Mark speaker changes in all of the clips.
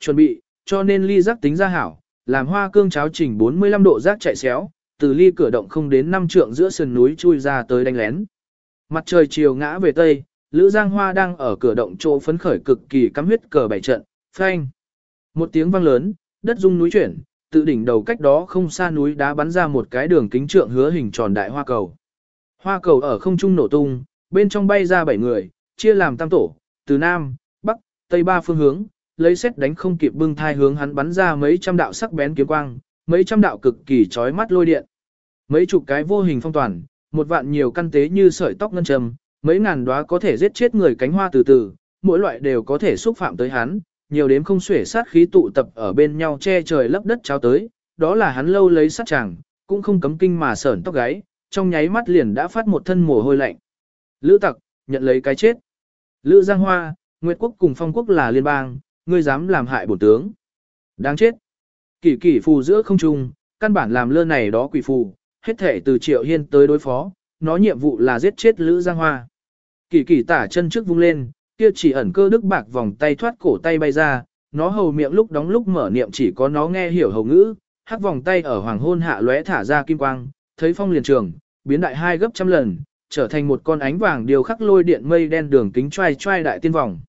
Speaker 1: Chuẩn bị, cho nên ly giác tính ra hảo, làm hoa cương cháo chỉnh 45 độ giác chạy xéo, từ ly cửa động không đến 5 trượng giữa sườn núi chui ra tới đánh lén. Mặt trời chiều ngã về tây, Lữ Giang Hoa đang ở cửa động chỗ phấn khởi cực kỳ cắm huyết cờ bảy trận, phanh. Một tiếng vang lớn, đất rung núi chuyển, tự đỉnh đầu cách đó không xa núi đá bắn ra một cái đường kính trượng hứa hình tròn đại hoa cầu. Hoa cầu ở không trung nổ tung, bên trong bay ra bảy người, chia làm tam tổ, từ nam, bắc, tây ba phương hướng, lấy xét đánh không kịp bưng thai hướng hắn bắn ra mấy trăm đạo sắc bén kiếm quang, mấy trăm đạo cực kỳ chói mắt lôi điện. Mấy chục cái vô hình phong toàn, một vạn nhiều căn tế như sợi tóc ngân trầm, mấy ngàn đóa có thể giết chết người cánh hoa từ từ, mỗi loại đều có thể xúc phạm tới hắn, nhiều đếm không xuể sát khí tụ tập ở bên nhau che trời lấp đất trao tới, đó là hắn lâu lấy sát chàng, cũng không cấm kinh mà sởn tóc gáy, trong nháy mắt liền đã phát một thân mồ hôi lạnh. Lữ tặc, nhận lấy cái chết. Lữ Giang Hoa, Nguyệt Quốc cùng Phong Quốc là liên bang, ngươi dám làm hại bổn tướng. Đáng chết. Kỷ kỷ phù giữa không trung, căn bản làm lơ này đó quỷ phù, hết thể từ triệu hiên tới đối phó, nó nhiệm vụ là giết chết Lữ Giang Hoa. Kỷ kỷ tả chân trước vung lên, kia chỉ ẩn cơ đức bạc vòng tay thoát cổ tay bay ra, nó hầu miệng lúc đóng lúc mở niệm chỉ có nó nghe hiểu hầu ngữ, hắc vòng tay ở hoàng hôn hạ lóe thả ra kim quang, thấy phong liền trường, biến đại hai gấp trăm lần, trở thành một con ánh vàng điều khắc lôi điện mây đen đường kính trai trai đại tiên vòng.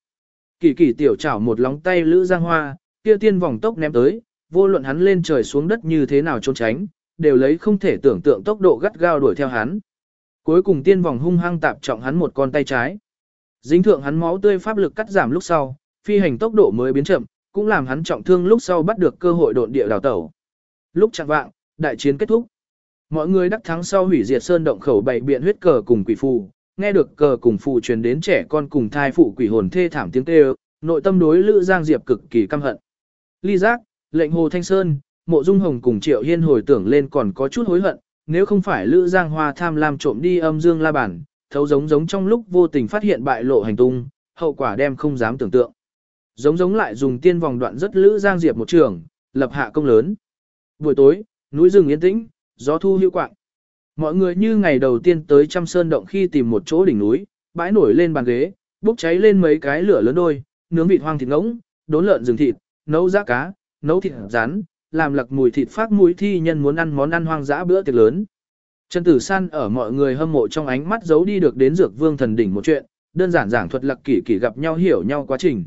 Speaker 1: Kỳ kỳ tiểu chảo một lóng tay lữ giang hoa, kia tiên vòng tốc ném tới, vô luận hắn lên trời xuống đất như thế nào trốn tránh, đều lấy không thể tưởng tượng tốc độ gắt gao đuổi theo hắn. Cuối cùng tiên vòng hung hăng tạp trọng hắn một con tay trái. Dính thượng hắn máu tươi pháp lực cắt giảm lúc sau, phi hành tốc độ mới biến chậm, cũng làm hắn trọng thương lúc sau bắt được cơ hội độn địa đào tẩu. Lúc chạng vạng, đại chiến kết thúc. Mọi người đắc thắng sau hủy diệt sơn động khẩu bảy biện huyết cờ cùng quỷ phù, nghe được cờ cùng phụ truyền đến trẻ con cùng thai phụ quỷ hồn thê thảm tiếng kêu, nội tâm đối Lữ Giang Diệp cực kỳ căm hận. Ly Giác, lệnh Hồ Thanh Sơn, Mộ Dung Hồng cùng Triệu Hiên hồi tưởng lên còn có chút hối hận, nếu không phải Lữ Giang Hoa tham lam trộm đi âm dương la bản, thấu giống giống trong lúc vô tình phát hiện bại lộ hành tung, hậu quả đem không dám tưởng tượng. Giống giống lại dùng tiên vòng đoạn rất Lữ Giang Diệp một trường, lập hạ công lớn. Buổi tối, núi rừng yên tĩnh, gió thu hữu quạng. Mọi người như ngày đầu tiên tới trăm sơn động khi tìm một chỗ đỉnh núi, bãi nổi lên bàn ghế, bốc cháy lên mấy cái lửa lớn đôi, nướng vịt hoang thịt ngỗng, đốn lợn rừng thịt, nấu giá cá, nấu thịt rán, làm lặc mùi thịt phát mũi thi nhân muốn ăn món ăn hoang dã bữa tiệc lớn. Trần Tử San ở mọi người hâm mộ trong ánh mắt giấu đi được đến dược vương thần đỉnh một chuyện, đơn giản giảng thuật lặc kỷ kỷ gặp nhau hiểu nhau quá trình.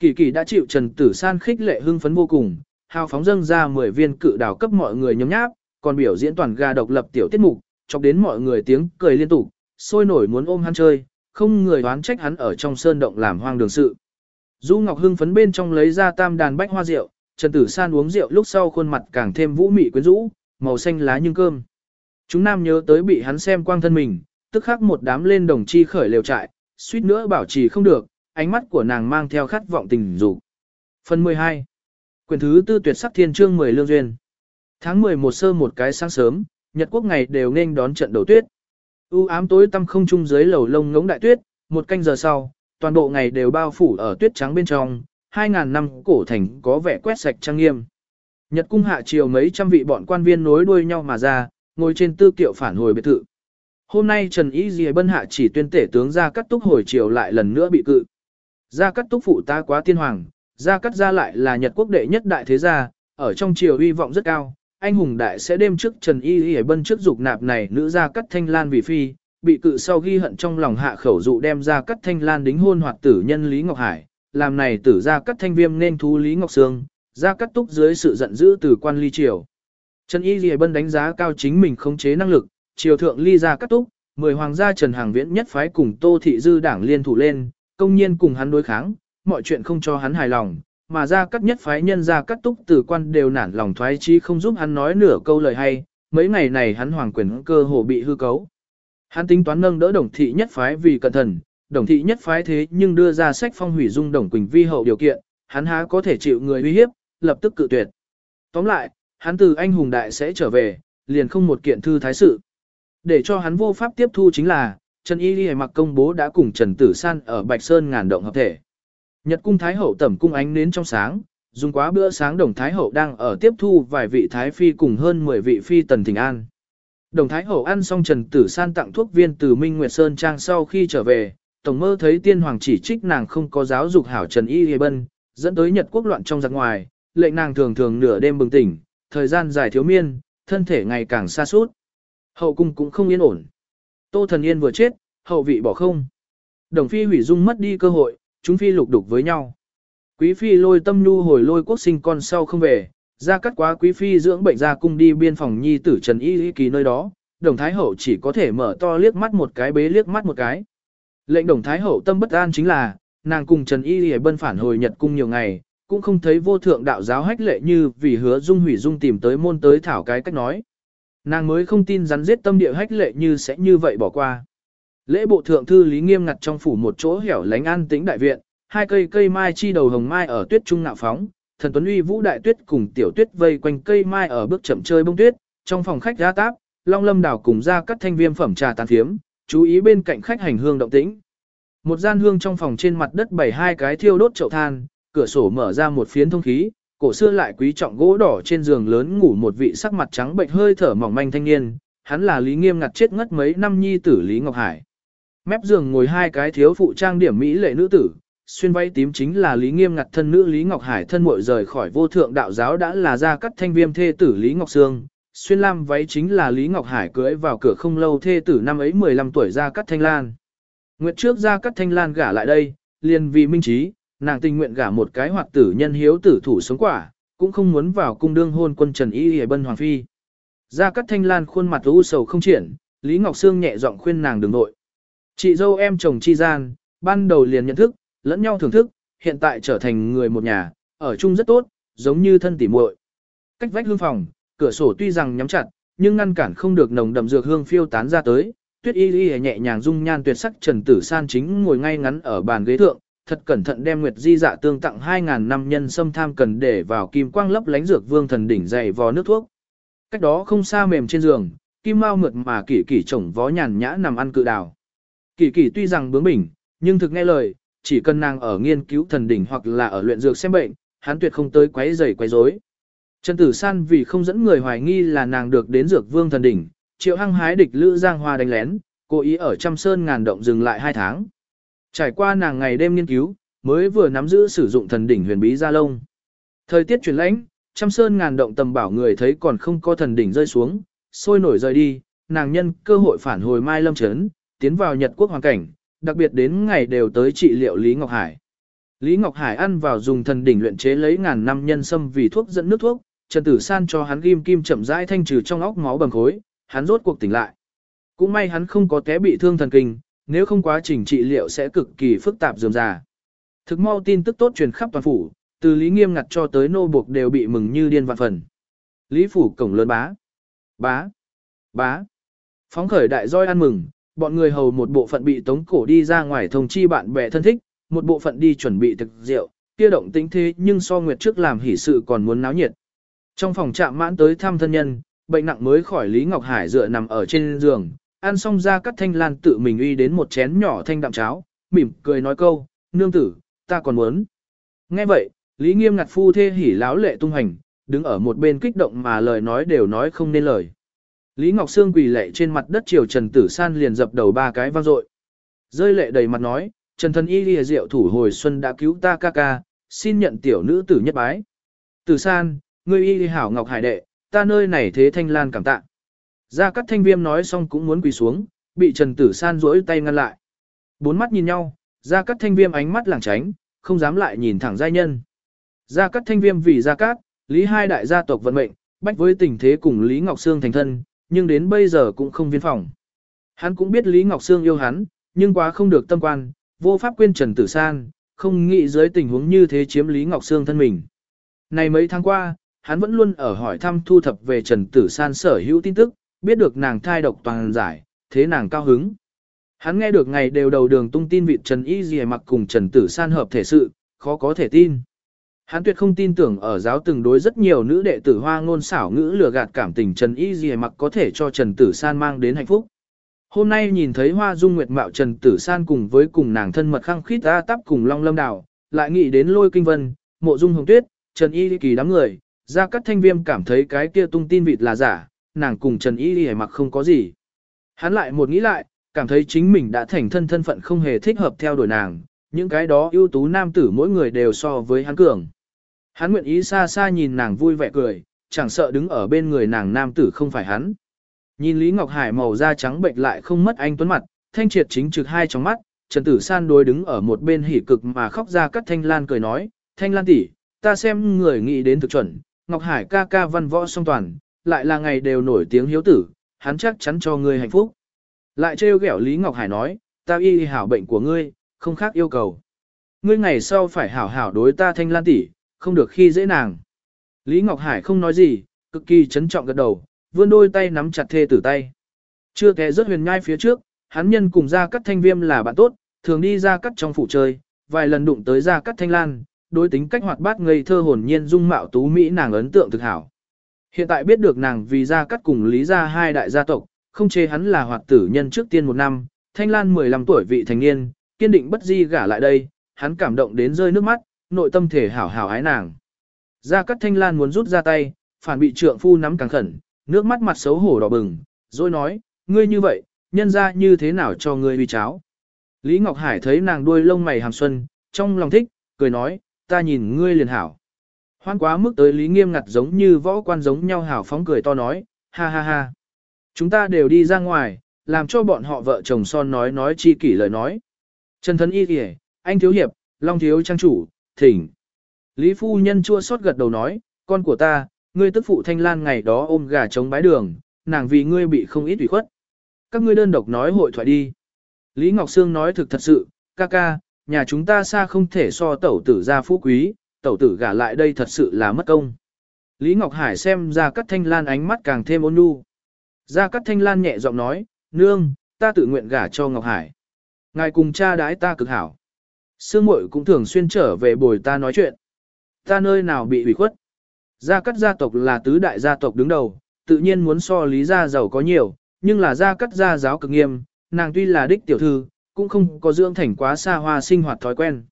Speaker 1: Kỷ kỷ đã chịu Trần Tử San khích lệ hưng phấn vô cùng, hào phóng dâng ra 10 viên cự đào cấp mọi người nhóm nháp, còn biểu diễn toàn gà độc lập tiểu tiết mục, chọc đến mọi người tiếng cười liên tục, sôi nổi muốn ôm hắn chơi, không người đoán trách hắn ở trong sơn động làm hoang đường sự. Du Ngọc hưng phấn bên trong lấy ra tam đàn bách hoa rượu, Trần Tử San uống rượu lúc sau khuôn mặt càng thêm vũ mị quyến rũ, màu xanh lá nhưng cơm. Chúng nam nhớ tới bị hắn xem quang thân mình, tức khắc một đám lên đồng chi khởi lều trại, suýt nữa bảo trì không được, ánh mắt của nàng mang theo khát vọng tình dục. Phần 12. Quyển thứ tư tuyệt sắc thiên chương 10 lương duyên. Tháng 11 sơ một cái sáng sớm, Nhật Quốc ngày đều nên đón trận đầu tuyết. U ám tối tăm không trung dưới lầu lông ngỗng đại tuyết, một canh giờ sau, toàn bộ ngày đều bao phủ ở tuyết trắng bên trong, 2000 năm cổ thành có vẻ quét sạch trang nghiêm. Nhật cung hạ chiều mấy trăm vị bọn quan viên nối đuôi nhau mà ra, ngồi trên tư kiệu phản hồi biệt thự. Hôm nay Trần Ý Dì Bân Hạ chỉ tuyên tể tướng ra cắt túc hồi chiều lại lần nữa bị cự. Gia cắt túc phụ ta quá tiên hoàng, gia cắt ra lại là Nhật quốc đệ nhất đại thế gia, ở trong triều uy vọng rất cao, anh hùng đại sẽ đêm trước Trần Y Y bân trước dục nạp này nữ ra cắt thanh lan vì phi, bị cự sau ghi hận trong lòng hạ khẩu dụ đem ra cắt thanh lan đính hôn hoạt tử nhân Lý Ngọc Hải, làm này tử ra cắt thanh viêm nên thú Lý Ngọc Sương, ra cắt túc dưới sự giận dữ từ quan ly triều. Trần Y Y bân đánh giá cao chính mình khống chế năng lực, triều thượng ly ra cắt túc, mười hoàng gia Trần Hàng Viễn nhất phái cùng Tô Thị Dư đảng liên thủ lên, công nhiên cùng hắn đối kháng, mọi chuyện không cho hắn hài lòng, mà ra cắt nhất phái nhân ra cắt túc tử quan đều nản lòng thoái chí không giúp hắn nói nửa câu lời hay, mấy ngày này hắn hoàng quyền cơ hồ bị hư cấu. Hắn tính toán nâng đỡ đồng thị nhất phái vì cẩn thận, đồng thị nhất phái thế nhưng đưa ra sách phong hủy dung đồng quỳnh vi hậu điều kiện, hắn há có thể chịu người uy hiếp, lập tức cự tuyệt. Tóm lại, hắn từ anh hùng đại sẽ trở về, liền không một kiện thư thái sự. Để cho hắn vô pháp tiếp thu chính là, Trần Y Ghi mặc công bố đã cùng Trần Tử San ở Bạch Sơn ngàn động hợp thể. Nhật cung Thái Hậu tẩm cung ánh nến trong sáng, dùng quá bữa sáng Đồng Thái Hậu đang ở tiếp thu vài vị Thái Phi cùng hơn 10 vị Phi tần thỉnh an. Đồng Thái Hậu ăn xong Trần Tử San tặng thuốc viên từ Minh Nguyệt Sơn Trang sau khi trở về, Tổng mơ thấy tiên hoàng chỉ trích nàng không có giáo dục hảo Trần Y Hề Bân, Dẫn tới Nhật quốc loạn trong giặc ngoài, lệnh nàng thường thường nửa đêm bừng tỉnh, thời gian dài thiếu miên, thân thể ngày càng xa suốt. Hậu cung cũng không yên ổn. Tô Thần Yên vừa chết, hậu vị bỏ không. Đồng phi hủy dung mất đi cơ hội, chúng phi lục đục với nhau. Quý phi lôi tâm nhu hồi lôi quốc sinh con sau không về, ra cắt quá quý phi dưỡng bệnh ra cung đi biên phòng nhi tử Trần Y Y Kỳ nơi đó, đồng thái hậu chỉ có thể mở to liếc mắt một cái bế liếc mắt một cái. Lệnh đồng thái hậu tâm bất an chính là, nàng cùng Trần Y Y bân phản hồi Nhật cung nhiều ngày, cũng không thấy vô thượng đạo giáo hách lệ như vì hứa dung hủy dung tìm tới môn tới thảo cái cách nói. Nàng mới không tin rắn giết tâm địa hách lệ như sẽ như vậy bỏ qua. Lễ bộ thượng thư lý nghiêm ngặt trong phủ một chỗ hẻo lánh an tĩnh đại viện, hai cây cây mai chi đầu hồng mai ở tuyết trung nạo phóng, thần tuấn uy vũ đại tuyết cùng tiểu tuyết vây quanh cây mai ở bước chậm chơi bông tuyết, trong phòng khách ra táp, long lâm đảo cùng ra các thanh viêm phẩm trà tán phiếm, chú ý bên cạnh khách hành hương động tĩnh. Một gian hương trong phòng trên mặt đất bày hai cái thiêu đốt chậu than, cửa sổ mở ra một phiến thông khí, cổ xưa lại quý trọng gỗ đỏ trên giường lớn ngủ một vị sắc mặt trắng bệnh hơi thở mỏng manh thanh niên, hắn là Lý Nghiêm ngặt chết ngất mấy năm nhi tử Lý Ngọc Hải. Mép giường ngồi hai cái thiếu phụ trang điểm mỹ lệ nữ tử, xuyên váy tím chính là Lý Nghiêm ngặt thân nữ Lý Ngọc Hải thân muội rời khỏi vô thượng đạo giáo đã là ra cắt thanh viêm thê tử Lý Ngọc Sương, xuyên lam váy chính là Lý Ngọc Hải cưới vào cửa không lâu thê tử năm ấy 15 tuổi ra cắt thanh lan. Nguyệt trước ra cắt thanh lan gả lại đây, liền vì minh trí, nàng tình nguyện gả một cái hoạt tử nhân hiếu tử thủ sống quả, cũng không muốn vào cung đương hôn quân Trần Y Hề Bân Hoàng Phi. Ra cắt thanh lan khuôn mặt u sầu không triển, Lý Ngọc Sương nhẹ giọng khuyên nàng đừng nội. Chị dâu em chồng chi gian, ban đầu liền nhận thức, lẫn nhau thưởng thức, hiện tại trở thành người một nhà, ở chung rất tốt, giống như thân tỉ muội. Cách vách hương phòng, cửa sổ tuy rằng nhắm chặt, nhưng ngăn cản không được nồng đậm dược hương phiêu tán ra tới. Tuyết Y Y nhẹ nhàng dung nhan tuyệt sắc Trần Tử San chính ngồi ngay ngắn ở bàn ghế thượng, thật cẩn thận đem Nguyệt Di dạ tương tặng 2000 năm nhân sâm tham cần để vào kim quang lấp lánh dược vương thần đỉnh dày vò nước thuốc. Cách đó không xa mềm trên giường, kim mao mượt mà kỷ kỷ chồng vó nhàn nhã nằm ăn cự đào kỳ kỳ tuy rằng bướng bỉnh, nhưng thực nghe lời, chỉ cần nàng ở nghiên cứu thần đỉnh hoặc là ở luyện dược xem bệnh, hắn tuyệt không tới quấy rầy quấy rối. Trần Tử San vì không dẫn người hoài nghi là nàng được đến dược vương thần đỉnh, triệu hăng hái địch lữ giang hoa đánh lén, cố ý ở trăm sơn ngàn động dừng lại hai tháng. Trải qua nàng ngày đêm nghiên cứu, mới vừa nắm giữ sử dụng thần đỉnh huyền bí gia lông. Thời tiết chuyển lãnh, trăm sơn ngàn động tầm bảo người thấy còn không có thần đỉnh rơi xuống, sôi nổi rời đi, nàng nhân cơ hội phản hồi Mai Lâm Trấn, tiến vào Nhật quốc hoàn cảnh, đặc biệt đến ngày đều tới trị liệu Lý Ngọc Hải. Lý Ngọc Hải ăn vào dùng thần đỉnh luyện chế lấy ngàn năm nhân sâm vì thuốc dẫn nước thuốc, Trần Tử San cho hắn ghim kim chậm rãi thanh trừ trong óc máu bầm khối, hắn rốt cuộc tỉnh lại. Cũng may hắn không có té bị thương thần kinh, nếu không quá trình trị liệu sẽ cực kỳ phức tạp dườm già. Thực mau tin tức tốt truyền khắp toàn phủ, từ Lý Nghiêm ngặt cho tới nô buộc đều bị mừng như điên vạn phần. Lý phủ cổng lớn bá, bá, bá. Phóng khởi đại roi ăn mừng, bọn người hầu một bộ phận bị tống cổ đi ra ngoài thông chi bạn bè thân thích, một bộ phận đi chuẩn bị thực rượu, kia động tính thế nhưng so nguyệt trước làm hỷ sự còn muốn náo nhiệt. Trong phòng trạm mãn tới thăm thân nhân, bệnh nặng mới khỏi Lý Ngọc Hải dựa nằm ở trên giường, ăn xong ra cắt thanh lan tự mình uy đến một chén nhỏ thanh đạm cháo, mỉm cười nói câu, nương tử, ta còn muốn. Nghe vậy, Lý Nghiêm ngặt phu thê hỉ láo lệ tung hành, đứng ở một bên kích động mà lời nói đều nói không nên lời. Lý Ngọc Sương quỳ lệ trên mặt đất triều Trần Tử San liền dập đầu ba cái vang dội. Rơi lệ đầy mặt nói, Trần thân y lìa diệu thủ hồi xuân đã cứu ta ca ca, xin nhận tiểu nữ tử nhất bái. Tử San, ngươi y hảo ngọc hải đệ, ta nơi này thế thanh lan cảm tạ. Gia Cát Thanh Viêm nói xong cũng muốn quỳ xuống, bị Trần Tử San duỗi tay ngăn lại. Bốn mắt nhìn nhau, Gia Cát Thanh Viêm ánh mắt lảng tránh, không dám lại nhìn thẳng giai nhân. Gia Cát Thanh Viêm vì Gia Cát, Lý hai đại gia tộc vận mệnh, bách với tình thế cùng Lý Ngọc Sương thành thân, nhưng đến bây giờ cũng không viên phòng. Hắn cũng biết Lý Ngọc Sương yêu hắn, nhưng quá không được tâm quan, vô pháp quên Trần Tử San, không nghĩ dưới tình huống như thế chiếm Lý Ngọc Sương thân mình. Này mấy tháng qua, hắn vẫn luôn ở hỏi thăm thu thập về Trần Tử San sở hữu tin tức, biết được nàng thai độc toàn giải, thế nàng cao hứng. Hắn nghe được ngày đều đầu đường tung tin vị Trần Y Dì mặc cùng Trần Tử San hợp thể sự, khó có thể tin. Hắn tuyệt không tin tưởng ở giáo từng đối rất nhiều nữ đệ tử hoa ngôn xảo ngữ lừa gạt cảm tình Trần Y Dì mặc có thể cho Trần Tử San mang đến hạnh phúc. Hôm nay nhìn thấy hoa dung nguyệt mạo Trần Tử San cùng với cùng nàng thân mật khăng khít ra tắp cùng Long Lâm Đảo, lại nghĩ đến lôi kinh vân, mộ dung hồng tuyết, Trần Y kỳ đám người, ra cắt thanh viêm cảm thấy cái kia tung tin vịt là giả, nàng cùng Trần Y Dì mặc không có gì. Hắn lại một nghĩ lại, cảm thấy chính mình đã thành thân thân phận không hề thích hợp theo đuổi nàng, những cái đó ưu tú nam tử mỗi người đều so với hắn cường. Hắn nguyện ý xa xa nhìn nàng vui vẻ cười, chẳng sợ đứng ở bên người nàng nam tử không phải hắn. Nhìn Lý Ngọc Hải màu da trắng bệnh lại không mất anh tuấn mặt, thanh triệt chính trực hai trong mắt, Trần Tử San đối đứng ở một bên hỉ cực mà khóc ra cắt Thanh Lan cười nói, Thanh Lan tỷ, ta xem người nghĩ đến thực chuẩn, Ngọc Hải ca ca văn võ song toàn, lại là ngày đều nổi tiếng hiếu tử, hắn chắc chắn cho ngươi hạnh phúc. Lại trêu ghẹo Lý Ngọc Hải nói, ta y hảo bệnh của ngươi, không khác yêu cầu. Ngươi ngày sau phải hảo hảo đối ta Thanh Lan tỷ, không được khi dễ nàng. Lý Ngọc Hải không nói gì, cực kỳ trấn trọng gật đầu, vươn đôi tay nắm chặt thê tử tay. Chưa kẻ rất huyền nhai phía trước, hắn nhân cùng ra cắt thanh viêm là bạn tốt, thường đi ra cắt trong phủ chơi, vài lần đụng tới ra cắt thanh lan, đối tính cách hoạt bát ngây thơ hồn nhiên dung mạo tú mỹ nàng ấn tượng thực hảo. Hiện tại biết được nàng vì ra cắt cùng lý ra hai đại gia tộc, không chê hắn là hoạt tử nhân trước tiên một năm, thanh lan 15 tuổi vị thành niên, kiên định bất di gả lại đây, hắn cảm động đến rơi nước mắt, nội tâm thể hảo hảo ái nàng. Gia Cát Thanh Lan muốn rút ra tay, phản bị trượng phu nắm càng khẩn, nước mắt mặt xấu hổ đỏ bừng, rồi nói, ngươi như vậy, nhân ra như thế nào cho ngươi uy cháo. Lý Ngọc Hải thấy nàng đuôi lông mày hàm xuân, trong lòng thích, cười nói, ta nhìn ngươi liền hảo. Hoan quá mức tới Lý Nghiêm ngặt giống như võ quan giống nhau hảo phóng cười to nói, ha ha ha. Chúng ta đều đi ra ngoài, làm cho bọn họ vợ chồng son nói nói chi kỷ lời nói. Trần thân y kìa, anh thiếu hiệp, long thiếu trang chủ, thỉnh. Lý phu nhân chua xót gật đầu nói, con của ta, ngươi tức phụ thanh lan ngày đó ôm gà chống bái đường, nàng vì ngươi bị không ít ủy khuất. Các ngươi đơn độc nói hội thoại đi. Lý Ngọc Sương nói thực thật sự, ca ca, nhà chúng ta xa không thể so tẩu tử ra phú quý, tẩu tử gả lại đây thật sự là mất công. Lý Ngọc Hải xem ra cắt thanh lan ánh mắt càng thêm ôn nhu. Ra cắt thanh lan nhẹ giọng nói, nương, ta tự nguyện gả cho Ngọc Hải. Ngài cùng cha đái ta cực hảo. Sương muội cũng thường xuyên trở về bồi ta nói chuyện. Ta nơi nào bị ủy khuất. Gia cắt gia tộc là tứ đại gia tộc đứng đầu, tự nhiên muốn so lý gia giàu có nhiều, nhưng là gia cắt gia giáo cực nghiêm, nàng tuy là đích tiểu thư, cũng không có dưỡng thành quá xa hoa sinh hoạt thói quen.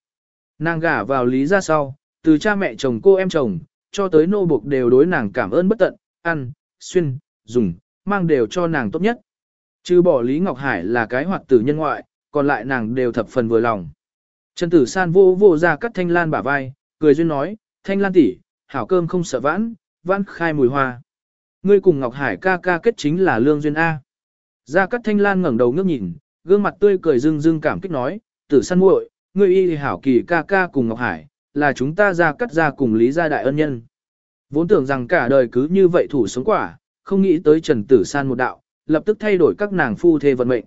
Speaker 1: Nàng gả vào lý gia sau, từ cha mẹ chồng cô em chồng, cho tới nô buộc đều đối nàng cảm ơn bất tận, ăn, xuyên, dùng, mang đều cho nàng tốt nhất. Chứ bỏ Lý Ngọc Hải là cái hoạt tử nhân ngoại, còn lại nàng đều thập phần vừa lòng. Trần Tử San vô vô ra cắt thanh lan bả vai, cười duyên nói, thanh lan tỷ, hảo cơm không sợ vãn, vãn khai mùi hoa. Ngươi cùng Ngọc Hải ca ca kết chính là lương duyên A. Gia Cát Thanh Lan ngẩng đầu ngước nhìn, gương mặt tươi cười rưng rưng cảm kích nói, tử San muội, ngươi y hảo kỳ ca ca cùng Ngọc Hải, là chúng ta Gia Cát gia cùng Lý gia đại ân nhân. Vốn tưởng rằng cả đời cứ như vậy thủ sống quả, không nghĩ tới Trần Tử San một đạo, lập tức thay đổi các nàng phu thê vận mệnh.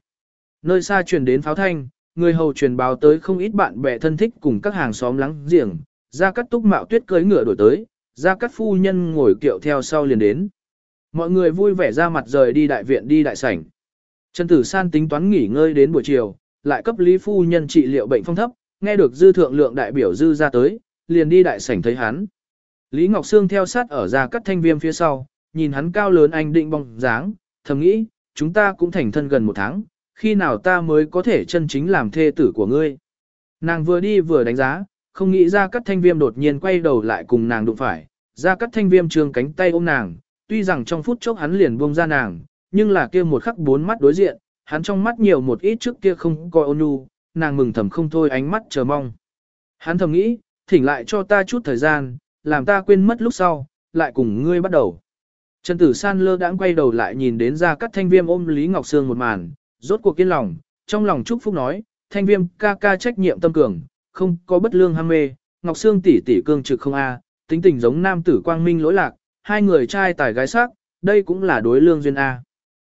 Speaker 1: Nơi xa truyền đến pháo thanh, người hầu truyền báo tới không ít bạn bè thân thích cùng các hàng xóm lắng giềng, Gia Cát Túc Mạo Tuyết cưỡi ngựa đổi tới, Gia Cát phu nhân ngồi kiệu theo sau liền đến. Mọi người vui vẻ ra mặt rời đi đại viện đi đại sảnh. Trần Tử San tính toán nghỉ ngơi đến buổi chiều, lại cấp Lý phu nhân trị liệu bệnh phong thấp, nghe được dư thượng lượng đại biểu dư ra tới, liền đi đại sảnh thấy hắn. Lý Ngọc Sương theo sát ở Gia Cát thanh viêm phía sau, nhìn hắn cao lớn anh định bóng dáng, thầm nghĩ, chúng ta cũng thành thân gần một tháng, khi nào ta mới có thể chân chính làm thê tử của ngươi. Nàng vừa đi vừa đánh giá, không nghĩ ra cắt thanh viêm đột nhiên quay đầu lại cùng nàng đụng phải, ra cắt thanh viêm trương cánh tay ôm nàng, tuy rằng trong phút chốc hắn liền buông ra nàng, nhưng là kia một khắc bốn mắt đối diện, hắn trong mắt nhiều một ít trước kia không coi ôn nhu, nàng mừng thầm không thôi ánh mắt chờ mong. Hắn thầm nghĩ, thỉnh lại cho ta chút thời gian, làm ta quên mất lúc sau, lại cùng ngươi bắt đầu. Trần Tử San lơ đãng quay đầu lại nhìn đến ra cắt thanh viêm ôm Lý Ngọc Sương một màn, rốt cuộc kiên lòng, trong lòng chúc phúc nói, thanh viêm ca ca trách nhiệm tâm cường, không có bất lương ham mê, Ngọc xương tỷ tỷ cương trực không a, tính tình giống nam tử quang minh lỗi lạc, hai người trai tài gái sắc, đây cũng là đối lương duyên a.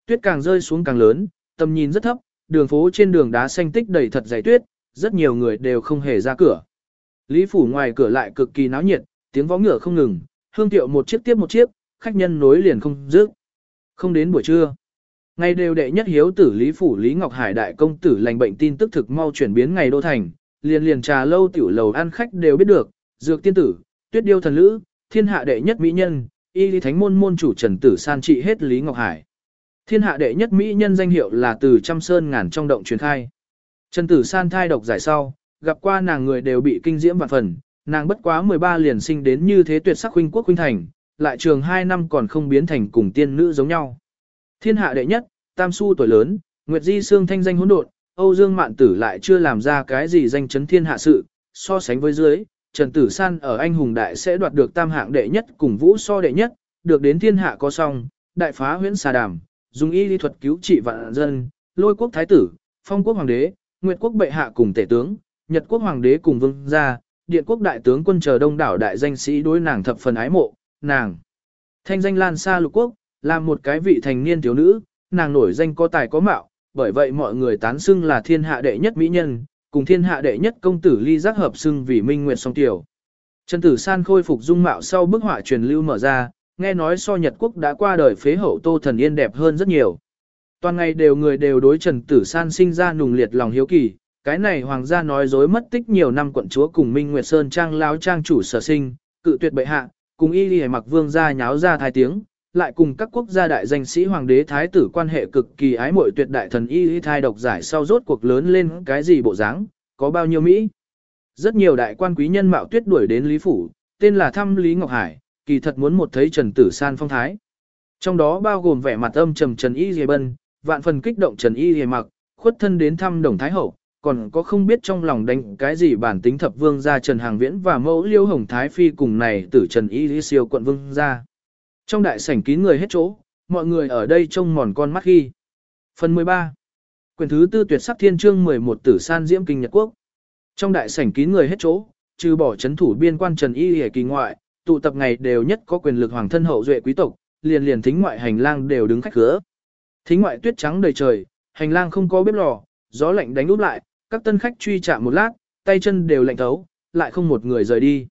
Speaker 1: Tuyết càng rơi xuống càng lớn, tầm nhìn rất thấp, đường phố trên đường đá xanh tích đầy thật dày tuyết, rất nhiều người đều không hề ra cửa. Lý phủ ngoài cửa lại cực kỳ náo nhiệt, tiếng vó ngựa không ngừng, hương tiệu một chiếc tiếp một chiếc, khách nhân nối liền không dứt. Không đến buổi trưa. Ngày đều đệ nhất hiếu tử Lý phủ Lý Ngọc Hải đại công tử lành bệnh tin tức thực mau chuyển biến ngày đô thành, liền liền trà lâu tiểu lầu ăn khách đều biết được, dược tiên tử, tuyết điêu thần lữ, thiên hạ đệ nhất mỹ nhân, y lý thánh môn môn chủ trần tử san trị hết Lý Ngọc Hải. Thiên hạ đệ nhất mỹ nhân danh hiệu là từ trăm sơn ngàn trong động truyền khai. Trần tử san thai độc giải sau, gặp qua nàng người đều bị kinh diễm vạn phần, nàng bất quá 13 liền sinh đến như thế tuyệt sắc huynh quốc huynh thành, lại trường 2 năm còn không biến thành cùng tiên nữ giống nhau. Thiên hạ đệ nhất, tam su tuổi lớn, Nguyệt Di Sương thanh danh hỗn độn, Âu Dương Mạn Tử lại chưa làm ra cái gì danh chấn thiên hạ sự, so sánh với dưới, Trần Tử San ở anh hùng đại sẽ đoạt được tam hạng đệ nhất cùng vũ so đệ nhất, được đến thiên hạ có song, đại phá huyễn xà đàm, dùng y lý thuật cứu trị vạn dân, lôi quốc thái tử, phong quốc hoàng đế, nguyệt quốc bệ hạ cùng tể tướng, nhật quốc hoàng đế cùng vương gia, điện quốc đại tướng quân chờ đông đảo đại danh sĩ đối nàng thập phần ái mộ, nàng. Thanh danh lan xa lục quốc, là một cái vị thành niên thiếu nữ, nàng nổi danh có tài có mạo, bởi vậy mọi người tán xưng là thiên hạ đệ nhất mỹ nhân, cùng thiên hạ đệ nhất công tử ly giác hợp xưng vì minh nguyệt song tiểu. Trần Tử San khôi phục dung mạo sau bức họa truyền lưu mở ra, nghe nói so Nhật quốc đã qua đời phế hậu Tô Thần Yên đẹp hơn rất nhiều. Toàn ngày đều người đều đối Trần Tử San sinh ra nùng liệt lòng hiếu kỳ, cái này hoàng gia nói dối mất tích nhiều năm quận chúa cùng Minh Nguyệt Sơn trang lao trang chủ sở sinh, cự tuyệt bệ hạ, cùng y lì mặc vương gia nháo ra thái tiếng, lại cùng các quốc gia đại danh sĩ hoàng đế thái tử quan hệ cực kỳ ái muội tuyệt đại thần y y thai độc giải sau rốt cuộc lớn lên cái gì bộ dáng, có bao nhiêu Mỹ. Rất nhiều đại quan quý nhân mạo tuyết đuổi đến Lý Phủ, tên là thăm Lý Ngọc Hải, kỳ thật muốn một thấy Trần Tử San phong thái. Trong đó bao gồm vẻ mặt âm trầm Trần Y Dì Bân, vạn phần kích động Trần Y Dì Mặc, khuất thân đến thăm Đồng Thái Hậu, còn có không biết trong lòng đánh cái gì bản tính thập vương gia Trần Hàng Viễn và mẫu liêu hồng Thái Phi cùng này tử Trần Y Lý Siêu quận vương gia. Trong đại sảnh kín người hết chỗ, mọi người ở đây trông mòn con mắt khi. Phần 13 Quyền thứ tư tuyệt sắc thiên chương 11 tử san diễm kinh Nhật Quốc. Trong đại sảnh kín người hết chỗ, trừ bỏ chấn thủ biên quan Trần Y Hề kỳ ngoại, tụ tập ngày đều nhất có quyền lực hoàng thân hậu duệ quý tộc, liền liền thính ngoại hành lang đều đứng khách khứa. Thính ngoại tuyết trắng đầy trời, hành lang không có bếp lò, gió lạnh đánh úp lại, các tân khách truy chạm một lát, tay chân đều lạnh thấu, lại không một người rời đi.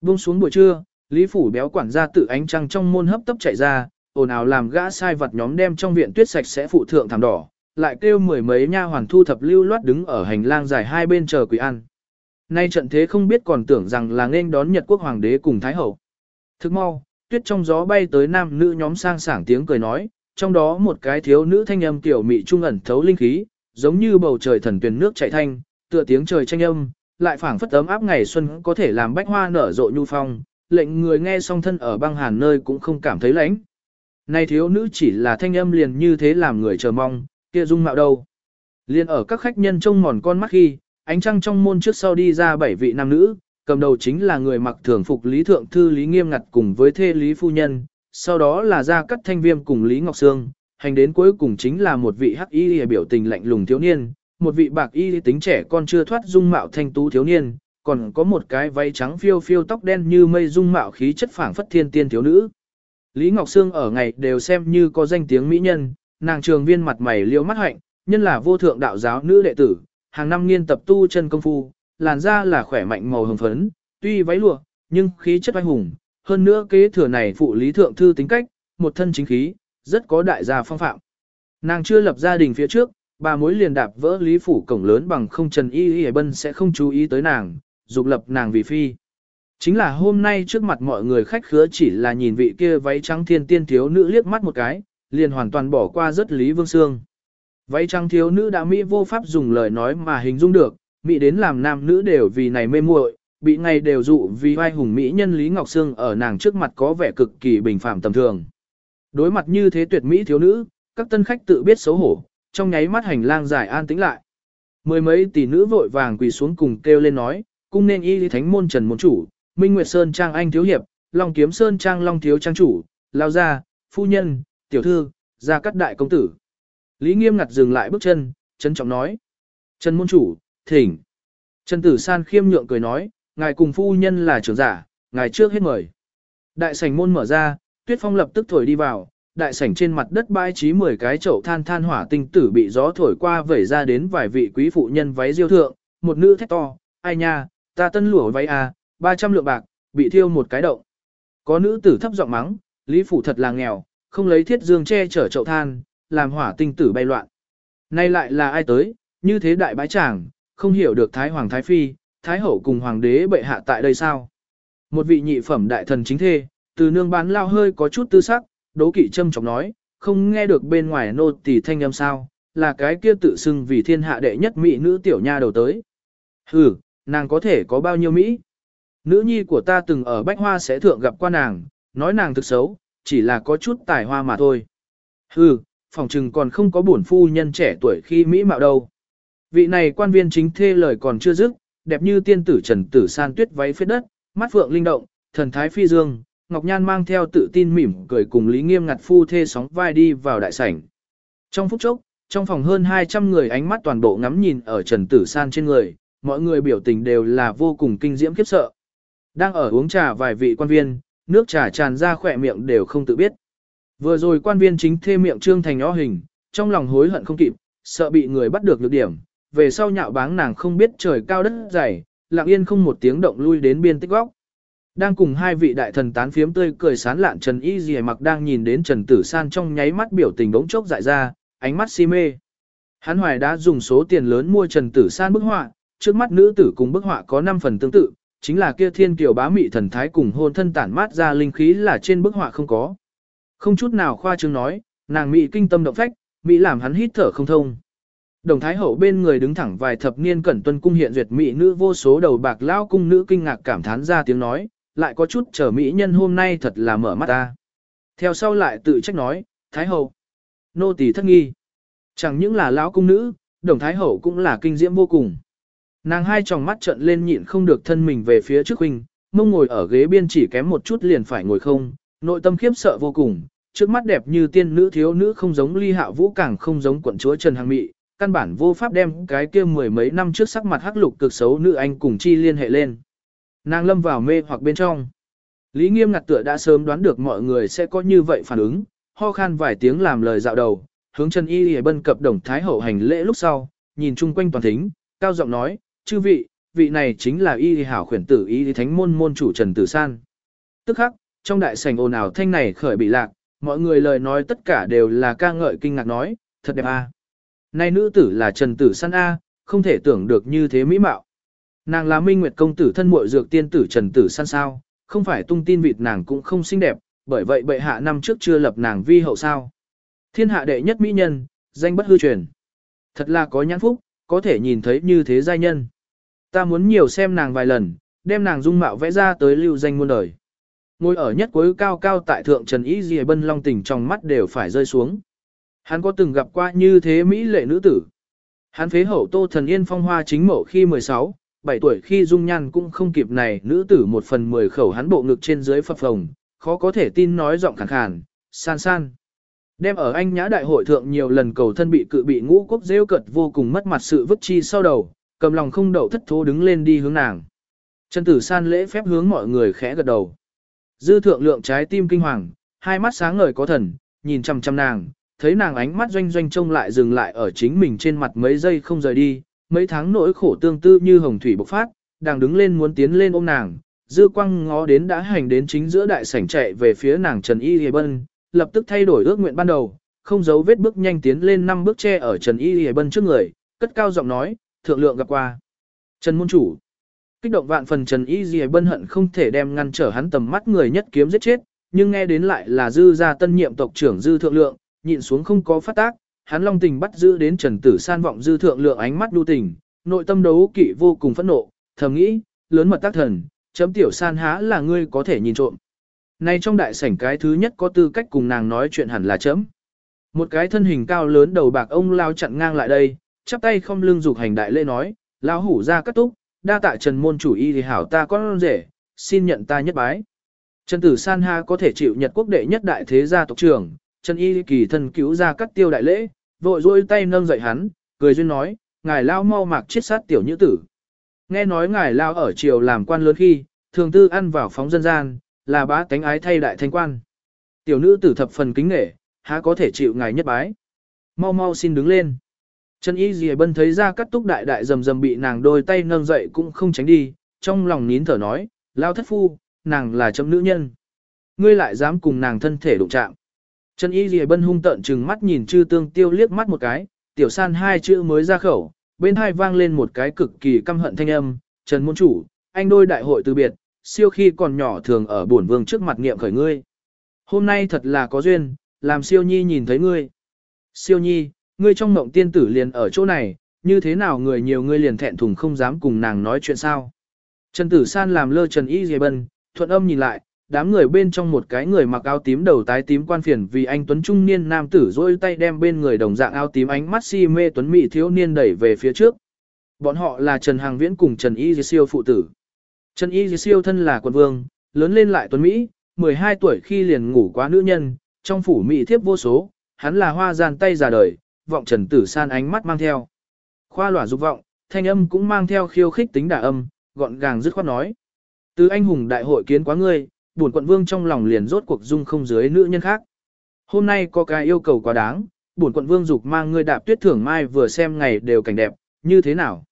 Speaker 1: Buông xuống buổi trưa, Lý Phủ béo quản gia tự ánh trăng trong môn hấp tấp chạy ra, ồn ào làm gã sai vật nhóm đem trong viện tuyết sạch sẽ phụ thượng thảm đỏ, lại kêu mười mấy nha hoàn thu thập lưu loát đứng ở hành lang dài hai bên chờ quỷ ăn. Nay trận thế không biết còn tưởng rằng là nên đón Nhật quốc hoàng đế cùng thái hậu. Thức mau, tuyết trong gió bay tới nam nữ nhóm sang sảng tiếng cười nói, trong đó một cái thiếu nữ thanh âm tiểu mị trung ẩn thấu linh khí, giống như bầu trời thần tuyền nước chảy thanh, tựa tiếng trời tranh âm, lại phảng phất ấm áp ngày xuân có thể làm bách hoa nở rộ nhu phong, lệnh người nghe song thân ở băng hàn nơi cũng không cảm thấy lạnh. Này thiếu nữ chỉ là thanh âm liền như thế làm người chờ mong, kia dung mạo đâu. Liên ở các khách nhân trông mòn con mắt khi, ánh trăng trong môn trước sau đi ra bảy vị nam nữ, cầm đầu chính là người mặc thường phục Lý Thượng Thư Lý Nghiêm Ngặt cùng với thê Lý Phu Nhân, sau đó là ra cắt thanh viêm cùng Lý Ngọc Sương, hành đến cuối cùng chính là một vị hắc y biểu tình lạnh lùng thiếu niên, một vị bạc y tính trẻ con chưa thoát dung mạo thanh tú thiếu niên, còn có một cái váy trắng phiêu phiêu tóc đen như mây dung mạo khí chất phảng phất thiên tiên thiếu nữ. Lý Ngọc Sương ở ngày đều xem như có danh tiếng mỹ nhân, nàng trường viên mặt mày liêu mắt hạnh, nhân là vô thượng đạo giáo nữ đệ tử, hàng năm nghiên tập tu chân công phu, làn da là khỏe mạnh màu hồng phấn, tuy váy lụa, nhưng khí chất oai hùng, hơn nữa kế thừa này phụ lý thượng thư tính cách, một thân chính khí, rất có đại gia phong phạm. Nàng chưa lập gia đình phía trước, bà mối liền đạp vỡ lý phủ cổng lớn bằng không trần y y bân sẽ không chú ý tới nàng, dục lập nàng vì phi. Chính là hôm nay trước mặt mọi người khách khứa chỉ là nhìn vị kia váy trắng thiên tiên thiếu nữ liếc mắt một cái, liền hoàn toàn bỏ qua rất Lý Vương Sương. Váy trắng thiếu nữ đã Mỹ vô pháp dùng lời nói mà hình dung được, Mỹ đến làm nam nữ đều vì này mê muội, bị ngày đều dụ vì vai hùng Mỹ nhân Lý Ngọc Sương ở nàng trước mặt có vẻ cực kỳ bình phạm tầm thường. Đối mặt như thế tuyệt Mỹ thiếu nữ, các tân khách tự biết xấu hổ, trong nháy mắt hành lang dài an tĩnh lại. Mười mấy tỷ nữ vội vàng quỳ xuống cùng kêu lên nói, cung nên y lý thánh môn trần môn chủ, Minh Nguyệt Sơn Trang Anh Thiếu Hiệp, Long Kiếm Sơn Trang Long Thiếu Trang Chủ, Lao Gia, Phu Nhân, Tiểu Thư, Gia Cắt Đại Công Tử. Lý Nghiêm ngặt dừng lại bước chân, trân trọng nói. Trần Môn Chủ, thỉnh. Trần Tử San khiêm nhượng cười nói, ngài cùng Phu Nhân là trưởng giả, ngài trước hết mời. Đại sảnh môn mở ra, Tuyết Phong lập tức thổi đi vào, đại sảnh trên mặt đất bãi trí 10 cái chậu than than hỏa tinh tử bị gió thổi qua vẩy ra đến vài vị quý phụ nhân váy diêu thượng, một nữ thét to, ai nha, ta tân lụa váy à, 300 lượng bạc, bị thiêu một cái động. Có nữ tử thấp giọng mắng, Lý Phủ thật là nghèo, không lấy thiết dương che chở chậu than, làm hỏa tinh tử bay loạn. Nay lại là ai tới, như thế đại bái chàng, không hiểu được Thái Hoàng Thái Phi, Thái Hậu cùng Hoàng đế bệ hạ tại đây sao. Một vị nhị phẩm đại thần chính thê, từ nương bán lao hơi có chút tư sắc, đố kỵ châm chọc nói, không nghe được bên ngoài nô tỳ thanh âm sao, là cái kia tự xưng vì thiên hạ đệ nhất mỹ nữ tiểu nha đầu tới. Hừ, nàng có thể có bao nhiêu Mỹ? Nữ nhi của ta từng ở Bách Hoa sẽ thượng gặp qua nàng, nói nàng thực xấu, chỉ là có chút tài hoa mà thôi. Hừ, phòng trừng còn không có bổn phu nhân trẻ tuổi khi Mỹ mạo đâu. Vị này quan viên chính thê lời còn chưa dứt, đẹp như tiên tử Trần Tử San tuyết váy phết đất, mắt phượng linh động, thần thái phi dương, Ngọc Nhan mang theo tự tin mỉm cười cùng Lý Nghiêm ngặt phu thê sóng vai đi vào đại sảnh. Trong phút chốc, trong phòng hơn 200 người ánh mắt toàn bộ ngắm nhìn ở Trần Tử San trên người, mọi người biểu tình đều là vô cùng kinh diễm khiếp sợ. Đang ở uống trà vài vị quan viên, nước trà tràn ra khỏe miệng đều không tự biết. Vừa rồi quan viên chính thê miệng trương thành nhỏ hình, trong lòng hối hận không kịp, sợ bị người bắt được lược điểm, về sau nhạo báng nàng không biết trời cao đất dày, lặng yên không một tiếng động lui đến biên tích góc. Đang cùng hai vị đại thần tán phiếm tươi cười sán lạn Trần Y Dì mặc đang nhìn đến Trần Tử San trong nháy mắt biểu tình bỗng chốc dại ra, ánh mắt si mê. Hắn hoài đã dùng số tiền lớn mua Trần Tử San bức họa, trước mắt nữ tử cùng bức họa có 5 phần tương tự, chính là kia thiên kiều bá mị thần thái cùng hôn thân tản mát ra linh khí là trên bức họa không có. Không chút nào khoa trương nói, nàng mị kinh tâm động phách, mỹ làm hắn hít thở không thông. Đồng Thái Hậu bên người đứng thẳng vài thập niên cẩn tuân cung hiện duyệt mỹ nữ vô số đầu bạc lao cung nữ kinh ngạc cảm thán ra tiếng nói, lại có chút chờ mỹ nhân hôm nay thật là mở mắt ta. Theo sau lại tự trách nói, Thái Hậu, nô tỳ thất nghi. Chẳng những là lão cung nữ, đồng Thái Hậu cũng là kinh diễm vô cùng. Nàng hai tròng mắt trợn lên nhịn không được thân mình về phía trước huynh, mông ngồi ở ghế biên chỉ kém một chút liền phải ngồi không, nội tâm khiếp sợ vô cùng, trước mắt đẹp như tiên nữ thiếu nữ không giống ly hạ vũ càng không giống quận chúa Trần Hằng Mị, căn bản vô pháp đem cái kia mười mấy năm trước sắc mặt hắc lục cực xấu nữ anh cùng chi liên hệ lên. Nàng lâm vào mê hoặc bên trong. Lý nghiêm ngặt tựa đã sớm đoán được mọi người sẽ có như vậy phản ứng, ho khan vài tiếng làm lời dạo đầu, hướng chân Y Lì Bân cập đồng thái hậu hành lễ lúc sau, nhìn chung quanh toàn thính, cao giọng nói, chư vị, vị này chính là Y Lì Hảo khuyển tử Y Thánh môn môn chủ Trần Tử San. Tức khắc, trong đại sảnh ồn ào thanh này khởi bị lạc, mọi người lời nói tất cả đều là ca ngợi kinh ngạc nói, thật đẹp a. Nay nữ tử là Trần Tử San A, không thể tưởng được như thế mỹ mạo. Nàng là Minh Nguyệt công tử thân muội dược tiên tử Trần Tử San sao, không phải tung tin vịt nàng cũng không xinh đẹp, bởi vậy bệ hạ năm trước chưa lập nàng vi hậu sao. Thiên hạ đệ nhất mỹ nhân, danh bất hư truyền. Thật là có nhãn phúc, có thể nhìn thấy như thế giai nhân. Ta muốn nhiều xem nàng vài lần, đem nàng dung mạo vẽ ra tới lưu danh muôn đời. Ngồi ở nhất cuối cao cao tại thượng Trần Ý Dì Bân Long tỉnh trong mắt đều phải rơi xuống. Hắn có từng gặp qua như thế Mỹ lệ nữ tử. Hắn phế hậu tô thần yên phong hoa chính mẫu khi 16, 7 tuổi khi dung nhan cũng không kịp này nữ tử một phần 10 khẩu hắn bộ ngực trên dưới phập phồng, khó có thể tin nói giọng khàn khàn, san san. Đem ở anh nhã đại hội thượng nhiều lần cầu thân bị cự bị ngũ quốc rêu cật vô cùng mất mặt sự vứt chi sau đầu, cầm lòng không đậu thất thố đứng lên đi hướng nàng. Trần tử san lễ phép hướng mọi người khẽ gật đầu. Dư thượng lượng trái tim kinh hoàng, hai mắt sáng ngời có thần, nhìn chăm chăm nàng, thấy nàng ánh mắt doanh doanh trông lại dừng lại ở chính mình trên mặt mấy giây không rời đi, mấy tháng nỗi khổ tương tư như hồng thủy bộc phát, đang đứng lên muốn tiến lên ôm nàng, dư quang ngó đến đã hành đến chính giữa đại sảnh chạy về phía nàng Trần Y Hề Bân, lập tức thay đổi ước nguyện ban đầu, không giấu vết bước nhanh tiến lên năm bước che ở Trần Y Y Bân trước người, cất cao giọng nói, thượng lượng gặp qua. Trần môn chủ. Kích động vạn phần Trần Y Y Bân hận không thể đem ngăn trở hắn tầm mắt người nhất kiếm giết chết, nhưng nghe đến lại là dư gia tân nhiệm tộc trưởng dư thượng lượng, nhịn xuống không có phát tác, hắn long tình bắt giữ đến Trần Tử San vọng dư thượng lượng ánh mắt đu tình, nội tâm đấu kỵ vô cùng phẫn nộ, thầm nghĩ, lớn mật tác thần, chấm tiểu san há là ngươi có thể nhìn trộm. Nay trong đại sảnh cái thứ nhất có tư cách cùng nàng nói chuyện hẳn là chấm. Một cái thân hình cao lớn đầu bạc ông lao chặn ngang lại đây, chắp tay không lưng dục hành đại lễ nói, lao hủ ra cắt túc, đa tạ trần môn chủ y thì hảo ta con rể, xin nhận ta nhất bái. Trần tử san ha có thể chịu nhật quốc đệ nhất đại thế gia tộc trưởng, Trần Y kỳ thân cứu ra cắt tiêu đại lễ, vội dôi tay nâng dậy hắn, cười duyên nói, ngài lao mau mạc chết sát tiểu nhữ tử. Nghe nói ngài lao ở triều làm quan lớn khi, thường tư ăn vào phóng dân gian, là bá tánh ái thay đại thanh quan. Tiểu nữ tử thập phần kính nghệ, há có thể chịu ngài nhất bái. Mau mau xin đứng lên. Trần Y Dì Bân thấy ra cắt túc đại đại rầm rầm bị nàng đôi tay nâng dậy cũng không tránh đi, trong lòng nín thở nói, lao thất phu, nàng là chấm nữ nhân. Ngươi lại dám cùng nàng thân thể đụng chạm. Trần Y Dì Bân hung tận trừng mắt nhìn chư Tương Tiêu liếc mắt một cái, tiểu san hai chữ mới ra khẩu, bên hai vang lên một cái cực kỳ căm hận thanh âm, Trần Môn Chủ, anh đôi đại hội từ biệt, siêu khi còn nhỏ thường ở bổn vương trước mặt nghiệm khởi ngươi. Hôm nay thật là có duyên, làm siêu nhi nhìn thấy ngươi. Siêu nhi, ngươi trong mộng tiên tử liền ở chỗ này, như thế nào người nhiều ngươi liền thẹn thùng không dám cùng nàng nói chuyện sao. Trần Tử San làm lơ Trần Y dề Bân, thuận âm nhìn lại, đám người bên trong một cái người mặc áo tím đầu tái tím quan phiền vì anh Tuấn trung niên nam tử dôi tay đem bên người đồng dạng áo tím ánh mắt si mê Tuấn Mỹ thiếu niên đẩy về phía trước. Bọn họ là Trần Hàng Viễn cùng Trần Y Siêu phụ tử. Trần Y Dì Siêu thân là quân vương, lớn lên lại Tuấn Mỹ, 12 tuổi khi liền ngủ quá nữ nhân, trong phủ Mỹ thiếp vô số, hắn là hoa gian tay già đời, vọng Trần Tử San ánh mắt mang theo. Khoa lỏa dục vọng, thanh âm cũng mang theo khiêu khích tính đả âm, gọn gàng dứt khoát nói. Từ anh hùng đại hội kiến quá ngươi, buồn quận vương trong lòng liền rốt cuộc dung không dưới nữ nhân khác. Hôm nay có cái yêu cầu quá đáng, buồn quận vương dục mang ngươi đạp tuyết thưởng mai vừa xem ngày đều cảnh đẹp, như thế nào?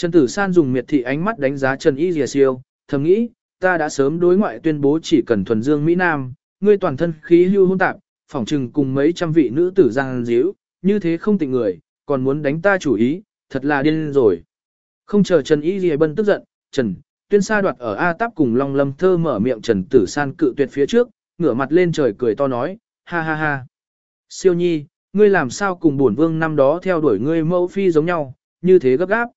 Speaker 1: Trần Tử San dùng miệt thị ánh mắt đánh giá Trần Y Dìa Siêu, thầm nghĩ, ta đã sớm đối ngoại tuyên bố chỉ cần thuần dương Mỹ Nam, ngươi toàn thân khí hưu hôn tạp, phỏng trừng cùng mấy trăm vị nữ tử giang díu, như thế không tình người, còn muốn đánh ta chủ ý, thật là điên rồi. Không chờ Trần Y Dìa Bân tức giận, Trần, tuyên sa đoạt ở A Táp cùng Long Lâm Thơ mở miệng Trần Tử San cự tuyệt phía trước, ngửa mặt lên trời cười to nói, ha ha ha. Siêu nhi, ngươi làm sao cùng bổn vương năm đó theo đuổi ngươi mẫu phi giống nhau, như thế gấp gáp.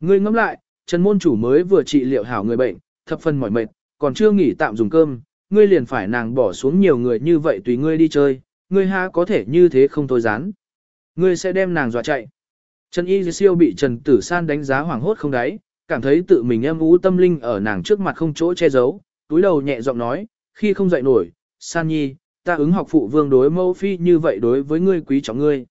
Speaker 1: Ngươi ngẫm lại, Trần môn chủ mới vừa trị liệu hảo người bệnh, thập phần mỏi mệt, còn chưa nghỉ tạm dùng cơm, ngươi liền phải nàng bỏ xuống nhiều người như vậy tùy ngươi đi chơi, ngươi ha có thể như thế không thôi dán. Ngươi sẽ đem nàng dọa chạy. Trần Y Siêu bị Trần Tử San đánh giá hoảng hốt không đáy, cảm thấy tự mình em ú tâm linh ở nàng trước mặt không chỗ che giấu, túi đầu nhẹ giọng nói, khi không dậy nổi, San Nhi, ta ứng học phụ vương đối mẫu phi như vậy đối với ngươi quý trọng ngươi.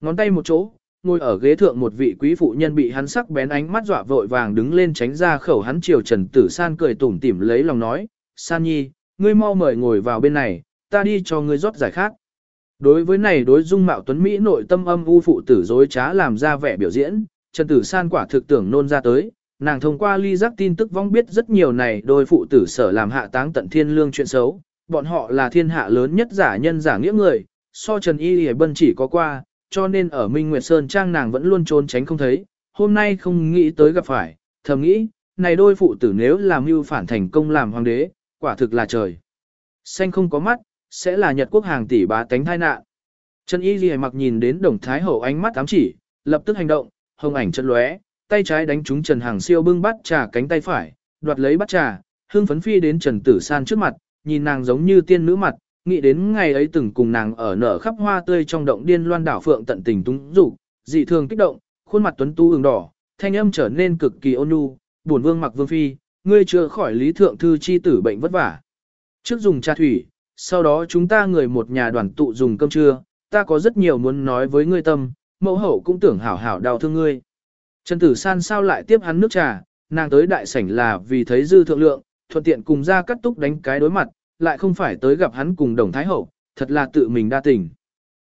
Speaker 1: Ngón tay một chỗ, ngồi ở ghế thượng một vị quý phụ nhân bị hắn sắc bén ánh mắt dọa vội vàng đứng lên tránh ra khẩu hắn chiều Trần Tử San cười tủm tỉm lấy lòng nói, San Nhi, ngươi mau mời ngồi vào bên này, ta đi cho ngươi rót giải khác. Đối với này đối dung mạo tuấn Mỹ nội tâm âm u phụ tử dối trá làm ra vẻ biểu diễn, Trần Tử San quả thực tưởng nôn ra tới, nàng thông qua ly giác tin tức vong biết rất nhiều này đôi phụ tử sở làm hạ táng tận thiên lương chuyện xấu, bọn họ là thiên hạ lớn nhất giả nhân giả nghĩa người, so Trần Y Lì Bân chỉ có qua, cho nên ở Minh Nguyệt Sơn Trang nàng vẫn luôn trốn tránh không thấy, hôm nay không nghĩ tới gặp phải, thầm nghĩ, này đôi phụ tử nếu làm mưu phản thành công làm hoàng đế, quả thực là trời. Xanh không có mắt, sẽ là Nhật quốc hàng tỷ bá tánh thai nạn. Trần Y Ghi mặc nhìn đến đồng thái hậu ánh mắt ám chỉ, lập tức hành động, hồng ảnh chân lóe, tay trái đánh trúng Trần Hàng Siêu bưng bắt trà cánh tay phải, đoạt lấy bắt trà, hương phấn phi đến Trần Tử San trước mặt, nhìn nàng giống như tiên nữ mặt, nghĩ đến ngày ấy từng cùng nàng ở nở khắp hoa tươi trong động điên loan đảo phượng tận tình túng dục, dị thường kích động, khuôn mặt tuấn tu ửng đỏ, thanh âm trở nên cực kỳ ôn nhu, buồn vương mặc vương phi, ngươi chưa khỏi lý thượng thư chi tử bệnh vất vả. Trước dùng trà thủy, sau đó chúng ta người một nhà đoàn tụ dùng cơm trưa, ta có rất nhiều muốn nói với ngươi tâm, mẫu hậu cũng tưởng hảo hảo đau thương ngươi. Trần Tử San sao lại tiếp hắn nước trà, nàng tới đại sảnh là vì thấy dư thượng lượng, thuận tiện cùng ra cắt túc đánh cái đối mặt, lại không phải tới gặp hắn cùng đồng thái hậu, thật là tự mình đa tình.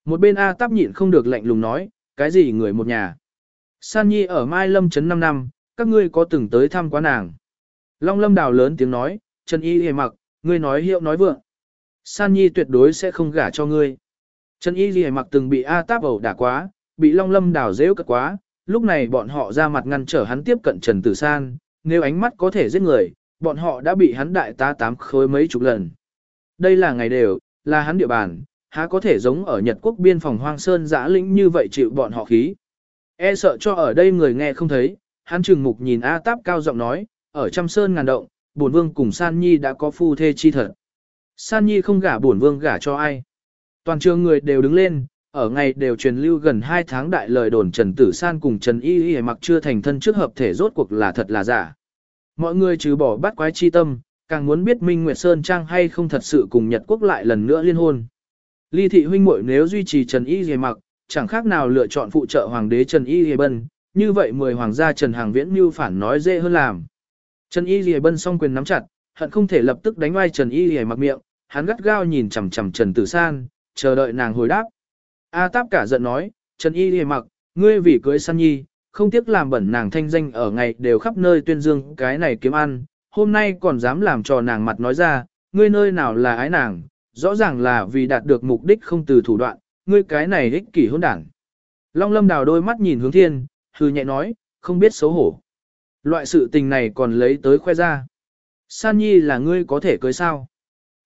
Speaker 1: Một bên A táp nhịn không được lạnh lùng nói, cái gì người một nhà. San Nhi ở Mai Lâm Trấn 5 năm, các ngươi có từng tới thăm quá nàng. Long Lâm đào lớn tiếng nói, Trần Y hề mặc, ngươi nói hiệu nói vượng. San Nhi tuyệt đối sẽ không gả cho ngươi. Trần Y hề mặc từng bị A táp ẩu đả quá, bị Long Lâm đào dễ cất quá, lúc này bọn họ ra mặt ngăn trở hắn tiếp cận Trần Tử San, nếu ánh mắt có thể giết người, bọn họ đã bị hắn đại tá tám khối mấy chục lần. Đây là ngày đều, là hắn địa bàn, há có thể giống ở Nhật quốc biên phòng hoang sơn giã lĩnh như vậy chịu bọn họ khí. E sợ cho ở đây người nghe không thấy, hắn trừng mục nhìn A Táp cao giọng nói, ở trăm sơn ngàn động, bổn vương cùng San Nhi đã có phu thê chi thật. San Nhi không gả bổn vương gả cho ai. Toàn trường người đều đứng lên, ở ngày đều truyền lưu gần 2 tháng đại lời đồn Trần Tử San cùng Trần Y Y mặc chưa thành thân trước hợp thể rốt cuộc là thật là giả. Mọi người trừ bỏ bắt quái chi tâm, càng muốn biết Minh Nguyệt Sơn Trang hay không thật sự cùng Nhật Quốc lại lần nữa liên hôn. Ly thị huynh muội nếu duy trì Trần Y Y mặc, chẳng khác nào lựa chọn phụ trợ hoàng đế Trần Y Y Bân, như vậy mười hoàng gia Trần Hàng Viễn mưu phản nói dễ hơn làm. Trần Y Y Bân song quyền nắm chặt, hận không thể lập tức đánh oai Trần Y Y mặc miệng, hắn gắt gao nhìn chằm chằm Trần Tử San, chờ đợi nàng hồi đáp. A Táp cả giận nói, Trần Y Lì mặc, ngươi vì cưới San nhi, không tiếc làm bẩn nàng thanh danh ở ngày đều khắp nơi tuyên dương cái này kiếm ăn, hôm nay còn dám làm trò nàng mặt nói ra, ngươi nơi nào là ái nàng, rõ ràng là vì đạt được mục đích không từ thủ đoạn, ngươi cái này ích kỷ hôn đảng. Long lâm đào đôi mắt nhìn hướng thiên, hư nhẹ nói, không biết xấu hổ. Loại sự tình này còn lấy tới khoe ra. San Nhi là ngươi có thể cưới sao?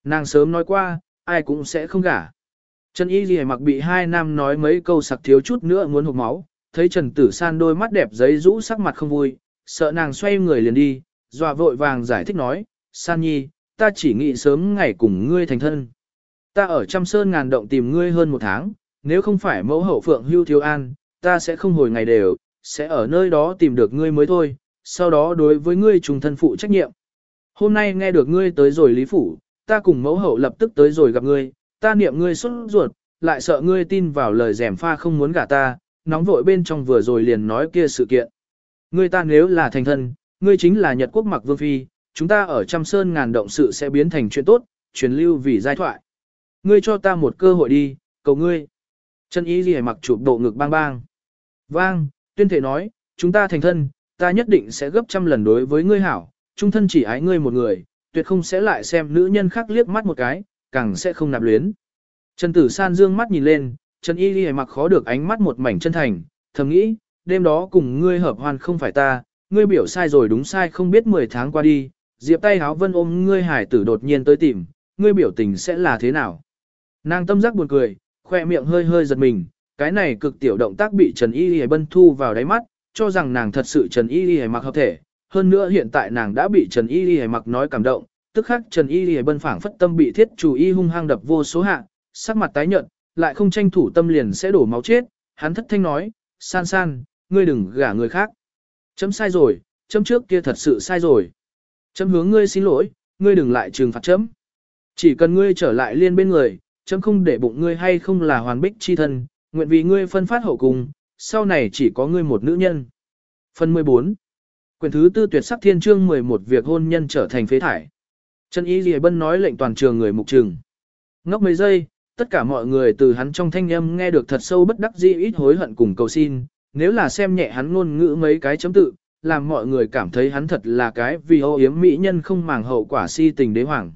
Speaker 1: Nàng sớm nói qua, ai cũng sẽ không gả. Trần Y Ghi mặc bị hai nam nói mấy câu sặc thiếu chút nữa muốn hụt máu, thấy Trần Tử San đôi mắt đẹp giấy rũ sắc mặt không vui, sợ nàng xoay người liền đi, dọa vội vàng giải thích nói, San Nhi, ta chỉ nghĩ sớm ngày cùng ngươi thành thân. Ta ở trăm sơn ngàn động tìm ngươi hơn một tháng, nếu không phải mẫu hậu phượng hưu thiếu an, ta sẽ không hồi ngày đều, sẽ ở nơi đó tìm được ngươi mới thôi, sau đó đối với ngươi trùng thân phụ trách nhiệm. Hôm nay nghe được ngươi tới rồi lý phủ, ta cùng mẫu hậu lập tức tới rồi gặp ngươi, ta niệm ngươi xuất ruột, lại sợ ngươi tin vào lời rèm pha không muốn gả ta, nóng vội bên trong vừa rồi liền nói kia sự kiện. Ngươi ta nếu là thành thân, ngươi chính là Nhật quốc mặc vương phi, chúng ta ở trăm sơn ngàn động sự sẽ biến thành chuyện tốt, truyền lưu vì giai thoại. Ngươi cho ta một cơ hội đi, cầu ngươi. Chân ý gì mặc chụp độ ngực bang bang. Vang, tuyên thể nói, chúng ta thành thân, ta nhất định sẽ gấp trăm lần đối với ngươi hảo, trung thân chỉ ái ngươi một người, tuyệt không sẽ lại xem nữ nhân khác liếc mắt một cái, càng sẽ không nạp luyến. Trần Tử San dương mắt nhìn lên, Trần Y Ghi mặc khó được ánh mắt một mảnh chân thành, thầm nghĩ, đêm đó cùng ngươi hợp hoàn không phải ta, ngươi biểu sai rồi đúng sai không biết 10 tháng qua đi, diệp tay háo vân ôm ngươi hải tử đột nhiên tới tìm, ngươi biểu tình sẽ là thế nào. Nàng tâm giác buồn cười, khoe miệng hơi hơi giật mình, cái này cực tiểu động tác bị Trần Y Y bân thu vào đáy mắt, cho rằng nàng thật sự Trần Y Y mặc hợp thể, hơn nữa hiện tại nàng đã bị Trần Y Y mặc nói cảm động, tức khắc Trần Y Y bân phảng phất tâm bị thiết chủ y hung hăng đập vô số hạ, sắc mặt tái nhợt, lại không tranh thủ tâm liền sẽ đổ máu chết, hắn thất thanh nói, san san, ngươi đừng gả người khác. Chấm sai rồi, chấm trước kia thật sự sai rồi. Chấm hướng ngươi xin lỗi, ngươi đừng lại trừng phạt chấm. Chỉ cần ngươi trở lại liên bên người, chấm không để bụng ngươi hay không là hoàn bích chi thân, nguyện vì ngươi phân phát hậu cùng, sau này chỉ có ngươi một nữ nhân. Phần 14 Quyền thứ tư tuyệt sắc thiên chương 11 việc hôn nhân trở thành phế thải. Trần Y Lì Bân nói lệnh toàn trường người mục trường. Ngốc mấy giây, tất cả mọi người từ hắn trong thanh âm nghe được thật sâu bất đắc dĩ ít hối hận cùng cầu xin, nếu là xem nhẹ hắn ngôn ngữ mấy cái chấm tự, làm mọi người cảm thấy hắn thật là cái vì ô yếm mỹ nhân không màng hậu quả si tình đế hoàng.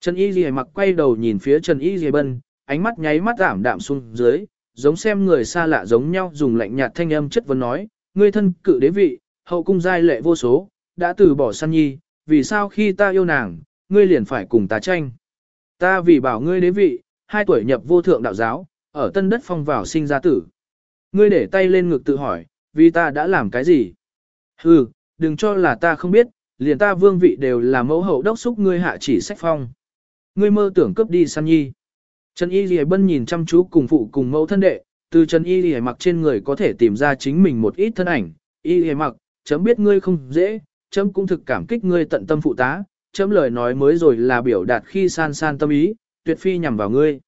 Speaker 1: Trần Y Ghi mặc quay đầu nhìn phía Trần Y Ghi Bân, ánh mắt nháy mắt giảm đạm xuống dưới, giống xem người xa lạ giống nhau dùng lạnh nhạt thanh âm chất vấn nói, ngươi thân cự đế vị, hậu cung giai lệ vô số, đã từ bỏ săn nhi, vì sao khi ta yêu nàng, ngươi liền phải cùng ta tranh. Ta vì bảo ngươi đế vị, hai tuổi nhập vô thượng đạo giáo, ở tân đất phong vào sinh ra tử. Ngươi để tay lên ngực tự hỏi, vì ta đã làm cái gì? Hừ, đừng cho là ta không biết, liền ta vương vị đều là mẫu hậu đốc xúc ngươi hạ chỉ sách phong. Ngươi mơ tưởng cướp đi săn nhi. Trần Y Lì Bân nhìn chăm chú cùng phụ cùng mẫu thân đệ, từ Trần Y Lì mặc trên người có thể tìm ra chính mình một ít thân ảnh. Y Lì mặc, chấm biết ngươi không dễ, chấm cũng thực cảm kích ngươi tận tâm phụ tá, chấm lời nói mới rồi là biểu đạt khi san san tâm ý, tuyệt phi nhằm vào ngươi.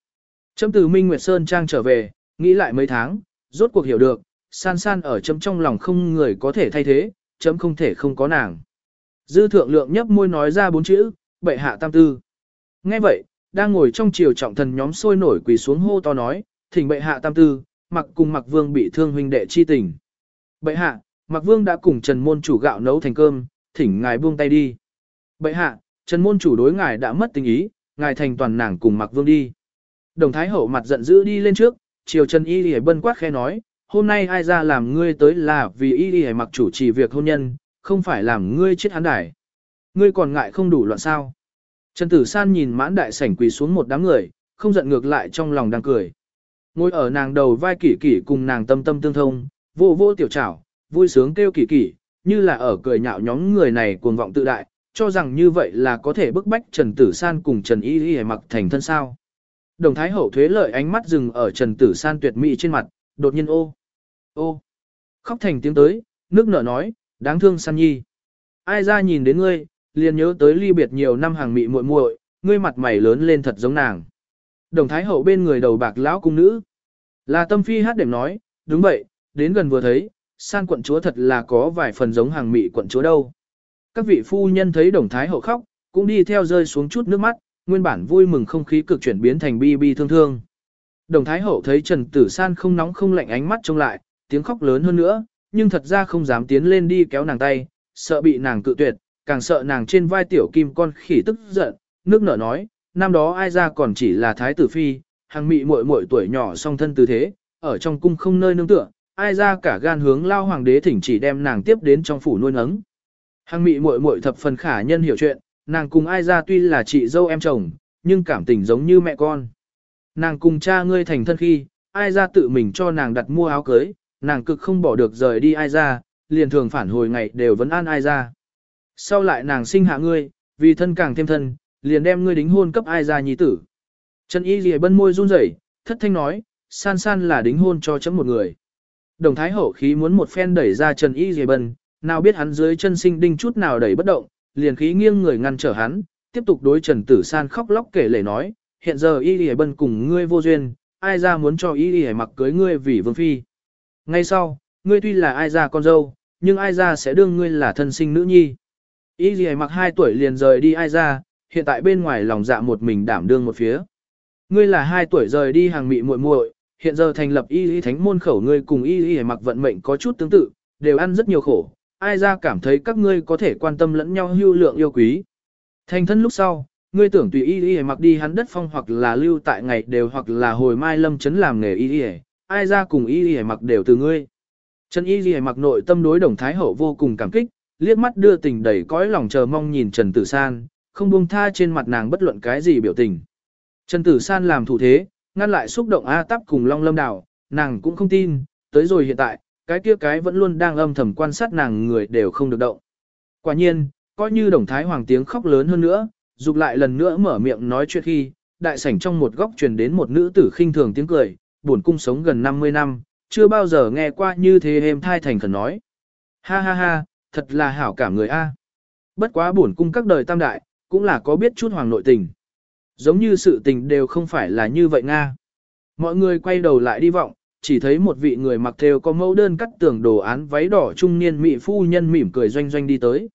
Speaker 1: Chấm từ Minh Nguyệt Sơn Trang trở về, nghĩ lại mấy tháng, rốt cuộc hiểu được, san san ở chấm trong lòng không người có thể thay thế, chấm không thể không có nàng. Dư thượng lượng nhấp môi nói ra bốn chữ, bệ hạ tam tư. Nghe vậy, đang ngồi trong triều trọng thần nhóm sôi nổi quỳ xuống hô to nói, thỉnh bệ hạ tam tư, mặc cùng mặc vương bị thương huynh đệ chi tình. Bệ hạ, mặc vương đã cùng trần môn chủ gạo nấu thành cơm, thỉnh ngài buông tay đi. Bệ hạ, trần môn chủ đối ngài đã mất tình ý, ngài thành toàn nàng cùng mặc vương đi. Đồng thái hậu mặt giận dữ đi lên trước, triều trần y lìa bân quát khe nói, hôm nay ai ra làm ngươi tới là vì y lìa mặc chủ trì việc hôn nhân, không phải làm ngươi chết hắn đài. Ngươi còn ngại không đủ loạn sao. Trần Tử San nhìn mãn đại sảnh quỳ xuống một đám người, không giận ngược lại trong lòng đang cười. Ngồi ở nàng đầu vai kỷ kỷ cùng nàng tâm tâm tương thông, vô vô tiểu trảo, vui sướng kêu kỷ kỷ, như là ở cười nhạo nhóm người này cuồng vọng tự đại, cho rằng như vậy là có thể bức bách Trần Tử San cùng Trần Y Y mặc thành thân sao. Đồng Thái Hậu thuế lợi ánh mắt dừng ở Trần Tử San tuyệt mỹ trên mặt, đột nhiên ô, ô, khóc thành tiếng tới, nước nở nói, đáng thương San Nhi. Ai ra nhìn đến ngươi, liền nhớ tới ly biệt nhiều năm hàng mị muội muội, ngươi mặt mày lớn lên thật giống nàng. Đồng Thái Hậu bên người đầu bạc lão cung nữ. Là tâm phi hát đệm nói, đúng vậy, đến gần vừa thấy, san quận chúa thật là có vài phần giống hàng mị quận chúa đâu. Các vị phu nhân thấy đồng Thái Hậu khóc, cũng đi theo rơi xuống chút nước mắt, nguyên bản vui mừng không khí cực chuyển biến thành bi bi thương thương. Đồng Thái Hậu thấy Trần Tử San không nóng không lạnh ánh mắt trông lại, tiếng khóc lớn hơn nữa, nhưng thật ra không dám tiến lên đi kéo nàng tay, sợ bị nàng cự tuyệt, càng sợ nàng trên vai tiểu kim con khỉ tức giận, nước nở nói, năm đó ai ra còn chỉ là thái tử phi, hàng mị muội muội tuổi nhỏ song thân tư thế, ở trong cung không nơi nương tựa, ai ra cả gan hướng lao hoàng đế thỉnh chỉ đem nàng tiếp đến trong phủ nuôi nấng. Hàng mị muội muội thập phần khả nhân hiểu chuyện, nàng cùng ai ra tuy là chị dâu em chồng, nhưng cảm tình giống như mẹ con. Nàng cùng cha ngươi thành thân khi, ai ra tự mình cho nàng đặt mua áo cưới, nàng cực không bỏ được rời đi ai ra, liền thường phản hồi ngày đều vẫn an ai ra. Sau lại nàng sinh hạ ngươi, vì thân càng thêm thân, liền đem ngươi đính hôn cấp ai ra nhi tử. Trần Y Lìa bân môi run rẩy, thất thanh nói, san san là đính hôn cho chấm một người. Đồng Thái Hậu khí muốn một phen đẩy ra Trần Y Lìa bân, nào biết hắn dưới chân sinh đinh chút nào đẩy bất động, liền khí nghiêng người ngăn trở hắn, tiếp tục đối Trần Tử San khóc lóc kể lể nói, hiện giờ Y Lìa bân cùng ngươi vô duyên, ai ra muốn cho Y Lìa mặc cưới ngươi vì vương phi. Ngay sau, ngươi tuy là ai ra con dâu, nhưng ai ra sẽ đương ngươi là thân sinh nữ nhi. Y Lìa mặc hai tuổi liền rời đi ai ra, hiện tại bên ngoài lòng dạ một mình đảm đương một phía. Ngươi là hai tuổi rời đi hàng mị muội muội, hiện giờ thành lập y y thánh môn khẩu ngươi cùng y y mặc vận mệnh có chút tương tự, đều ăn rất nhiều khổ, ai ra cảm thấy các ngươi có thể quan tâm lẫn nhau hưu lượng yêu quý. Thành thân lúc sau, ngươi tưởng tùy y y mặc đi hắn đất phong hoặc là lưu tại ngày đều hoặc là hồi mai lâm chấn làm nghề y y, ai ra cùng y y mặc đều từ ngươi. Trần y y mặc nội tâm đối đồng thái hậu vô cùng cảm kích, liếc mắt đưa tình đầy cõi lòng chờ mong nhìn Trần Tử San, không buông tha trên mặt nàng bất luận cái gì biểu tình. Trần Tử San làm thủ thế, ngăn lại xúc động A Tắp cùng Long Lâm Đảo, nàng cũng không tin, tới rồi hiện tại, cái kia cái vẫn luôn đang âm thầm quan sát nàng người đều không được động. Quả nhiên, coi như đồng thái hoàng tiếng khóc lớn hơn nữa, dục lại lần nữa mở miệng nói chuyện khi, đại sảnh trong một góc truyền đến một nữ tử khinh thường tiếng cười, buồn cung sống gần 50 năm, chưa bao giờ nghe qua như thế êm thai thành khẩn nói. Ha ha ha, thật là hảo cảm người A. Bất quá buồn cung các đời tam đại, cũng là có biết chút hoàng nội tình. Giống như sự tình đều không phải là như vậy Nga. Mọi người quay đầu lại đi vọng, chỉ thấy một vị người mặc theo có mẫu đơn cắt tường đồ án váy đỏ trung niên mỹ phu nhân mỉm cười doanh doanh đi tới.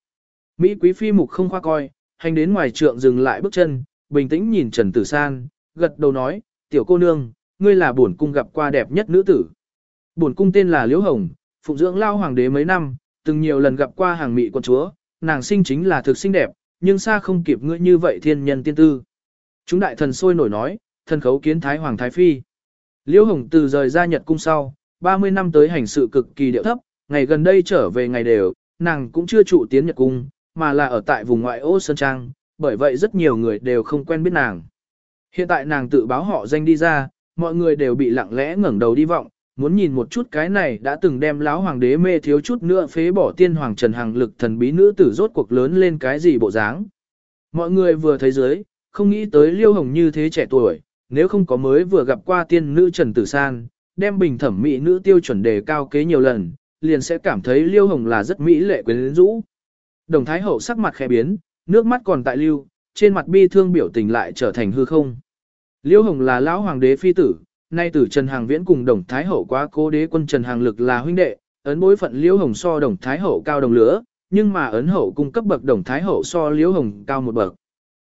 Speaker 1: Mỹ quý phi mục không khoa coi, hành đến ngoài trượng dừng lại bước chân, bình tĩnh nhìn Trần Tử San, gật đầu nói, tiểu cô nương, ngươi là bổn cung gặp qua đẹp nhất nữ tử. Bổn cung tên là Liễu Hồng, phụng dưỡng lao hoàng đế mấy năm, từng nhiều lần gặp qua hàng mỹ quân chúa, nàng sinh chính là thực xinh đẹp, nhưng xa không kịp ngươi như vậy thiên nhân tiên tư. Chúng đại thần sôi nổi nói, thần khấu kiến thái hoàng thái phi. Liễu Hồng từ rời ra Nhật cung sau, 30 năm tới hành sự cực kỳ điệu thấp, ngày gần đây trở về ngày đều, nàng cũng chưa trụ tiến Nhật cung, mà là ở tại vùng ngoại ô Sơn Trang, bởi vậy rất nhiều người đều không quen biết nàng. Hiện tại nàng tự báo họ danh đi ra, mọi người đều bị lặng lẽ ngẩng đầu đi vọng, muốn nhìn một chút cái này đã từng đem lão hoàng đế mê thiếu chút nữa phế bỏ tiên hoàng trần Hằng lực thần bí nữ tử rốt cuộc lớn lên cái gì bộ dáng. Mọi người vừa thấy dưới, không nghĩ tới liêu hồng như thế trẻ tuổi, nếu không có mới vừa gặp qua tiên nữ Trần Tử San, đem bình thẩm mỹ nữ tiêu chuẩn đề cao kế nhiều lần, liền sẽ cảm thấy liêu hồng là rất mỹ lệ quyến rũ. Đồng Thái Hậu sắc mặt khẽ biến, nước mắt còn tại lưu, trên mặt bi thương biểu tình lại trở thành hư không. Liêu hồng là lão hoàng đế phi tử, nay tử Trần Hàng Viễn cùng Đồng Thái Hậu quá cố đế quân Trần Hàng Lực là huynh đệ, ấn bối phận Liêu hồng so Đồng Thái Hậu cao đồng lửa, nhưng mà ấn hậu cung cấp bậc Đồng Thái Hậu so Liêu hồng cao một bậc.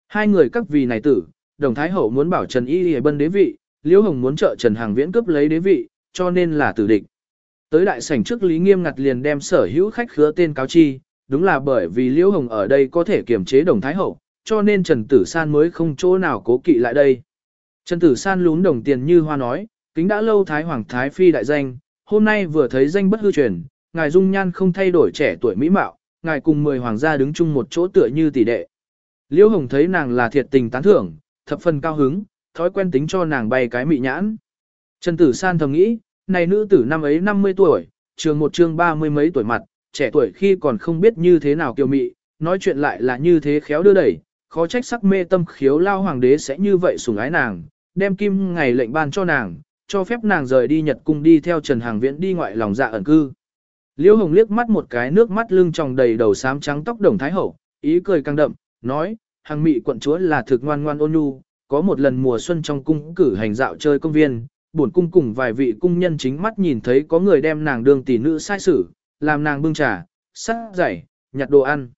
Speaker 1: Hai người các vì này tử, đồng thái hậu muốn bảo Trần Y Y bân đế vị, Liễu Hồng muốn trợ Trần Hàng Viễn cướp lấy đế vị, cho nên là tử địch. Tới đại sảnh trước Lý Nghiêm ngặt liền đem sở hữu khách khứa tên cáo chi, đúng là bởi vì Liễu Hồng ở đây có thể kiềm chế đồng thái hậu, cho nên Trần Tử San mới không chỗ nào cố kỵ lại đây. Trần Tử San lún đồng tiền như hoa nói, kính đã lâu Thái Hoàng Thái Phi đại danh, hôm nay vừa thấy danh bất hư truyền, ngài dung nhan không thay đổi trẻ tuổi mỹ mạo, ngài cùng mười hoàng gia đứng chung một chỗ tựa như tỷ đệ. Liễu Hồng thấy nàng là thiệt tình tán thưởng, thập phần cao hứng, thói quen tính cho nàng bay cái mị nhãn. Trần Tử San thầm nghĩ, này nữ tử năm ấy 50 tuổi, trường một trường ba mươi mấy tuổi mặt, trẻ tuổi khi còn không biết như thế nào kiều mị, nói chuyện lại là như thế khéo đưa đẩy, khó trách sắc mê tâm khiếu lao hoàng đế sẽ như vậy sủng ái nàng, đem kim ngày lệnh ban cho nàng, cho phép nàng rời đi Nhật cung đi theo Trần Hàng Viễn đi ngoại lòng dạ ẩn cư. Liễu Hồng liếc mắt một cái nước mắt lưng tròng đầy đầu xám trắng tóc đồng thái hậu, ý cười căng đậm, nói, hàng mị quận chúa là thực ngoan ngoan ôn nhu, có một lần mùa xuân trong cung cử hành dạo chơi công viên, bổn cung cùng vài vị cung nhân chính mắt nhìn thấy có người đem nàng đường tỷ nữ sai xử, làm nàng bưng trà, sắt giải, nhặt đồ ăn.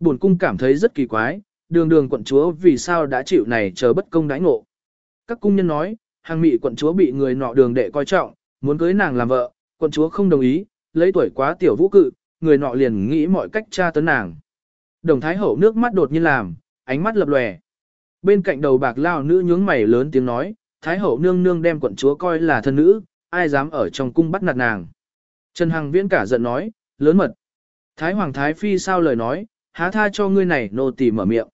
Speaker 1: Bổn cung cảm thấy rất kỳ quái, đường đường quận chúa vì sao đã chịu này chờ bất công đãi ngộ. Các cung nhân nói, hàng mị quận chúa bị người nọ đường đệ coi trọng, muốn cưới nàng làm vợ, quận chúa không đồng ý, lấy tuổi quá tiểu vũ cự, người nọ liền nghĩ mọi cách tra tấn nàng. Đồng Thái Hậu nước mắt đột nhiên làm, ánh mắt lập lòe. Bên cạnh đầu bạc lao nữ nhướng mày lớn tiếng nói, Thái hậu nương nương đem quận chúa coi là thân nữ, ai dám ở trong cung bắt nạt nàng. Trần Hằng viễn cả giận nói, lớn mật. Thái hoàng thái phi sao lời nói, há tha cho ngươi này nô tỳ mở miệng.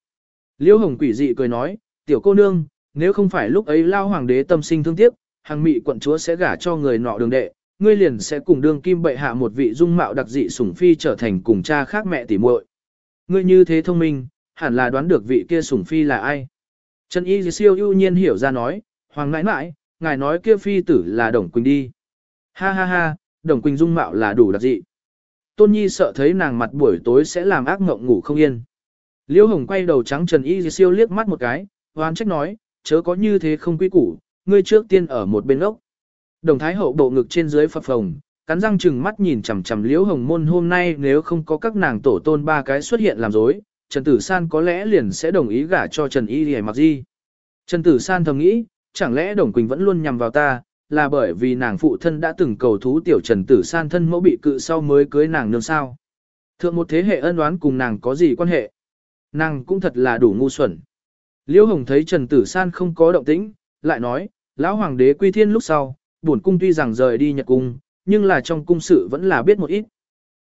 Speaker 1: Liễu hồng quỷ dị cười nói, tiểu cô nương, nếu không phải lúc ấy lao hoàng đế tâm sinh thương tiếc, hàng mị quận chúa sẽ gả cho người nọ đường đệ, ngươi liền sẽ cùng đương kim bệ hạ một vị dung mạo đặc dị sủng phi trở thành cùng cha khác mẹ tỉ muội. Ngươi như thế thông minh, hẳn là đoán được vị kia sủng phi là ai. Trần Y siêu ưu nhiên hiểu ra nói, hoàng nãi nãi, ngài nói kia phi tử là Đồng Quỳnh đi. Ha ha ha, Đồng Quỳnh dung mạo là đủ đặc dị. Tôn Nhi sợ thấy nàng mặt buổi tối sẽ làm ác mộng ngủ không yên. Liễu Hồng quay đầu trắng Trần Y siêu liếc mắt một cái, hoan trách nói, chớ có như thế không quy củ, ngươi trước tiên ở một bên ốc. Đồng Thái Hậu bộ ngực trên dưới phập phồng, cắn răng chừng mắt nhìn chằm chằm Liễu Hồng môn hôm nay nếu không có các nàng tổ tôn ba cái xuất hiện làm dối, Trần Tử San có lẽ liền sẽ đồng ý gả cho Trần Y Lì mặc gì. Trần Tử San thầm nghĩ, chẳng lẽ Đồng Quỳnh vẫn luôn nhằm vào ta, là bởi vì nàng phụ thân đã từng cầu thú tiểu Trần Tử San thân mẫu bị cự sau mới cưới nàng nương sao. Thượng một thế hệ ân oán cùng nàng có gì quan hệ? Nàng cũng thật là đủ ngu xuẩn. Liễu Hồng thấy Trần Tử San không có động tĩnh, lại nói, lão hoàng đế quy thiên lúc sau, bổn cung tuy rằng rời đi Nhật cung, nhưng là trong cung sự vẫn là biết một ít.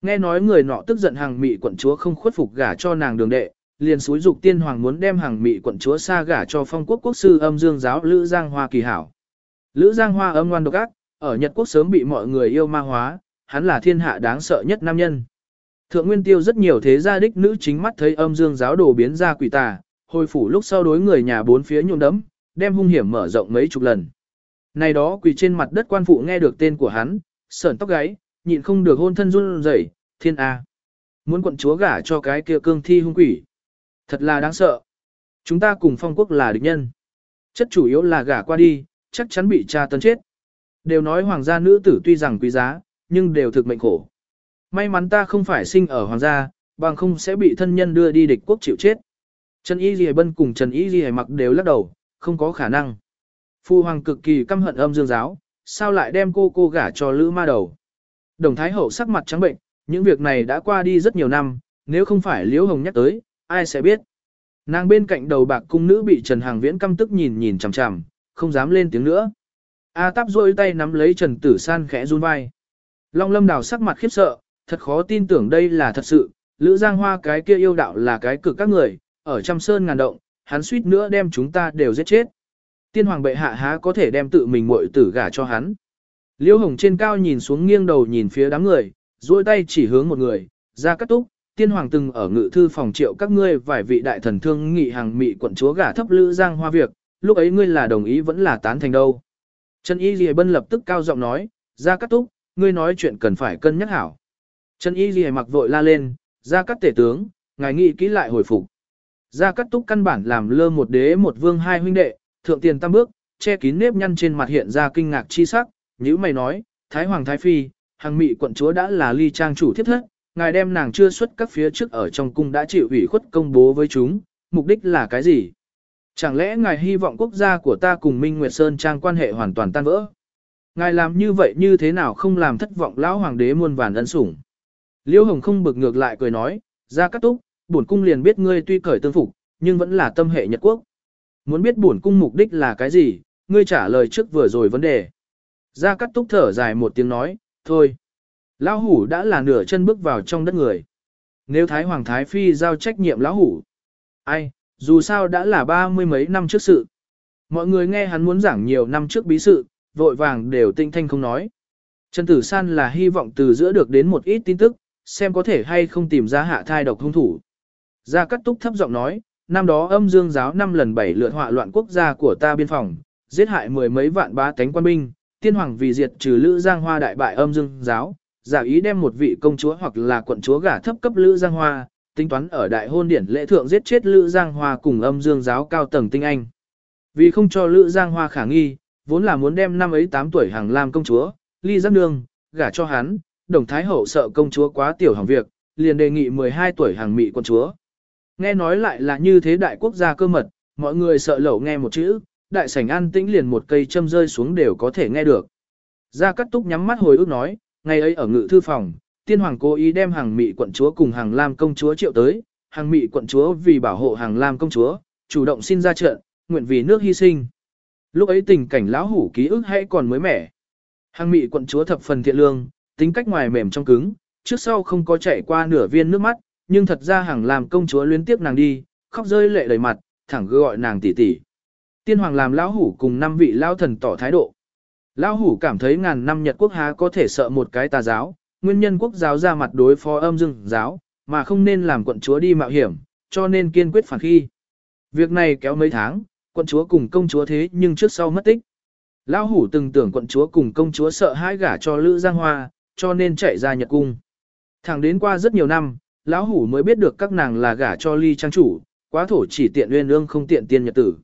Speaker 1: Nghe nói người nọ tức giận hàng mị quận chúa không khuất phục gả cho nàng đường đệ, liền xúi dục tiên hoàng muốn đem hàng mị quận chúa xa gả cho phong quốc quốc sư âm dương giáo Lữ Giang Hoa kỳ hảo. Lữ Giang Hoa âm ngoan độc ác, ở Nhật quốc sớm bị mọi người yêu ma hóa, hắn là thiên hạ đáng sợ nhất nam nhân. Thượng Nguyên Tiêu rất nhiều thế gia đích nữ chính mắt thấy âm dương giáo đồ biến ra quỷ tà, hồi phủ lúc sau đối người nhà bốn phía nhuộm đấm, đem hung hiểm mở rộng mấy chục lần. Này đó quỳ trên mặt đất quan phụ nghe được tên của hắn, sởn tóc gáy, nhịn không được hôn thân run rẩy, thiên A. Muốn quận chúa gả cho cái kia cương thi hung quỷ. Thật là đáng sợ. Chúng ta cùng phong quốc là địch nhân. Chất chủ yếu là gả qua đi, chắc chắn bị cha tấn chết. Đều nói hoàng gia nữ tử tuy rằng quý giá, nhưng đều thực mệnh khổ. May mắn ta không phải sinh ở hoàng gia, bằng không sẽ bị thân nhân đưa đi địch quốc chịu chết. Trần Y Ghi Bân cùng Trần Y Ghi mặc đều lắc đầu, không có khả năng. Phu hoàng cực kỳ căm hận âm dương giáo, sao lại đem cô cô gả cho lữ ma đầu. Đồng Thái Hậu sắc mặt trắng bệnh, những việc này đã qua đi rất nhiều năm, nếu không phải Liễu Hồng nhắc tới, ai sẽ biết. Nàng bên cạnh đầu bạc cung nữ bị Trần Hàng Viễn căm tức nhìn nhìn chằm chằm, không dám lên tiếng nữa. A Táp rôi tay nắm lấy Trần Tử San khẽ run vai. Long Lâm Đào sắc mặt khiếp sợ, thật khó tin tưởng đây là thật sự, Lữ Giang Hoa cái kia yêu đạo là cái cực các người, ở trăm sơn ngàn động, hắn suýt nữa đem chúng ta đều giết chết. Tiên hoàng bệ hạ há có thể đem tự mình muội tử gả cho hắn. Liễu Hồng trên cao nhìn xuống nghiêng đầu nhìn phía đám người, duỗi tay chỉ hướng một người, ra cắt túc, tiên hoàng từng ở ngự thư phòng triệu các ngươi vài vị đại thần thương nghị hàng mị quận chúa gả thấp lữ giang hoa việc, lúc ấy ngươi là đồng ý vẫn là tán thành đâu. Trần Y Ghi Bân lập tức cao giọng nói, ra cắt túc, ngươi nói chuyện cần phải cân nhắc hảo. Trần Y Ghi mặc vội la lên, ra cắt tể tướng, ngài nghĩ kỹ lại hồi phục. Ra cắt túc căn bản làm lơ một đế một vương hai huynh đệ, thượng tiền tam bước, che kín nếp nhăn trên mặt hiện ra kinh ngạc chi sắc, như mày nói, Thái Hoàng Thái Phi, hàng mị quận chúa đã là ly trang chủ thiết thất, ngài đem nàng chưa xuất các phía trước ở trong cung đã chịu ủy khuất công bố với chúng, mục đích là cái gì? Chẳng lẽ ngài hy vọng quốc gia của ta cùng Minh Nguyệt Sơn trang quan hệ hoàn toàn tan vỡ? Ngài làm như vậy như thế nào không làm thất vọng lão hoàng đế muôn vàn ân sủng? Liêu Hồng không bực ngược lại cười nói, ra cắt túc, bổn cung liền biết ngươi tuy cởi tương phục, nhưng vẫn là tâm hệ Nhật Quốc. Muốn biết bổn cung mục đích là cái gì, ngươi trả lời trước vừa rồi vấn đề. Gia Cát Túc thở dài một tiếng nói, thôi. Lão hủ đã là nửa chân bước vào trong đất người. Nếu Thái Hoàng Thái Phi giao trách nhiệm lão hủ. Ai, dù sao đã là ba mươi mấy năm trước sự. Mọi người nghe hắn muốn giảng nhiều năm trước bí sự, vội vàng đều tinh thanh không nói. Trần Tử San là hy vọng từ giữa được đến một ít tin tức, xem có thể hay không tìm ra hạ thai độc hung thủ. Gia Cát Túc thấp giọng nói, năm đó âm dương giáo năm lần bảy lượt họa loạn quốc gia của ta biên phòng, giết hại mười mấy vạn bá tánh quan binh, tiên hoàng vì diệt trừ Lữ Giang Hoa đại bại âm dương giáo, giả ý đem một vị công chúa hoặc là quận chúa gả thấp cấp Lữ Giang Hoa, tính toán ở đại hôn điển lễ thượng giết chết Lữ Giang Hoa cùng âm dương giáo cao tầng tinh anh. Vì không cho Lữ Giang Hoa khả nghi, vốn là muốn đem năm ấy 8 tuổi hàng lam công chúa, ly giáp nương, gả cho hắn, đồng thái hậu sợ công chúa quá tiểu hỏng việc, liền đề nghị 12 tuổi hàng mị quận chúa. Nghe nói lại là như thế đại quốc gia cơ mật, mọi người sợ lẩu nghe một chữ, đại sảnh an tĩnh liền một cây châm rơi xuống đều có thể nghe được. Gia Cát Túc nhắm mắt hồi ức nói, ngày ấy ở ngự thư phòng, tiên hoàng cố ý đem hàng mị quận chúa cùng hàng lam công chúa triệu tới, hàng mị quận chúa vì bảo hộ hàng lam công chúa, chủ động xin ra trận, nguyện vì nước hy sinh. Lúc ấy tình cảnh lão hủ ký ức hay còn mới mẻ. Hàng mị quận chúa thập phần thiện lương, tính cách ngoài mềm trong cứng, trước sau không có chạy qua nửa viên nước mắt, nhưng thật ra hàng làm công chúa luyến tiếp nàng đi, khóc rơi lệ đầy mặt, thẳng gọi nàng tỷ tỷ. Tiên hoàng làm lão hủ cùng năm vị lão thần tỏ thái độ. Lão hủ cảm thấy ngàn năm Nhật quốc há có thể sợ một cái tà giáo, nguyên nhân quốc giáo ra mặt đối phó âm dương giáo, mà không nên làm quận chúa đi mạo hiểm, cho nên kiên quyết phản khi. Việc này kéo mấy tháng, quận chúa cùng công chúa thế nhưng trước sau mất tích. Lão hủ từng tưởng quận chúa cùng công chúa sợ hãi gả cho Lữ Giang Hoa, cho nên chạy ra Nhật cung. Thẳng đến qua rất nhiều năm, lão hủ mới biết được các nàng là gả cho ly trang chủ, quá thổ chỉ tiện uyên ương không tiện tiên nhật tử.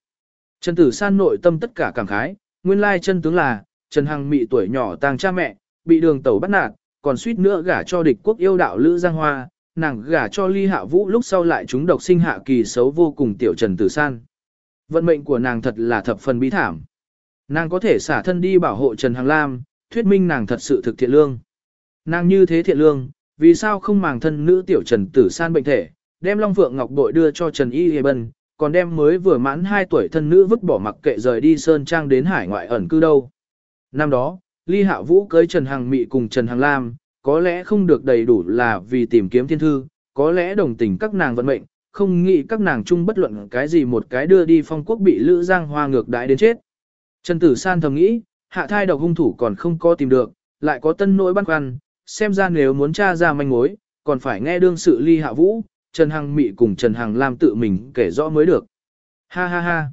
Speaker 1: Trần Tử San nội tâm tất cả cảm khái, nguyên lai chân tướng là, Trần Hằng mị tuổi nhỏ tàng cha mẹ, bị đường tẩu bắt nạt, còn suýt nữa gả cho địch quốc yêu đạo Lữ Giang Hoa, nàng gả cho ly hạ vũ lúc sau lại chúng độc sinh hạ kỳ xấu vô cùng tiểu Trần Tử San. Vận mệnh của nàng thật là thập phần bí thảm. Nàng có thể xả thân đi bảo hộ Trần Hằng Lam, thuyết minh nàng thật sự thực thiện lương. Nàng như thế thiện lương, vì sao không màng thân nữ tiểu Trần Tử San bệnh thể, đem Long Phượng Ngọc bội đưa cho Trần Y Hề Bân, còn đem mới vừa mãn 2 tuổi thân nữ vứt bỏ mặc kệ rời đi Sơn Trang đến hải ngoại ẩn cư đâu. Năm đó, Ly Hạ Vũ cưới Trần Hằng Mị cùng Trần Hằng Lam, có lẽ không được đầy đủ là vì tìm kiếm thiên thư, có lẽ đồng tình các nàng vận mệnh, không nghĩ các nàng chung bất luận cái gì một cái đưa đi phong quốc bị Lữ Giang Hoa ngược đãi đến chết. Trần Tử San thầm nghĩ, hạ thai độc hung thủ còn không có tìm được, lại có tân nỗi băn khoăn, xem ra nếu muốn tra ra manh mối, còn phải nghe đương sự ly hạ vũ, Trần Hằng Mị cùng Trần Hằng Lam tự mình kể rõ mới được. Ha ha ha.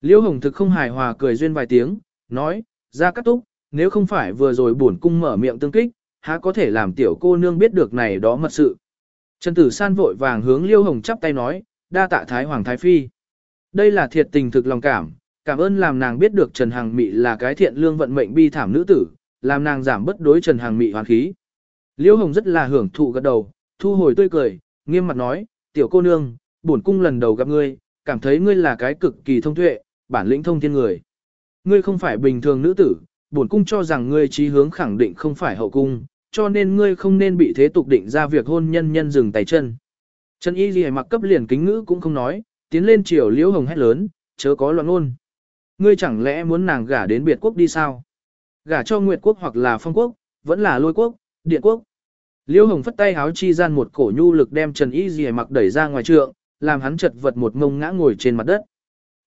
Speaker 1: Liễu Hồng thực không hài hòa cười duyên vài tiếng, nói, ra cắt túc, nếu không phải vừa rồi bổn cung mở miệng tương kích, há có thể làm tiểu cô nương biết được này đó mật sự. Trần Tử San vội vàng hướng Liêu Hồng chắp tay nói, đa tạ Thái Hoàng Thái Phi. Đây là thiệt tình thực lòng cảm, cảm ơn làm nàng biết được Trần Hằng Mị là cái thiện lương vận mệnh bi thảm nữ tử, làm nàng giảm bất đối Trần Hằng Mị hoàn khí. Liêu Hồng rất là hưởng thụ gật đầu, thu hồi tươi cười, nghiêm mặt nói, tiểu cô nương, bổn cung lần đầu gặp ngươi, cảm thấy ngươi là cái cực kỳ thông tuệ, bản lĩnh thông thiên người. Ngươi không phải bình thường nữ tử, bổn cung cho rằng ngươi trí hướng khẳng định không phải hậu cung, cho nên ngươi không nên bị thế tục định ra việc hôn nhân nhân dừng tay chân. Trần Y Ghi mặc cấp liền kính ngữ cũng không nói, tiến lên chiều liễu hồng hét lớn, chớ có loạn ngôn. Ngươi chẳng lẽ muốn nàng gả đến biệt quốc đi sao? Gả cho Nguyệt quốc hoặc là Phong quốc, vẫn là Lôi quốc, Điện quốc. Liễu Hồng phất tay háo chi gian một cổ nhu lực đem Trần Y Dì mặc đẩy ra ngoài trượng, làm hắn chật vật một ngông ngã ngồi trên mặt đất.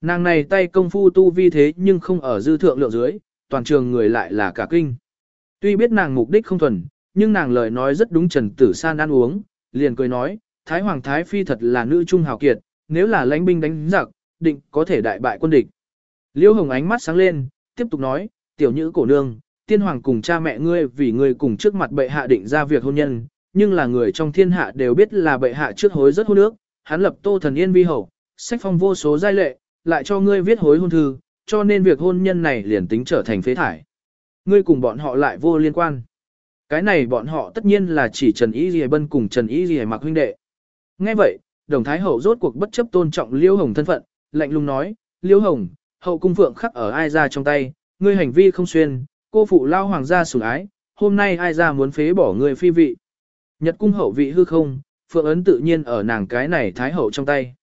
Speaker 1: Nàng này tay công phu tu vi thế nhưng không ở dư thượng lượng dưới, toàn trường người lại là cả kinh. Tuy biết nàng mục đích không thuần, nhưng nàng lời nói rất đúng Trần Tử San ăn uống, liền cười nói, Thái Hoàng Thái Phi thật là nữ trung hào kiệt, nếu là lãnh binh đánh giặc, định có thể đại bại quân địch. Liêu Hồng ánh mắt sáng lên, tiếp tục nói, tiểu nữ cổ nương, tiên hoàng cùng cha mẹ ngươi vì ngươi cùng trước mặt bệ hạ định ra việc hôn nhân, nhưng là người trong thiên hạ đều biết là bệ hạ trước hối rất hôn nước, hắn lập tô thần yên vi hậu, sách phong vô số giai lệ, lại cho ngươi viết hối hôn thư, cho nên việc hôn nhân này liền tính trở thành phế thải. Ngươi cùng bọn họ lại vô liên quan. Cái này bọn họ tất nhiên là chỉ Trần ý dì Bân cùng Trần ý dì Mặc huynh đệ. Nghe vậy, đồng thái hậu rốt cuộc bất chấp tôn trọng Liêu Hồng thân phận, lạnh lùng nói, Liêu Hồng, hậu cung phượng khắc ở ai ra trong tay, ngươi hành vi không xuyên, cô phụ lao hoàng gia sủng ái, hôm nay ai ra muốn phế bỏ người phi vị. Nhật cung hậu vị hư không, phượng ấn tự nhiên ở nàng cái này thái hậu trong tay.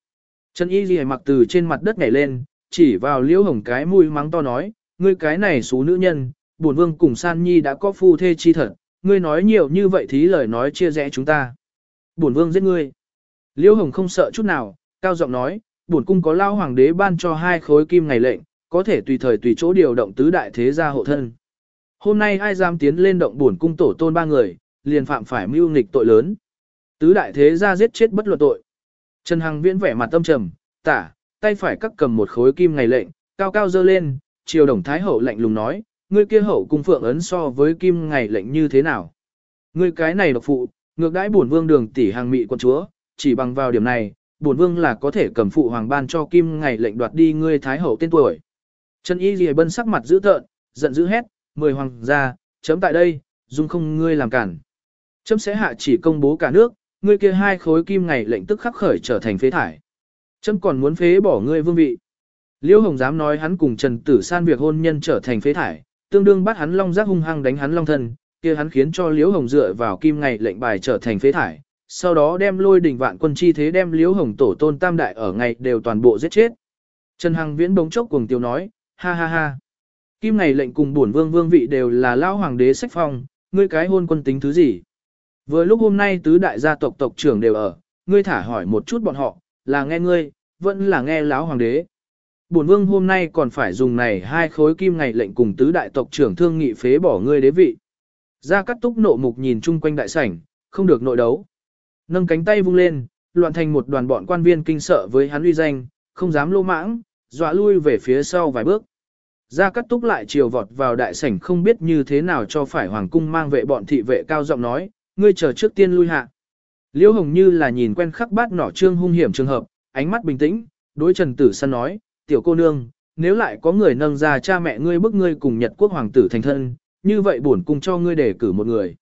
Speaker 1: Trần Y Ghi mặc từ trên mặt đất nhảy lên, chỉ vào liễu hồng cái mũi mắng to nói, ngươi cái này xú nữ nhân, bổn vương cùng san nhi đã có phu thê chi thật, ngươi nói nhiều như vậy thí lời nói chia rẽ chúng ta. Bổn vương giết ngươi. Liễu hồng không sợ chút nào, cao giọng nói, bổn cung có lao hoàng đế ban cho hai khối kim ngày lệnh, có thể tùy thời tùy chỗ điều động tứ đại thế gia hộ thân. Hôm nay ai dám tiến lên động buồn cung tổ tôn ba người, liền phạm phải mưu nghịch tội lớn. Tứ đại thế gia giết chết bất luận tội. Trần Hằng viễn vẻ mặt tâm trầm, tả, tay phải cắt cầm một khối kim ngày lệnh, cao cao dơ lên, triều đồng thái hậu lạnh lùng nói, ngươi kia hậu cung phượng ấn so với kim ngày lệnh như thế nào? Ngươi cái này độc phụ, ngược đãi bổn vương đường tỷ hàng mị quân chúa, chỉ bằng vào điểm này, bổn vương là có thể cầm phụ hoàng ban cho kim ngày lệnh đoạt đi ngươi thái hậu tên tuổi. Trần Y Lìa Bân sắc mặt dữ tợn, giận dữ hét, mười hoàng gia, chấm tại đây, dung không ngươi làm cản. Chấm sẽ hạ chỉ công bố cả nước, ngươi kia hai khối kim ngày lệnh tức khắc khởi trở thành phế thải. Chấm còn muốn phế bỏ ngươi vương vị. Liêu Hồng dám nói hắn cùng Trần Tử San việc hôn nhân trở thành phế thải, tương đương bắt hắn long giác hung hăng đánh hắn long thân, kia hắn khiến cho Liễu Hồng dựa vào kim ngày lệnh bài trở thành phế thải, sau đó đem lôi đỉnh vạn quân chi thế đem Liễu Hồng tổ tôn tam đại ở ngày đều toàn bộ giết chết. Trần Hằng Viễn bỗng chốc cuồng tiêu nói, ha ha ha. Kim này lệnh cùng bổn vương vương vị đều là lao hoàng đế sách phong, ngươi cái hôn quân tính thứ gì? Vừa lúc hôm nay tứ đại gia tộc tộc trưởng đều ở, ngươi thả hỏi một chút bọn họ, là nghe ngươi, vẫn là nghe lão hoàng đế. Bổn vương hôm nay còn phải dùng này hai khối kim ngày lệnh cùng tứ đại tộc trưởng thương nghị phế bỏ ngươi đế vị. Gia Cát Túc nộ mục nhìn chung quanh đại sảnh, không được nội đấu. Nâng cánh tay vung lên, loạn thành một đoàn bọn quan viên kinh sợ với hắn uy danh, không dám lô mãng, dọa lui về phía sau vài bước. Gia Cát Túc lại chiều vọt vào đại sảnh không biết như thế nào cho phải hoàng cung mang vệ bọn thị vệ cao giọng nói, ngươi chờ trước tiên lui hạ. Liễu Hồng như là nhìn quen khắc bát nỏ trương hung hiểm trường hợp, ánh mắt bình tĩnh, đối Trần Tử San nói, tiểu cô nương, nếu lại có người nâng ra cha mẹ ngươi bức ngươi cùng Nhật quốc hoàng tử thành thân, như vậy bổn cung cho ngươi đề cử một người.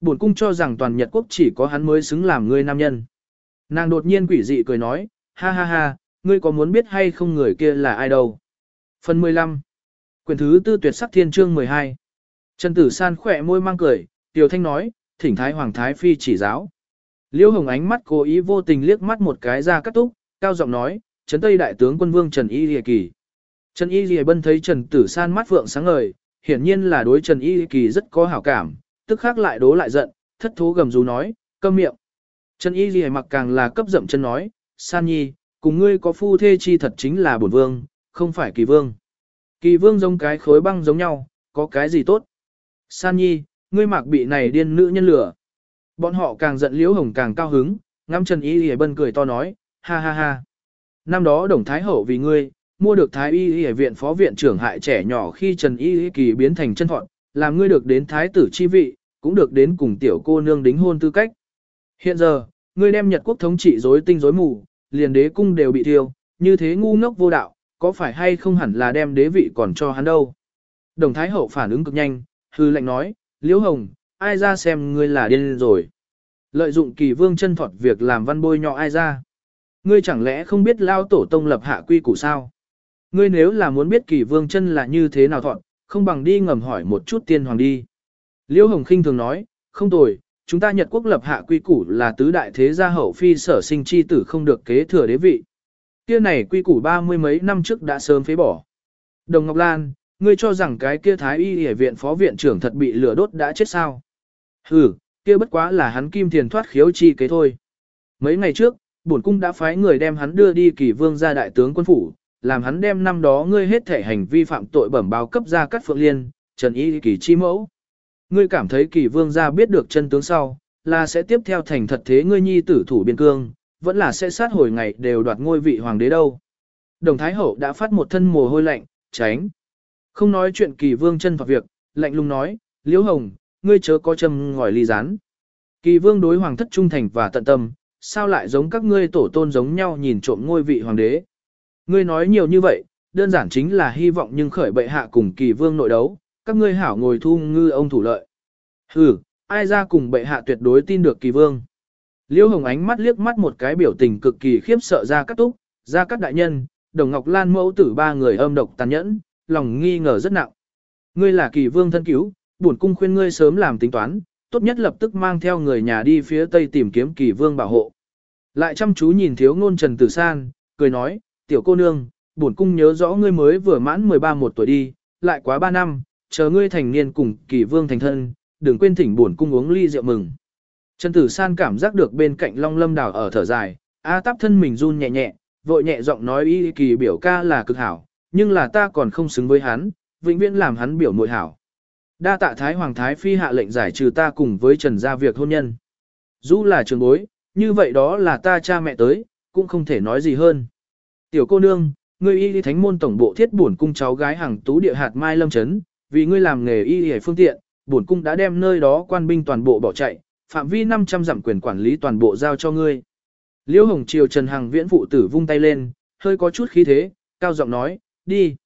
Speaker 1: Bổn cung cho rằng toàn Nhật quốc chỉ có hắn mới xứng làm ngươi nam nhân. Nàng đột nhiên quỷ dị cười nói, ha ha ha, ngươi có muốn biết hay không người kia là ai đâu. Phần 15 Quyền thứ tư tuyệt sắc thiên chương 12 Trần Tử San khỏe môi mang cười, Tiểu Thanh nói, thỉnh Thái Hoàng Thái Phi chỉ giáo. Liêu Hồng ánh mắt cố ý vô tình liếc mắt một cái ra cắt túc, cao giọng nói, Trấn Tây Đại tướng quân vương Trần Y Lìa Kỳ. Trần Y Lìa Bân thấy Trần Tử San mắt phượng sáng ngời, hiển nhiên là đối Trần Y Lìa Kỳ rất có hảo cảm, tức khắc lại đố lại giận, thất thố gầm rú nói, câm miệng. Trần Y Lìa mặc càng là cấp dậm chân nói, San Nhi, cùng ngươi có phu thê chi thật chính là bổn vương, không phải kỳ vương. Kỳ vương giống cái khối băng giống nhau, có cái gì tốt? San Nhi, ngươi mặc bị này điên nữ nhân lửa. Bọn họ càng giận liễu hồng càng cao hứng, ngắm Trần Y Y Bân cười to nói, ha ha ha. Năm đó Đồng Thái Hậu vì ngươi, mua được Thái Y Y viện phó viện trưởng hại trẻ nhỏ khi Trần Y Y kỳ biến thành chân thọn, làm ngươi được đến Thái tử chi vị, cũng được đến cùng tiểu cô nương đính hôn tư cách. Hiện giờ, ngươi đem Nhật quốc thống trị rối tinh rối mù, liền đế cung đều bị thiêu, như thế ngu ngốc vô đạo, có phải hay không hẳn là đem đế vị còn cho hắn đâu. Đồng Thái Hậu phản ứng cực nhanh, hư lệnh nói, Liễu Hồng, ai ra xem ngươi là điên rồi. Lợi dụng kỳ vương chân thọt việc làm văn bôi nhọ ai ra. Ngươi chẳng lẽ không biết lao tổ tông lập hạ quy củ sao? Ngươi nếu là muốn biết kỳ vương chân là như thế nào thọt, không bằng đi ngầm hỏi một chút tiên hoàng đi. Liễu Hồng khinh thường nói, không tồi, chúng ta Nhật quốc lập hạ quy củ là tứ đại thế gia hậu phi sở sinh chi tử không được kế thừa đế vị. Kia này quy củ ba mươi mấy năm trước đã sớm phế bỏ. Đồng Ngọc Lan, ngươi cho rằng cái kia thái y y viện phó viện trưởng thật bị lửa đốt đã chết sao? Hừ, kia bất quá là hắn kim tiền thoát khiếu chi kế thôi. Mấy ngày trước, bổn cung đã phái người đem hắn đưa đi kỳ vương ra đại tướng quân phủ, làm hắn đem năm đó ngươi hết thể hành vi phạm tội bẩm báo cấp ra cắt phượng liên, trần y kỳ chi mẫu. Ngươi cảm thấy kỳ vương gia biết được chân tướng sau, là sẽ tiếp theo thành thật thế ngươi nhi tử thủ biên cương, vẫn là sẽ sát hồi ngày đều đoạt ngôi vị hoàng đế đâu. Đồng Thái Hậu đã phát một thân mồ hôi lạnh, tránh. Không nói chuyện kỳ vương chân vào việc, lạnh lùng nói, Liễu Hồng, ngươi chớ có châm ngòi ly rán. Kỳ vương đối hoàng thất trung thành và tận tâm, sao lại giống các ngươi tổ tôn giống nhau nhìn trộm ngôi vị hoàng đế. Ngươi nói nhiều như vậy, đơn giản chính là hy vọng nhưng khởi bệ hạ cùng kỳ vương nội đấu, các ngươi hảo ngồi thu ngư ông thủ lợi. Hừ, ai ra cùng bệ hạ tuyệt đối tin được kỳ vương. Liêu Hồng ánh mắt liếc mắt một cái biểu tình cực kỳ khiếp sợ ra các túc, ra các đại nhân, đồng ngọc lan mẫu tử ba người âm độc tàn nhẫn, lòng nghi ngờ rất nặng. Ngươi là kỳ vương thân cứu, bổn cung khuyên ngươi sớm làm tính toán, tốt nhất lập tức mang theo người nhà đi phía tây tìm kiếm kỳ vương bảo hộ. Lại chăm chú nhìn thiếu ngôn Trần Tử San, cười nói, tiểu cô nương, bổn cung nhớ rõ ngươi mới vừa mãn 13 một tuổi đi, lại quá 3 năm, chờ ngươi thành niên cùng kỳ vương thành thân, đừng quên thỉnh bổn cung uống ly rượu mừng. Trần Tử San cảm giác được bên cạnh Long Lâm đảo ở thở dài, A táp thân mình run nhẹ nhẹ, vội nhẹ giọng nói ý kỳ biểu ca là cực hảo, nhưng là ta còn không xứng với hắn, vĩnh viễn làm hắn biểu nội hảo. Đa tạ Thái Hoàng Thái Phi hạ lệnh giải trừ ta cùng với Trần gia việc hôn nhân. Dù là trường bối, như vậy đó là ta cha mẹ tới, cũng không thể nói gì hơn. Tiểu cô nương, ngươi y đi thánh môn tổng bộ thiết bổn cung cháu gái hàng tú địa hạt Mai Lâm Trấn, vì ngươi làm nghề y y phương tiện, bổn cung đã đem nơi đó quan binh toàn bộ bỏ chạy, phạm vi 500 dặm quyền quản lý toàn bộ giao cho ngươi. Liễu Hồng Triều Trần Hằng viễn phụ tử vung tay lên, hơi có chút khí thế, cao giọng nói, đi.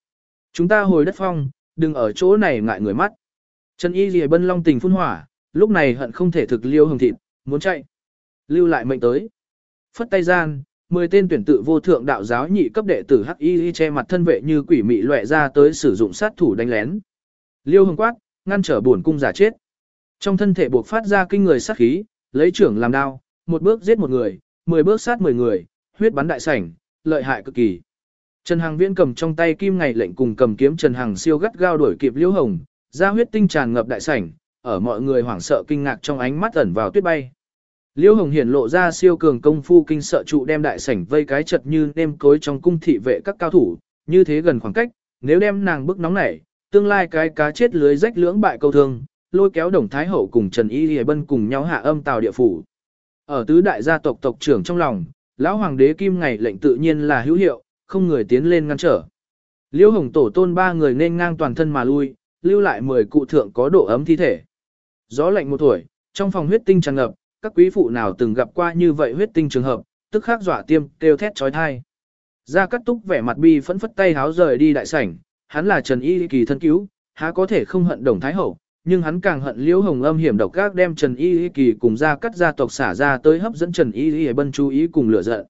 Speaker 1: Chúng ta hồi đất phong, đừng ở chỗ này ngại người mắt. Trần Y Lìa Bân Long tình phun hỏa, lúc này hận không thể thực Liêu Hồng thịt, muốn chạy. Lưu lại mệnh tới. Phất tay gian, 10 tên tuyển tự vô thượng đạo giáo nhị cấp đệ tử Hắc Y che mặt thân vệ như quỷ mị loẹ ra tới sử dụng sát thủ đánh lén. Liêu Hồng quát, ngăn trở buồn cung giả chết. Trong thân thể buộc phát ra kinh người sát khí, lấy trưởng làm đao, một bước giết một người, mười bước sát mười người, huyết bắn đại sảnh, lợi hại cực kỳ. Trần Hằng Viễn cầm trong tay kim ngày lệnh cùng cầm kiếm Trần Hằng siêu gắt gao đuổi kịp Liễu Hồng, ra huyết tinh tràn ngập đại sảnh, ở mọi người hoảng sợ kinh ngạc trong ánh mắt ẩn vào tuyết bay. Liễu Hồng hiển lộ ra siêu cường công phu kinh sợ trụ đem đại sảnh vây cái chật như nêm cối trong cung thị vệ các cao thủ, như thế gần khoảng cách, nếu đem nàng bức nóng nảy, tương lai cái cá chết lưới rách lưỡng bại câu thương, lôi kéo Đồng Thái Hậu cùng Trần Y Hề Bân cùng nhau hạ âm tào địa phủ. Ở tứ đại gia tộc tộc trưởng trong lòng, lão hoàng đế kim ngày lệnh tự nhiên là hữu hiệu, không người tiến lên ngăn trở. Liễu Hồng tổ tôn ba người nên ngang toàn thân mà lui, lưu lại 10 cụ thượng có độ ấm thi thể. Gió lạnh một tuổi, trong phòng huyết tinh tràn ngập, các quý phụ nào từng gặp qua như vậy huyết tinh trường hợp, tức khắc dọa tiêm, kêu thét chói tai. Gia Cát Túc vẻ mặt bi phẫn phất tay háo rời đi đại sảnh, hắn là Trần Y Kỳ thân cứu, há có thể không hận Đồng Thái Hậu, nhưng hắn càng hận Liễu Hồng âm hiểm độc gác đem Trần Y Kỳ cùng Gia Cát gia tộc xả ra tới hấp dẫn Trần Y Y bân chú ý cùng lửa giận.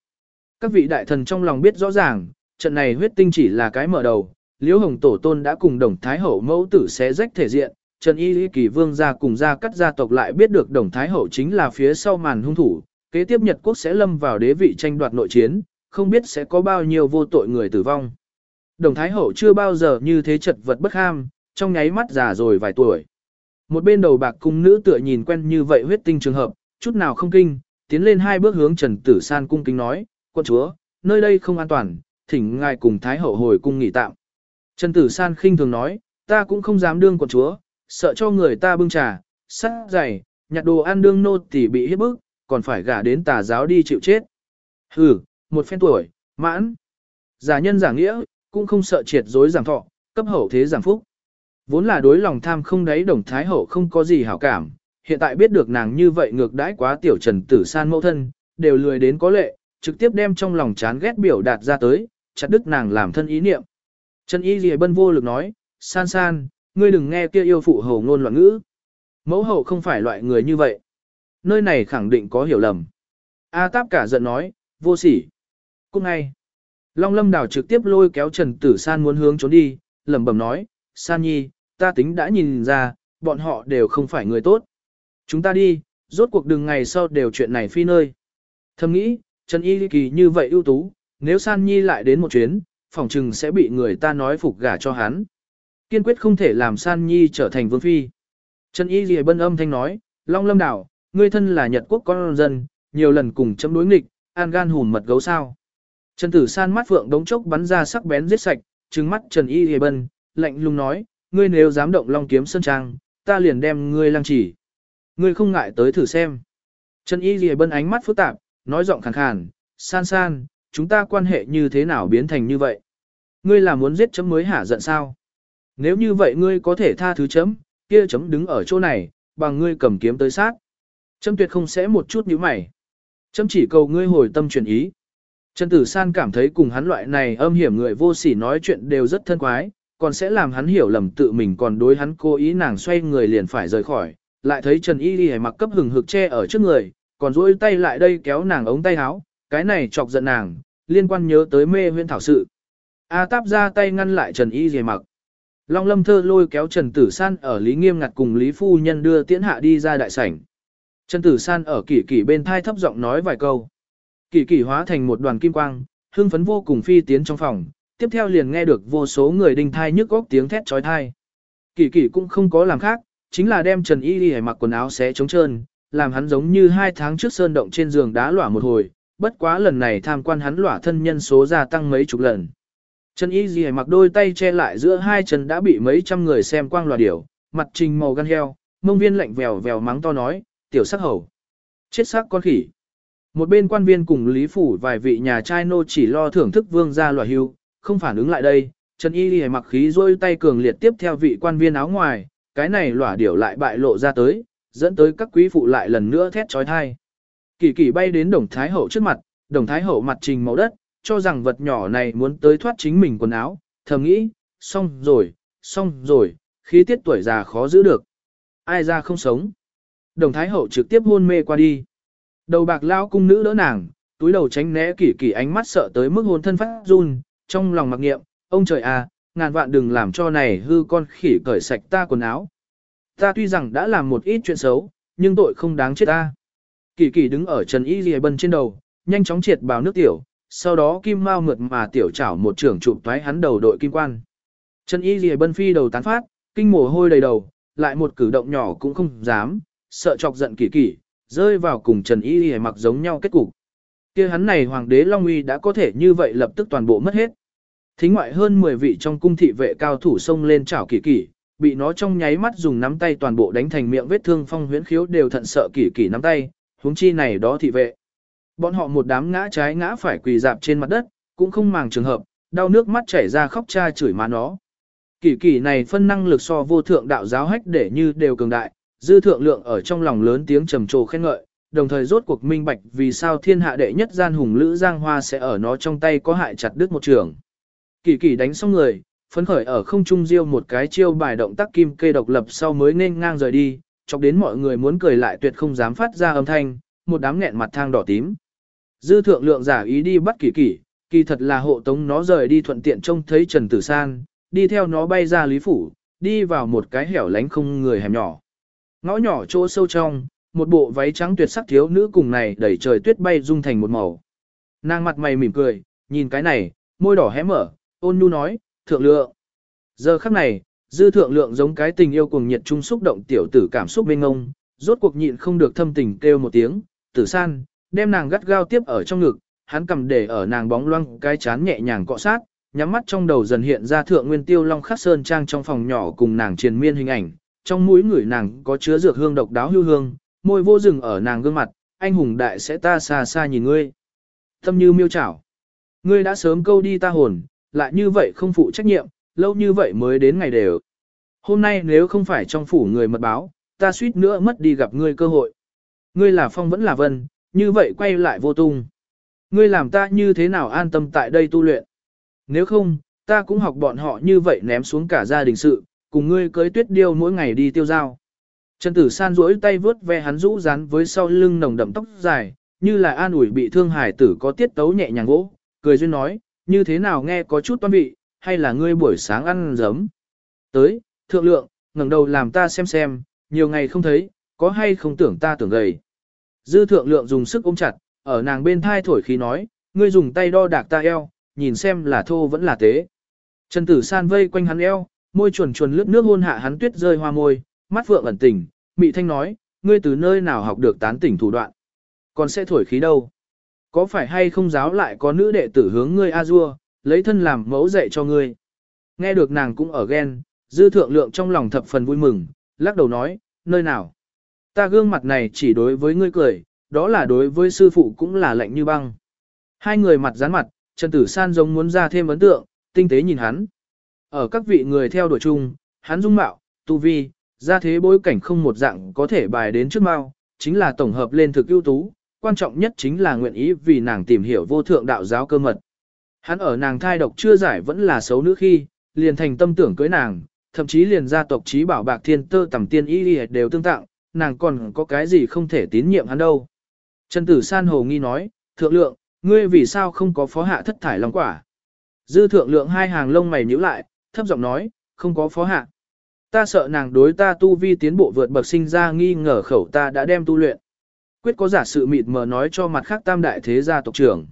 Speaker 1: Các vị đại thần trong lòng biết rõ ràng, trận này huyết tinh chỉ là cái mở đầu, Liễu Hồng tổ tôn đã cùng Đồng Thái Hậu mẫu tử xé rách thể diện, Trần Y Y Kỳ Vương gia cùng Gia Cát gia tộc lại biết được Đồng Thái Hậu chính là phía sau màn hung thủ, kế tiếp Nhật quốc sẽ lâm vào đế vị tranh đoạt nội chiến, không biết sẽ có bao nhiêu vô tội người tử vong. Đồng Thái Hậu chưa bao giờ như thế chật vật bất ham, trong nháy mắt già rồi vài tuổi. Một bên đầu bạc cung nữ tựa nhìn quen như vậy huyết tinh trường hợp, chút nào không kinh, tiến lên hai bước hướng Trần Tử San cung kính nói, quân chúa, nơi đây không an toàn, thỉnh ngài cùng Thái Hậu hồi cung nghỉ tạm. Trần Tử San khinh thường nói, ta cũng không dám đương quận chúa, sợ cho người ta bưng trà, sắt dày, nhặt đồ ăn đương nô thì bị hiếp bức, còn phải gả đến tà giáo đi chịu chết. Hừ, một phen tuổi, mãn. Giả nhân giả nghĩa, cũng không sợ triệt dối giảm thọ, cấp hậu thế giảm phúc. Vốn là đối lòng tham không đáy, đồng thái hậu không có gì hảo cảm, hiện tại biết được nàng như vậy ngược đãi quá tiểu trần tử san mẫu thân, đều lười đến có lệ, trực tiếp đem trong lòng chán ghét biểu đạt ra tới, chặt đứt nàng làm thân ý niệm. Trần y gì bân vô lực nói, san san, ngươi đừng nghe kia yêu phụ hầu ngôn loạn ngữ. Mẫu hậu không phải loại người như vậy. Nơi này khẳng định có hiểu lầm. A táp cả giận nói, vô sỉ. Cũng ngay. Long lâm đảo trực tiếp lôi kéo Trần Tử San muốn hướng trốn đi, lẩm bẩm nói, San Nhi, ta tính đã nhìn ra, bọn họ đều không phải người tốt. Chúng ta đi, rốt cuộc đừng ngày sau đều chuyện này phi nơi. Thầm nghĩ, Trần Y Kỳ như vậy ưu tú, nếu San Nhi lại đến một chuyến, phỏng chừng sẽ bị người ta nói phục gả cho hắn. Kiên quyết không thể làm San Nhi trở thành vương phi. Trần Y Kỳ bân âm thanh nói, Long Lâm Đảo, ngươi thân là Nhật quốc con dân, nhiều lần cùng chấm đối nghịch, an gan hùn mật gấu sao. Trần Tử San mắt phượng đống chốc bắn ra sắc bén giết sạch, trừng mắt Trần Y Kỳ bân, lạnh lùng nói, ngươi nếu dám động Long kiếm sơn trang, ta liền đem ngươi lăng chỉ. Ngươi không ngại tới thử xem. Trần Y Lì bân ánh mắt phức tạp, nói giọng khàn khàn, san san, chúng ta quan hệ như thế nào biến thành như vậy? Ngươi là muốn giết chấm mới hả giận sao? Nếu như vậy ngươi có thể tha thứ chấm, kia chấm đứng ở chỗ này, bằng ngươi cầm kiếm tới sát. Chấm tuyệt không sẽ một chút nhíu mày. Chấm chỉ cầu ngươi hồi tâm chuyển ý. Trần Tử San cảm thấy cùng hắn loại này âm hiểm người vô sỉ nói chuyện đều rất thân quái, còn sẽ làm hắn hiểu lầm tự mình còn đối hắn cố ý nàng xoay người liền phải rời khỏi, lại thấy Trần Y Y mặc cấp hừng hực che ở trước người, còn duỗi tay lại đây kéo nàng ống tay áo, cái này chọc giận nàng, liên quan nhớ tới mê huyên thảo sự. A táp ra tay ngăn lại Trần Y Y mặc. Long lâm thơ lôi kéo Trần Tử San ở Lý Nghiêm ngặt cùng Lý Phu Nhân đưa tiễn hạ đi ra đại sảnh. Trần Tử San ở kỷ kỷ bên thai thấp giọng nói vài câu. Kỷ kỷ hóa thành một đoàn kim quang, hưng phấn vô cùng phi tiến trong phòng, tiếp theo liền nghe được vô số người đinh thai nhức góc tiếng thét trói thai. kỳ kỳ cũng không có làm khác, chính là đem Trần Y đi mặc quần áo xé trống trơn, làm hắn giống như hai tháng trước sơn động trên giường đá lỏa một hồi, bất quá lần này tham quan hắn lỏa thân nhân số gia tăng mấy chục lần. Trần Y Dì mặc đôi tay che lại giữa hai chân đã bị mấy trăm người xem quang loà điểu, mặt trình màu gan heo, mông viên lạnh vèo vèo mắng to nói, tiểu sắc hầu. Chết sắc con khỉ. Một bên quan viên cùng Lý Phủ vài vị nhà trai nô chỉ lo thưởng thức vương gia lòa hưu, không phản ứng lại đây. Trần Y Dì mặc khí rôi tay cường liệt tiếp theo vị quan viên áo ngoài, cái này lỏa điểu lại bại lộ ra tới, dẫn tới các quý phụ lại lần nữa thét trói thai. Kỳ kỳ bay đến đồng thái hậu trước mặt, đồng thái hậu mặt trình màu đất, cho rằng vật nhỏ này muốn tới thoát chính mình quần áo, thầm nghĩ, xong rồi, xong rồi, khí tiết tuổi già khó giữ được. Ai ra không sống. Đồng Thái Hậu trực tiếp hôn mê qua đi. Đầu bạc lao cung nữ đỡ nàng, túi đầu tránh né kỳ kỳ ánh mắt sợ tới mức hôn thân phát run, trong lòng mặc nghiệm, ông trời à, ngàn vạn đừng làm cho này hư con khỉ cởi sạch ta quần áo. Ta tuy rằng đã làm một ít chuyện xấu, nhưng tội không đáng chết ta. Kỳ kỳ đứng ở Trần Y Lìa Bân trên đầu, nhanh chóng triệt bào nước tiểu, sau đó kim mau mượt mà tiểu chảo một trưởng chụp toái hắn đầu đội kim quan. Trần Y Lìa Bân phi đầu tán phát, kinh mồ hôi đầy đầu, lại một cử động nhỏ cũng không dám, sợ chọc giận kỳ kỳ, rơi vào cùng Trần Y Lìa mặc giống nhau kết cục. kia hắn này hoàng đế Long Uy đã có thể như vậy lập tức toàn bộ mất hết. Thính ngoại hơn 10 vị trong cung thị vệ cao thủ xông lên chảo kỳ kỳ, bị nó trong nháy mắt dùng nắm tay toàn bộ đánh thành miệng vết thương phong huyễn khiếu đều thận sợ kỳ kỳ nắm tay, huống chi này đó thị vệ. Bọn họ một đám ngã trái ngã phải quỳ dạp trên mặt đất, cũng không màng trường hợp, đau nước mắt chảy ra khóc cha chửi má nó. Kỳ kỳ này phân năng lực so vô thượng đạo giáo hách để như đều cường đại, dư thượng lượng ở trong lòng lớn tiếng trầm trồ khen ngợi, đồng thời rốt cuộc minh bạch vì sao thiên hạ đệ nhất gian hùng lữ giang hoa sẽ ở nó trong tay có hại chặt đứt một trường. Kỳ kỳ đánh xong người, phấn khởi ở không trung diêu một cái chiêu bài động tác kim kê độc lập sau mới nên ngang rời đi, chọc đến mọi người muốn cười lại tuyệt không dám phát ra âm thanh, một đám nghẹn mặt thang đỏ tím. Dư thượng lượng giả ý đi bắt kỳ kỳ, kỳ thật là hộ tống nó rời đi thuận tiện trông thấy Trần Tử San, đi theo nó bay ra lý phủ, đi vào một cái hẻo lánh không người hẻm nhỏ. Ngõ nhỏ chỗ sâu trong, một bộ váy trắng tuyệt sắc thiếu nữ cùng này đẩy trời tuyết bay dung thành một màu. Nàng mặt mày mỉm cười, nhìn cái này, môi đỏ hé mở, ôn nhu nói, thượng lượng. Giờ khắc này, dư thượng lượng giống cái tình yêu cuồng nhiệt trung xúc động tiểu tử cảm xúc bên ngông, rốt cuộc nhịn không được thâm tình kêu một tiếng, tử san, đem nàng gắt gao tiếp ở trong ngực, hắn cầm để ở nàng bóng loang cái chán nhẹ nhàng cọ sát, nhắm mắt trong đầu dần hiện ra thượng nguyên tiêu long khắc sơn trang trong phòng nhỏ cùng nàng triền miên hình ảnh, trong mũi người nàng có chứa dược hương độc đáo hưu hương, môi vô rừng ở nàng gương mặt, anh hùng đại sẽ ta xa xa nhìn ngươi. Tâm như miêu chảo. Ngươi đã sớm câu đi ta hồn, lại như vậy không phụ trách nhiệm, lâu như vậy mới đến ngày đều. Hôm nay nếu không phải trong phủ người mật báo, ta suýt nữa mất đi gặp ngươi cơ hội. Ngươi là phong vẫn là vân, như vậy quay lại vô tung. Ngươi làm ta như thế nào an tâm tại đây tu luyện. Nếu không, ta cũng học bọn họ như vậy ném xuống cả gia đình sự, cùng ngươi cưới tuyết điêu mỗi ngày đi tiêu giao. Trần Tử San duỗi tay vướt ve hắn rũ rán với sau lưng nồng đậm tóc dài, như là an ủi bị thương hải tử có tiết tấu nhẹ nhàng gỗ, cười duyên nói, như thế nào nghe có chút toan vị, hay là ngươi buổi sáng ăn giấm. Tới, thượng lượng, ngẩng đầu làm ta xem xem, nhiều ngày không thấy, có hay không tưởng ta tưởng gầy. Dư thượng lượng dùng sức ôm chặt, ở nàng bên thai thổi khí nói, ngươi dùng tay đo đạc ta eo, nhìn xem là thô vẫn là tế. Trần Tử San vây quanh hắn eo, môi chuồn chuồn lướt nước hôn hạ hắn tuyết rơi hoa môi, mắt phượng ẩn tình, mị thanh nói, ngươi từ nơi nào học được tán tỉnh thủ đoạn. Còn sẽ thổi khí đâu? Có phải hay không giáo lại có nữ đệ tử hướng ngươi a dua, lấy thân làm mẫu dạy cho ngươi. Nghe được nàng cũng ở ghen, dư thượng lượng trong lòng thập phần vui mừng, lắc đầu nói, nơi nào? Ta gương mặt này chỉ đối với ngươi cười, đó là đối với sư phụ cũng là lạnh như băng. Hai người mặt dán mặt, Trần Tử San giống muốn ra thêm ấn tượng, tinh tế nhìn hắn. Ở các vị người theo đuổi chung, hắn dung mạo, tu vi, ra thế bối cảnh không một dạng có thể bài đến trước mau, chính là tổng hợp lên thực ưu tú, quan trọng nhất chính là nguyện ý vì nàng tìm hiểu vô thượng đạo giáo cơ mật. Hắn ở nàng thai độc chưa giải vẫn là xấu nữ khi, liền thành tâm tưởng cưới nàng, thậm chí liền gia tộc trí bảo bạc thiên tơ tầm tiên y đều tương tặng, nàng còn có cái gì không thể tín nhiệm hắn đâu. Trần Tử San hồ nghi nói, thượng lượng, ngươi vì sao không có phó hạ thất thải lòng quả? Dư thượng lượng hai hàng lông mày nhíu lại, thấp giọng nói, không có phó hạ. Ta sợ nàng đối ta tu vi tiến bộ vượt bậc sinh ra nghi ngờ khẩu ta đã đem tu luyện. Quyết có giả sự mịt mờ nói cho mặt khác tam đại thế gia tộc trưởng.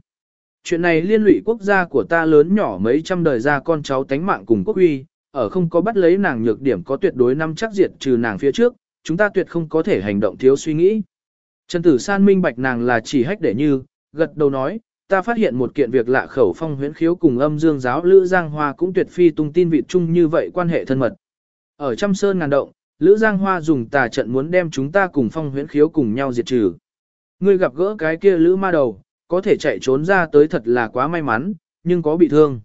Speaker 1: Chuyện này liên lụy quốc gia của ta lớn nhỏ mấy trăm đời ra con cháu tánh mạng cùng quốc uy, ở không có bắt lấy nàng nhược điểm có tuyệt đối năm chắc diệt trừ nàng phía trước, chúng ta tuyệt không có thể hành động thiếu suy nghĩ. Trần Tử San minh bạch nàng là chỉ hách để như, gật đầu nói, ta phát hiện một kiện việc lạ khẩu phong huyễn khiếu cùng âm dương giáo Lữ Giang Hoa cũng tuyệt phi tung tin vị chung như vậy quan hệ thân mật. Ở trăm sơn ngàn động, Lữ Giang Hoa dùng tà trận muốn đem chúng ta cùng phong huyễn khiếu cùng nhau diệt trừ. Ngươi gặp gỡ cái kia Lữ ma đầu, có thể chạy trốn ra tới thật là quá may mắn, nhưng có bị thương.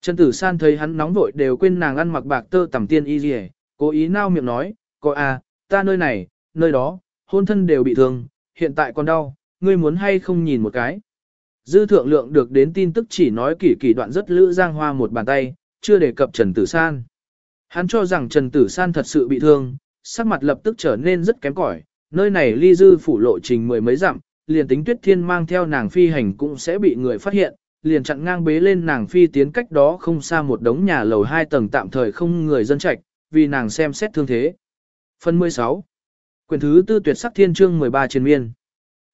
Speaker 1: Trần Tử San thấy hắn nóng vội đều quên nàng ăn mặc bạc tơ tầm tiên y gì cố ý nao miệng nói, có à, ta nơi này, nơi đó, hôn thân đều bị thương, hiện tại còn đau, ngươi muốn hay không nhìn một cái. Dư thượng lượng được đến tin tức chỉ nói kỳ kỳ đoạn rất lữ giang hoa một bàn tay, chưa đề cập Trần Tử San. Hắn cho rằng Trần Tử San thật sự bị thương, sắc mặt lập tức trở nên rất kém cỏi. nơi này ly dư phủ lộ trình mười mấy dặm, liền tính tuyết thiên mang theo nàng phi hành cũng sẽ bị người phát hiện, liền chặn ngang bế lên nàng phi tiến cách đó không xa một đống nhà lầu hai tầng tạm thời không người dân trạch, vì nàng xem xét thương thế. Phần 16 Quyền thứ tư tuyệt sắc thiên chương 13 trên miên.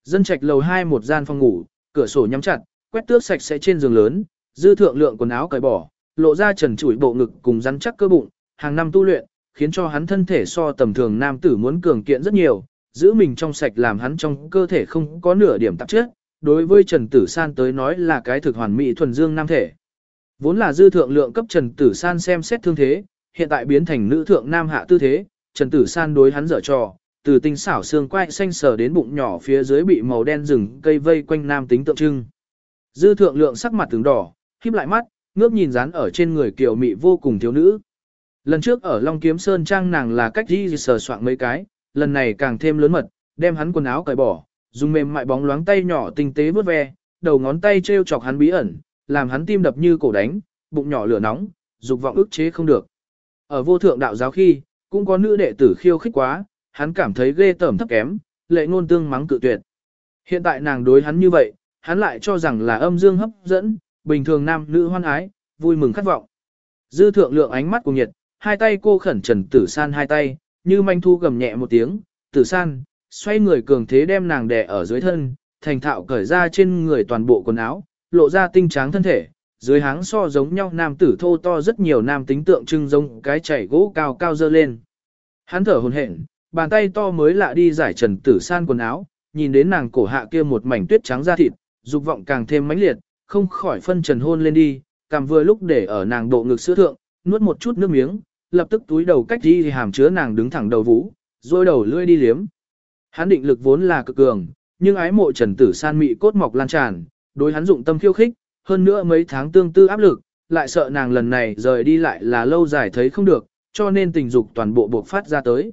Speaker 1: Dân trạch lầu hai một gian phòng ngủ, cửa sổ nhắm chặt, quét tước sạch sẽ trên giường lớn, dư thượng lượng quần áo cởi bỏ, lộ ra trần trụi bộ ngực cùng rắn chắc cơ bụng, hàng năm tu luyện, khiến cho hắn thân thể so tầm thường nam tử muốn cường kiện rất nhiều, giữ mình trong sạch làm hắn trong cơ thể không có nửa điểm tạp chất. Đối với Trần Tử San tới nói là cái thực hoàn mỹ thuần dương nam thể. Vốn là dư thượng lượng cấp Trần Tử San xem xét thương thế, hiện tại biến thành nữ thượng nam hạ tư thế, Trần Tử San đối hắn dở trò, từ tinh xảo xương quai xanh sờ đến bụng nhỏ phía dưới bị màu đen rừng cây vây quanh nam tính tượng trưng. Dư thượng lượng sắc mặt tướng đỏ, híp lại mắt, ngước nhìn dán ở trên người kiều mị vô cùng thiếu nữ. Lần trước ở Long Kiếm Sơn Trang nàng là cách đi sờ soạn mấy cái, lần này càng thêm lớn mật, đem hắn quần áo cởi bỏ, dùng mềm mại bóng loáng tay nhỏ tinh tế vớt ve, đầu ngón tay treo chọc hắn bí ẩn, làm hắn tim đập như cổ đánh, bụng nhỏ lửa nóng, dục vọng ức chế không được. Ở vô thượng đạo giáo khi, cũng có nữ đệ tử khiêu khích quá, hắn cảm thấy ghê tởm thấp kém, lệ ngôn tương mắng cự tuyệt. Hiện tại nàng đối hắn như vậy, hắn lại cho rằng là âm dương hấp dẫn, bình thường nam nữ hoan ái, vui mừng khát vọng. Dư thượng lượng ánh mắt cùng nhiệt, hai tay cô khẩn trần tử san hai tay, như manh thu gầm nhẹ một tiếng, tử san, xoay người cường thế đem nàng đè ở dưới thân, thành thạo cởi ra trên người toàn bộ quần áo, lộ ra tinh tráng thân thể, dưới háng so giống nhau nam tử thô to rất nhiều nam tính tượng trưng giống cái chảy gỗ cao cao dơ lên. Hắn thở hồn hển, bàn tay to mới lạ đi giải trần tử san quần áo, nhìn đến nàng cổ hạ kia một mảnh tuyết trắng da thịt, dục vọng càng thêm mãnh liệt, không khỏi phân trần hôn lên đi, cảm vừa lúc để ở nàng độ ngực sữa thượng, nuốt một chút nước miếng, lập tức túi đầu cách đi thì hàm chứa nàng đứng thẳng đầu vũ, rồi đầu lưỡi đi liếm. Hắn định lực vốn là cực cường, nhưng ái mộ Trần Tử San mị cốt mọc lan tràn, đối hắn dụng tâm khiêu khích, hơn nữa mấy tháng tương tư áp lực, lại sợ nàng lần này rời đi lại là lâu dài thấy không được, cho nên tình dục toàn bộ buộc phát ra tới.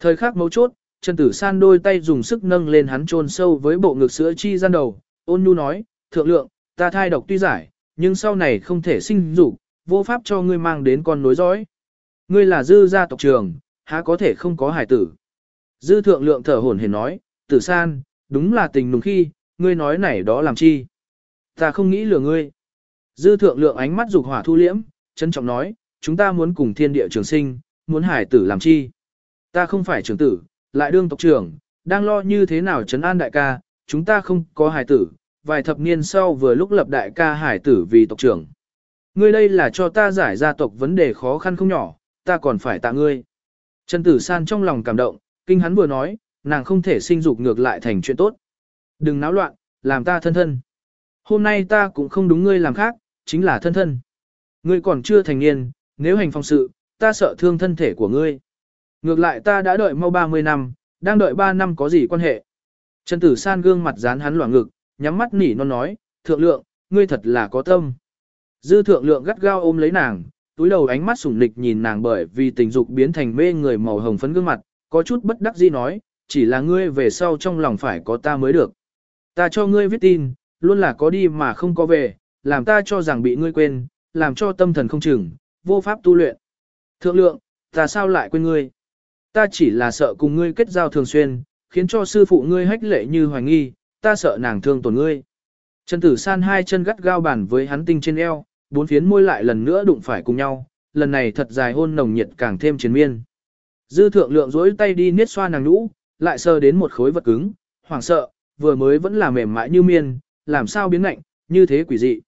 Speaker 1: Thời khắc mấu chốt, Trần Tử San đôi tay dùng sức nâng lên hắn chôn sâu với bộ ngực sữa chi gian đầu, ôn nhu nói, thượng lượng, ta thai độc tuy giải, nhưng sau này không thể sinh dục, vô pháp cho ngươi mang đến con nối dõi. Ngươi là dư gia tộc trường, há có thể không có hải tử. Dư thượng lượng thở hổn hển nói, tử san, đúng là tình nùng khi, ngươi nói này đó làm chi. Ta không nghĩ lừa ngươi. Dư thượng lượng ánh mắt dục hỏa thu liễm, trân trọng nói, chúng ta muốn cùng thiên địa trường sinh, muốn hải tử làm chi. Ta không phải trưởng tử, lại đương tộc trưởng, đang lo như thế nào trấn an đại ca, chúng ta không có hải tử, vài thập niên sau vừa lúc lập đại ca hải tử vì tộc trưởng. Ngươi đây là cho ta giải gia tộc vấn đề khó khăn không nhỏ, ta còn phải tạ ngươi. Trần Tử San trong lòng cảm động, kinh hắn vừa nói, nàng không thể sinh dục ngược lại thành chuyện tốt. Đừng náo loạn, làm ta thân thân. Hôm nay ta cũng không đúng ngươi làm khác, chính là thân thân. Ngươi còn chưa thành niên, nếu hành phong sự, ta sợ thương thân thể của ngươi. Ngược lại ta đã đợi mau 30 năm, đang đợi 3 năm có gì quan hệ. Trần Tử San gương mặt dán hắn loạn ngực, nhắm mắt nỉ non nói, thượng lượng, ngươi thật là có tâm. Dư thượng lượng gắt gao ôm lấy nàng, túi đầu ánh mắt sủng nịch nhìn nàng bởi vì tình dục biến thành mê người màu hồng phấn gương mặt, có chút bất đắc dĩ nói, chỉ là ngươi về sau trong lòng phải có ta mới được. Ta cho ngươi viết tin, luôn là có đi mà không có về, làm ta cho rằng bị ngươi quên, làm cho tâm thần không chừng, vô pháp tu luyện. Thượng lượng, ta sao lại quên ngươi? Ta chỉ là sợ cùng ngươi kết giao thường xuyên, khiến cho sư phụ ngươi hách lệ như hoài nghi, ta sợ nàng thương tổn ngươi. Trần Tử San hai chân gắt gao bản với hắn tinh trên eo, bốn phiến môi lại lần nữa đụng phải cùng nhau, lần này thật dài hôn nồng nhiệt càng thêm chiến miên. Dư thượng lượng dối tay đi niết xoa nàng nhũ, lại sờ đến một khối vật cứng, hoảng sợ, vừa mới vẫn là mềm mại như miên, làm sao biến lạnh, như thế quỷ dị.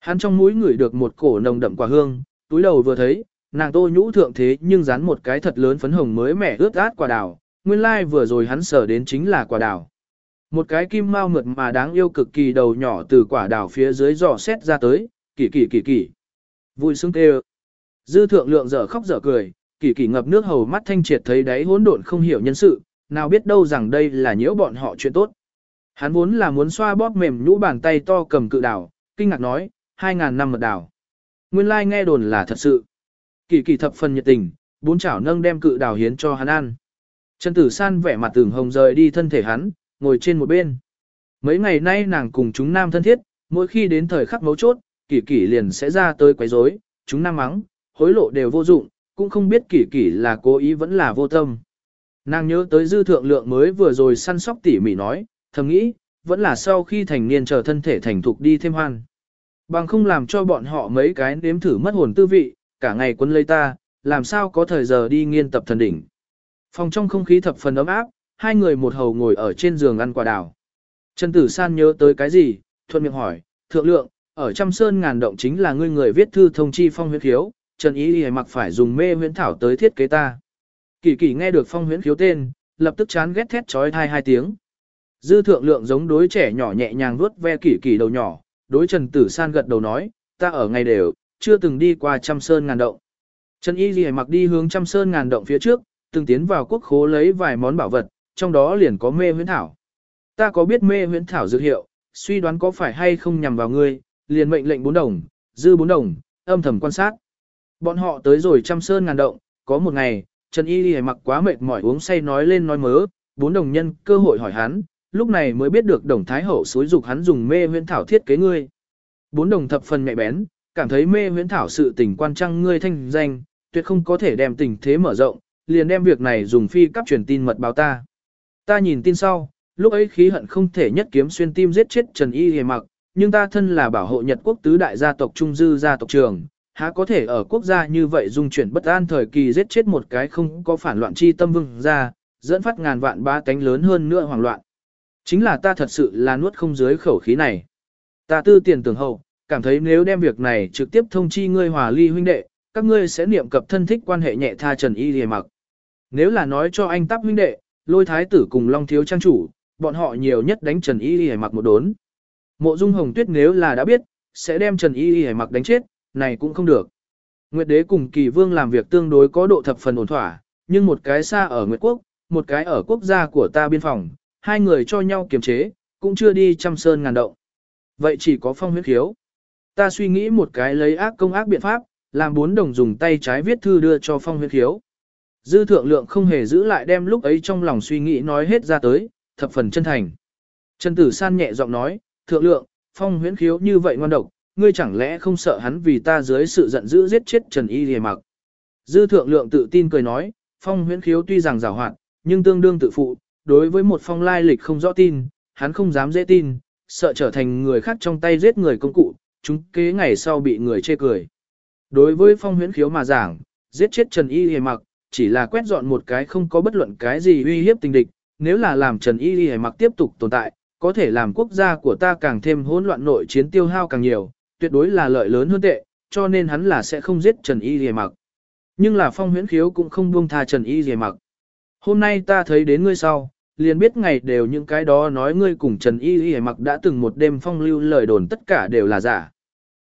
Speaker 1: Hắn trong mũi ngửi được một cổ nồng đậm quả hương, túi đầu vừa thấy, nàng tô nhũ thượng thế nhưng dán một cái thật lớn phấn hồng mới mẻ ướt át quả đào, nguyên lai like vừa rồi hắn sờ đến chính là quả đào. Một cái kim mau mượt mà đáng yêu cực kỳ đầu nhỏ từ quả đào phía dưới dò xét ra tới, kỳ kỳ kỳ kỳ. Vui sướng kêu. Dư thượng lượng dở khóc dở cười, kỳ kỳ ngập nước hầu mắt thanh triệt thấy đáy hỗn độn không hiểu nhân sự, nào biết đâu rằng đây là nhiễu bọn họ chuyện tốt. Hắn vốn là muốn xoa bóp mềm nhũ bàn tay to cầm cự đảo, kinh ngạc nói, hai ngàn năm mật đảo. Nguyên lai like nghe đồn là thật sự. Kỳ kỳ thập phần nhiệt tình, bốn chảo nâng đem cự đảo hiến cho hắn ăn. Trần Tử San vẻ mặt tưởng hồng rời đi thân thể hắn, ngồi trên một bên. Mấy ngày nay nàng cùng chúng nam thân thiết, mỗi khi đến thời khắc mấu chốt, Kỷ Kỷ liền sẽ ra tới quấy rối, chúng nam mắng, hối lộ đều vô dụng, cũng không biết Kỷ Kỷ là cố ý vẫn là vô tâm. Nàng nhớ tới dư thượng lượng mới vừa rồi săn sóc tỉ mỉ nói, thầm nghĩ, vẫn là sau khi thành niên chờ thân thể thành thục đi thêm hoan. Bằng không làm cho bọn họ mấy cái nếm thử mất hồn tư vị, cả ngày quân lấy ta, làm sao có thời giờ đi nghiên tập thần đỉnh. Phòng trong không khí thập phần ấm áp, hai người một hầu ngồi ở trên giường ăn quả đào. Trần Tử San nhớ tới cái gì, thuận miệng hỏi, thượng lượng, ở trăm sơn ngàn động chính là ngươi người viết thư thông chi phong huyễn khiếu, Trần Ý Y mặc phải dùng mê huyễn thảo tới thiết kế ta. Kỳ kỳ nghe được phong huyễn khiếu tên, lập tức chán ghét thét trói thai hai tiếng. Dư thượng lượng giống đối trẻ nhỏ nhẹ nhàng vuốt ve kỳ kỳ đầu nhỏ, đối Trần Tử San gật đầu nói, ta ở ngày đều, chưa từng đi qua trăm sơn ngàn động. Trần Y Ghi mặc đi hướng trăm sơn ngàn động phía trước, từng tiến vào quốc khố lấy vài món bảo vật, trong đó liền có mê huyễn thảo. Ta có biết mê huyễn thảo dược hiệu, suy đoán có phải hay không nhằm vào ngươi, liền mệnh lệnh bốn đồng, dư bốn đồng, âm thầm quan sát. Bọn họ tới rồi trăm sơn ngàn động, có một ngày, Trần Y Ghi mặc quá mệt mỏi uống say nói lên nói mớ, bốn đồng nhân cơ hội hỏi hắn, lúc này mới biết được đồng thái hậu xối dục hắn dùng mê huyễn thảo thiết kế ngươi. Bốn đồng thập phần mẹ bén, cảm thấy mê huyễn thảo sự tình quan trăng ngươi thanh danh, tuyệt không có thể đem tình thế mở rộng, liền đem việc này dùng phi cấp truyền tin mật báo ta. Ta nhìn tin sau, lúc ấy khí hận không thể nhất kiếm xuyên tim giết chết Trần Y Hề Mặc, nhưng ta thân là bảo hộ Nhật quốc tứ đại gia tộc trung dư gia tộc trường, há có thể ở quốc gia như vậy dung chuyển bất an thời kỳ giết chết một cái không có phản loạn chi tâm vương gia, dẫn phát ngàn vạn ba cánh lớn hơn nữa hoảng loạn. Chính là ta thật sự là nuốt không dưới khẩu khí này. Ta tư tiền tưởng hậu, cảm thấy nếu đem việc này trực tiếp thông chi ngươi hòa ly huynh đệ, các ngươi sẽ niệm cập thân thích quan hệ nhẹ tha Trần Y Lìa Mặc. Nếu là nói cho anh tắp huynh đệ, lôi thái tử cùng Long Thiếu Trang chủ, bọn họ nhiều nhất đánh Trần Y Lìa Mặc một đốn. Mộ Dung Hồng Tuyết nếu là đã biết, sẽ đem Trần Y Y Mặc đánh chết, này cũng không được. Nguyệt Đế cùng Kỳ Vương làm việc tương đối có độ thập phần ổn thỏa, nhưng một cái xa ở Nguyệt Quốc, một cái ở quốc gia của ta biên phòng, hai người cho nhau kiềm chế, cũng chưa đi trăm sơn ngàn động. Vậy chỉ có phong huyết khiếu. Ta suy nghĩ một cái lấy ác công ác biện pháp, làm bốn đồng dùng tay trái viết thư đưa cho phong huyết khiếu. Dư thượng lượng không hề giữ lại đem lúc ấy trong lòng suy nghĩ nói hết ra tới, thập phần chân thành. Trần tử san nhẹ giọng nói, thượng lượng, phong huyễn khiếu như vậy ngoan độc, ngươi chẳng lẽ không sợ hắn vì ta dưới sự giận dữ giết chết Trần Y Lì Mặc. Dư thượng lượng tự tin cười nói, phong huyễn khiếu tuy rằng rào hoạt, nhưng tương đương tự phụ, đối với một phong lai lịch không rõ tin, hắn không dám dễ tin, sợ trở thành người khác trong tay giết người công cụ, chúng kế ngày sau bị người chê cười. Đối với phong huyễn khiếu mà giảng, giết chết Trần Y Lì Mặc, chỉ là quét dọn một cái không có bất luận cái gì uy hiếp tình địch, nếu là làm Trần Y Lì Mặc tiếp tục tồn tại, có thể làm quốc gia của ta càng thêm hỗn loạn nội chiến tiêu hao càng nhiều, tuyệt đối là lợi lớn hơn tệ, cho nên hắn là sẽ không giết Trần Y Lìa Mặc. Nhưng là phong huyễn khiếu cũng không buông tha Trần Y Lìa Mặc. Hôm nay ta thấy đến ngươi sau, liền biết ngày đều những cái đó nói ngươi cùng Trần Y Lìa Mặc đã từng một đêm phong lưu lời đồn tất cả đều là giả.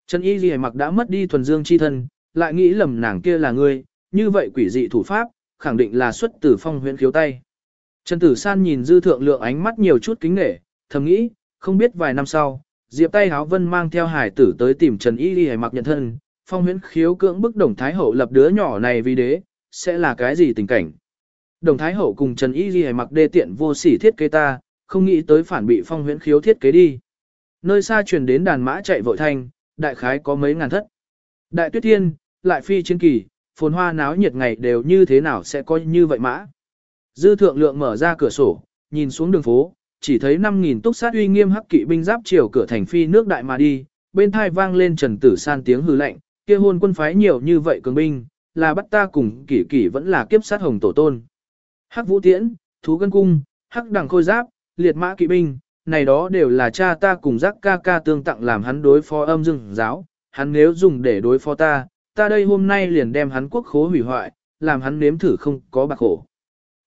Speaker 1: Trần Y Lìa Mặc đã mất đi thuần dương chi thân, lại nghĩ lầm nàng kia là ngươi, như vậy quỷ dị thủ pháp, khẳng định là xuất từ phong huyễn khiếu tay. Trần Tử San nhìn dư thượng lượng ánh mắt nhiều chút kính nể, thầm nghĩ, không biết vài năm sau, Diệp tay háo vân mang theo hải tử tới tìm Trần Y Y mặc nhận thân, phong huyễn khiếu cưỡng bức đồng thái hậu lập đứa nhỏ này vì đế, sẽ là cái gì tình cảnh. Đồng thái hậu cùng Trần Y Y mặc đê tiện vô sỉ thiết kế ta, không nghĩ tới phản bị phong huyễn khiếu thiết kế đi. Nơi xa truyền đến đàn mã chạy vội thanh, đại khái có mấy ngàn thất. Đại tuyết thiên, lại phi chiến kỳ, phồn hoa náo nhiệt ngày đều như thế nào sẽ coi như vậy mã. Dư thượng lượng mở ra cửa sổ, nhìn xuống đường phố, chỉ thấy 5.000 túc sát uy nghiêm hắc kỵ binh giáp chiều cửa thành phi nước đại mà đi, bên thai vang lên trần tử san tiếng hư lệnh, kia hôn quân phái nhiều như vậy cường binh, là bắt ta cùng kỷ kỷ vẫn là kiếp sát hồng tổ tôn. Hắc vũ tiễn, thú gân cung, hắc đằng khôi giáp, liệt mã kỵ binh, này đó đều là cha ta cùng giác ca ca tương tặng làm hắn đối phó âm dương giáo, hắn nếu dùng để đối phó ta, ta đây hôm nay liền đem hắn quốc khố hủy hoại, làm hắn nếm thử không có bạc khổ.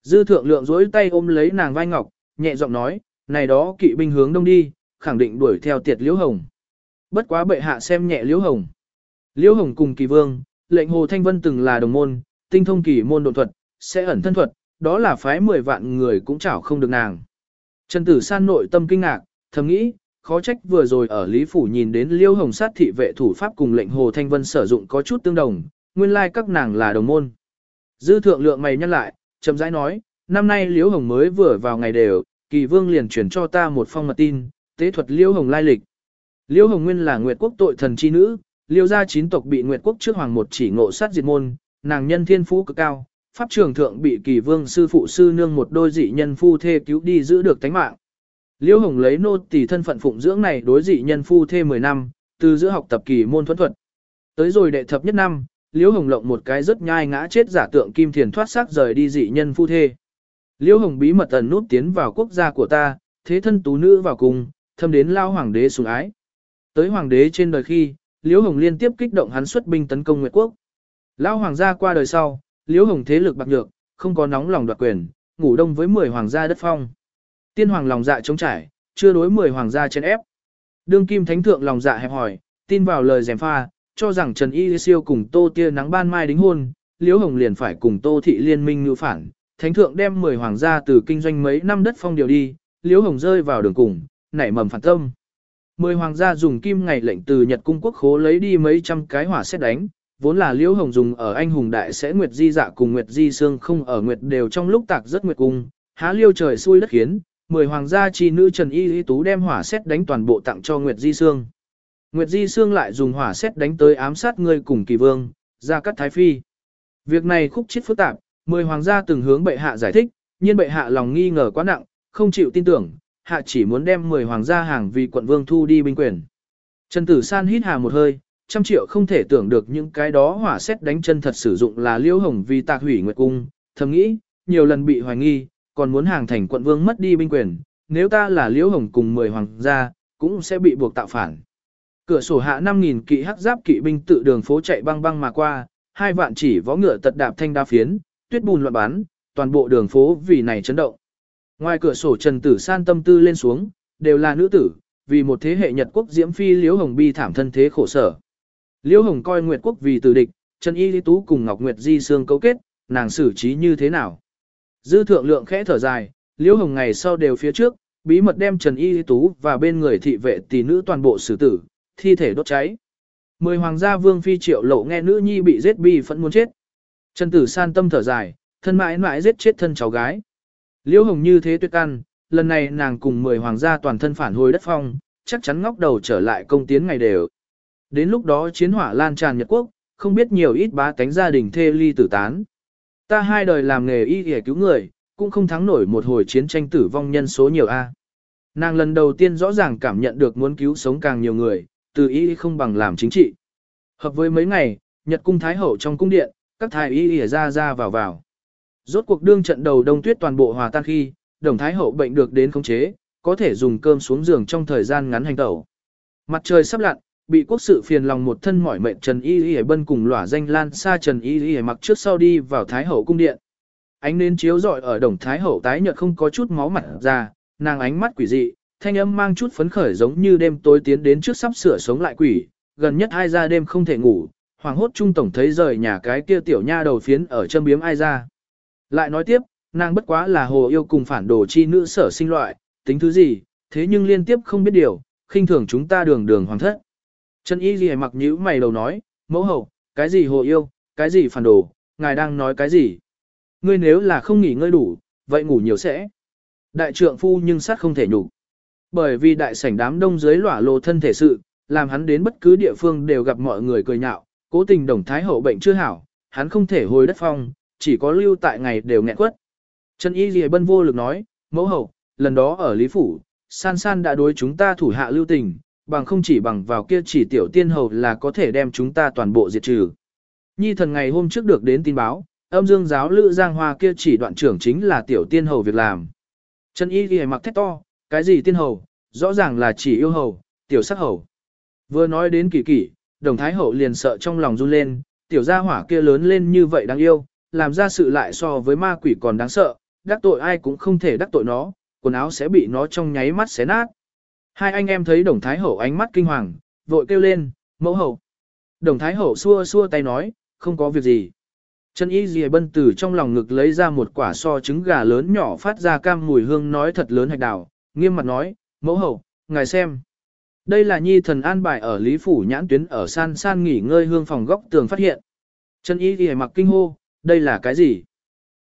Speaker 1: Dư thượng lượng dối tay ôm lấy nàng vai ngọc, nhẹ giọng nói, này đó kỵ binh hướng đông đi, khẳng định đuổi theo tiệt liễu hồng. Bất quá bệ hạ xem nhẹ liễu hồng. Liễu hồng cùng kỳ vương, lệnh hồ thanh vân từng là đồng môn, tinh thông kỳ môn độ thuật, sẽ ẩn thân thuật, đó là phái 10 vạn người cũng chảo không được nàng. Trần tử san nội tâm kinh ngạc, thầm nghĩ, khó trách vừa rồi ở Lý Phủ nhìn đến liễu hồng sát thị vệ thủ pháp cùng lệnh hồ thanh vân sử dụng có chút tương đồng, nguyên lai like các nàng là đồng môn. Dư thượng lượng mày nhăn lại, chậm rãi nói, năm nay liễu hồng mới vừa vào ngày đều, kỳ vương liền chuyển cho ta một phong mật tin, tế thuật liêu hồng lai lịch. Liêu hồng nguyên là nguyệt quốc tội thần chi nữ, liêu gia chín tộc bị nguyệt quốc trước hoàng một chỉ ngộ sát diệt môn, nàng nhân thiên phú cực cao, pháp trường thượng bị kỳ vương sư phụ sư nương một đôi dị nhân phu thê cứu đi giữ được tánh mạng. Liêu hồng lấy nô tỳ thân phận phụng dưỡng này đối dị nhân phu thê 10 năm, từ giữa học tập kỳ môn thuẫn thuật. Tới rồi đệ thập nhất năm, Liêu hồng lộng một cái rất nhai ngã chết giả tượng kim thiền thoát xác rời đi dị nhân phu thê. Liêu hồng bí mật ẩn nút tiến vào quốc gia của ta, thế thân tú nữ vào cùng, thâm đến lao hoàng đế sủng ái. Tới hoàng đế trên đời khi, Liêu hồng liên tiếp kích động hắn xuất binh tấn công Nguyệt quốc. Lao hoàng gia qua đời sau, Liêu hồng thế lực bạc nhược, không có nóng lòng đoạt quyền, ngủ đông với 10 hoàng gia đất phong. Tiên hoàng lòng dạ chống trải, chưa đối 10 hoàng gia trên ép. Đương kim thánh thượng lòng dạ hẹp hỏi, tin vào lời dèm pha, cho rằng Trần Y Siêu cùng Tô Tia nắng ban mai đính hôn, Liễu Hồng liền phải cùng Tô thị liên minh như phản, thánh thượng đem 10 hoàng gia từ kinh doanh mấy năm đất phong điều đi, Liễu Hồng rơi vào đường cùng, nảy mầm phản tâm. Mười hoàng gia dùng kim ngày lệnh từ Nhật cung quốc khố lấy đi mấy trăm cái hỏa xét đánh, vốn là Liễu Hồng dùng ở anh hùng đại sẽ Nguyệt Di dạ cùng Nguyệt Di Sương không ở Nguyệt đều trong lúc tạc rất Nguyệt cung, há liêu trời xui đất khiến, mười hoàng gia chi nữ Trần Y Y Tú đem hỏa xét đánh toàn bộ tặng cho Nguyệt Di Sương. Nguyệt Di Sương lại dùng hỏa xét đánh tới ám sát người cùng kỳ vương, ra cắt thái phi. Việc này khúc chết phức tạp, mười hoàng gia từng hướng bệ hạ giải thích, nhưng bệ hạ lòng nghi ngờ quá nặng, không chịu tin tưởng, hạ chỉ muốn đem 10 hoàng gia hàng vì quận vương thu đi binh quyền. Trần Tử San hít hà một hơi, trăm triệu không thể tưởng được những cái đó hỏa xét đánh chân thật sử dụng là liễu hồng vì tạc hủy nguyệt cung, thầm nghĩ, nhiều lần bị hoài nghi, còn muốn hàng thành quận vương mất đi binh quyền, nếu ta là liễu hồng cùng 10 hoàng gia, cũng sẽ bị buộc tạo phản. Cửa sổ hạ 5.000 kỵ hắc giáp kỵ binh tự đường phố chạy băng băng mà qua, hai vạn chỉ võ ngựa tật đạp thanh đa phiến, tuyết bùn loạn bán, toàn bộ đường phố vì này chấn động. Ngoài cửa sổ Trần Tử San tâm tư lên xuống, đều là nữ tử, vì một thế hệ Nhật quốc diễm phi Liễu Hồng bi thảm thân thế khổ sở. Liễu Hồng coi Nguyệt quốc vì tử địch, Trần Y Lý Tú cùng Ngọc Nguyệt Di xương cấu kết, nàng xử trí như thế nào? Dư thượng lượng khẽ thở dài, Liễu Hồng ngày sau đều phía trước, bí mật đem Trần Y Lý Tú và bên người thị vệ tỷ nữ toàn bộ xử tử, thi thể đốt cháy. Mười hoàng gia vương phi triệu lộ nghe nữ nhi bị giết bi phẫn muốn chết. Trần Tử San tâm thở dài, thân mãi mãi giết chết thân cháu gái. Liễu Hồng như thế tuyệt căn, lần này nàng cùng 10 hoàng gia toàn thân phản hồi đất phong, chắc chắn ngóc đầu trở lại công tiến ngày đều. Đến lúc đó chiến hỏa lan tràn Nhật Quốc, không biết nhiều ít bá tánh gia đình thê ly tử tán. Ta hai đời làm nghề y y cứu người, cũng không thắng nổi một hồi chiến tranh tử vong nhân số nhiều a. Nàng lần đầu tiên rõ ràng cảm nhận được muốn cứu sống càng nhiều người, từ y không bằng làm chính trị. Hợp với mấy ngày, Nhật cung thái hậu trong cung điện, các thái y y ra ra vào vào. Rốt cuộc đương trận đầu đông tuyết toàn bộ hòa tan khi, đồng thái hậu bệnh được đến khống chế, có thể dùng cơm xuống giường trong thời gian ngắn hành tẩu. Mặt trời sắp lặn, bị quốc sự phiền lòng một thân mỏi mệt Trần Y Y Bân cùng lỏa danh lan xa Trần Y Y mặc trước sau đi vào Thái Hậu cung điện. Ánh nến chiếu rọi ở đồng Thái Hậu tái nhợt không có chút máu mặt ra, nàng ánh mắt quỷ dị, thanh âm mang chút phấn khởi giống như đêm tối tiến đến trước sắp sửa sống lại quỷ, gần nhất hai ra đêm không thể ngủ, hoàng hốt trung tổng thấy rời nhà cái kia tiểu nha đầu phiến ở châm biếm ai ra. Lại nói tiếp, nàng bất quá là hồ yêu cùng phản đồ chi nữ sở sinh loại, tính thứ gì, thế nhưng liên tiếp không biết điều, khinh thường chúng ta đường đường hoàng thất. Trần Y Ghi mặc nhíu mày đầu nói, mẫu hậu, cái gì hồ yêu, cái gì phản đồ, ngài đang nói cái gì? Ngươi nếu là không nghỉ ngơi đủ, vậy ngủ nhiều sẽ. Đại trượng phu nhưng sát không thể nhục. Bởi vì đại sảnh đám đông dưới lỏa lồ thân thể sự, làm hắn đến bất cứ địa phương đều gặp mọi người cười nhạo, cố tình đồng thái hậu bệnh chưa hảo, hắn không thể hồi đất phong, chỉ có lưu tại ngày đều nghẹn quất. Trần Y Lì Bân vô lực nói, mẫu hậu, lần đó ở Lý Phủ, san san đã đối chúng ta thủ hạ lưu tình, bằng không chỉ bằng vào kia chỉ tiểu tiên hầu là có thể đem chúng ta toàn bộ diệt trừ. Nhi thần ngày hôm trước được đến tin báo, âm dương giáo lữ giang hoa kia chỉ đoạn trưởng chính là tiểu tiên hầu việc làm. Trần Y Lì mặc thét to, cái gì tiên hầu, rõ ràng là chỉ yêu hầu, tiểu sắc hầu. Vừa nói đến kỳ kỳ, đồng thái hậu liền sợ trong lòng run lên, tiểu gia hỏa kia lớn lên như vậy đáng yêu, làm ra sự lại so với ma quỷ còn đáng sợ, đắc tội ai cũng không thể đắc tội nó, quần áo sẽ bị nó trong nháy mắt xé nát. Hai anh em thấy đồng thái hậu ánh mắt kinh hoàng, vội kêu lên, mẫu hậu. Đồng thái hậu xua xua tay nói, không có việc gì. Trần Y Dì Bân từ trong lòng ngực lấy ra một quả so trứng gà lớn nhỏ phát ra cam mùi hương nói thật lớn hạch đào, nghiêm mặt nói, mẫu hậu, ngài xem. Đây là nhi thần an bài ở Lý Phủ nhãn tuyến ở san san nghỉ ngơi hương phòng góc tường phát hiện. Trần Y Ghi mặc kinh hô, đây là cái gì?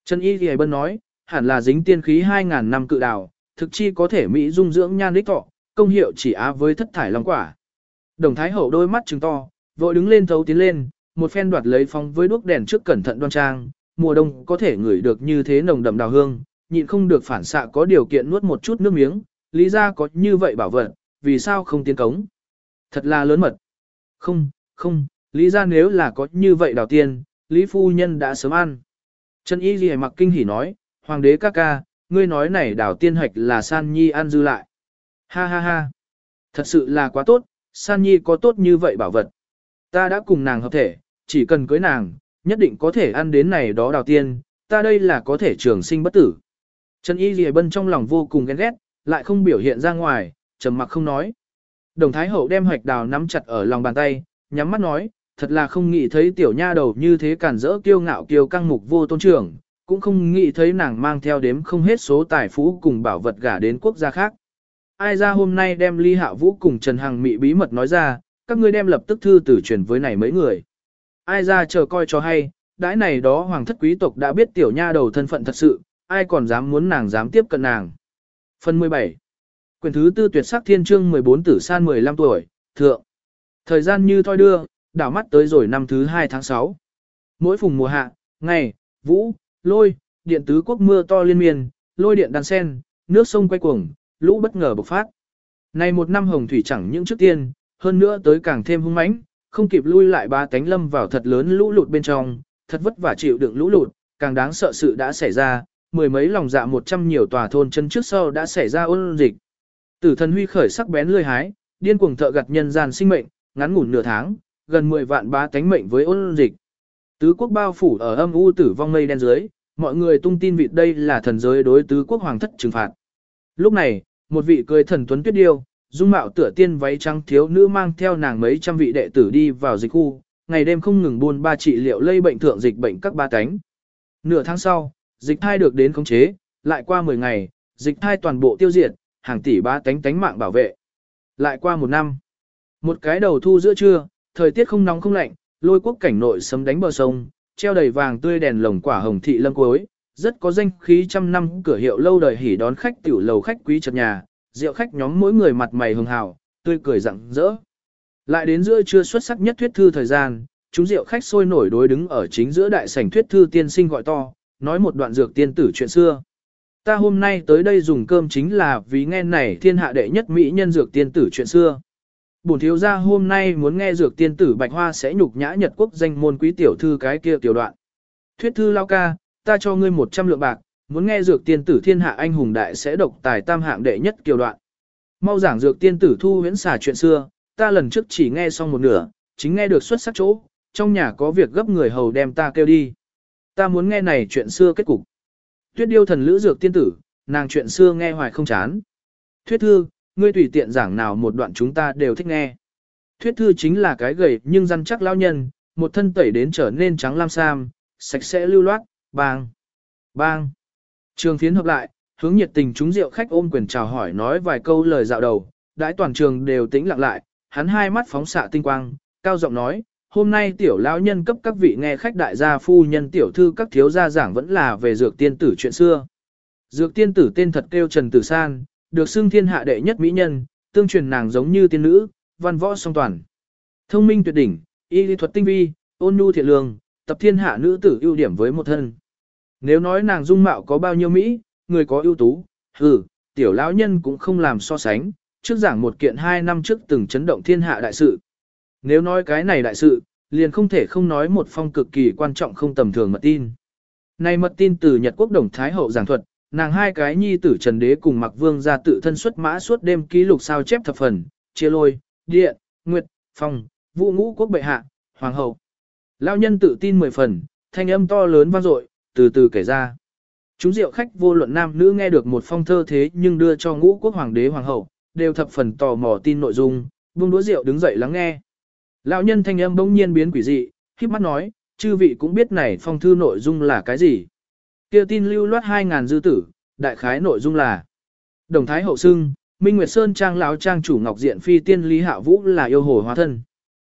Speaker 1: Trần Y Ghi Bân nói, hẳn là dính tiên khí 2.000 năm cự đào, thực chi có thể mỹ dung dưỡng nhan đích thọ, công hiệu chỉ á với thất thải long quả. Đồng Thái Hậu đôi mắt trừng to, vội đứng lên thấu tiến lên, một phen đoạt lấy phong với đuốc đèn trước cẩn thận đoan trang, mùa đông có thể ngửi được như thế nồng đậm đào hương, nhịn không được phản xạ có điều kiện nuốt một chút nước miếng, lý ra có như vậy bảo vật, vì sao không tiến cống? Thật là lớn mật. Không, không, lý ra nếu là có như vậy đào tiên, Lý Phu Nhân đã sớm ăn. Trần Y Ghi mặc kinh hỉ nói, Hoàng đế ca ca, ngươi nói này đào tiên hạch là San Nhi ăn dư lại. Ha ha ha. Thật sự là quá tốt, San Nhi có tốt như vậy bảo vật. Ta đã cùng nàng hợp thể, chỉ cần cưới nàng, nhất định có thể ăn đến này đó đào tiên, ta đây là có thể trường sinh bất tử. Trần Y Ghi Bân trong lòng vô cùng ghen ghét, lại không biểu hiện ra ngoài, trầm mặc không nói. Đồng Thái Hậu đem hoạch đào nắm chặt ở lòng bàn tay, nhắm mắt nói, thật là không nghĩ thấy tiểu nha đầu như thế cản rỡ kiêu ngạo kiêu căng mục vô tôn trưởng, cũng không nghĩ thấy nàng mang theo đếm không hết số tài phú cùng bảo vật gả đến quốc gia khác. Ai ra hôm nay đem ly hạ vũ cùng Trần Hằng mị bí mật nói ra, các ngươi đem lập tức thư tử truyền với này mấy người. Ai ra chờ coi cho hay, đãi này đó hoàng thất quý tộc đã biết tiểu nha đầu thân phận thật sự, ai còn dám muốn nàng dám tiếp cận nàng. Phần 17 Quyển thứ tư tuyệt sắc thiên chương 14 tử san 15 tuổi, thượng. Thời gian như thoi đưa, đảo mắt tới rồi năm thứ 2 tháng 6. Mỗi phùng mùa hạ, ngày, vũ, lôi, điện tứ quốc mưa to liên miên, lôi điện đàn sen, nước sông quay cuồng, lũ bất ngờ bộc phát. nay một năm hồng thủy chẳng những trước tiên, hơn nữa tới càng thêm hung mãnh, không kịp lui lại ba cánh lâm vào thật lớn lũ lụt bên trong, thật vất vả chịu đựng lũ lụt, càng đáng sợ sự đã xảy ra, mười mấy lòng dạ một trăm nhiều tòa thôn chân trước sau đã xảy ra ôn dịch. Tử thần huy khởi sắc bén lươi hái, điên cuồng thợ gặt nhân gian sinh mệnh, ngắn ngủn nửa tháng, gần 10 vạn ba tánh mệnh với ôn dịch. Tứ quốc bao phủ ở âm u tử vong mây đen dưới, mọi người tung tin vịt đây là thần giới đối tứ quốc hoàng thất trừng phạt. Lúc này, một vị cười thần tuấn tuyết điêu, dung mạo tựa tiên váy trắng thiếu nữ mang theo nàng mấy trăm vị đệ tử đi vào dịch khu, ngày đêm không ngừng buôn ba trị liệu lây bệnh thượng dịch bệnh các ba cánh. Nửa tháng sau, dịch thai được đến khống chế, lại qua 10 ngày, dịch thai toàn bộ tiêu diệt, hàng tỷ ba tánh tánh mạng bảo vệ. Lại qua một năm, một cái đầu thu giữa trưa, thời tiết không nóng không lạnh, lôi quốc cảnh nội sấm đánh bờ sông, treo đầy vàng tươi đèn lồng quả hồng thị lâm cuối, rất có danh khí trăm năm cửa hiệu lâu đời hỉ đón khách tiểu lầu khách quý chật nhà, rượu khách nhóm mỗi người mặt mày hường hào, tươi cười rạng rỡ. Lại đến giữa trưa xuất sắc nhất thuyết thư thời gian, chúng rượu khách sôi nổi đối đứng ở chính giữa đại sảnh thuyết thư tiên sinh gọi to, nói một đoạn dược tiên tử chuyện xưa. Ta hôm nay tới đây dùng cơm chính là vì nghe này thiên hạ đệ nhất mỹ nhân dược tiên tử chuyện xưa. Bổn thiếu gia hôm nay muốn nghe dược tiên tử Bạch Hoa sẽ nhục nhã Nhật quốc danh môn quý tiểu thư cái kia tiểu đoạn. Thuyết thư lao ca, ta cho ngươi 100 lượng bạc, muốn nghe dược tiên tử thiên hạ anh hùng đại sẽ độc tài tam hạng đệ nhất kiều đoạn. Mau giảng dược tiên tử thu huyễn xả chuyện xưa, ta lần trước chỉ nghe xong một nửa, chính nghe được xuất sắc chỗ, trong nhà có việc gấp người hầu đem ta kêu đi. Ta muốn nghe này chuyện xưa kết cục. Tuyết điêu thần lữ dược tiên tử, nàng chuyện xưa nghe hoài không chán. Thuyết thư, ngươi tùy tiện giảng nào một đoạn chúng ta đều thích nghe. Thuyết thư chính là cái gầy nhưng răn chắc lao nhân, một thân tẩy đến trở nên trắng lam sam, sạch sẽ lưu loát, bang, bang. Trường phiến hợp lại, hướng nhiệt tình chúng rượu khách ôm quyền chào hỏi nói vài câu lời dạo đầu, đãi toàn trường đều tĩnh lặng lại, hắn hai mắt phóng xạ tinh quang, cao giọng nói, hôm nay tiểu lão nhân cấp các vị nghe khách đại gia phu nhân tiểu thư các thiếu gia giảng vẫn là về dược tiên tử chuyện xưa. Dược tiên tử tên thật kêu Trần Tử San, được xưng thiên hạ đệ nhất mỹ nhân, tương truyền nàng giống như tiên nữ, văn võ song toàn. Thông minh tuyệt đỉnh, y lý thuật tinh vi, ôn nhu thiện lương, tập thiên hạ nữ tử ưu điểm với một thân. Nếu nói nàng dung mạo có bao nhiêu mỹ, người có ưu tú, hừ, tiểu lão nhân cũng không làm so sánh, trước giảng một kiện hai năm trước từng chấn động thiên hạ đại sự. Nếu nói cái này đại sự, liền không thể không nói một phong cực kỳ quan trọng không tầm thường mật tin. Này mật tin từ Nhật Quốc Đồng Thái Hậu giảng thuật, nàng hai cái nhi tử Trần Đế cùng Mặc Vương ra tự thân xuất mã suốt đêm ký lục sao chép thập phần, chia lôi, điện, nguyệt, phong, vũ ngũ quốc bệ hạ, hoàng hậu. lao nhân tự tin mười phần, thanh âm to lớn vang dội, từ từ kể ra. Chúng diệu khách vô luận nam nữ nghe được một phong thơ thế nhưng đưa cho ngũ quốc hoàng đế hoàng hậu, đều thập phần tò mò tin nội dung, vương đũa rượu đứng dậy lắng nghe. Lão nhân thanh âm bỗng nhiên biến quỷ dị, khiếp mắt nói, chư vị cũng biết này phong thư nội dung là cái gì. Kia tin lưu loát 2.000 dư tử, đại khái nội dung là Đồng Thái Hậu Sưng, Minh Nguyệt Sơn Trang lão Trang chủ Ngọc Diện Phi Tiên Lý Hạ Vũ là yêu hồ hóa thân.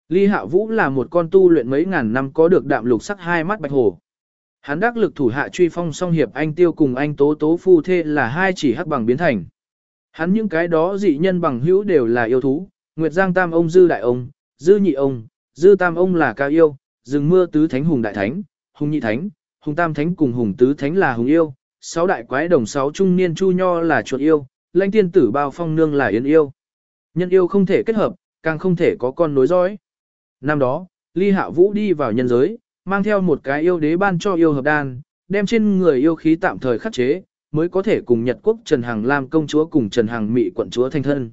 Speaker 1: Lý Hạ Vũ là một con tu luyện mấy ngàn năm có được đạm lục sắc hai mắt bạch hồ. Hắn đắc lực thủ hạ truy phong song hiệp anh tiêu cùng anh tố tố phu thê là hai chỉ hắc bằng biến thành. Hắn những cái đó dị nhân bằng hữu đều là yêu thú, Nguyệt Giang Tam ông dư đại ông, dư nhị ông, dư tam ông là ca yêu, rừng mưa tứ thánh hùng đại thánh, hùng nhị thánh, hùng tam thánh cùng hùng tứ thánh là hùng yêu, sáu đại quái đồng sáu trung niên chu nho là chuột yêu, lãnh tiên tử bao phong nương là yến yêu. Nhân yêu không thể kết hợp, càng không thể có con nối dõi. Năm đó, Ly Hạ Vũ đi vào nhân giới, mang theo một cái yêu đế ban cho yêu hợp đan, đem trên người yêu khí tạm thời khắc chế, mới có thể cùng Nhật quốc Trần Hằng Lam công chúa cùng Trần Hằng Mị quận chúa thành thân.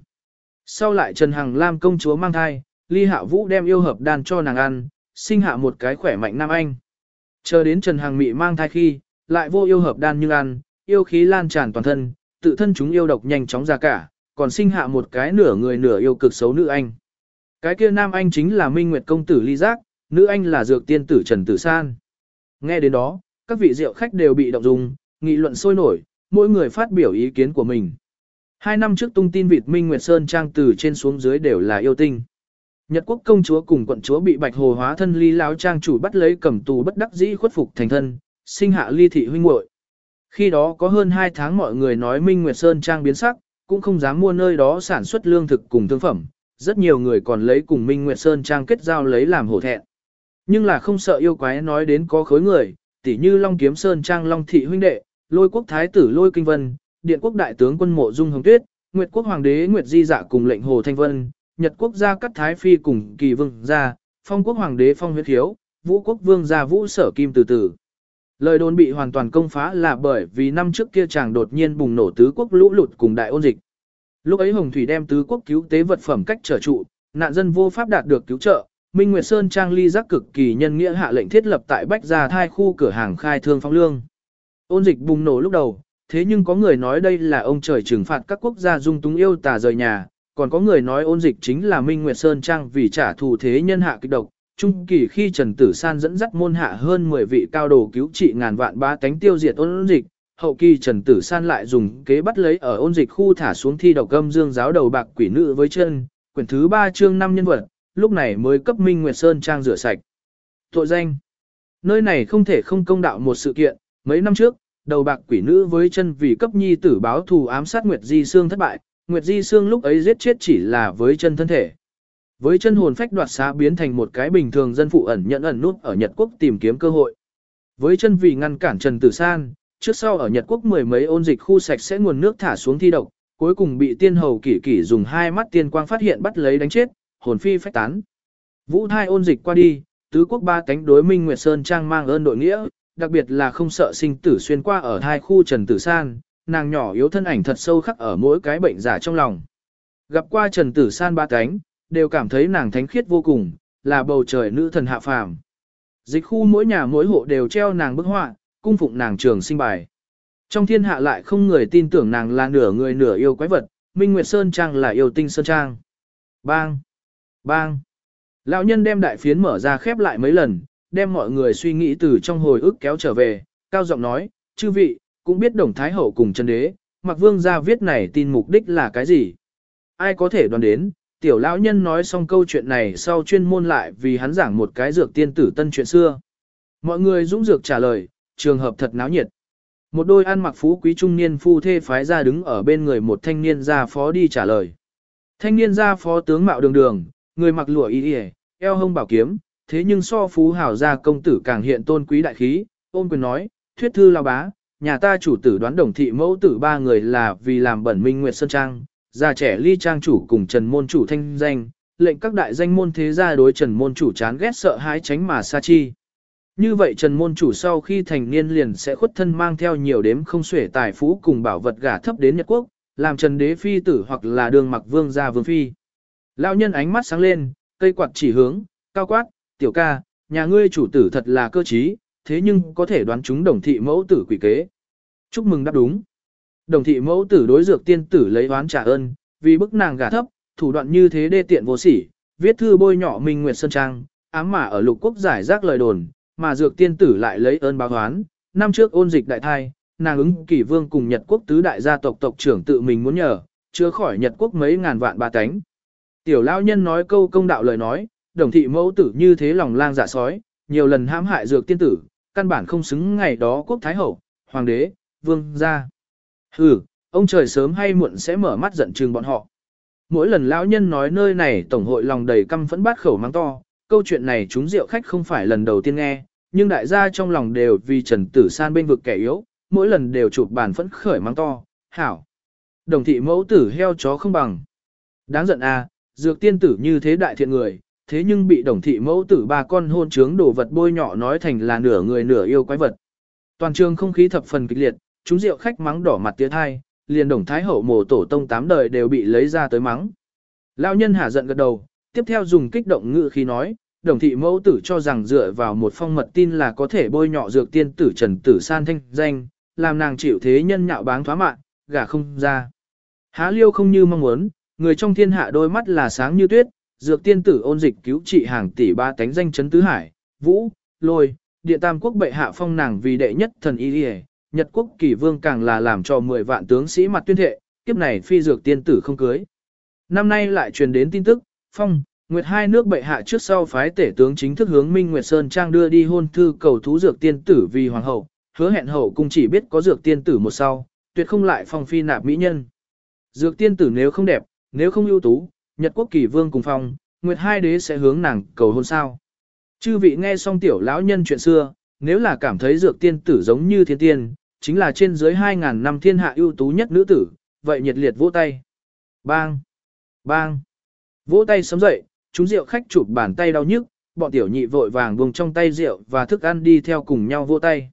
Speaker 1: Sau lại Trần Hằng Lam công chúa mang thai, Ly Hạ Vũ đem yêu hợp đan cho nàng ăn, sinh hạ một cái khỏe mạnh nam anh. Chờ đến Trần Hằng Mị mang thai khi, lại vô yêu hợp đan nhưng ăn, yêu khí lan tràn toàn thân, tự thân chúng yêu độc nhanh chóng ra cả, còn sinh hạ một cái nửa người nửa yêu cực xấu nữ anh. Cái kia nam anh chính là Minh Nguyệt công tử Ly Giác, nữ anh là dược tiên tử Trần Tử San. Nghe đến đó, các vị rượu khách đều bị động dung, nghị luận sôi nổi, mỗi người phát biểu ý kiến của mình. Hai năm trước tung tin vịt Minh Nguyệt Sơn Trang từ trên xuống dưới đều là yêu tinh. Nhật quốc công chúa cùng quận chúa bị bạch hồ hóa thân ly lão trang chủ bắt lấy cầm tù bất đắc dĩ khuất phục thành thân, sinh hạ ly thị huynh muội. Khi đó có hơn 2 tháng mọi người nói Minh Nguyệt Sơn Trang biến sắc, cũng không dám mua nơi đó sản xuất lương thực cùng thương phẩm, rất nhiều người còn lấy cùng Minh Nguyệt Sơn Trang kết giao lấy làm hổ thẹn. Nhưng là không sợ yêu quái nói đến có khối người, tỉ như Long Kiếm Sơn Trang Long Thị huynh đệ, lôi quốc thái tử lôi kinh vân, điện quốc đại tướng quân mộ dung hồng tuyết, Nguyệt quốc hoàng đế Nguyệt Di Dạ cùng lệnh Hồ Thanh Vân, Nhật quốc gia cắt thái phi cùng kỳ vương gia, phong quốc hoàng đế phong huyết thiếu, vũ quốc vương gia vũ sở kim từ từ. Lời đồn bị hoàn toàn công phá là bởi vì năm trước kia chàng đột nhiên bùng nổ tứ quốc lũ lụt cùng đại ôn dịch. Lúc ấy Hồng Thủy đem tứ quốc cứu tế vật phẩm cách trở trụ, nạn dân vô pháp đạt được cứu trợ, Minh Nguyệt Sơn Trang ly giác cực kỳ nhân nghĩa hạ lệnh thiết lập tại Bách Gia Thai khu cửa hàng khai thương phong lương. Ôn dịch bùng nổ lúc đầu, thế nhưng có người nói đây là ông trời trừng phạt các quốc gia dung túng yêu tà rời nhà, còn có người nói ôn dịch chính là Minh Nguyệt Sơn Trang vì trả thù thế nhân hạ kịch độc. Trung kỳ khi Trần Tử San dẫn dắt môn hạ hơn 10 vị cao đồ cứu trị ngàn vạn ba cánh tiêu diệt ôn dịch, hậu kỳ Trần Tử San lại dùng kế bắt lấy ở ôn dịch khu thả xuống thi độc âm dương giáo đầu bạc quỷ nữ với chân, quyển thứ 3 chương 5 nhân vật, lúc này mới cấp Minh Nguyệt Sơn Trang rửa sạch. Tội danh Nơi này không thể không công đạo một sự kiện, mấy năm trước, đầu bạc quỷ nữ với chân vì cấp nhi tử báo thù ám sát Nguyệt Di Sương thất bại, Nguyệt Di Sương lúc ấy giết chết chỉ là với chân thân thể. Với chân hồn phách đoạt xá biến thành một cái bình thường dân phụ ẩn nhận ẩn nút ở Nhật Quốc tìm kiếm cơ hội. Với chân vì ngăn cản Trần Tử San, trước sau ở Nhật Quốc mười mấy ôn dịch khu sạch sẽ nguồn nước thả xuống thi độc, cuối cùng bị tiên hầu kỷ kỷ dùng hai mắt tiên quang phát hiện bắt lấy đánh chết, hồn phi phách tán. Vũ thai ôn dịch qua đi, tứ quốc ba cánh đối minh Nguyệt Sơn Trang mang ơn đội nghĩa, đặc biệt là không sợ sinh tử xuyên qua ở hai khu Trần Tử San, nàng nhỏ yếu thân ảnh thật sâu khắc ở mỗi cái bệnh giả trong lòng. Gặp qua Trần Tử San ba cánh, đều cảm thấy nàng thánh khiết vô cùng, là bầu trời nữ thần hạ phàm. Dịch khu mỗi nhà mỗi hộ đều treo nàng bức họa, cung phụng nàng trường sinh bài. Trong thiên hạ lại không người tin tưởng nàng là nửa người nửa yêu quái vật, Minh Nguyệt Sơn Trang là yêu tinh Sơn Trang. Bang! Bang! Lão nhân đem đại phiến mở ra khép lại mấy lần, đem mọi người suy nghĩ từ trong hồi ức kéo trở về, cao giọng nói, chư vị, cũng biết Đồng Thái Hậu cùng chân đế, mặc vương gia viết này tin mục đích là cái gì. Ai có thể đoán đến, tiểu lão nhân nói xong câu chuyện này sau chuyên môn lại vì hắn giảng một cái dược tiên tử tân chuyện xưa. Mọi người dũng dược trả lời, trường hợp thật náo nhiệt. Một đôi ăn mặc phú quý trung niên phu thê phái ra đứng ở bên người một thanh niên gia phó đi trả lời. Thanh niên gia phó tướng mạo đường đường, người mặc lụa y y, eo hông bảo kiếm, thế nhưng so phú hảo gia công tử càng hiện tôn quý đại khí, ôn quyền nói, thuyết thư lao bá, nhà ta chủ tử đoán đồng thị mẫu tử ba người là vì làm bẩn minh nguyệt sơn trang, già trẻ ly trang chủ cùng trần môn chủ thanh danh, lệnh các đại danh môn thế gia đối trần môn chủ chán ghét sợ hãi tránh mà xa chi. Như vậy Trần Môn Chủ sau khi thành niên liền sẽ khuất thân mang theo nhiều đếm không xuể tài phú cùng bảo vật gả thấp đến Nhật Quốc, làm Trần Đế Phi tử hoặc là đường mặc vương gia vương phi. Lão nhân ánh mắt sáng lên, cây quạt chỉ hướng, cao quát, tiểu ca, nhà ngươi chủ tử thật là cơ trí, thế nhưng có thể đoán chúng đồng thị mẫu tử quỷ kế. Chúc mừng đáp đúng. Đồng thị mẫu tử đối dược tiên tử lấy oán trả ơn, vì bức nàng gả thấp, thủ đoạn như thế đê tiện vô sỉ, viết thư bôi nhọ Minh Nguyệt Sơn Trang, ám mà ở lục quốc giải rác lời đồn, mà dược tiên tử lại lấy ơn báo oán. Năm trước ôn dịch đại thai, nàng ứng kỷ vương cùng Nhật quốc tứ đại gia tộc tộc trưởng tự mình muốn nhờ, chứa khỏi Nhật quốc mấy ngàn vạn ba tánh. Tiểu lão nhân nói câu công đạo lời nói, đồng thị mẫu tử như thế lòng lang dạ sói, nhiều lần hãm hại dược tiên tử, căn bản không xứng ngày đó quốc thái hậu, hoàng đế, vương gia. Hừ, ông trời sớm hay muộn sẽ mở mắt giận trừng bọn họ. Mỗi lần lão nhân nói nơi này tổng hội lòng đầy căm phẫn bát khẩu mang to, câu chuyện này chúng rượu khách không phải lần đầu tiên nghe, nhưng đại gia trong lòng đều vì Trần Tử San bên vực kẻ yếu, mỗi lần đều chụp bàn phẫn khởi mang to, hảo. Đồng thị mẫu tử heo chó không bằng. Đáng giận à, dược tiên tử như thế đại thiện người, thế nhưng bị đồng thị mẫu tử ba con hôn trướng đồ vật bôi nhỏ nói thành là nửa người nửa yêu quái vật. Toàn trường không khí thập phần kịch liệt, chúng rượu khách mắng đỏ mặt tía thai, liền đồng thái hậu mồ tổ tông tám đời đều bị lấy ra tới mắng. Lão nhân hả giận gật đầu, tiếp theo dùng kích động ngữ khi nói, đồng thị mẫu tử cho rằng dựa vào một phong mật tin là có thể bôi nhọ dược tiên tử trần tử san thanh danh, làm nàng chịu thế nhân nhạo báng thoá mạng, gả không ra. Há liêu không như mong muốn, người trong thiên hạ đôi mắt là sáng như tuyết, dược tiên tử ôn dịch cứu trị hàng tỷ ba tánh danh chấn tứ hải, vũ, lôi, Địa tam quốc bệ hạ phong nàng vì đệ nhất thần y y, Nhật quốc kỳ vương càng là làm cho 10 vạn tướng sĩ mặt tuyên thệ, kiếp này phi dược tiên tử không cưới. Năm nay lại truyền đến tin tức, phong, Nguyệt hai nước bệ hạ trước sau phái tể tướng chính thức hướng Minh Nguyệt Sơn Trang đưa đi hôn thư cầu thú dược tiên tử vì hoàng hậu, hứa hẹn hậu cũng chỉ biết có dược tiên tử một sau, tuyệt không lại phong phi nạp mỹ nhân. Dược tiên tử nếu không đẹp, nếu không ưu tú, Nhật quốc kỳ vương cùng phong, Nguyệt hai đế sẽ hướng nàng cầu hôn sao. Chư vị nghe xong tiểu lão nhân chuyện xưa, nếu là cảm thấy dược tiên tử giống như thiên tiên, chính là trên dưới 2.000 năm thiên hạ ưu tú nhất nữ tử, vậy nhiệt liệt vỗ tay. Bang! Bang! Vỗ tay sớm dậy, chúng rượu khách chụp bàn tay đau nhức, bọn tiểu nhị vội vàng buông trong tay rượu và thức ăn đi theo cùng nhau vỗ tay.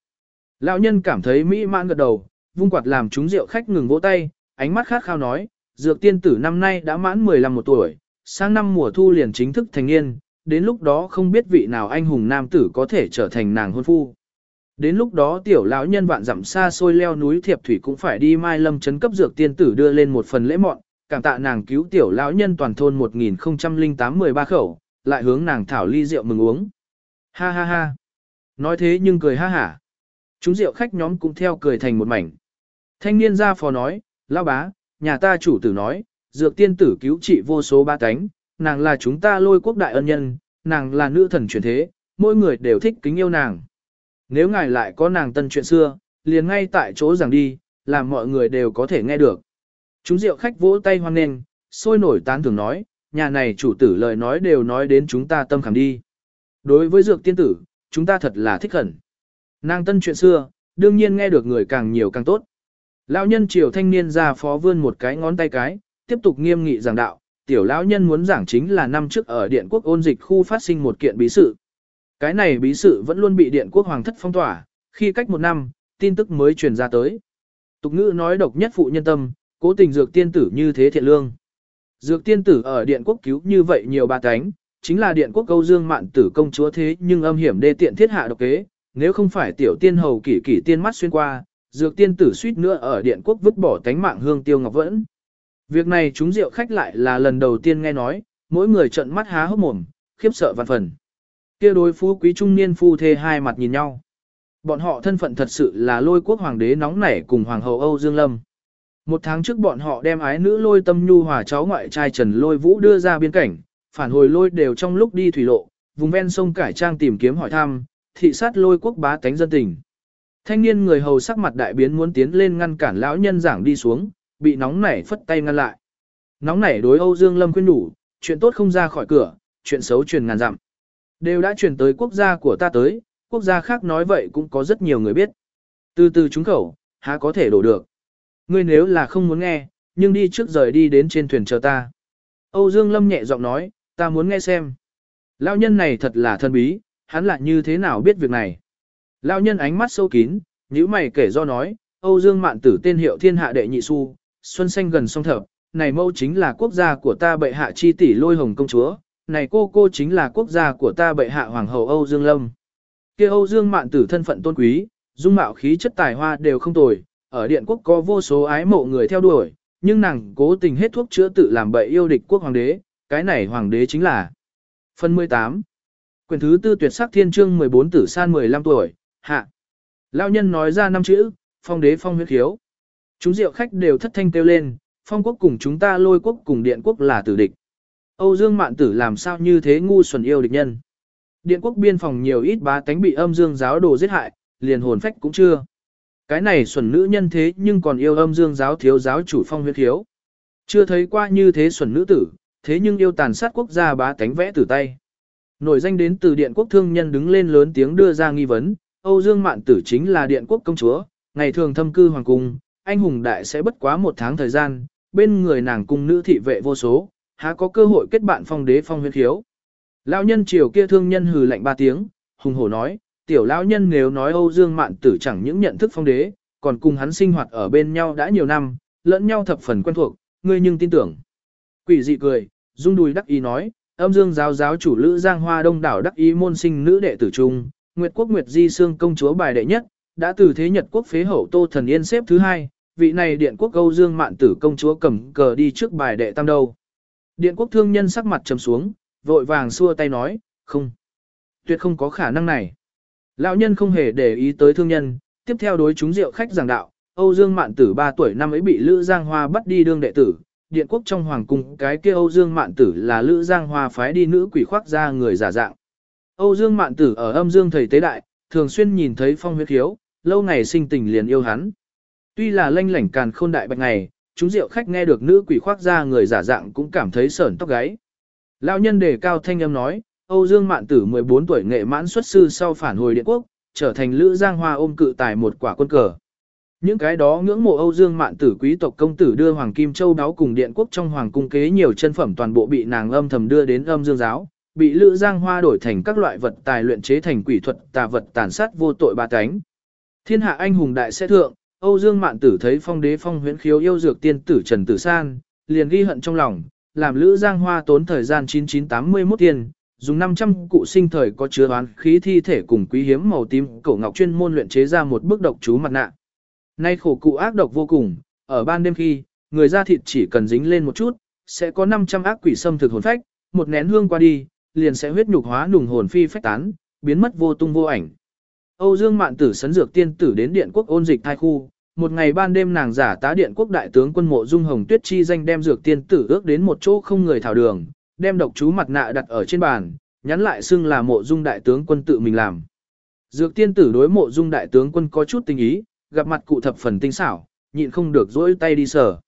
Speaker 1: Lão nhân cảm thấy mỹ mãn gật đầu, vung quạt làm chúng rượu khách ngừng vỗ tay, ánh mắt khát khao nói, dược tiên tử năm nay đã mãn 15 một tuổi, sang năm mùa thu liền chính thức thành niên, đến lúc đó không biết vị nào anh hùng nam tử có thể trở thành nàng hôn phu. Đến lúc đó tiểu lão nhân vạn dặm xa xôi leo núi thiệp thủy cũng phải đi mai lâm chấn cấp dược tiên tử đưa lên một phần lễ mọn, cảm tạ nàng cứu tiểu lão nhân toàn thôn 1008-13 khẩu, lại hướng nàng thảo ly rượu mừng uống. Ha ha ha. Nói thế nhưng cười ha hả. Chúng rượu khách nhóm cũng theo cười thành một mảnh. Thanh niên ra phò nói, lão bá, nhà ta chủ tử nói, dược tiên tử cứu trị vô số ba cánh, nàng là chúng ta lôi quốc đại ân nhân, nàng là nữ thần truyền thế, mỗi người đều thích kính yêu nàng. Nếu ngài lại có nàng tân chuyện xưa, liền ngay tại chỗ rằng đi, làm mọi người đều có thể nghe được. Chúng rượu khách vỗ tay hoan nghênh, sôi nổi tán thường nói, nhà này chủ tử lời nói đều nói đến chúng ta tâm khảm đi. Đối với dược tiên tử, chúng ta thật là thích hẳn. Nàng tân chuyện xưa, đương nhiên nghe được người càng nhiều càng tốt. Lão nhân triều thanh niên ra phó vươn một cái ngón tay cái, tiếp tục nghiêm nghị giảng đạo, tiểu lão nhân muốn giảng chính là năm trước ở điện quốc ôn dịch khu phát sinh một kiện bí sự. Cái này bí sự vẫn luôn bị điện quốc hoàng thất phong tỏa, khi cách một năm, tin tức mới truyền ra tới. Tục ngữ nói độc nhất phụ nhân tâm, cố tình dược tiên tử như thế thiện lương. Dược tiên tử ở điện quốc cứu như vậy nhiều ba cánh, chính là điện quốc câu dương mạn tử công chúa thế nhưng âm hiểm đê tiện thiết hạ độc kế, nếu không phải tiểu tiên hầu kỷ kỷ tiên mắt xuyên qua, dược tiên tử suýt nữa ở điện quốc vứt bỏ tánh mạng hương tiêu ngọc vẫn. Việc này chúng rượu khách lại là lần đầu tiên nghe nói, mỗi người trợn mắt há hốc mồm, khiếp sợ văn phần. Kia đối phú quý trung niên phu thê hai mặt nhìn nhau. Bọn họ thân phận thật sự là lôi quốc hoàng đế nóng nảy cùng hoàng hậu Âu Dương Lâm. Một tháng trước bọn họ đem ái nữ lôi tâm nhu hòa cháu ngoại trai Trần Lôi Vũ đưa ra biên cảnh, phản hồi lôi đều trong lúc đi thủy lộ, vùng ven sông cải trang tìm kiếm hỏi thăm, thị sát lôi quốc bá tánh dân tình. Thanh niên người hầu sắc mặt đại biến muốn tiến lên ngăn cản lão nhân giảng đi xuống, bị nóng nảy phất tay ngăn lại. Nóng nảy đối Âu Dương Lâm khuyên đủ, chuyện tốt không ra khỏi cửa, chuyện xấu truyền ngàn dặm. Đều đã truyền tới quốc gia của ta tới, quốc gia khác nói vậy cũng có rất nhiều người biết. Từ từ chúng khẩu, há có thể đổ được. Ngươi nếu là không muốn nghe, nhưng đi trước rời đi đến trên thuyền chờ ta. Âu Dương Lâm nhẹ giọng nói, ta muốn nghe xem. Lão nhân này thật là thân bí, hắn lại như thế nào biết việc này. Lão nhân ánh mắt sâu kín, nhíu mày kể do nói, Âu Dương Mạn Tử tên hiệu thiên hạ đệ nhị su, xuân xanh gần song thập, này mâu chính là quốc gia của ta bệ hạ chi tỷ lôi hồng công chúa, này cô cô chính là quốc gia của ta bệ hạ hoàng hậu Âu Dương Lâm. kia Âu Dương Mạn Tử thân phận tôn quý, dung mạo khí chất tài hoa đều không tồi, ở điện quốc có vô số ái mộ người theo đuổi, nhưng nàng cố tình hết thuốc chữa tự làm bậy yêu địch quốc hoàng đế, cái này hoàng đế chính là. Phần 18 Quyền thứ tư tuyệt sắc thiên trương 14 tử san 15 tuổi, hạ. Lão nhân nói ra năm chữ, phong đế phong huyết khiếu. Chúng rượu khách đều thất thanh kêu lên, phong quốc cùng chúng ta lôi quốc cùng điện quốc là tử địch. Âu Dương Mạn Tử làm sao như thế ngu xuẩn yêu địch nhân. Điện quốc biên phòng nhiều ít bá tánh bị âm dương giáo đồ giết hại, liền hồn phách cũng chưa. Cái này xuẩn nữ nhân thế nhưng còn yêu âm dương giáo thiếu giáo chủ phong huyết thiếu. Chưa thấy qua như thế xuẩn nữ tử, thế nhưng yêu tàn sát quốc gia bá tánh vẽ tử tay. Nổi danh đến từ điện quốc thương nhân đứng lên lớn tiếng đưa ra nghi vấn, Âu Dương Mạn Tử chính là điện quốc công chúa, ngày thường thâm cư hoàng cung, anh hùng đại sẽ bất quá một tháng thời gian, bên người nàng cung nữ thị vệ vô số, há có cơ hội kết bạn phong đế phong huyết thiếu. Lão nhân triều kia thương nhân hừ lạnh ba tiếng, hùng hổ nói, tiểu lão nhân nếu nói Âu Dương Mạn Tử chẳng những nhận thức phong đế, còn cùng hắn sinh hoạt ở bên nhau đã nhiều năm, lẫn nhau thập phần quen thuộc, ngươi nhưng tin tưởng. Quỷ dị cười, rung đùi đắc ý nói, âm dương giáo giáo chủ lữ giang hoa đông đảo đắc ý môn sinh nữ đệ tử trung, Nguyệt quốc Nguyệt Di Sương công chúa bài đệ nhất, đã từ thế Nhật quốc phế hậu Tô Thần Yên xếp thứ hai, vị này điện quốc Âu Dương Mạn Tử công chúa cầm cờ đi trước bài đệ tam đâu. Điện quốc thương nhân sắc mặt trầm xuống, vội vàng xua tay nói, không. Tuyệt không có khả năng này. Lão nhân không hề để ý tới thương nhân, tiếp theo đối chúng rượu khách giảng đạo, Âu Dương Mạn Tử 3 tuổi năm ấy bị Lữ Giang Hoa bắt đi đương đệ tử, điện quốc trong hoàng cung cái kia Âu Dương Mạn Tử là Lữ Giang Hoa phái đi nữ quỷ khoác ra người giả dạng. Âu Dương Mạn Tử ở âm dương thầy tế đại, thường xuyên nhìn thấy phong huyết khiếu, lâu ngày sinh tình liền yêu hắn. Tuy là lanh lảnh càn khôn đại bạch ngày, chúng rượu khách nghe được nữ quỷ khoác ra người giả dạng cũng cảm thấy sởn tóc gáy. Lão nhân đề cao thanh âm nói, Âu Dương Mạn Tử 14 tuổi nghệ mãn xuất sư sau phản hồi điện quốc, trở thành Lữ Giang Hoa ôm cự tài một quả quân cờ. Những cái đó ngưỡng mộ Âu Dương Mạn Tử quý tộc công tử đưa Hoàng Kim Châu đáo cùng điện quốc trong hoàng cung kế nhiều chân phẩm toàn bộ bị nàng âm thầm đưa đến âm dương giáo, bị Lữ Giang Hoa đổi thành các loại vật tài luyện chế thành quỷ thuật tà vật tàn sát vô tội ba cánh. Thiên hạ anh hùng đại sẽ thượng, Âu Dương Mạn Tử thấy phong đế phong huyễn khiếu yêu dược tiên tử Trần Tử San, liền ghi hận trong lòng, làm Lữ Giang Hoa tốn thời gian 9981 tiền, dùng 500 cụ sinh thời có chứa oán khí thi thể cùng quý hiếm màu tím cổ ngọc chuyên môn luyện chế ra một bức độc chú mặt nạ. Nay khổ cụ ác độc vô cùng, ở ban đêm khi, người da thịt chỉ cần dính lên một chút, sẽ có 500 ác quỷ xâm thực hồn phách, một nén hương qua đi, liền sẽ huyết nhục hóa nùng hồn phi phách tán, biến mất vô tung vô ảnh. Âu Dương Mạn Tử sấn dược tiên tử đến điện quốc ôn dịch thai khu, một ngày ban đêm nàng giả tá điện quốc đại tướng quân mộ dung hồng tuyết chi danh đem dược tiên tử ước đến một chỗ không người thảo đường, đem độc chú mặt nạ đặt ở trên bàn, nhắn lại xưng là mộ dung đại tướng quân tự mình làm. Dược tiên tử đối mộ dung đại tướng quân có chút tình ý, gặp mặt cụ thập phần tinh xảo, nhịn không được dỗi tay đi sờ.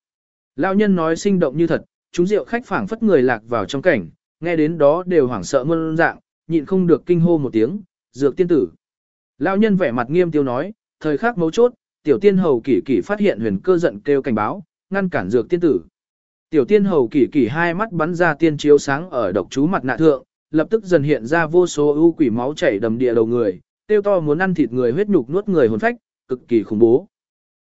Speaker 1: Lão nhân nói sinh động như thật, chúng rượu khách phảng phất người lạc vào trong cảnh, nghe đến đó đều hoảng sợ muôn dạng, nhịn không được kinh hô một tiếng, dược tiên tử. Lão nhân vẻ mặt nghiêm tiêu nói, thời khắc mấu chốt, tiểu tiên hầu kỷ kỷ phát hiện huyền cơ giận kêu cảnh báo, ngăn cản dược tiên tử. Tiểu tiên hầu kỷ kỷ hai mắt bắn ra tiên chiếu sáng ở độc chú mặt nạ thượng, lập tức dần hiện ra vô số ưu quỷ máu chảy đầm địa đầu người, tiêu to muốn ăn thịt người huyết nhục nuốt người hồn phách, cực kỳ khủng bố.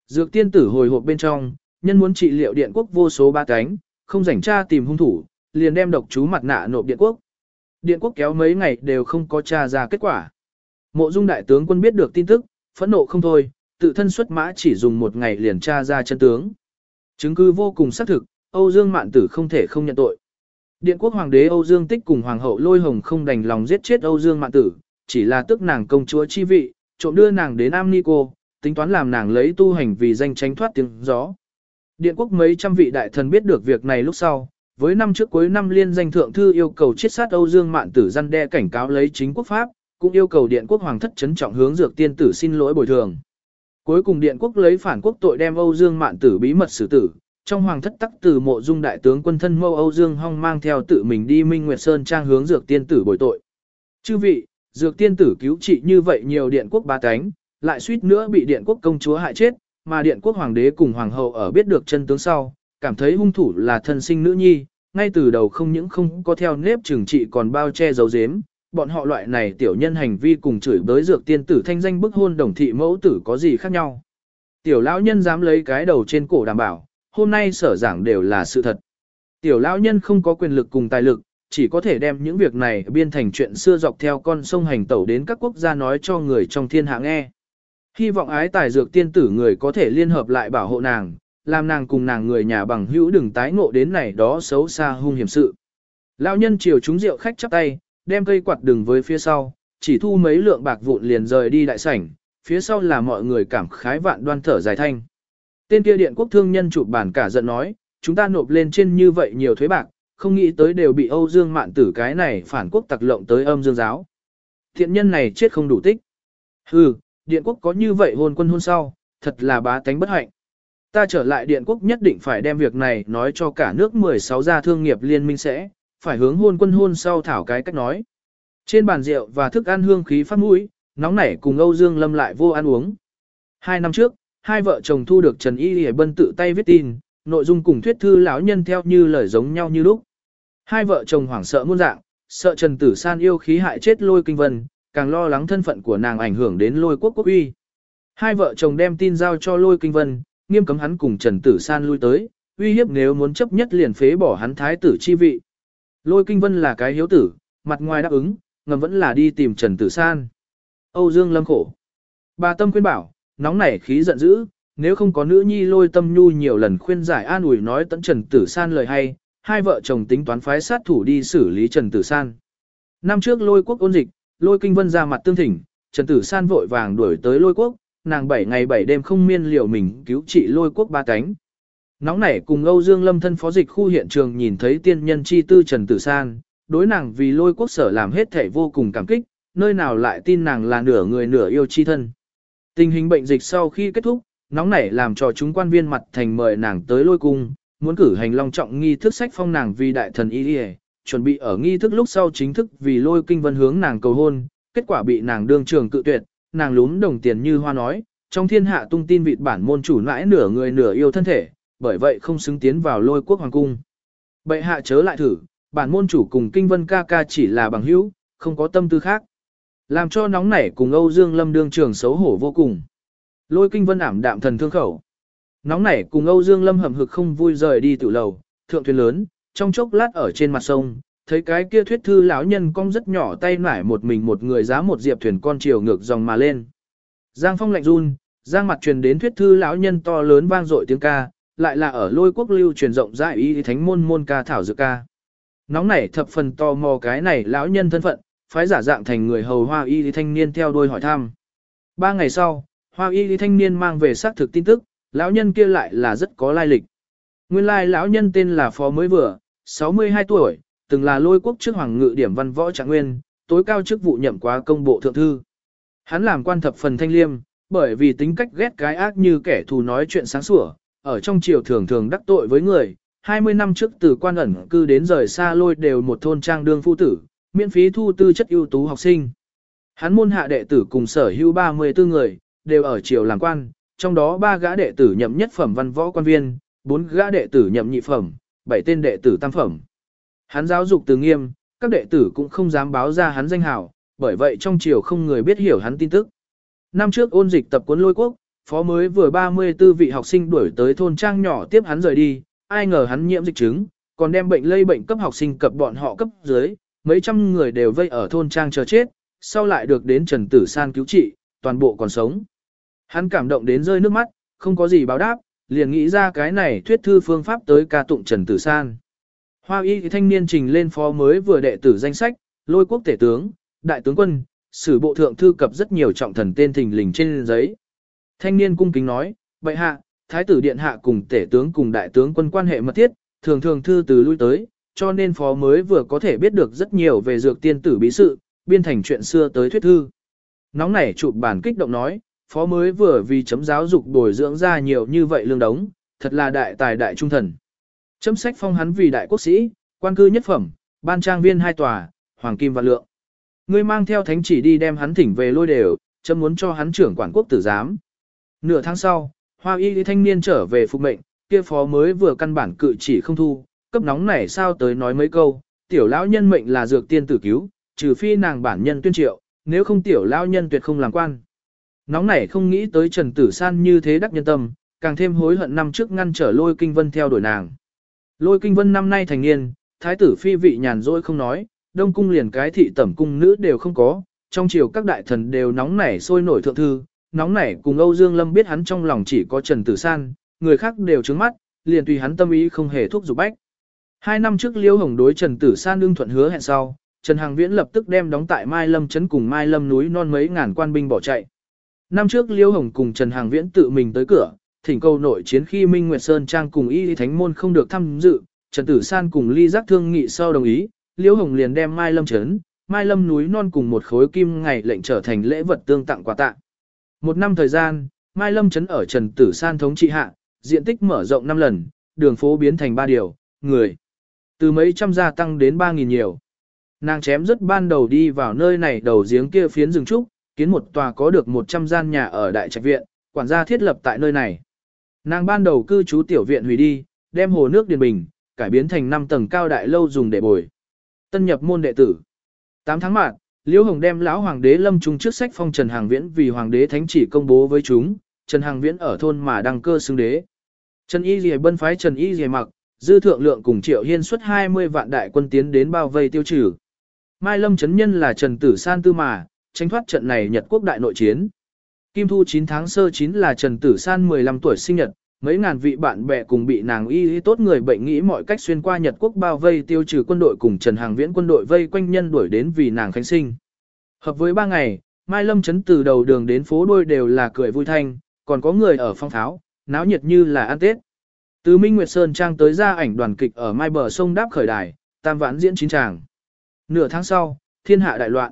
Speaker 1: Dược tiên tử hồi hộp bên trong, nhân muốn trị liệu điện quốc vô số ba cánh, không rảnh tra tìm hung thủ, liền đem độc chú mặt nạ nộp điện quốc. Điện quốc kéo mấy ngày đều không có tra ra kết quả. Mộ dung đại tướng quân biết được tin tức, phẫn nộ không thôi, tự thân xuất mã chỉ dùng một ngày liền tra ra chân tướng. Chứng cứ vô cùng xác thực, Âu Dương Mạn Tử không thể không nhận tội. Điện quốc hoàng đế Âu Dương Tích cùng hoàng hậu Lôi Hồng không đành lòng giết chết Âu Dương Mạn Tử, chỉ là tức nàng công chúa chi vị, trộm đưa nàng đến Amnico, tính toán làm nàng lấy tu hành vì danh tránh thoát tiếng gió. Điện quốc mấy trăm vị đại thần biết được việc này lúc sau, với năm trước cuối năm liên danh thượng thư yêu cầu chiết sát Âu Dương Mạn Tử gian đe cảnh cáo lấy chính quốc pháp, cũng yêu cầu điện quốc hoàng thất chấn trọng hướng dược tiên tử xin lỗi bồi thường. Cuối cùng điện quốc lấy phản quốc tội đem Âu Dương Mạn Tử bí mật xử tử, trong hoàng thất tắc từ mộ dung đại tướng quân thân mâu Âu Dương Hong mang theo tự mình đi Minh Nguyệt Sơn trang hướng dược tiên tử bồi tội. Chư vị, dược tiên tử cứu trị như vậy nhiều điện quốc ba cánh, lại suýt nữa bị điện quốc công chúa hại chết, mà điện quốc hoàng đế cùng hoàng hậu ở biết được chân tướng sau, cảm thấy hung thủ là thân sinh nữ nhi, ngay từ đầu không những không có theo nếp trừng trị còn bao che giấu giếm, bọn họ loại này tiểu nhân hành vi cùng chửi bới dược tiên tử thanh danh bức hôn đồng thị mẫu tử có gì khác nhau. Tiểu lão nhân dám lấy cái đầu trên cổ đảm bảo, hôm nay sở giảng đều là sự thật. Tiểu lão nhân không có quyền lực cùng tài lực, chỉ có thể đem những việc này biên thành chuyện xưa dọc theo con sông hành tẩu đến các quốc gia nói cho người trong thiên hạ nghe. Hy vọng ái tài dược tiên tử người có thể liên hợp lại bảo hộ nàng, làm nàng cùng nàng người nhà bằng hữu đừng tái ngộ đến này đó xấu xa hung hiểm sự. Lão nhân chiều chúng rượu khách chắp tay, đem cây quạt đường với phía sau, chỉ thu mấy lượng bạc vụn liền rời đi đại sảnh, phía sau là mọi người cảm khái vạn đoan thở dài thanh. Tên kia điện quốc thương nhân chụp bản cả giận nói, chúng ta nộp lên trên như vậy nhiều thuế bạc, không nghĩ tới đều bị Âu Dương Mạn Tử cái này phản quốc tặc lộng tới âm dương giáo. Thiện nhân này chết không đủ tích. Hừ, điện quốc có như vậy hôn quân hôn sau, thật là bá tánh bất hạnh. Ta trở lại điện quốc nhất định phải đem việc này nói cho cả nước 16 gia thương nghiệp liên minh sẽ, phải hướng hôn quân hôn sau thảo cái cách nói. Trên bàn rượu và thức ăn hương khí phát mũi, nóng nảy cùng Âu Dương Lâm lại vô ăn uống. Hai năm trước, hai vợ chồng thu được Trần Y Lì Bân tự tay viết tin, nội dung cùng thuyết thư lão nhân theo như lời giống nhau như lúc. Hai vợ chồng hoảng sợ muôn dạng, sợ Trần Tử San yêu khí hại chết lôi kinh vân, càng lo lắng thân phận của nàng ảnh hưởng đến lôi quốc quốc uy. Hai vợ chồng đem tin giao cho lôi kinh vân, nghiêm cấm hắn cùng Trần Tử San lui tới, uy hiếp nếu muốn chấp nhất liền phế bỏ hắn thái tử chi vị. Lôi kinh vân là cái hiếu tử, mặt ngoài đáp ứng, ngầm vẫn là đi tìm Trần Tử San. Âu Dương lâm khổ. Bà Tâm khuyên bảo, nóng nảy khí giận dữ, nếu không có nữ nhi lôi tâm nhu nhiều lần khuyên giải an ủi nói tận Trần Tử San lời hay, hai vợ chồng tính toán phái sát thủ đi xử lý Trần Tử San. Năm trước lôi quốc ôn dịch, lôi kinh vân ra mặt tương thỉnh, Trần Tử San vội vàng đuổi tới lôi quốc, nàng 7 ngày 7 đêm không miên liệu mình cứu trị lôi quốc ba cánh. Nóng nảy cùng Âu Dương Lâm thân phó dịch khu hiện trường nhìn thấy tiên nhân chi tư Trần Tử San, đối nàng vì lôi quốc sở làm hết thể vô cùng cảm kích, nơi nào lại tin nàng là nửa người nửa yêu chi thân. Tình hình bệnh dịch sau khi kết thúc, nóng nảy làm cho chúng quan viên mặt thành mời nàng tới lôi cung, muốn cử hành long trọng nghi thức sách phong nàng vì đại thần y đi chuẩn bị ở nghi thức lúc sau chính thức vì lôi kinh vân hướng nàng cầu hôn, kết quả bị nàng đương trường cự tuyệt, nàng lún đồng tiền như hoa nói, trong thiên hạ tung tin vịt bản môn chủ nãi nửa người nửa yêu thân thể, bởi vậy không xứng tiến vào lôi quốc hoàng cung. Bệ hạ chớ lại thử, bản môn chủ cùng kinh vân ca ca chỉ là bằng hữu, không có tâm tư khác. Làm cho nóng nảy cùng Âu Dương Lâm đương trường xấu hổ vô cùng. Lôi kinh vân ảm đạm thần thương khẩu. Nóng nảy cùng Âu Dương Lâm hầm hực không vui rời đi tự lầu, thượng thuyền lớn, trong chốc lát ở trên mặt sông, thấy cái kia thuyết thư lão nhân cong rất nhỏ tay nải một mình một người giá một diệp thuyền con chiều ngược dòng mà lên. Giang phong lạnh run, giang mặt truyền đến thuyết thư lão nhân to lớn vang dội tiếng ca, lại là ở lôi quốc lưu truyền rộng rãi ý thánh môn môn ca thảo dược ca. Nóng nảy thập phần to mò cái này lão nhân thân phận, phái giả dạng thành người hầu hoa y thanh niên theo đuôi hỏi thăm. Ba ngày sau, hoa y thanh niên mang về xác thực tin tức, lão nhân kia lại là rất có lai lịch. Nguyên lai lão nhân tên là Phó mới vừa, 62 tuổi, từng là lôi quốc trước hoàng ngự điểm văn võ trạng nguyên, tối cao chức vụ nhậm quá công bộ thượng thư. Hắn làm quan thập phần thanh liêm, bởi vì tính cách ghét cái ác như kẻ thù nói chuyện sáng sủa, ở trong triều thường thường đắc tội với người. 20 năm trước từ quan ẩn cư đến rời xa lôi đều một thôn trang đương phu tử, miễn phí thu tư chất ưu tú học sinh. Hắn môn hạ đệ tử cùng sở hữu 34 người, đều ở triều làm quan, trong đó ba gã đệ tử nhậm nhất phẩm văn võ quan viên, bốn gã đệ tử nhậm nhị phẩm, bảy tên đệ tử tam phẩm. Hắn giáo dục từ nghiêm, các đệ tử cũng không dám báo ra hắn danh hào, bởi vậy trong triều không người biết hiểu hắn tin tức. Năm trước ôn dịch tập cuốn lôi quốc, phó mới vừa 34 vị học sinh đuổi tới thôn trang nhỏ tiếp hắn rời đi, ai ngờ hắn nhiễm dịch chứng, còn đem bệnh lây bệnh cấp học sinh cập bọn họ cấp dưới, mấy trăm người đều vây ở thôn trang chờ chết, sau lại được đến Trần Tử San cứu trị, toàn bộ còn sống. Hắn cảm động đến rơi nước mắt, không có gì báo đáp, liền nghĩ ra cái này thuyết thư phương pháp tới ca tụng Trần Tử San. Hoa y thanh niên trình lên phó mới vừa đệ tử danh sách, lôi quốc tể tướng, đại tướng quân, sử bộ thượng thư cập rất nhiều trọng thần tên thình lình trên giấy. Thanh niên cung kính nói, vậy hạ, thái tử điện hạ cùng tể tướng cùng đại tướng quân quan hệ mật thiết, thường thường thư từ lui tới, cho nên phó mới vừa có thể biết được rất nhiều về dược tiên tử bí sự, biên thành chuyện xưa tới thuyết thư. Nóng nảy chụp bản kích động nói, phó mới vừa vì chấm giáo dục bồi dưỡng ra nhiều như vậy lương đống, thật là đại tài đại trung thần. Chấm sách phong hắn vì đại quốc sĩ, quan cư nhất phẩm, ban trang viên hai tòa, hoàng kim và lượng. Ngươi mang theo thánh chỉ đi đem hắn thỉnh về lôi đều, chấm muốn cho hắn trưởng quản quốc tử giám. Nửa tháng sau, hoa y thanh niên trở về phục mệnh, kia phó mới vừa căn bản cự chỉ không thu, cấp nóng này sao tới nói mấy câu, tiểu lão nhân mệnh là dược tiên tử cứu, trừ phi nàng bản nhân tuyên triệu, nếu không tiểu lão nhân tuyệt không làm quan. Nóng này không nghĩ tới Trần Tử San như thế đắc nhân tâm, càng thêm hối hận năm trước ngăn trở lôi kinh vân theo đuổi nàng. Lôi kinh vân năm nay thành niên, thái tử phi vị nhàn rỗi không nói, đông cung liền cái thị tẩm cung nữ đều không có, trong triều các đại thần đều nóng nảy sôi nổi thượng thư, nóng nảy cùng Âu Dương Lâm biết hắn trong lòng chỉ có Trần Tử San, người khác đều trướng mắt, liền tùy hắn tâm ý không hề thúc giục bách. Hai năm trước Liêu Hồng đối Trần Tử San đương thuận hứa hẹn sau, Trần Hàng Viễn lập tức đem đóng tại Mai Lâm trấn cùng Mai Lâm núi non mấy ngàn quan binh bỏ chạy. Năm trước Liêu Hồng cùng Trần Hàng Viễn tự mình tới cửa, thỉnh cầu nội chiến khi Minh Nguyệt Sơn Trang cùng Y Thánh Môn không được tham dự, Trần Tử San cùng Ly Giác Thương nghị sau đồng ý, Liễu Hồng liền đem Mai Lâm trấn, Mai Lâm núi non cùng một khối kim ngày lệnh trở thành lễ vật tương tặng quà tặng. Một năm thời gian, Mai Lâm trấn ở Trần Tử San thống trị hạ, diện tích mở rộng 5 lần, đường phố biến thành 3 điều, người từ mấy trăm gia tăng đến 3.000 nhiều. Nàng chém rất ban đầu đi vào nơi này đầu giếng kia phiến rừng trúc, kiến một tòa có được 100 gian nhà ở đại trạch viện, quản gia thiết lập tại nơi này. Nàng ban đầu cư trú tiểu viện hủy đi, đem hồ nước điền bình, cải biến thành 5 tầng cao đại lâu dùng để bồi. Tân nhập môn đệ tử. 8 tháng mạng, Liễu Hồng đem lão hoàng đế Lâm Trung trước sách phong Trần Hàng Viễn vì hoàng đế thánh chỉ công bố với chúng, Trần Hàng Viễn ở thôn mà đăng cơ xưng đế. Trần Y Liễu bân phái Trần Y Liễu mặc, dư thượng lượng cùng Triệu Hiên xuất 20 vạn đại quân tiến đến bao vây tiêu trừ. Mai Lâm chấn nhân là Trần Tử San tư mà, tránh thoát trận này Nhật quốc đại nội chiến. Kim thu 9 tháng sơ 9 là Trần Tử San 15 tuổi sinh nhật, mấy ngàn vị bạn bè cùng bị nàng y y tốt người bệnh nghĩ mọi cách xuyên qua Nhật quốc bao vây tiêu trừ quân đội cùng Trần Hàng Viễn quân đội vây quanh nhân đuổi đến vì nàng khánh sinh. Hợp với ba ngày, Mai Lâm chấn từ đầu đường đến phố đôi đều là cười vui thanh, còn có người ở phong tháo, náo nhiệt như là ăn Tết. Từ Minh Nguyệt Sơn Trang tới ra ảnh đoàn kịch ở mai bờ sông đáp khởi đài, tam vãn diễn chín tràng. Nửa tháng sau, thiên hạ đại loạn.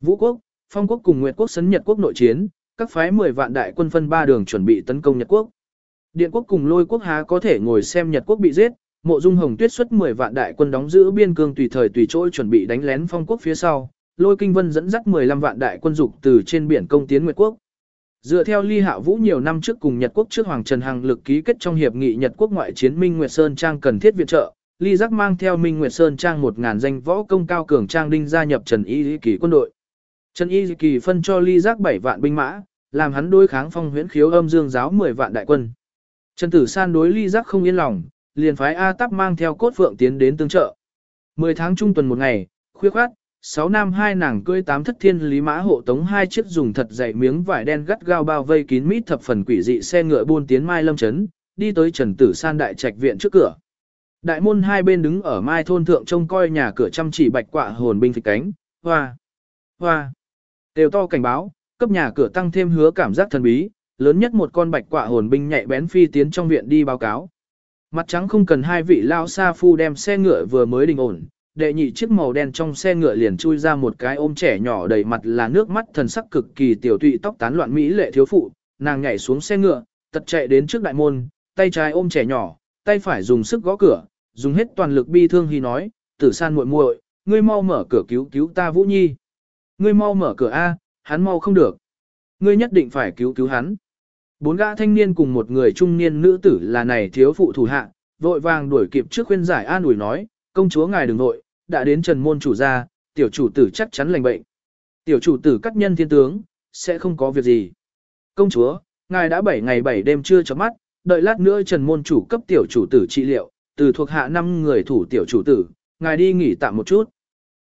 Speaker 1: Vũ quốc, Phong quốc cùng Nguyệt quốc sấn Nhật quốc nội chiến, các phái 10 vạn đại quân phân ba đường chuẩn bị tấn công Nhật quốc. Điện quốc cùng lôi quốc há có thể ngồi xem Nhật quốc bị giết, mộ dung hồng tuyết xuất 10 vạn đại quân đóng giữ biên cương tùy thời tùy chỗ chuẩn bị đánh lén phong quốc phía sau, lôi kinh vân dẫn dắt 15 vạn đại quân dục từ trên biển công tiến Nguyệt quốc. Dựa theo Ly Hạ Vũ nhiều năm trước cùng Nhật quốc trước Hoàng Trần Hằng lực ký kết trong hiệp nghị Nhật quốc ngoại chiến Minh Nguyệt Sơn Trang cần thiết viện trợ, Ly Giác mang theo Minh Nguyệt Sơn Trang 1000 danh võ công cao cường trang đinh gia nhập Trần Y Kỳ quân đội. Trần Y Kỳ phân cho Ly Giác 7 vạn binh mã, làm hắn đối kháng phong huyễn khiếu âm dương giáo 10 vạn đại quân. Trần Tử San đối Ly Giác không yên lòng, liền phái A Tắc mang theo cốt phượng tiến đến tương trợ. 10 tháng trung tuần một ngày, khuya khoát, sáu nam hai nàng cưỡi tám thất thiên lý mã hộ tống hai chiếc dùng thật dày miếng vải đen gắt gao bao vây kín mít thập phần quỷ dị xe ngựa buôn tiến Mai Lâm Trấn, đi tới Trần Tử San đại trạch viện trước cửa. Đại môn hai bên đứng ở Mai thôn thượng trông coi nhà cửa chăm chỉ bạch quạ hồn binh phịch cánh, hoa, hoa, đều to cảnh báo, cấp nhà cửa tăng thêm hứa cảm giác thần bí, lớn nhất một con bạch quạ hồn binh nhạy bén phi tiến trong viện đi báo cáo. Mặt trắng không cần hai vị lao sa phu đem xe ngựa vừa mới đình ổn, đệ nhị chiếc màu đen trong xe ngựa liền chui ra một cái ôm trẻ nhỏ đầy mặt là nước mắt thần sắc cực kỳ tiểu tụy tóc tán loạn mỹ lệ thiếu phụ, nàng nhảy xuống xe ngựa, tật chạy đến trước đại môn, tay trái ôm trẻ nhỏ, tay phải dùng sức gõ cửa, dùng hết toàn lực bi thương hy nói, tử san muội muội, ngươi mau mở cửa cứu cứu ta Vũ Nhi. Ngươi mau mở cửa A, hắn mau không được. Ngươi nhất định phải cứu cứu hắn. Bốn gã thanh niên cùng một người trung niên nữ tử là này thiếu phụ thủ hạ, vội vàng đuổi kịp trước khuyên giải an ủi nói, công chúa ngài đừng nội, đã đến trần môn chủ gia, tiểu chủ tử chắc chắn lành bệnh. Tiểu chủ tử cắt nhân thiên tướng, sẽ không có việc gì. Công chúa, ngài đã 7 ngày 7 đêm chưa chấm mắt, đợi lát nữa trần môn chủ cấp tiểu chủ tử trị liệu, từ thuộc hạ 5 người thủ tiểu chủ tử, ngài đi nghỉ tạm một chút.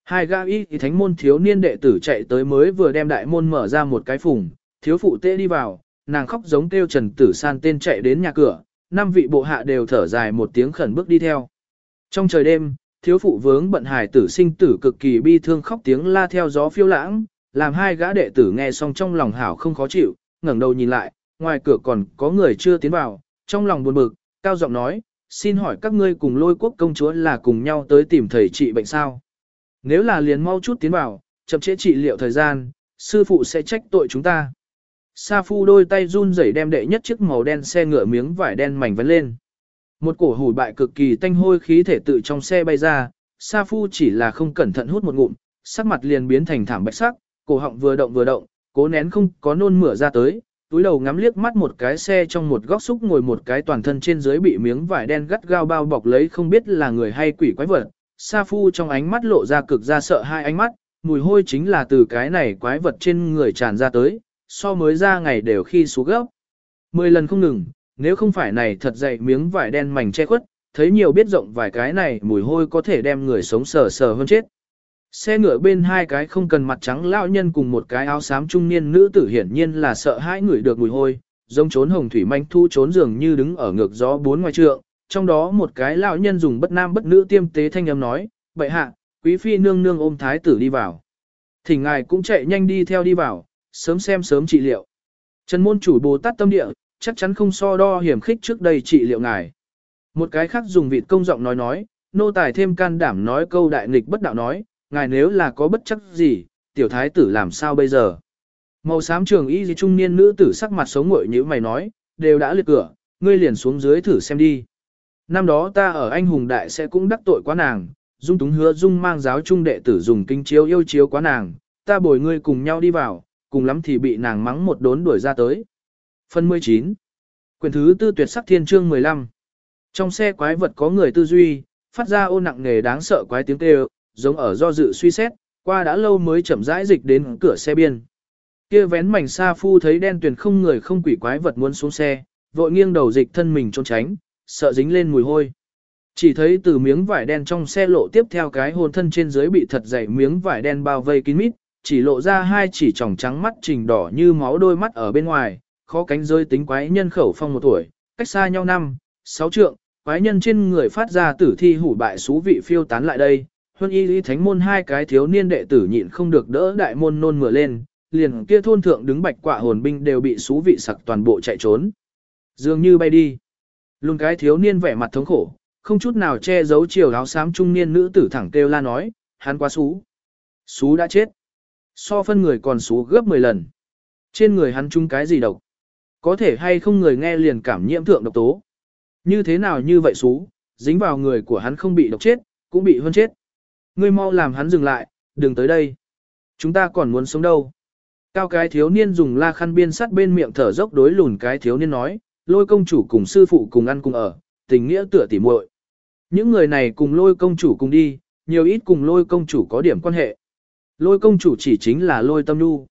Speaker 1: Hai gã y thì thánh môn thiếu niên đệ tử chạy tới mới vừa đem đại môn mở ra một cái phùng, thiếu phụ tê đi vào, nàng khóc giống kêu trần tử san tên chạy đến nhà cửa, năm vị bộ hạ đều thở dài một tiếng khẩn bước đi theo. Trong trời đêm, thiếu phụ vướng bận hài tử sinh tử cực kỳ bi thương khóc tiếng la theo gió phiêu lãng, làm hai gã đệ tử nghe xong trong lòng hảo không khó chịu, ngẩng đầu nhìn lại, ngoài cửa còn có người chưa tiến vào, trong lòng buồn bực, cao giọng nói, xin hỏi các ngươi cùng lôi quốc công chúa là cùng nhau tới tìm thầy trị bệnh sao? Nếu là liền mau chút tiến vào, chậm trễ trị liệu thời gian, sư phụ sẽ trách tội chúng ta. Sa phu đôi tay run rẩy đem đệ nhất chiếc màu đen xe ngựa miếng vải đen mảnh vấn lên. Một cổ hủ bại cực kỳ tanh hôi khí thể tự trong xe bay ra, Sa Phu chỉ là không cẩn thận hút một ngụm, sắc mặt liền biến thành thảm bạch sắc, cổ họng vừa động vừa động, cố nén không có nôn mửa ra tới, túi đầu ngắm liếc mắt một cái xe trong một góc xúc ngồi một cái toàn thân trên dưới bị miếng vải đen gắt gao bao bọc lấy không biết là người hay quỷ quái vật. Sa Phu trong ánh mắt lộ ra cực ra sợ hai ánh mắt, mùi hôi chính là từ cái này quái vật trên người tràn ra tới, so mới ra ngày đều khi xuống gốc. Mười lần không ngừng, nếu không phải này thật dày miếng vải đen mảnh che khuất, thấy nhiều biết rộng vài cái này mùi hôi có thể đem người sống sờ sờ hơn chết. Xe ngựa bên hai cái không cần mặt trắng lão nhân cùng một cái áo xám trung niên nữ tử hiển nhiên là sợ hãi người được mùi hôi, giống trốn hồng thủy manh thu trốn giường như đứng ở ngược gió bốn ngoài trượng, trong đó một cái lão nhân dùng bất nam bất nữ tiêm tế thanh âm nói, bệ hạ, quý phi nương nương ôm thái tử đi vào. Thỉnh ngài cũng chạy nhanh đi theo đi vào, sớm xem sớm trị liệu. Trần môn chủ Bồ Tát tâm địa, chắc chắn không so đo hiểm khích trước đây trị liệu ngài. Một cái khác dùng vịt công giọng nói nói, nô tài thêm can đảm nói câu đại nghịch bất đạo nói, ngài nếu là có bất chắc gì, tiểu thái tử làm sao bây giờ. Màu xám trường y gì trung niên nữ tử sắc mặt sống ngội như mày nói, đều đã liệt cửa, ngươi liền xuống dưới thử xem đi. Năm đó ta ở anh hùng đại sẽ cũng đắc tội quá nàng, dung túng hứa dung mang giáo trung đệ tử dùng kinh chiếu yêu chiếu quá nàng, ta bồi ngươi cùng nhau đi vào, cùng lắm thì bị nàng mắng một đốn đuổi ra tới. Phần 19 Quyền thứ tư tuyệt sắc thiên chương 15 Trong xe quái vật có người tư duy, phát ra ô nặng nghề đáng sợ quái tiếng kêu, giống ở do dự suy xét, qua đã lâu mới chậm rãi dịch đến cửa xe biên. Kia vén mảnh xa phu thấy đen tuyền không người không quỷ quái vật muốn xuống xe, vội nghiêng đầu dịch thân mình trốn tránh, sợ dính lên mùi hôi. Chỉ thấy từ miếng vải đen trong xe lộ tiếp theo cái hồn thân trên dưới bị thật dày miếng vải đen bao vây kín mít, chỉ lộ ra hai chỉ tròng trắng mắt trình đỏ như máu đôi mắt ở bên ngoài, khó cánh rơi tính quái nhân khẩu phong một tuổi, cách xa nhau năm, sáu trượng, quái nhân trên người phát ra tử thi hủ bại xú vị phiêu tán lại đây, huân y lý thánh môn hai cái thiếu niên đệ tử nhịn không được đỡ đại môn nôn mửa lên, liền kia thôn thượng đứng bạch quạ hồn binh đều bị xú vị sặc toàn bộ chạy trốn. Dường như bay đi. Luôn cái thiếu niên vẻ mặt thống khổ, không chút nào che giấu chiều áo xám trung niên nữ tử thẳng kêu la nói, hắn quá xú. Xú đã chết. So phân người còn xú gấp 10 lần. Trên người hắn chung cái gì độc? Có thể hay không người nghe liền cảm nhiễm thượng độc tố. Như thế nào như vậy xú, dính vào người của hắn không bị độc chết, cũng bị hơn chết. Ngươi mau làm hắn dừng lại, đừng tới đây. Chúng ta còn muốn sống đâu. Cao cái thiếu niên dùng la khăn biên sắt bên miệng thở dốc đối lùn cái thiếu niên nói, lôi công chủ cùng sư phụ cùng ăn cùng ở, tình nghĩa tựa tỉ muội. Những người này cùng lôi công chủ cùng đi, nhiều ít cùng lôi công chủ có điểm quan hệ. Lôi công chủ chỉ chính là lôi tâm nhu.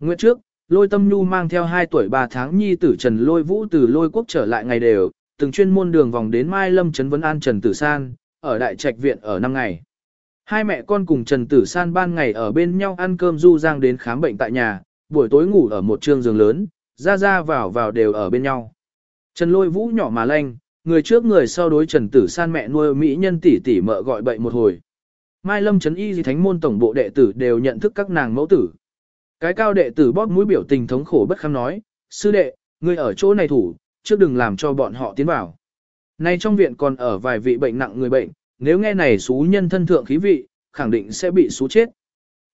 Speaker 1: Nguyện trước, lôi tâm nhu mang theo 2 tuổi 3 tháng nhi tử trần lôi vũ từ lôi quốc trở lại ngày đều, từng chuyên môn đường vòng đến Mai Lâm Trấn Vấn An Trần Tử San, ở Đại Trạch Viện ở 5 ngày. Hai mẹ con cùng Trần Tử San ban ngày ở bên nhau ăn cơm du giang đến khám bệnh tại nhà, buổi tối ngủ ở một trường giường lớn, ra ra vào vào đều ở bên nhau. Trần lôi vũ nhỏ mà lanh, người trước người sau đối Trần Tử San mẹ nuôi mỹ nhân tỷ tỷ mợ gọi bậy một hồi. Mai Lâm Trấn Y di thánh môn tổng bộ đệ tử đều nhận thức các nàng mẫu tử. Cái cao đệ tử bóp mũi biểu tình thống khổ bất kham nói, sư đệ, ngươi ở chỗ này thủ, trước đừng làm cho bọn họ tiến vào. Nay trong viện còn ở vài vị bệnh nặng người bệnh, nếu nghe này xú nhân thân thượng khí vị, khẳng định sẽ bị xú chết.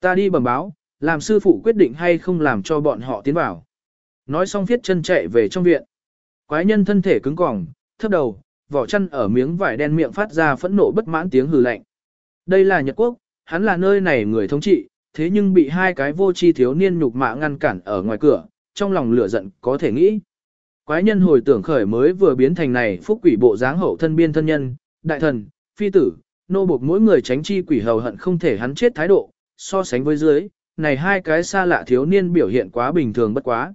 Speaker 1: Ta đi bẩm báo, làm sư phụ quyết định hay không làm cho bọn họ tiến vào. Nói xong viết chân chạy về trong viện. Quái nhân thân thể cứng cỏng, thấp đầu, vỏ chân ở miếng vải đen miệng phát ra phẫn nộ bất mãn tiếng hừ lạnh. Đây là Nhật Quốc, hắn là nơi này người thống trị, thế nhưng bị hai cái vô tri thiếu niên nhục mạ ngăn cản ở ngoài cửa, trong lòng lửa giận có thể nghĩ. Quái nhân hồi tưởng khởi mới vừa biến thành này phúc quỷ bộ dáng hậu thân biên thân nhân, đại thần, phi tử, nô buộc mỗi người tránh chi quỷ hầu hận không thể hắn chết thái độ, so sánh với dưới, này hai cái xa lạ thiếu niên biểu hiện quá bình thường bất quá.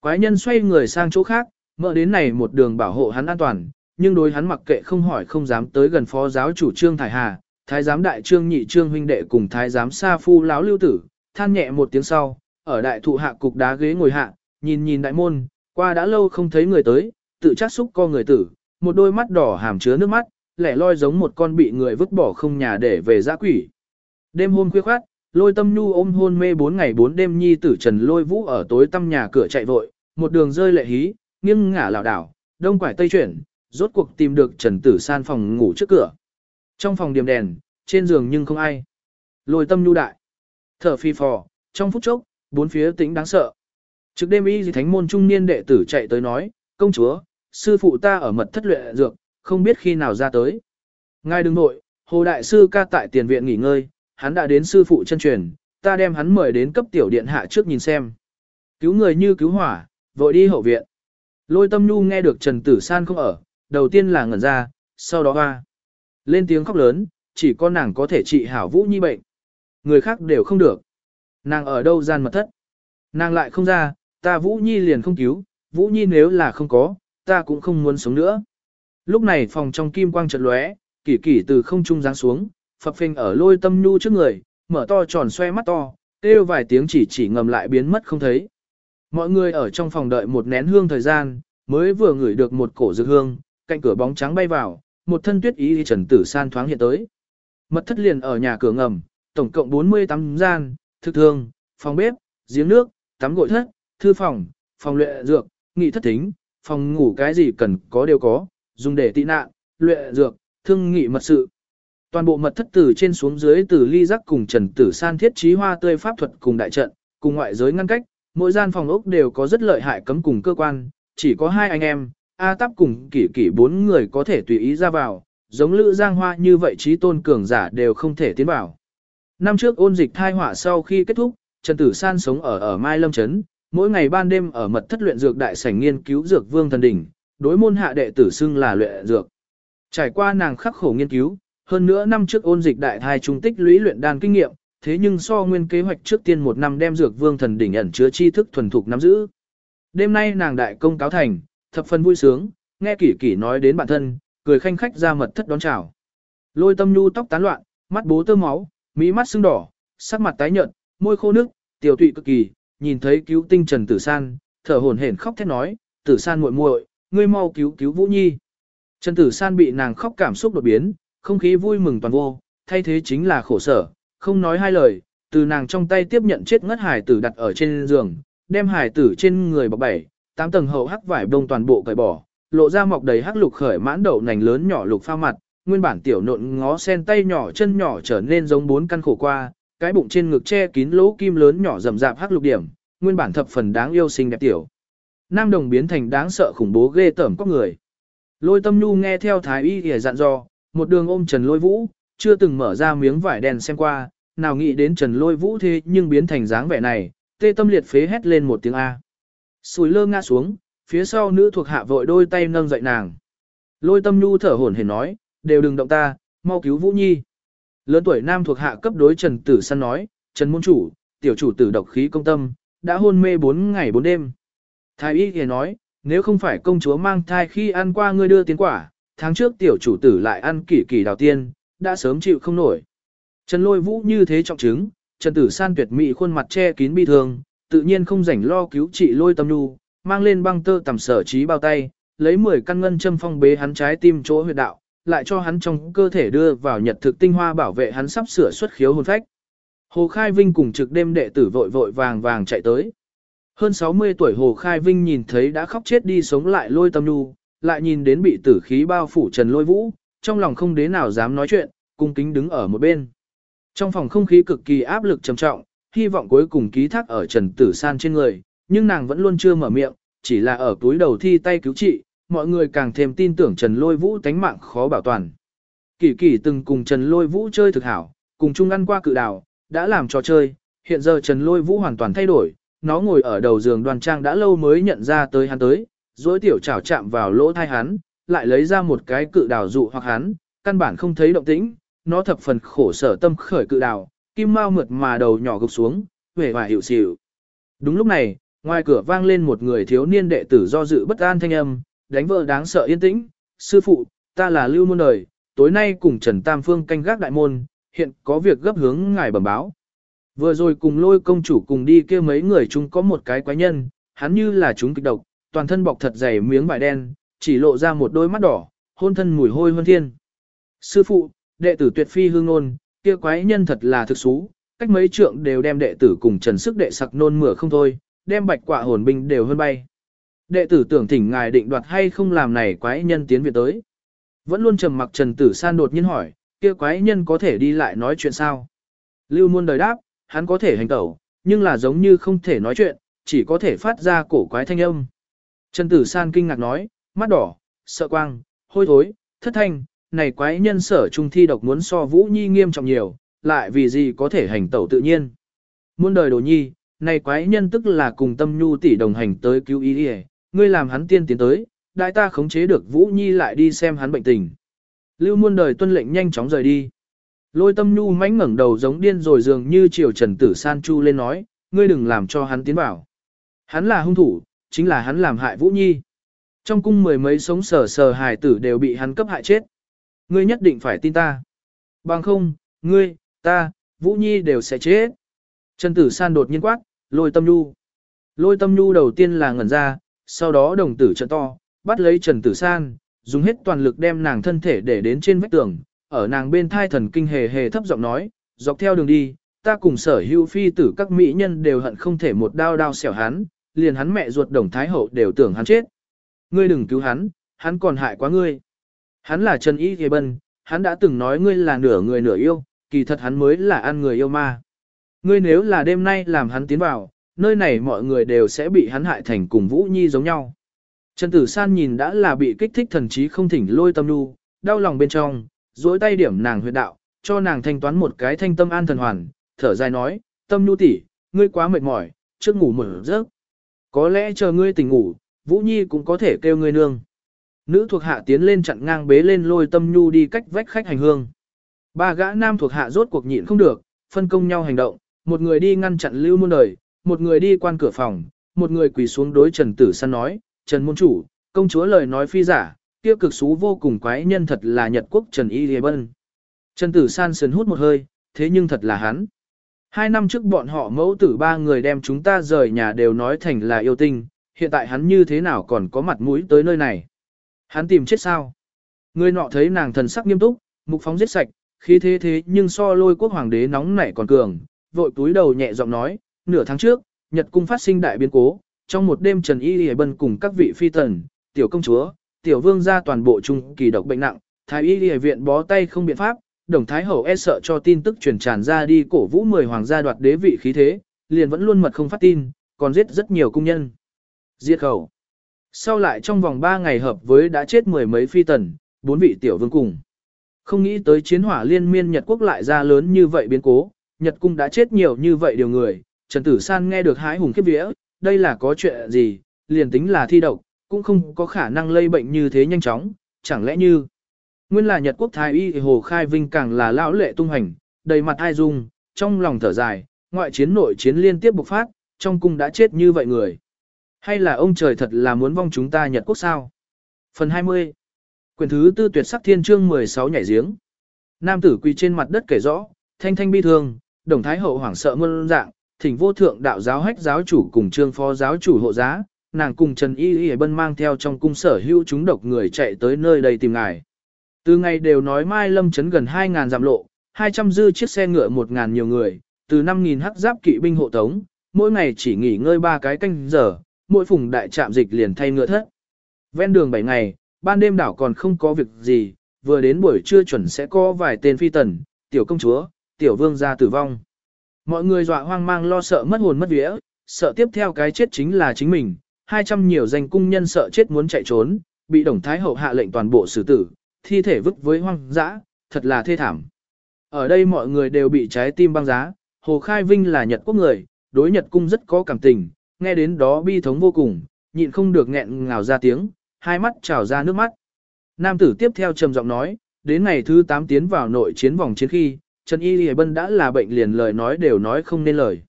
Speaker 1: Quái nhân xoay người sang chỗ khác, Mơ đến này một đường bảo hộ hắn an toàn, nhưng đối hắn mặc kệ không hỏi không dám tới gần phó giáo chủ trương Thải Hà, thái giám đại trương nhị trương huynh đệ cùng thái giám sa phu lão lưu tử, than nhẹ một tiếng sau, ở đại thụ hạ cục đá ghế ngồi hạ, nhìn nhìn đại môn, qua đã lâu không thấy người tới, tự chắc xúc co người tử, một đôi mắt đỏ hàm chứa nước mắt, lẻ loi giống một con bị người vứt bỏ không nhà để về giã quỷ. Đêm hôm khuya khoát, lôi tâm nhu ôm hôn mê bốn ngày bốn đêm nhi tử trần lôi vũ ở tối tăm nhà cửa chạy vội, một đường rơi lệ hí, nghiêng ngả lảo đảo, đông quải tây chuyển, rốt cuộc tìm được trần tử san phòng ngủ trước cửa. Trong phòng điểm đèn, trên giường nhưng không ai. Lôi tâm nhu đại. Thở phi phò, trong phút chốc, bốn phía tĩnh đáng sợ. Trước đêm y gì thánh môn trung niên đệ tử chạy tới nói, công chúa, sư phụ ta ở mật thất luyện dược, không biết khi nào ra tới. Ngài đừng nội, hồ đại sư ca tại tiền viện nghỉ ngơi, hắn đã đến sư phụ chân truyền, ta đem hắn mời đến cấp tiểu điện hạ trước nhìn xem. Cứu người như cứu hỏa, vội đi hậu viện. Lôi tâm nhu nghe được Trần Tử San không ở, đầu tiên là ngẩn ra, sau đó hoa. Lên tiếng khóc lớn, chỉ có nàng có thể trị hảo Vũ Nhi bệnh. Người khác đều không được. Nàng ở đâu gian mật thất. Nàng lại không ra, ta Vũ Nhi liền không cứu, Vũ Nhi nếu là không có, ta cũng không muốn sống nữa. Lúc này phòng trong kim quang chợt lóe, kỷ kỷ từ không trung giáng xuống, phập phình ở lôi tâm nhu trước người, mở to tròn xoe mắt to, kêu vài tiếng chỉ chỉ ngầm lại biến mất không thấy. Mọi người ở trong phòng đợi một nén hương thời gian, mới vừa ngửi được một cổ dược hương, cạnh cửa bóng trắng bay vào, một thân tuyết ý trần tử san thoáng hiện tới. Mật thất liền ở nhà cửa ngầm, tổng cộng 48 gian, thực thương, phòng bếp, giếng nước, tắm gội thất, thư phòng, phòng luyện dược, nghị thất tính, phòng ngủ cái gì cần có đều có, dùng để tị nạn, luyện dược, thương nghị mật sự. Toàn bộ mật thất từ trên xuống dưới từ ly giác cùng trần tử san thiết trí hoa tươi pháp thuật cùng đại trận, cùng ngoại giới ngăn cách, mỗi gian phòng ốc đều có rất lợi hại cấm cùng cơ quan, chỉ có hai anh em, A Táp cùng kỷ kỷ bốn người có thể tùy ý ra vào, giống Lữ Giang Hoa như vậy trí tôn cường giả đều không thể tiến vào. Năm trước ôn dịch thai họa sau khi kết thúc, Trần Tử San sống ở ở Mai Lâm Trấn, mỗi ngày ban đêm ở mật thất luyện dược đại sảnh nghiên cứu dược vương thần đỉnh, đối môn hạ đệ tử xưng là luyện dược. Trải qua nàng khắc khổ nghiên cứu, hơn nữa năm trước ôn dịch đại thai trung tích lũy luyện đan kinh nghiệm, thế nhưng so nguyên kế hoạch trước tiên một năm đem dược vương thần đỉnh ẩn chứa tri thức thuần thục nắm giữ. Đêm nay nàng đại công cáo thành, thập phần vui sướng, nghe kỷ kỷ nói đến bản thân, cười khanh khách ra mật thất đón chào. Lôi tâm nhu tóc tán loạn, mắt bố tơ máu, mỹ mắt sưng đỏ, sắc mặt tái nhợt, môi khô nước, tiểu tụy cực kỳ, nhìn thấy cứu tinh Trần Tử San, thở hổn hển khóc thét nói, Tử San muội muội, ngươi mau cứu cứu Vũ Nhi. Trần Tử San bị nàng khóc cảm xúc đột biến, không khí vui mừng toàn vô, thay thế chính là khổ sở, không nói hai lời, từ nàng trong tay tiếp nhận chết ngất hải tử đặt ở trên giường, đem hải tử trên người bọc bảy, tám tầng hậu hắc vải bông toàn bộ cởi bỏ, lộ ra mọc đầy hắc lục khởi mãn đậu nành lớn nhỏ lục pha mặt, nguyên bản tiểu nộn ngó sen tay nhỏ chân nhỏ trở nên giống bốn căn khổ qua, cái bụng trên ngực che kín lỗ kim lớn nhỏ rậm rạp hắc lục điểm, nguyên bản thập phần đáng yêu xinh đẹp tiểu. Nam đồng biến thành đáng sợ khủng bố ghê tởm có người. Lôi tâm nhu nghe theo thái y y dặn dò, một đường ôm Trần Lôi Vũ, chưa từng mở ra miếng vải đen xem qua, nào nghĩ đến Trần Lôi Vũ thế nhưng biến thành dáng vẻ này, tê tâm liệt phế hét lên một tiếng A. Sùi lơ ngã xuống, phía sau nữ thuộc hạ vội đôi tay nâng dậy nàng. Lôi tâm nhu thở hổn hển nói, đều đừng động ta, mau cứu Vũ Nhi. Lớn tuổi nam thuộc hạ cấp đối Trần Tử Săn nói, Trần Môn Chủ, tiểu chủ tử độc khí công tâm, đã hôn mê 4 ngày 4 đêm. Thái y thì nói, nếu không phải công chúa mang thai khi ăn qua ngươi đưa tiến quả, tháng trước tiểu chủ tử lại ăn kỷ kỷ đào tiên, đã sớm chịu không nổi. Trần lôi vũ như thế trọng chứng, Trần tử san tuyệt mỹ khuôn mặt che kín bi thương, tự nhiên không rảnh lo cứu trị lôi tâm nu, mang lên băng tơ tầm sở trí bao tay, lấy 10 căn ngân châm phong bế hắn trái tim chỗ huyệt đạo, lại cho hắn trong cơ thể đưa vào nhật thực tinh hoa bảo vệ hắn sắp sửa xuất khiếu hồn phách. Hồ Khai Vinh cùng trực đêm đệ tử vội vội vàng vàng chạy tới. Hơn 60 tuổi Hồ Khai Vinh nhìn thấy đã khóc chết đi sống lại lôi tâm nu, lại nhìn đến bị tử khí bao phủ trần lôi vũ, trong lòng không đế nào dám nói chuyện, cung kính đứng ở một bên. Trong phòng không khí cực kỳ áp lực trầm trọng, hy vọng cuối cùng ký thác ở trần tử san trên người, nhưng nàng vẫn luôn chưa mở miệng, chỉ là ở túi đầu thi tay cứu trị, mọi người càng thêm tin tưởng trần lôi vũ tánh mạng khó bảo toàn. Kỳ kỳ từng cùng trần lôi vũ chơi thực hảo, cùng chung ăn qua cự đào, đã làm trò chơi, hiện giờ trần lôi vũ hoàn toàn thay đổi, nó ngồi ở đầu giường đoàn trang đã lâu mới nhận ra tới hắn tới, dối tiểu chảo chạm vào lỗ thai hắn, lại lấy ra một cái cự đào dụ hoặc hắn, căn bản không thấy động tĩnh, nó thập phần khổ sở tâm khởi cự đào, kim mau mượt mà đầu nhỏ gục xuống, vẻ vải hiệu xỉu. Đúng lúc này, ngoài cửa vang lên một người thiếu niên đệ tử do dự bất an thanh âm, đánh vợ đáng sợ yên tĩnh, sư phụ, ta là lưu môn đời, tối nay cùng Trần Tam Phương canh gác đại môn, hiện có việc gấp hướng ngài bẩm báo. Vừa rồi cùng lôi công chủ cùng đi kia mấy người chúng có một cái quái nhân, hắn như là chúng kịch độc, toàn thân bọc thật dày miếng vải đen, chỉ lộ ra một đôi mắt đỏ, hôn thân mùi hôi hơn thiên. Sư phụ, đệ tử tuyệt phi hương ngôn, kia quái nhân thật là thực xú, cách mấy trượng đều đem đệ tử cùng trần sức đệ sặc nôn mửa không thôi, đem bạch quạ hồn binh đều hơn bay. Đệ tử tưởng thỉnh ngài định đoạt hay không làm này quái nhân tiến viện tới. Vẫn luôn trầm mặc trần tử san đột nhiên hỏi, kia quái nhân có thể đi lại nói chuyện sao? Lưu muôn đời đáp, hắn có thể hành tẩu, nhưng là giống như không thể nói chuyện, chỉ có thể phát ra cổ quái thanh âm. Trần Tử San kinh ngạc nói, mắt đỏ, sợ quang, hôi thối, thất thanh, này quái nhân sở trung thi độc muốn so Vũ Nhi nghiêm trọng nhiều, lại vì gì có thể hành tẩu tự nhiên. Muôn đời đồ nhi, này quái nhân tức là cùng tâm nhu tỷ đồng hành tới cứu ý đi ngươi làm hắn tiên tiến tới, đại ta khống chế được Vũ Nhi lại đi xem hắn bệnh tình. Lưu muôn đời tuân lệnh nhanh chóng rời đi. Lôi tâm nhu mánh ngẩng đầu giống điên rồi dường như chiều trần tử san chu lên nói, ngươi đừng làm cho hắn tiến vào. Hắn là hung thủ, chính là hắn làm hại Vũ Nhi. Trong cung mười mấy sống sờ sờ hài tử đều bị hắn cấp hại chết. Ngươi nhất định phải tin ta. Bằng không, ngươi, ta, Vũ Nhi đều sẽ chết. Trần Tử San đột nhiên quát, lôi tâm nhu. Lôi tâm nhu đầu tiên là ngẩn ra, sau đó đồng tử trận to, bắt lấy Trần Tử San, dùng hết toàn lực đem nàng thân thể để đến trên vách tường, ở nàng bên thai thần kinh hề hề thấp giọng nói, dọc theo đường đi, ta cùng sở hữu phi tử các mỹ nhân đều hận không thể một đao đao xẻo hắn, liền hắn mẹ ruột đồng thái hậu đều tưởng hắn chết. Ngươi đừng cứu hắn, hắn còn hại quá ngươi. Hắn là Trần Y Thế Bân, hắn đã từng nói ngươi là nửa người nửa yêu, kỳ thật hắn mới là ăn người yêu ma. Ngươi nếu là đêm nay làm hắn tiến vào, nơi này mọi người đều sẽ bị hắn hại thành cùng Vũ Nhi giống nhau. Trần Tử San nhìn đã là bị kích thích thần trí không thỉnh lôi tâm nu, đau lòng bên trong, duỗi tay điểm nàng huyệt đạo, cho nàng thanh toán một cái thanh tâm an thần hoàn, thở dài nói, tâm nu tỷ, ngươi quá mệt mỏi, trước ngủ mở giấc. Có lẽ chờ ngươi tỉnh ngủ, Vũ Nhi cũng có thể kêu ngươi nương. Nữ thuộc hạ tiến lên chặn ngang bế lên lôi tâm nhu đi cách vách khách hành hương. Ba gã nam thuộc hạ rốt cuộc nhịn không được, phân công nhau hành động, một người đi ngăn chặn lưu muôn đời, một người đi quan cửa phòng, một người quỳ xuống đối Trần Tử Săn nói, Trần Môn Chủ, công chúa lời nói phi giả, kia cực xú vô cùng quái nhân thật là Nhật Quốc Trần Y Lê Bân. Trần Tử San sườn hút một hơi, thế nhưng thật là hắn. Hai năm trước bọn họ mẫu tử ba người đem chúng ta rời nhà đều nói thành là yêu tinh, hiện tại hắn như thế nào còn có mặt mũi tới nơi này. Hắn tìm chết sao? Người nọ thấy nàng thần sắc nghiêm túc, mục phóng giết sạch, khí thế thế nhưng so lôi quốc hoàng đế nóng nảy còn cường, vội túi đầu nhẹ giọng nói, nửa tháng trước, Nhật cung phát sinh đại biến cố, trong một đêm Trần Y Y Bân cùng các vị phi tần, tiểu công chúa, tiểu vương gia toàn bộ trung kỳ độc bệnh nặng, thái y y viện bó tay không biện pháp, đồng thái hậu e sợ cho tin tức truyền tràn ra đi cổ vũ mười hoàng gia đoạt đế vị khí thế, liền vẫn luôn mật không phát tin, còn giết rất nhiều cung nhân. Diệt khẩu. Sau lại trong vòng 3 ngày hợp với đã chết mười mấy phi tần, bốn vị tiểu vương cùng. Không nghĩ tới chiến hỏa liên miên Nhật quốc lại ra lớn như vậy biến cố, Nhật cung đã chết nhiều như vậy điều người, Trần Tử San nghe được hái hùng khiếp vía, đây là có chuyện gì, liền tính là thi độc, cũng không có khả năng lây bệnh như thế nhanh chóng, chẳng lẽ như. Nguyên là Nhật quốc thái y Hồ Khai Vinh càng là lão lệ tung hành, đầy mặt ai dung, trong lòng thở dài, ngoại chiến nội chiến liên tiếp bộc phát, trong cung đã chết như vậy người. Hay là ông trời thật là muốn vong chúng ta Nhật quốc sao? Phần 20 Quyền thứ tư tuyệt sắc thiên chương 16 nhảy giếng. Nam tử quỳ trên mặt đất kể rõ, thanh thanh bi thương, đồng thái hậu hoảng sợ muôn dạng, thỉnh vô thượng đạo giáo hách giáo chủ cùng trương phó giáo chủ hộ giá, nàng cùng Trần Y Y Bân mang theo trong cung sở hữu chúng độc người chạy tới nơi đây tìm ngài. Từ ngày đều nói Mai Lâm chấn gần 2.000 giảm lộ, 200 dư chiếc xe ngựa 1.000 nhiều người, từ 5.000 hắc giáp kỵ binh hộ tống, mỗi ngày chỉ nghỉ ngơi ba cái canh giờ, mỗi phùng đại trạm dịch liền thay ngựa thất. Ven đường 7 ngày, ban đêm đảo còn không có việc gì, vừa đến buổi trưa chuẩn sẽ có vài tên phi tần, tiểu công chúa, tiểu vương gia tử vong. Mọi người dọa hoang mang lo sợ mất hồn mất vía, sợ tiếp theo cái chết chính là chính mình, 200 nhiều danh cung nhân sợ chết muốn chạy trốn, bị đồng thái hậu hạ lệnh toàn bộ xử tử, thi thể vứt với hoang dã, thật là thê thảm. Ở đây mọi người đều bị trái tim băng giá, Hồ Khai Vinh là Nhật quốc người, đối Nhật cung rất có cảm tình, nghe đến đó bi thống vô cùng, nhịn không được nghẹn ngào ra tiếng, hai mắt trào ra nước mắt. Nam tử tiếp theo trầm giọng nói, đến ngày thứ 8 tiến vào nội chiến vòng chiến khi, Trần Y Lì Bân đã là bệnh liền lời nói đều nói không nên lời.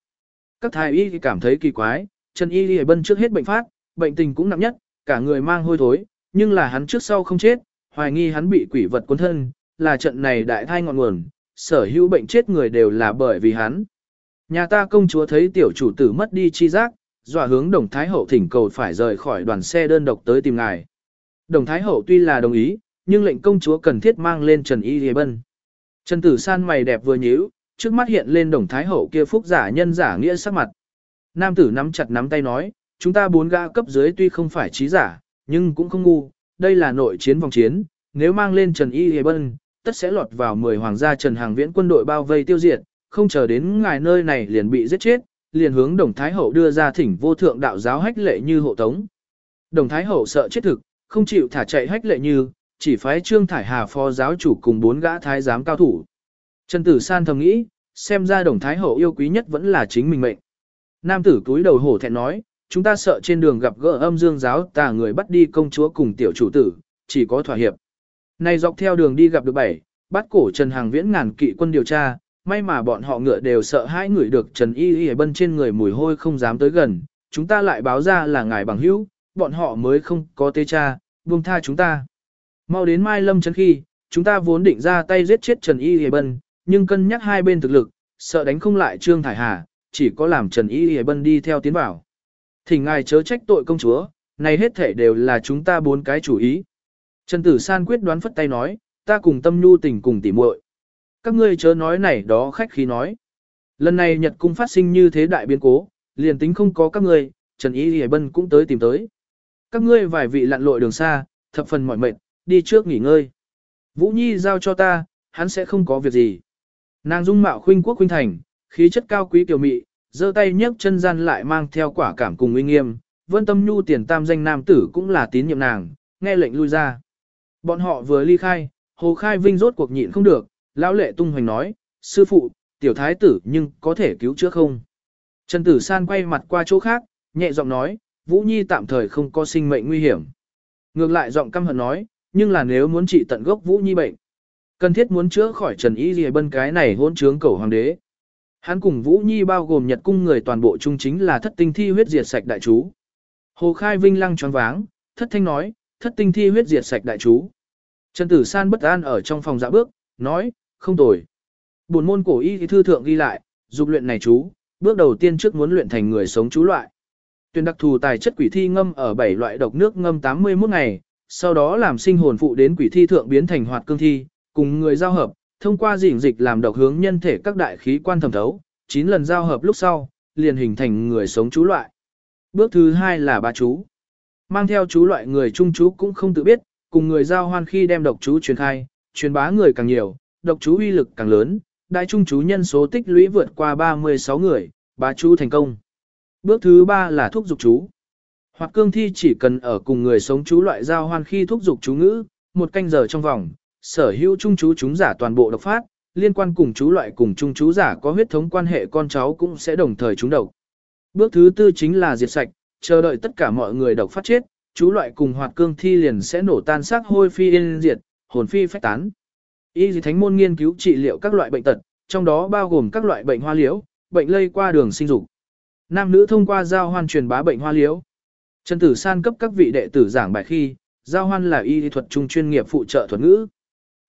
Speaker 1: Các thái y cảm thấy kỳ quái, Trần Y Lì Bân trước hết bệnh phát, bệnh tình cũng nặng nhất, cả người mang hôi thối, nhưng là hắn trước sau không chết, hoài nghi hắn bị quỷ vật cuốn thân, là trận này đại thai ngọn nguồn, sở hữu bệnh chết người đều là bởi vì hắn. Nhà ta công chúa thấy tiểu chủ tử mất đi chi giác, dọa hướng đồng thái hậu thỉnh cầu phải rời khỏi đoàn xe đơn độc tới tìm ngài. Đồng thái hậu tuy là đồng ý, nhưng lệnh công chúa cần thiết mang lên Trần Y Lê Bân. Trần Tử San mày đẹp vừa nhíu, trước mắt hiện lên đồng thái hậu kia phúc giả nhân giả nghĩa sắc mặt. Nam tử nắm chặt nắm tay nói, chúng ta bốn gã cấp dưới tuy không phải trí giả, nhưng cũng không ngu, đây là nội chiến vòng chiến, nếu mang lên Trần Y Lê Bân, tất sẽ lọt vào 10 hoàng gia Trần Hàng Viễn quân đội bao vây tiêu diệt, không chờ đến ngài nơi này liền bị giết chết, liền hướng Đồng Thái Hậu đưa ra thỉnh vô thượng đạo giáo hách lệ như hộ tống. Đồng Thái Hậu sợ chết thực, không chịu thả chạy hách lệ như, chỉ phái Trương Thải Hà phó giáo chủ cùng bốn gã thái giám cao thủ. Trần Tử San thầm nghĩ, xem ra Đồng Thái Hậu yêu quý nhất vẫn là chính mình mệnh. Nam tử túi đầu hổ thẹn nói, chúng ta sợ trên đường gặp gỡ âm dương giáo tà người bắt đi công chúa cùng tiểu chủ tử, chỉ có thỏa hiệp. Này dọc theo đường đi gặp được bảy, bắt cổ Trần Hàng Viễn ngàn kỵ quân điều tra, may mà bọn họ ngựa đều sợ hãi người được Trần Y Y bân trên người mùi hôi không dám tới gần, chúng ta lại báo ra là ngài bằng hữu, bọn họ mới không có tê cha, buông tha chúng ta. Mau đến Mai Lâm Trấn khi, chúng ta vốn định ra tay giết chết Trần Y Y bân, nhưng cân nhắc hai bên thực lực, sợ đánh không lại Trương Thải Hà, chỉ có làm Trần Y Y bân đi theo tiến vào. Thỉnh ngài chớ trách tội công chúa, này hết thể đều là chúng ta bốn cái chủ ý. Trần Tử San quyết đoán phất tay nói, ta cùng tâm nhu tình cùng tỉ muội. Các ngươi chớ nói này đó khách khí nói. Lần này Nhật cung phát sinh như thế đại biến cố, liền tính không có các ngươi, Trần Y hải Bân cũng tới tìm tới. Các ngươi vài vị lặn lội đường xa, thập phần mỏi mệt, đi trước nghỉ ngơi. Vũ Nhi giao cho ta, hắn sẽ không có việc gì. Nàng dung mạo khuynh quốc khuynh thành, khí chất cao quý kiều mị, giơ tay nhấc chân gian lại mang theo quả cảm cùng uy nghiêm, vân tâm nhu tiền tam danh nam tử cũng là tín nhiệm nàng, nghe lệnh lui ra. Bọn họ vừa ly khai, Hồ Khai Vinh rốt cuộc nhịn không được, lão lệ tung hoành nói, sư phụ, tiểu thái tử nhưng có thể cứu chữa không? Trần Tử San quay mặt qua chỗ khác, nhẹ giọng nói, Vũ Nhi tạm thời không có sinh mệnh nguy hiểm. Ngược lại giọng căm hận nói, nhưng là nếu muốn trị tận gốc Vũ Nhi bệnh, cần thiết muốn chữa khỏi Trần Y Lìa Bân cái này hôn trướng cầu hoàng đế. Hắn cùng Vũ Nhi bao gồm Nhật cung người toàn bộ trung chính là thất tinh thi huyết diệt sạch đại chú. Hồ Khai Vinh lăng choáng váng, thất thanh nói, thất tinh thi huyết diệt sạch đại chú. Trần Tử San bất an ở trong phòng dạ bước, nói, không tồi. Buồn môn cổ y thư thượng ghi lại, dục luyện này chú, bước đầu tiên trước muốn luyện thành người sống chú loại. Tuyển đặc thù tài chất quỷ thi ngâm ở 7 loại độc nước ngâm 81 ngày, sau đó làm sinh hồn phụ đến quỷ thi thượng biến thành hoạt cương thi, cùng người giao hợp, thông qua dịnh dịch làm độc hướng nhân thể các đại khí quan thẩm thấu, 9 lần giao hợp lúc sau, liền hình thành người sống chú loại. Bước thứ hai là ba chú. Mang theo chú loại người trung chú cũng không tự biết, cùng người giao hoan khi đem độc chú truyền khai, truyền bá người càng nhiều, độc chú uy lực càng lớn, đại trung chú nhân số tích lũy vượt qua 36 người, bá chú thành công. Bước thứ ba là thuốc dục chú. Hoặc cương thi chỉ cần ở cùng người sống chú loại giao hoan khi thuốc dục chú ngữ, một canh giờ trong vòng, sở hữu trung chú chúng giả toàn bộ độc phát, liên quan cùng chú loại cùng trung chú giả có huyết thống quan hệ con cháu cũng sẽ đồng thời trúng độc. Bước thứ tư chính là diệt sạch, chờ đợi tất cả mọi người độc phát chết, chú loại cùng hoạt cương thi liền sẽ nổ tan xác hôi phi yên diệt, hồn phi phách tán. Y dì thánh môn nghiên cứu trị liệu các loại bệnh tật, trong đó bao gồm các loại bệnh hoa liễu, bệnh lây qua đường sinh dục. Nam nữ thông qua giao hoan truyền bá bệnh hoa liễu. Trần Tử San cấp các vị đệ tử giảng bài khi, giao hoan là y thuật trung chuyên nghiệp phụ trợ thuật ngữ.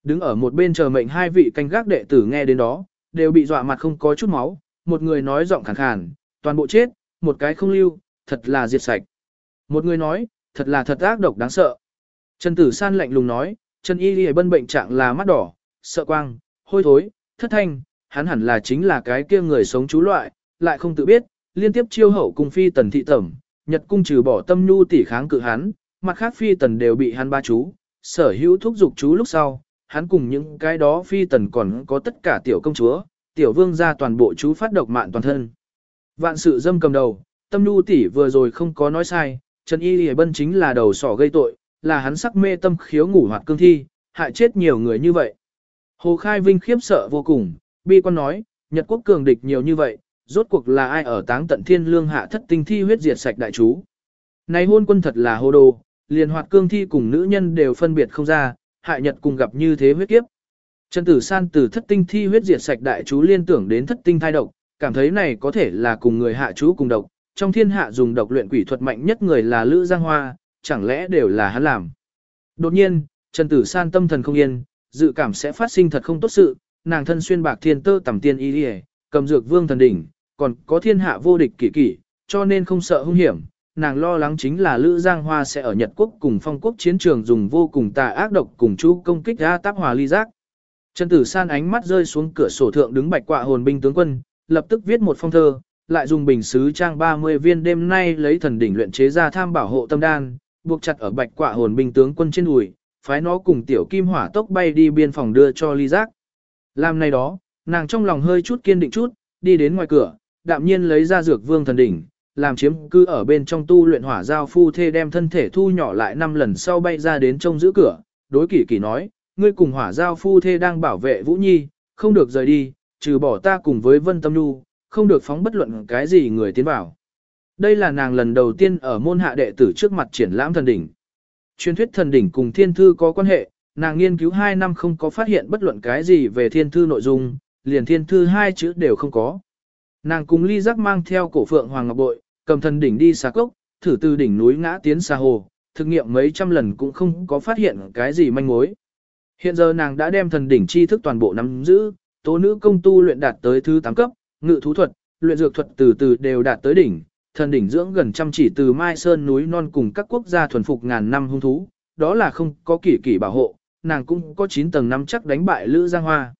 Speaker 1: Đứng ở một bên chờ mệnh hai vị canh gác đệ tử nghe đến đó, đều bị dọa mặt không có chút máu, một người nói giọng khàn khàn, toàn bộ chết, một cái không lưu, thật là diệt sạch. Một người nói, thật là thật ác độc đáng sợ. Trần Tử San lạnh lùng nói, Trần Y Lì bân bệnh trạng là mắt đỏ, sợ quang, hôi thối, thất thanh, hắn hẳn là chính là cái kia người sống chú loại, lại không tự biết, liên tiếp chiêu hậu cung phi tần thị tẩm, Nhật cung trừ bỏ tâm nhu tỷ kháng cự hắn, mặt khác phi tần đều bị hắn ba chú, sở hữu thúc dục chú lúc sau, hắn cùng những cái đó phi tần còn có tất cả tiểu công chúa, tiểu vương ra toàn bộ chú phát độc mạng toàn thân. Vạn sự dâm cầm đầu, tâm nhu tỷ vừa rồi không có nói sai, Trần Y Lì Bân chính là đầu sỏ gây tội, là hắn sắc mê tâm khiếu ngủ hoạt cương thi, hại chết nhiều người như vậy. Hồ Khai Vinh khiếp sợ vô cùng, bi quan nói, Nhật quốc cường địch nhiều như vậy, rốt cuộc là ai ở táng tận thiên lương hạ thất tinh thi huyết diệt sạch đại chú. Này hôn quân thật là hồ đồ, liền hoạt cương thi cùng nữ nhân đều phân biệt không ra, hại Nhật cùng gặp như thế huyết kiếp. Trần Tử San từ thất tinh thi huyết diệt sạch đại chú liên tưởng đến thất tinh thai độc, cảm thấy này có thể là cùng người hạ chú cùng độc, trong thiên hạ dùng độc luyện quỷ thuật mạnh nhất người là Lữ Giang Hoa, chẳng lẽ đều là hắn làm. Đột nhiên, Trần Tử San tâm thần không yên, dự cảm sẽ phát sinh thật không tốt sự, nàng thân xuyên bạc thiên tơ tầm tiên y đi cầm dược vương thần đỉnh, còn có thiên hạ vô địch kỷ kỷ, cho nên không sợ hung hiểm. Nàng lo lắng chính là Lữ Giang Hoa sẽ ở Nhật Quốc cùng phong quốc chiến trường dùng vô cùng tà ác độc cùng chú công kích ra tác hòa ly giác. Trần Tử San ánh mắt rơi xuống cửa sổ thượng đứng bạch quạ hồn binh tướng quân, lập tức viết một phong thơ, lại dùng bình sứ trang 30 viên đêm nay lấy thần đỉnh luyện chế ra tham bảo hộ tâm đan, buộc chặt ở bạch quạ hồn binh tướng quân trên đùi, phái nó cùng tiểu kim hỏa tốc bay đi biên phòng đưa cho ly giác. Làm này đó, nàng trong lòng hơi chút kiên định chút, đi đến ngoài cửa, đạm nhiên lấy ra dược vương thần đỉnh, làm chiếm cư ở bên trong tu luyện hỏa giao phu thê đem thân thể thu nhỏ lại năm lần sau bay ra đến trông giữ cửa, đối kỷ kỷ nói, ngươi cùng hỏa giao phu thê đang bảo vệ Vũ Nhi, không được rời đi, trừ bỏ ta cùng với Vân Tâm Nhu, không được phóng bất luận cái gì người tiến vào. Đây là nàng lần đầu tiên ở môn hạ đệ tử trước mặt triển lãm thần đỉnh. Truyền thuyết thần đỉnh cùng thiên thư có quan hệ, nàng nghiên cứu 2 năm không có phát hiện bất luận cái gì về thiên thư nội dung, liền thiên thư hai chữ đều không có. Nàng cùng ly giác mang theo cổ phượng hoàng ngọc bội, cầm thần đỉnh đi xa cốc, thử từ đỉnh núi ngã tiến xa hồ, thực nghiệm mấy trăm lần cũng không có phát hiện cái gì manh mối. Hiện giờ nàng đã đem thần đỉnh chi thức toàn bộ nắm giữ, tố nữ công tu luyện đạt tới thứ 8 cấp, ngự thú thuật, luyện dược thuật từ từ đều đạt tới đỉnh, thần đỉnh dưỡng gần trăm chỉ từ Mai Sơn núi non cùng các quốc gia thuần phục ngàn năm hung thú, đó là không có kỷ kỷ bảo hộ, nàng cũng có 9 tầng năm chắc đánh bại Lữ Giang Hoa.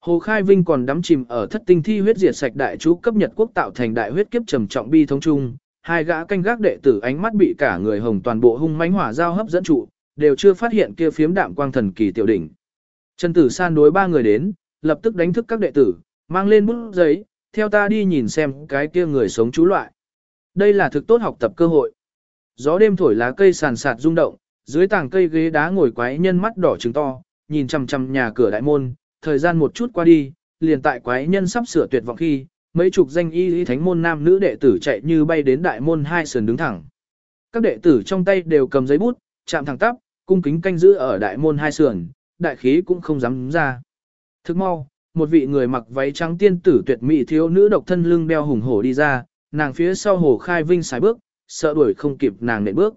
Speaker 1: Hồ Khai Vinh còn đắm chìm ở thất tinh thi huyết diệt sạch đại chú cấp Nhật quốc tạo thành đại huyết kiếp trầm trọng bi thống chung, hai gã canh gác đệ tử ánh mắt bị cả người hồng toàn bộ hung mãnh hỏa giao hấp dẫn trụ, đều chưa phát hiện kia phiếm đạm quang thần kỳ tiểu đỉnh. Trần Tử San đối ba người đến, lập tức đánh thức các đệ tử, mang lên bút giấy, theo ta đi nhìn xem cái kia người sống chú loại. Đây là thực tốt học tập cơ hội. Gió đêm thổi lá cây sàn sạt rung động, dưới tảng cây ghế đá ngồi quái nhân mắt đỏ trứng to, nhìn chằm chằm nhà cửa đại môn, thời gian một chút qua đi, liền tại quái nhân sắp sửa tuyệt vọng khi, mấy chục danh y lý thánh môn nam nữ đệ tử chạy như bay đến đại môn hai sườn đứng thẳng. Các đệ tử trong tay đều cầm giấy bút, chạm thẳng tắp, cung kính canh giữ ở đại môn hai sườn, đại khí cũng không dám ra. Thức mau, một vị người mặc váy trắng tiên tử tuyệt mỹ thiếu nữ độc thân lưng đeo hùng hổ đi ra, nàng phía sau hồ khai vinh sải bước, sợ đuổi không kịp nàng nện bước.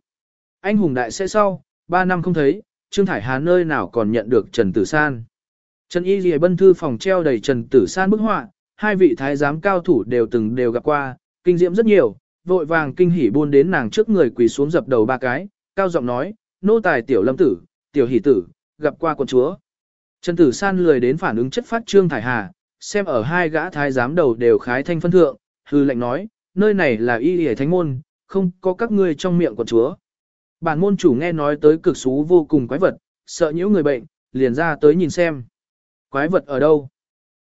Speaker 1: Anh hùng đại sẽ sau, ba năm không thấy, Trương Thải Hà nơi nào còn nhận được Trần Tử San. Trần Y Lì Bân Thư phòng treo đầy Trần Tử San bức họa, hai vị thái giám cao thủ đều từng đều gặp qua, kinh diễm rất nhiều, vội vàng kinh hỉ buôn đến nàng trước người quỳ xuống dập đầu ba cái, cao giọng nói, nô tài tiểu lâm tử, tiểu hỷ tử, gặp qua con chúa. Trần Tử San lười đến phản ứng chất phát trương thải hà, xem ở hai gã thái giám đầu đều khái thanh phân thượng, hư lệnh nói, nơi này là y hề thánh môn, không có các ngươi trong miệng của chúa. Bản môn chủ nghe nói tới cực xú vô cùng quái vật, sợ những người bệnh, liền ra tới nhìn xem. Quái vật ở đâu?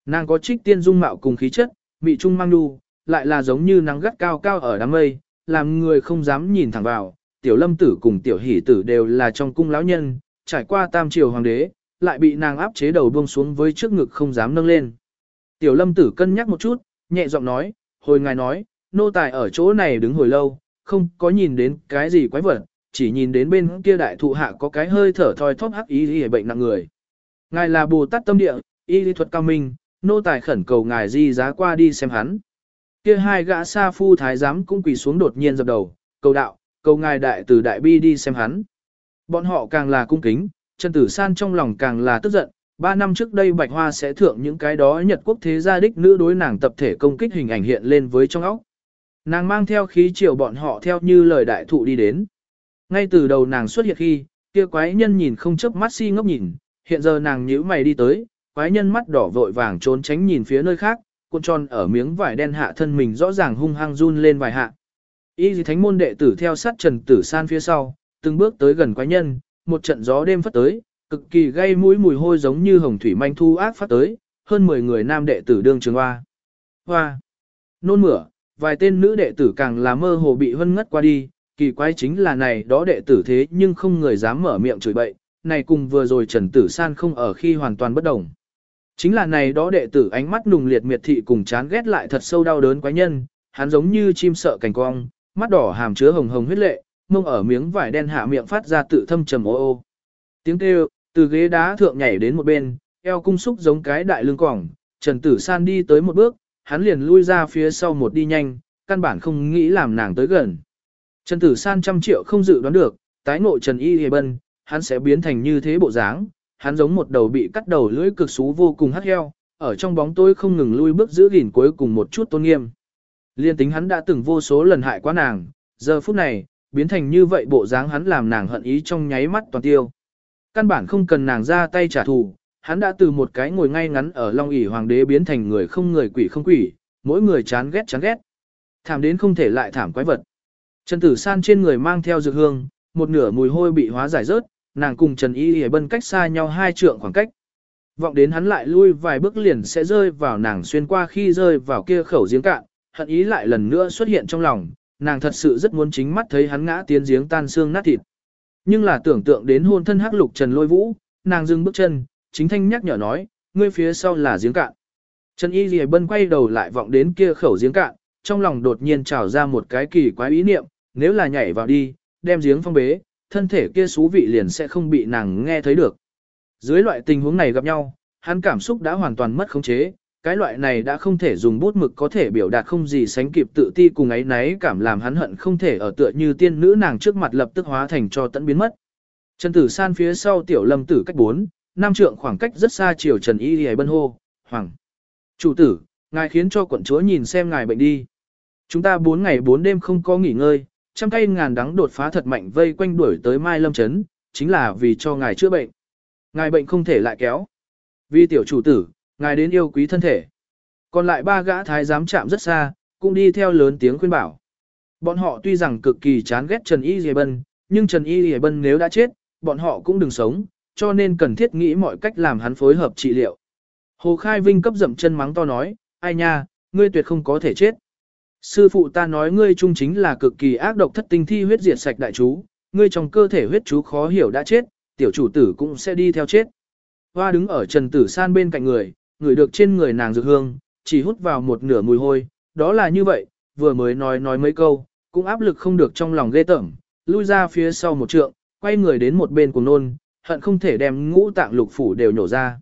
Speaker 1: Nàng có trích tiên dung mạo cùng khí chất, mị trung mang đu, lại là giống như nắng gắt cao cao ở đám mây, làm người không dám nhìn thẳng vào. Tiểu lâm tử cùng tiểu hỷ tử đều là trong cung lão nhân, trải qua tam triều hoàng đế, lại bị nàng áp chế đầu buông xuống với trước ngực không dám nâng lên. Tiểu lâm tử cân nhắc một chút, nhẹ giọng nói, hồi ngài nói, nô tài ở chỗ này đứng hồi lâu, không có nhìn đến cái gì quái vật, chỉ nhìn đến bên kia đại thụ hạ có cái hơi thở thoi thóp hắc ý y bệnh nặng người. Ngài là Bồ Tát tâm địa, y lý thuật cao minh, nô tài khẩn cầu ngài di giá qua đi xem hắn. Kia hai gã sa phu thái giám cũng quỳ xuống đột nhiên dập đầu, cầu đạo, cầu ngài đại từ đại bi đi xem hắn. Bọn họ càng là cung kính, Trần Tử San trong lòng càng là tức giận, ba năm trước đây Bạch Hoa sẽ thượng những cái đó Nhật quốc thế gia đích nữ đối nàng tập thể công kích hình ảnh hiện lên với trong óc. Nàng mang theo khí chiều bọn họ theo như lời đại thụ đi đến. Ngay từ đầu nàng xuất hiện khi, kia quái nhân nhìn không chớp mắt si ngốc nhìn, hiện giờ nàng nhíu mày đi tới, quái nhân mắt đỏ vội vàng trốn tránh nhìn phía nơi khác, cuộn tròn ở miếng vải đen hạ thân mình rõ ràng hung hăng run lên vài hạ. Y dì thánh môn đệ tử theo sát Trần Tử San phía sau, từng bước tới gần quái nhân, một trận gió đêm phất tới, cực kỳ gây mũi mùi hôi giống như hồng thủy manh thu ác phát tới, hơn 10 người nam đệ tử đương trường hoa. Hoa. Nôn mửa, vài tên nữ đệ tử càng là mơ hồ bị hân ngất qua đi, kỳ quái chính là này đó đệ tử thế nhưng không người dám mở miệng chửi bậy, này cùng vừa rồi Trần Tử San không ở khi hoàn toàn bất đồng. Chính là này đó đệ tử ánh mắt nùng liệt miệt thị cùng chán ghét lại thật sâu đau đớn quái nhân, hắn giống như chim sợ cảnh cong, mắt đỏ hàm chứa hồng hồng huyết lệ, mông ở miếng vải đen hạ miệng phát ra tự thâm trầm ô ô. Tiếng kêu, từ ghế đá thượng nhảy đến một bên, eo cung xúc giống cái đại lưng quỏng, Trần Tử San đi tới một bước, hắn liền lui ra phía sau một đi nhanh, căn bản không nghĩ làm nàng tới gần. Trần Tử San trăm triệu không dự đoán được, tái ngộ Trần Y Hề Bân, hắn sẽ biến thành như thế bộ dáng, hắn giống một đầu bị cắt đầu lưỡi cực xú vô cùng hắt heo, ở trong bóng tối không ngừng lui bước giữ gìn cuối cùng một chút tôn nghiêm. Liên tính hắn đã từng vô số lần hại quá nàng, giờ phút này, biến thành như vậy bộ dáng hắn làm nàng hận ý trong nháy mắt toàn tiêu. Căn bản không cần nàng ra tay trả thù, hắn đã từ một cái ngồi ngay ngắn ở Long ỷ hoàng đế biến thành người không người quỷ không quỷ, mỗi người chán ghét chán ghét. Thảm đến không thể lại thảm quái vật. Trần Tử San trên người mang theo dược hương, một nửa mùi hôi bị hóa giải rớt, nàng cùng Trần Y Y bân cách xa nhau hai trượng khoảng cách. Vọng đến hắn lại lui vài bước liền sẽ rơi vào nàng xuyên qua khi rơi vào kia khẩu giếng cạn, hận ý lại lần nữa xuất hiện trong lòng, nàng thật sự rất muốn chính mắt thấy hắn ngã tiến giếng tan xương nát thịt. Nhưng là tưởng tượng đến hôn thân hắc lục Trần Lôi Vũ, nàng dừng bước chân, chính thanh nhắc nhở nói, ngươi phía sau là giếng cạn. Trần Y Lì Bân quay đầu lại vọng đến kia khẩu giếng cạn, trong lòng đột nhiên trào ra một cái kỳ quái ý niệm, nếu là nhảy vào đi, đem giếng phong bế, thân thể kia xú vị liền sẽ không bị nàng nghe thấy được. Dưới loại tình huống này gặp nhau, hắn cảm xúc đã hoàn toàn mất khống chế, cái loại này đã không thể dùng bút mực có thể biểu đạt không gì sánh kịp tự ti cùng ấy náy cảm làm hắn hận không thể ở tựa như tiên nữ nàng trước mặt lập tức hóa thành cho tận biến mất. Trần Tử San phía sau tiểu lâm tử cách bốn. Nam trượng khoảng cách rất xa chiều Trần Y Y bân hô, hoàng. Chủ tử, ngài khiến cho quận chúa nhìn xem ngài bệnh đi. Chúng ta 4 ngày 4 đêm không có nghỉ ngơi, trăm cây ngàn đắng đột phá thật mạnh vây quanh đuổi tới Mai Lâm Trấn, chính là vì cho ngài chữa bệnh. Ngài bệnh không thể lại kéo. Vì tiểu chủ tử, ngài đến yêu quý thân thể. Còn lại ba gã thái giám chạm rất xa, cũng đi theo lớn tiếng khuyên bảo. Bọn họ tuy rằng cực kỳ chán ghét Trần Y Dì Bân, nhưng Trần Y Dì Bân nếu đã chết, bọn họ cũng đừng sống, cho nên cần thiết nghĩ mọi cách làm hắn phối hợp trị liệu. Hồ Khai Vinh cấp dậm chân mắng to nói, ai nha, ngươi tuyệt không có thể chết. Sư phụ ta nói ngươi trung chính là cực kỳ ác độc thất tinh thi huyết diệt sạch đại chú, ngươi trong cơ thể huyết chú khó hiểu đã chết, tiểu chủ tử cũng sẽ đi theo chết. Hoa đứng ở Trần Tử San bên cạnh người, người được trên người nàng dược hương, chỉ hút vào một nửa mùi hôi, đó là như vậy, vừa mới nói nói mấy câu, cũng áp lực không được trong lòng ghê tởm, lui ra phía sau một trượng, quay người đến một bên cùng nôn, hận không thể đem ngũ tạng lục phủ đều nhổ ra.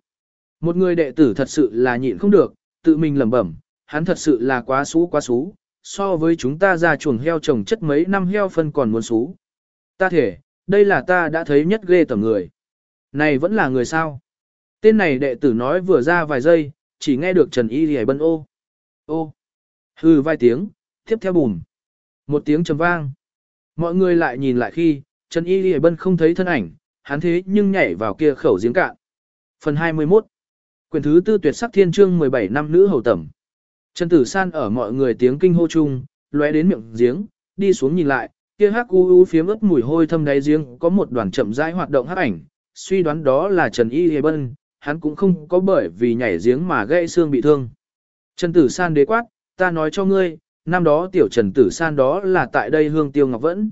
Speaker 1: Một người đệ tử thật sự là nhịn không được, tự mình lẩm bẩm, hắn thật sự là quá xú quá xú, so với chúng ta ra chuồng heo trồng chất mấy năm heo phân còn muốn xú. Ta thể, đây là ta đã thấy nhất ghê tởm người. Này vẫn là người sao? Tên này đệ tử nói vừa ra vài giây, chỉ nghe được Trần Y Lì Bân ô. Ô. Hừ vài tiếng, tiếp theo bùm. Một tiếng trầm vang. Mọi người lại nhìn lại khi, Trần Y Lì Bân không thấy thân ảnh, hắn thế nhưng nhảy vào kia khẩu giếng cạn. Phần 21 Quyển thứ tư tuyệt sắc thiên chương 17 năm nữ hầu tẩm. Trần Tử San ở mọi người tiếng kinh hô chung, lóe đến miệng giếng, đi xuống nhìn lại, kia hắc u u phiếm ướt mùi hôi thâm đáy giếng có một đoàn chậm rãi hoạt động hắc ảnh, suy đoán đó là Trần Y hề Bân, hắn cũng không có bởi vì nhảy giếng mà gãy xương bị thương. Trần Tử San đế quát, ta nói cho ngươi, năm đó tiểu Trần Tử San đó là tại đây hương tiêu ngọc vẫn.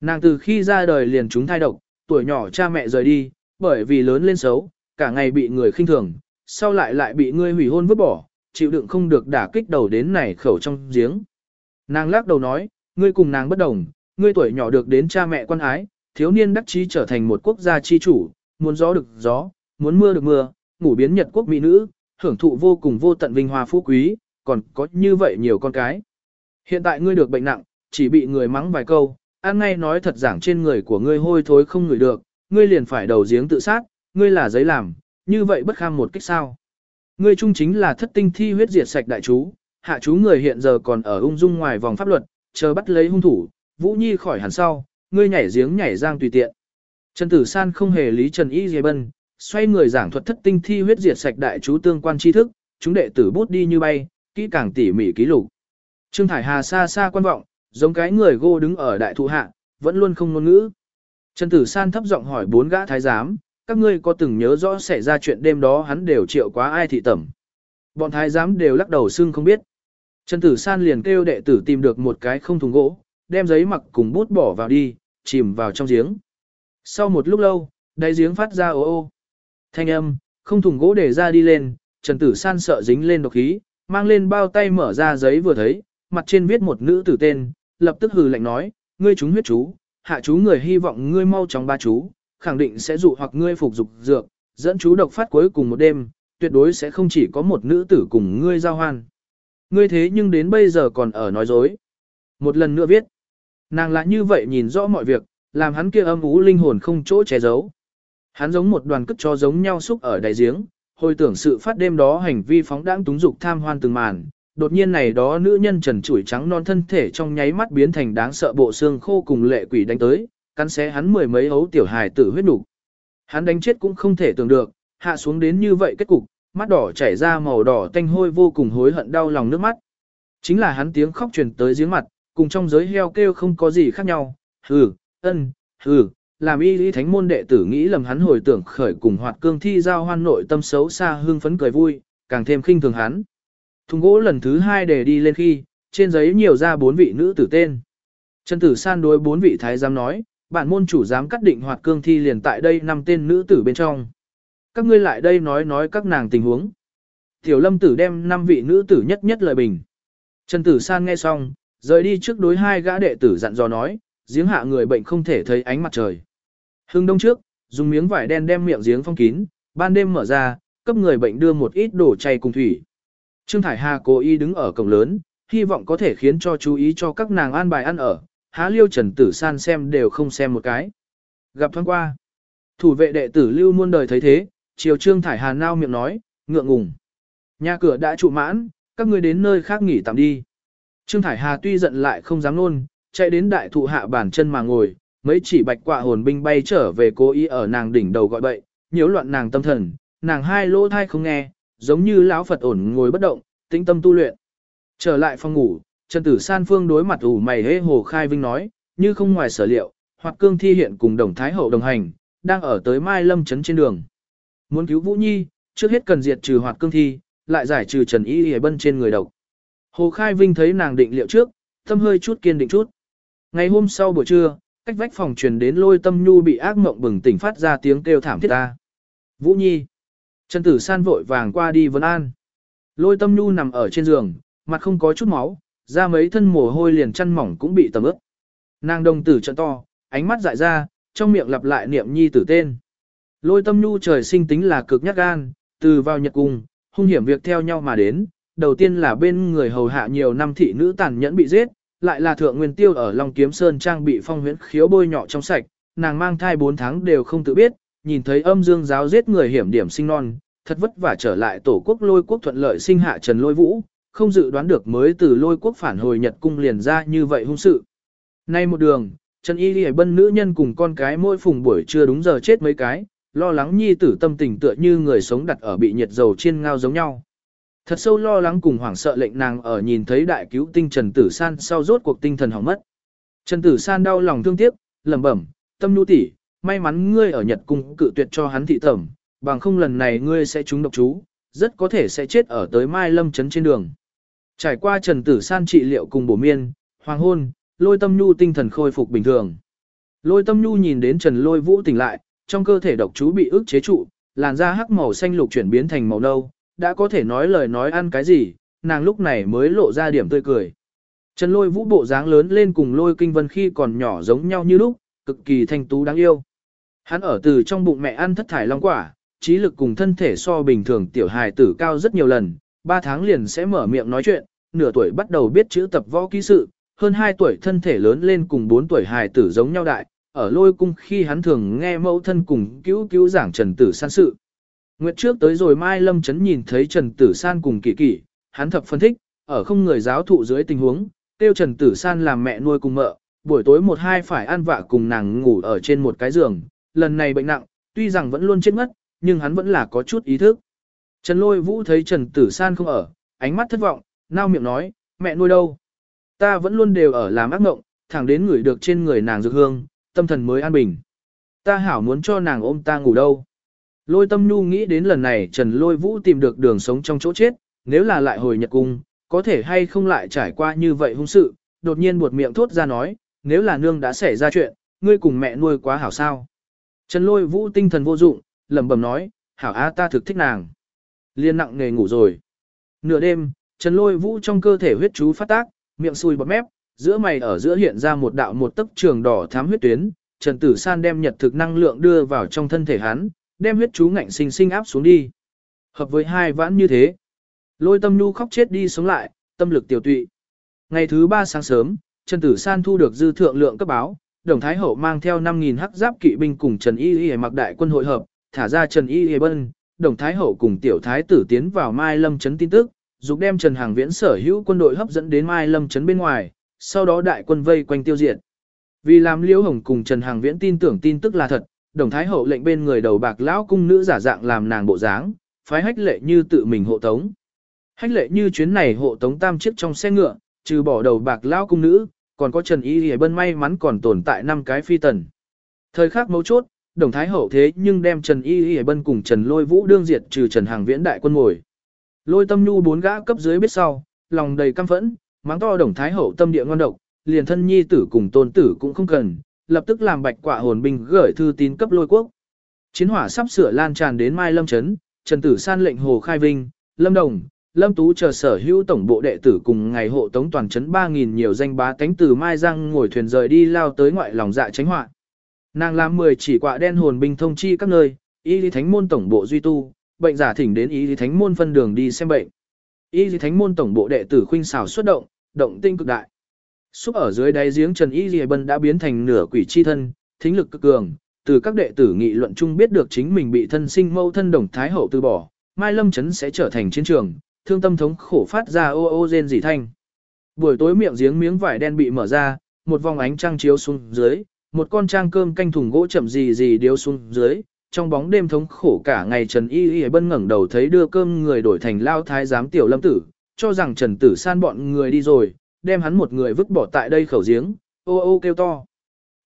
Speaker 1: Nàng từ khi ra đời liền chúng thai độc, tuổi nhỏ cha mẹ rời đi, bởi vì lớn lên xấu, cả ngày bị người khinh thường, sau lại lại bị ngươi hủy hôn vứt bỏ, chịu đựng không được đả kích đầu đến này khẩu trong giếng. Nàng lắc đầu nói, ngươi cùng nàng bất đồng, ngươi tuổi nhỏ được đến cha mẹ quan ái, thiếu niên đắc chí trở thành một quốc gia chi chủ, muốn gió được gió, muốn mưa được mưa, ngủ biến nhật quốc mỹ nữ, hưởng thụ vô cùng vô tận vinh hoa phú quý, còn có như vậy nhiều con cái. Hiện tại ngươi được bệnh nặng, chỉ bị người mắng vài câu, ăn ngay nói thật giảng trên người của ngươi hôi thối không ngửi được, ngươi liền phải đầu giếng tự sát, ngươi là giấy làm, như vậy bất kham một cách sao. Ngươi trung chính là thất tinh thi huyết diệt sạch đại chú, hạ chú người hiện giờ còn ở ung dung ngoài vòng pháp luật, chờ bắt lấy hung thủ, Vũ Nhi khỏi hẳn sau, ngươi nhảy giếng nhảy giang tùy tiện. Trần Tử San không hề lý Trần Y Dì Bân, xoay người giảng thuật thất tinh thi huyết diệt sạch đại chú tương quan tri thức, chúng đệ tử bút đi như bay, kỹ càng tỉ mỉ ký lục. Trương Thải Hà xa xa quan vọng, giống cái người gô đứng ở đại thụ hạ, vẫn luôn không ngôn ngữ. Trần Tử San thấp giọng hỏi bốn gã thái giám, các ngươi có từng nhớ rõ xảy ra chuyện đêm đó hắn đều triệu quá ai thị tẩm. Bọn thái giám đều lắc đầu xưng không biết. Trần Tử San liền kêu đệ tử tìm được một cái không thùng gỗ, đem giấy mặc cùng bút bỏ vào đi, chìm vào trong giếng. Sau một lúc lâu, đáy giếng phát ra ô ô. Thanh âm, không thùng gỗ để ra đi lên, Trần Tử San sợ dính lên độc khí, mang lên bao tay mở ra giấy vừa thấy, mặt trên viết một nữ tử tên, lập tức hừ lạnh nói, ngươi chúng huyết chú, hạ chú người hy vọng ngươi mau chóng ba chú, khẳng định sẽ dụ hoặc ngươi phục dục dược, dẫn chú độc phát cuối cùng một đêm, tuyệt đối sẽ không chỉ có một nữ tử cùng ngươi giao hoan. Ngươi thế nhưng đến bây giờ còn ở nói dối. Một lần nữa viết, nàng lại như vậy nhìn rõ mọi việc, làm hắn kia âm ú linh hồn không chỗ che giấu. Hắn giống một đoàn cất cho giống nhau xúc ở đại giếng, hồi tưởng sự phát đêm đó hành vi phóng đãng túng dục tham hoan từng màn, đột nhiên này đó nữ nhân trần trụi trắng non thân thể trong nháy mắt biến thành đáng sợ bộ xương khô cùng lệ quỷ đánh tới, cắn xé hắn mười mấy ấu tiểu hài tử huyết nục. Hắn đánh chết cũng không thể tưởng được, hạ xuống đến như vậy kết cục, mắt đỏ chảy ra màu đỏ tanh hôi vô cùng hối hận đau lòng nước mắt. Chính là hắn tiếng khóc truyền tới giếng mặt, cùng trong giới heo kêu không có gì khác nhau, hừ, ân, hừ, làm y lý thánh môn đệ tử nghĩ lầm hắn hồi tưởng khởi cùng hoạt cương thi giao hoan nội tâm xấu xa hương phấn cười vui, càng thêm khinh thường hắn. Thùng gỗ lần thứ hai để đi lên khi, trên giấy nhiều ra bốn vị nữ tử tên. Trần tử san đối bốn vị thái giám nói, bản môn chủ dám cắt định hoạt cương thi liền tại đây năm tên nữ tử bên trong. Các ngươi lại đây nói nói các nàng tình huống. Tiểu lâm tử đem năm vị nữ tử nhất nhất lời bình. Trần tử san nghe xong, rời đi trước đối hai gã đệ tử dặn dò nói, giếng hạ người bệnh không thể thấy ánh mặt trời. Hưng đông trước, dùng miếng vải đen đem miệng giếng phong kín, ban đêm mở ra, cấp người bệnh đưa một ít đồ chay cùng thủy. Trương Thải Hà cố ý đứng ở cổng lớn, hy vọng có thể khiến cho chú ý cho các nàng an bài ăn ở, há liêu trần tử san xem đều không xem một cái. Gặp thoáng qua, thủ vệ đệ tử lưu muôn đời thấy thế, chiều Trương Thải Hà nao miệng nói, ngượng ngùng. Nhà cửa đã trụ mãn, các ngươi đến nơi khác nghỉ tạm đi. Trương Thải Hà tuy giận lại không dám nôn, chạy đến đại thụ hạ bản chân mà ngồi, mấy chỉ bạch quạ hồn binh bay trở về cố ý ở nàng đỉnh đầu gọi bậy, nhiễu loạn nàng tâm thần, nàng hai lỗ thai không nghe, giống như lão Phật ổn ngồi bất động, tĩnh tâm tu luyện. Trở lại phòng ngủ, Trần Tử San Phương đối mặt ủ mày hế hồ khai vinh nói, như không ngoài sở liệu, hoặc cương thi hiện cùng đồng thái hậu đồng hành, đang ở tới Mai Lâm trấn trên đường. Muốn cứu Vũ Nhi, trước hết cần diệt trừ hoạt cương thi, lại giải trừ Trần Y Y Bân trên người độc. Hồ Khai Vinh thấy nàng định liệu trước, tâm hơi chút kiên định chút. Ngày hôm sau buổi trưa, cách vách phòng truyền đến lôi tâm nhu bị ác mộng bừng tỉnh phát ra tiếng kêu thảm thiết ta. Vũ Nhi. Trần Tử San vội vàng qua đi vấn an. Lôi tâm nhu nằm ở trên giường, mặt không có chút máu, ra mấy thân mồ hôi liền chăn mỏng cũng bị tầm ướt. Nàng đồng tử trận to, ánh mắt dại ra, trong miệng lặp lại niệm nhi tử tên. Lôi tâm nhu trời sinh tính là cực nhát gan, từ vào nhật cùng, hung hiểm việc theo nhau mà đến. Đầu tiên là bên người hầu hạ nhiều năm thị nữ tàn nhẫn bị giết, lại là thượng nguyên tiêu ở Long Kiếm Sơn trang bị phong huyễn khiếu bôi nhọ trong sạch, nàng mang thai 4 tháng đều không tự biết, nhìn thấy âm dương giáo giết người hiểm điểm sinh non, thật vất vả trở lại tổ quốc lôi quốc thuận lợi sinh hạ Trần Lôi Vũ, không dự đoán được mới từ lôi quốc phản hồi Nhật cung liền ra như vậy hung sự. Nay một đường, Trần Y Lì Bân nữ nhân cùng con cái mỗi phùng buổi trưa đúng giờ chết mấy cái, lo lắng nhi tử tâm tình tựa như người sống đặt ở bị nhiệt dầu chiên ngao giống nhau. Thật sâu lo lắng cùng hoảng sợ lệnh nàng ở nhìn thấy đại cứu tinh Trần Tử San sau rốt cuộc tinh thần hỏng mất. Trần Tử San đau lòng thương tiếc, lẩm bẩm, tâm nhu tỷ, may mắn ngươi ở Nhật cung cự tuyệt cho hắn thị tẩm, bằng không lần này ngươi sẽ trúng độc chú, rất có thể sẽ chết ở tới Mai Lâm trấn trên đường. Trải qua Trần Tử San trị liệu cùng bổ miên, hoàng hôn, lôi tâm nhu tinh thần khôi phục bình thường. Lôi tâm nhu nhìn đến Trần lôi vũ tỉnh lại, trong cơ thể độc chú bị ức chế trụ, làn da hắc màu xanh lục chuyển biến thành màu nâu, đã có thể nói lời nói ăn cái gì, nàng lúc này mới lộ ra điểm tươi cười. Trần lôi vũ bộ dáng lớn lên cùng lôi kinh vân khi còn nhỏ giống nhau như lúc, cực kỳ thanh tú đáng yêu. Hắn ở từ trong bụng mẹ ăn thất thải long quả, trí lực cùng thân thể so bình thường tiểu hài tử cao rất nhiều lần, 3 tháng liền sẽ mở miệng nói chuyện, nửa tuổi bắt đầu biết chữ tập võ ký sự, hơn 2 tuổi thân thể lớn lên cùng 4 tuổi hài tử giống nhau đại, ở lôi cung khi hắn thường nghe mẫu thân cùng cứu cứu giảng Trần Tử San sự. Nguyệt trước tới rồi Mai Lâm Trấn nhìn thấy Trần Tử San cùng kỳ kỳ, hắn thập phân thích, ở không người giáo thụ dưới tình huống, tiêu Trần Tử San làm mẹ nuôi cùng mợ, buổi tối một hai phải ăn vạ cùng nàng ngủ ở trên một cái giường, lần này bệnh nặng, tuy rằng vẫn luôn chết ngất, nhưng hắn vẫn là có chút ý thức. Trần Lôi Vũ thấy Trần Tử San không ở, ánh mắt thất vọng, nao miệng nói, mẹ nuôi đâu? Ta vẫn luôn đều ở làm ác ngộng, thẳng đến ngửi được trên người nàng dược hương, tâm thần mới an bình. Ta hảo muốn cho nàng ôm ta ngủ đâu. Lôi tâm nhu nghĩ đến lần này Trần Lôi Vũ tìm được đường sống trong chỗ chết, nếu là lại hồi Nhật Cung, có thể hay không lại trải qua như vậy hung sự, đột nhiên buột miệng thốt ra nói, nếu là nương đã xảy ra chuyện, ngươi cùng mẹ nuôi quá hảo sao. Trần Lôi Vũ tinh thần vô dụng, lẩm bẩm nói, hảo á ta thực thích nàng. Liên nặng nghề ngủ rồi. Nửa đêm, Trần Lôi Vũ trong cơ thể huyết chú phát tác, miệng sùi bọt mép, giữa mày ở giữa hiện ra một đạo một tấc trường đỏ thám huyết tuyến, Trần Tử San đem nhật thực năng lượng đưa vào trong thân thể hắn, đem huyết chú ngạnh sinh sinh áp xuống đi. Hợp với hai vãn như thế. Lôi tâm nhu khóc chết đi sống lại, tâm lực tiểu tụy. Ngày thứ ba sáng sớm, Trần Tử San thu được dư thượng lượng cấp báo, Đồng Thái Hậu mang theo 5.000 hắc giáp kỵ binh cùng Trần Y Y mặc đại quân hội hợp, thả ra Trần Y Y bân, Đồng Thái Hậu cùng Tiểu Thái tử tiến vào Mai Lâm Trấn tin tức, dục đem Trần Hàng Viễn sở hữu quân đội hấp dẫn đến Mai Lâm Trấn bên ngoài, sau đó đại quân vây quanh tiêu diệt. Vì làm Liễu Hồng cùng Trần Hàng Viễn tin tưởng tin tức là thật, Đồng Thái Hậu lệnh bên người đầu bạc lão cung nữ giả dạng làm nàng bộ dáng, phái hách lệ như tự mình hộ tống. Hách lệ như chuyến này hộ tống tam chiếc trong xe ngựa, trừ bỏ đầu bạc lão cung nữ, còn có Trần Y Lì Bân may mắn còn tồn tại năm cái phi tần. Thời khắc mấu chốt, Đồng Thái Hậu thế nhưng đem Trần Y Lì Bân cùng Trần Lôi Vũ đương diệt trừ Trần Hàng Viễn đại quân ngồi. Lôi tâm nhu bốn gã cấp dưới biết sau, lòng đầy căm phẫn, mắng to Đồng Thái Hậu tâm địa ngon độc, liền thân nhi tử cùng tôn tử cũng không cần, lập tức làm bạch quả hồn binh gửi thư tín cấp lôi quốc. Chiến hỏa sắp sửa lan tràn đến Mai Lâm Trấn, Trần Tử San lệnh Hồ Khai Vinh, Lâm Đồng, Lâm Tú chờ sở hữu tổng bộ đệ tử cùng ngày hộ tống toàn trấn 3.000 nhiều danh bá tánh từ Mai Giang ngồi thuyền rời đi lao tới ngoại lòng dạ tránh họa. Nàng làm 10 chỉ quạ đen hồn binh thông chi các nơi, y lý thánh môn tổng bộ duy tu, bệnh giả thỉnh đến y lý thánh môn phân đường đi xem bệnh. Y lý thánh môn tổng bộ đệ tử khuynh xảo xuất động, động tinh cực đại. Xúc ở dưới đáy giếng Trần Y Lì Bân đã biến thành nửa quỷ chi thân, thính lực cực cường, từ các đệ tử nghị luận chung biết được chính mình bị thân sinh mâu thân đồng thái hậu từ bỏ, Mai Lâm Trấn sẽ trở thành chiến trường, thương tâm thống khổ phát ra ô ô rên rỉ thanh. Buổi tối miệng giếng miếng vải đen bị mở ra, một vòng ánh trăng chiếu xuống dưới, một con trang cơm canh thùng gỗ chậm gì gì điếu xuống dưới, trong bóng đêm thống khổ cả ngày Trần Y Y bân ngẩng đầu thấy đưa cơm người đổi thành lao thái giám tiểu lâm tử, cho rằng Trần Tử San bọn người đi rồi, đem hắn một người vứt bỏ tại đây khẩu giếng, ô ô kêu to.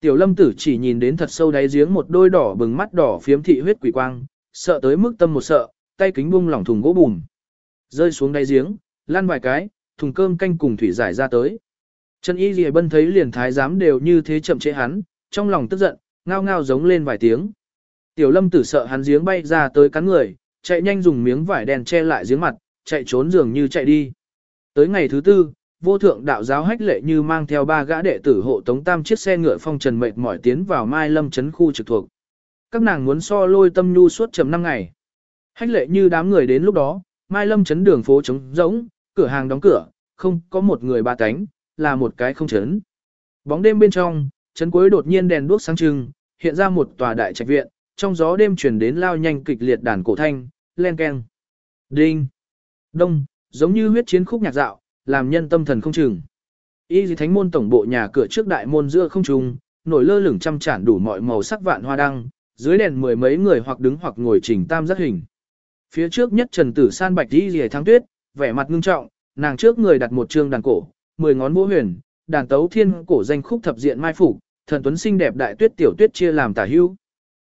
Speaker 1: Tiểu lâm tử chỉ nhìn đến thật sâu đáy giếng một đôi đỏ bừng mắt đỏ phiếm thị huyết quỷ quang, sợ tới mức tâm một sợ, tay kính bung lỏng thùng gỗ bùn. Rơi xuống đáy giếng, lăn vài cái, thùng cơm canh cùng thủy giải ra tới. Trần Y Lì Bân thấy liền thái giám đều như thế chậm chế hắn, trong lòng tức giận, ngao ngao giống lên vài tiếng. Tiểu lâm tử sợ hắn giếng bay ra tới cắn người, chạy nhanh dùng miếng vải đen che lại giếng mặt, chạy trốn dường như chạy đi. Tới ngày thứ tư, vô thượng đạo giáo hách lệ như mang theo ba gã đệ tử hộ tống tam chiếc xe ngựa phong trần mệt mỏi tiến vào Mai Lâm trấn khu trực thuộc. Các nàng muốn so lôi tâm nhu suốt chầm năm ngày. Hách lệ như đám người đến lúc đó, Mai Lâm chấn đường phố trống rỗng, cửa hàng đóng cửa, không có một người ba cánh, là một cái không chấn Bóng đêm bên trong, chấn cuối đột nhiên đèn đuốc sáng trưng, hiện ra một tòa đại trạch viện, trong gió đêm truyền đến lao nhanh kịch liệt đàn cổ thanh, len keng. Đinh, đông, giống như huyết chiến khúc nhạc dạo, làm nhân tâm thần không chừng. Y dì thánh môn tổng bộ nhà cửa trước đại môn giữa không trung, nổi lơ lửng trăm chản đủ mọi màu sắc vạn hoa đăng, dưới đèn mười mấy người hoặc đứng hoặc ngồi chỉnh tam giác hình. Phía trước nhất Trần Tử San bạch y lìa thắng tuyết, vẻ mặt ngưng trọng, nàng trước người đặt một trương đàn cổ, mười ngón vũ huyền, đàn tấu thiên cổ danh khúc thập diện mai phủ thần tuấn xinh đẹp đại tuyết tiểu tuyết chia làm tả hữu.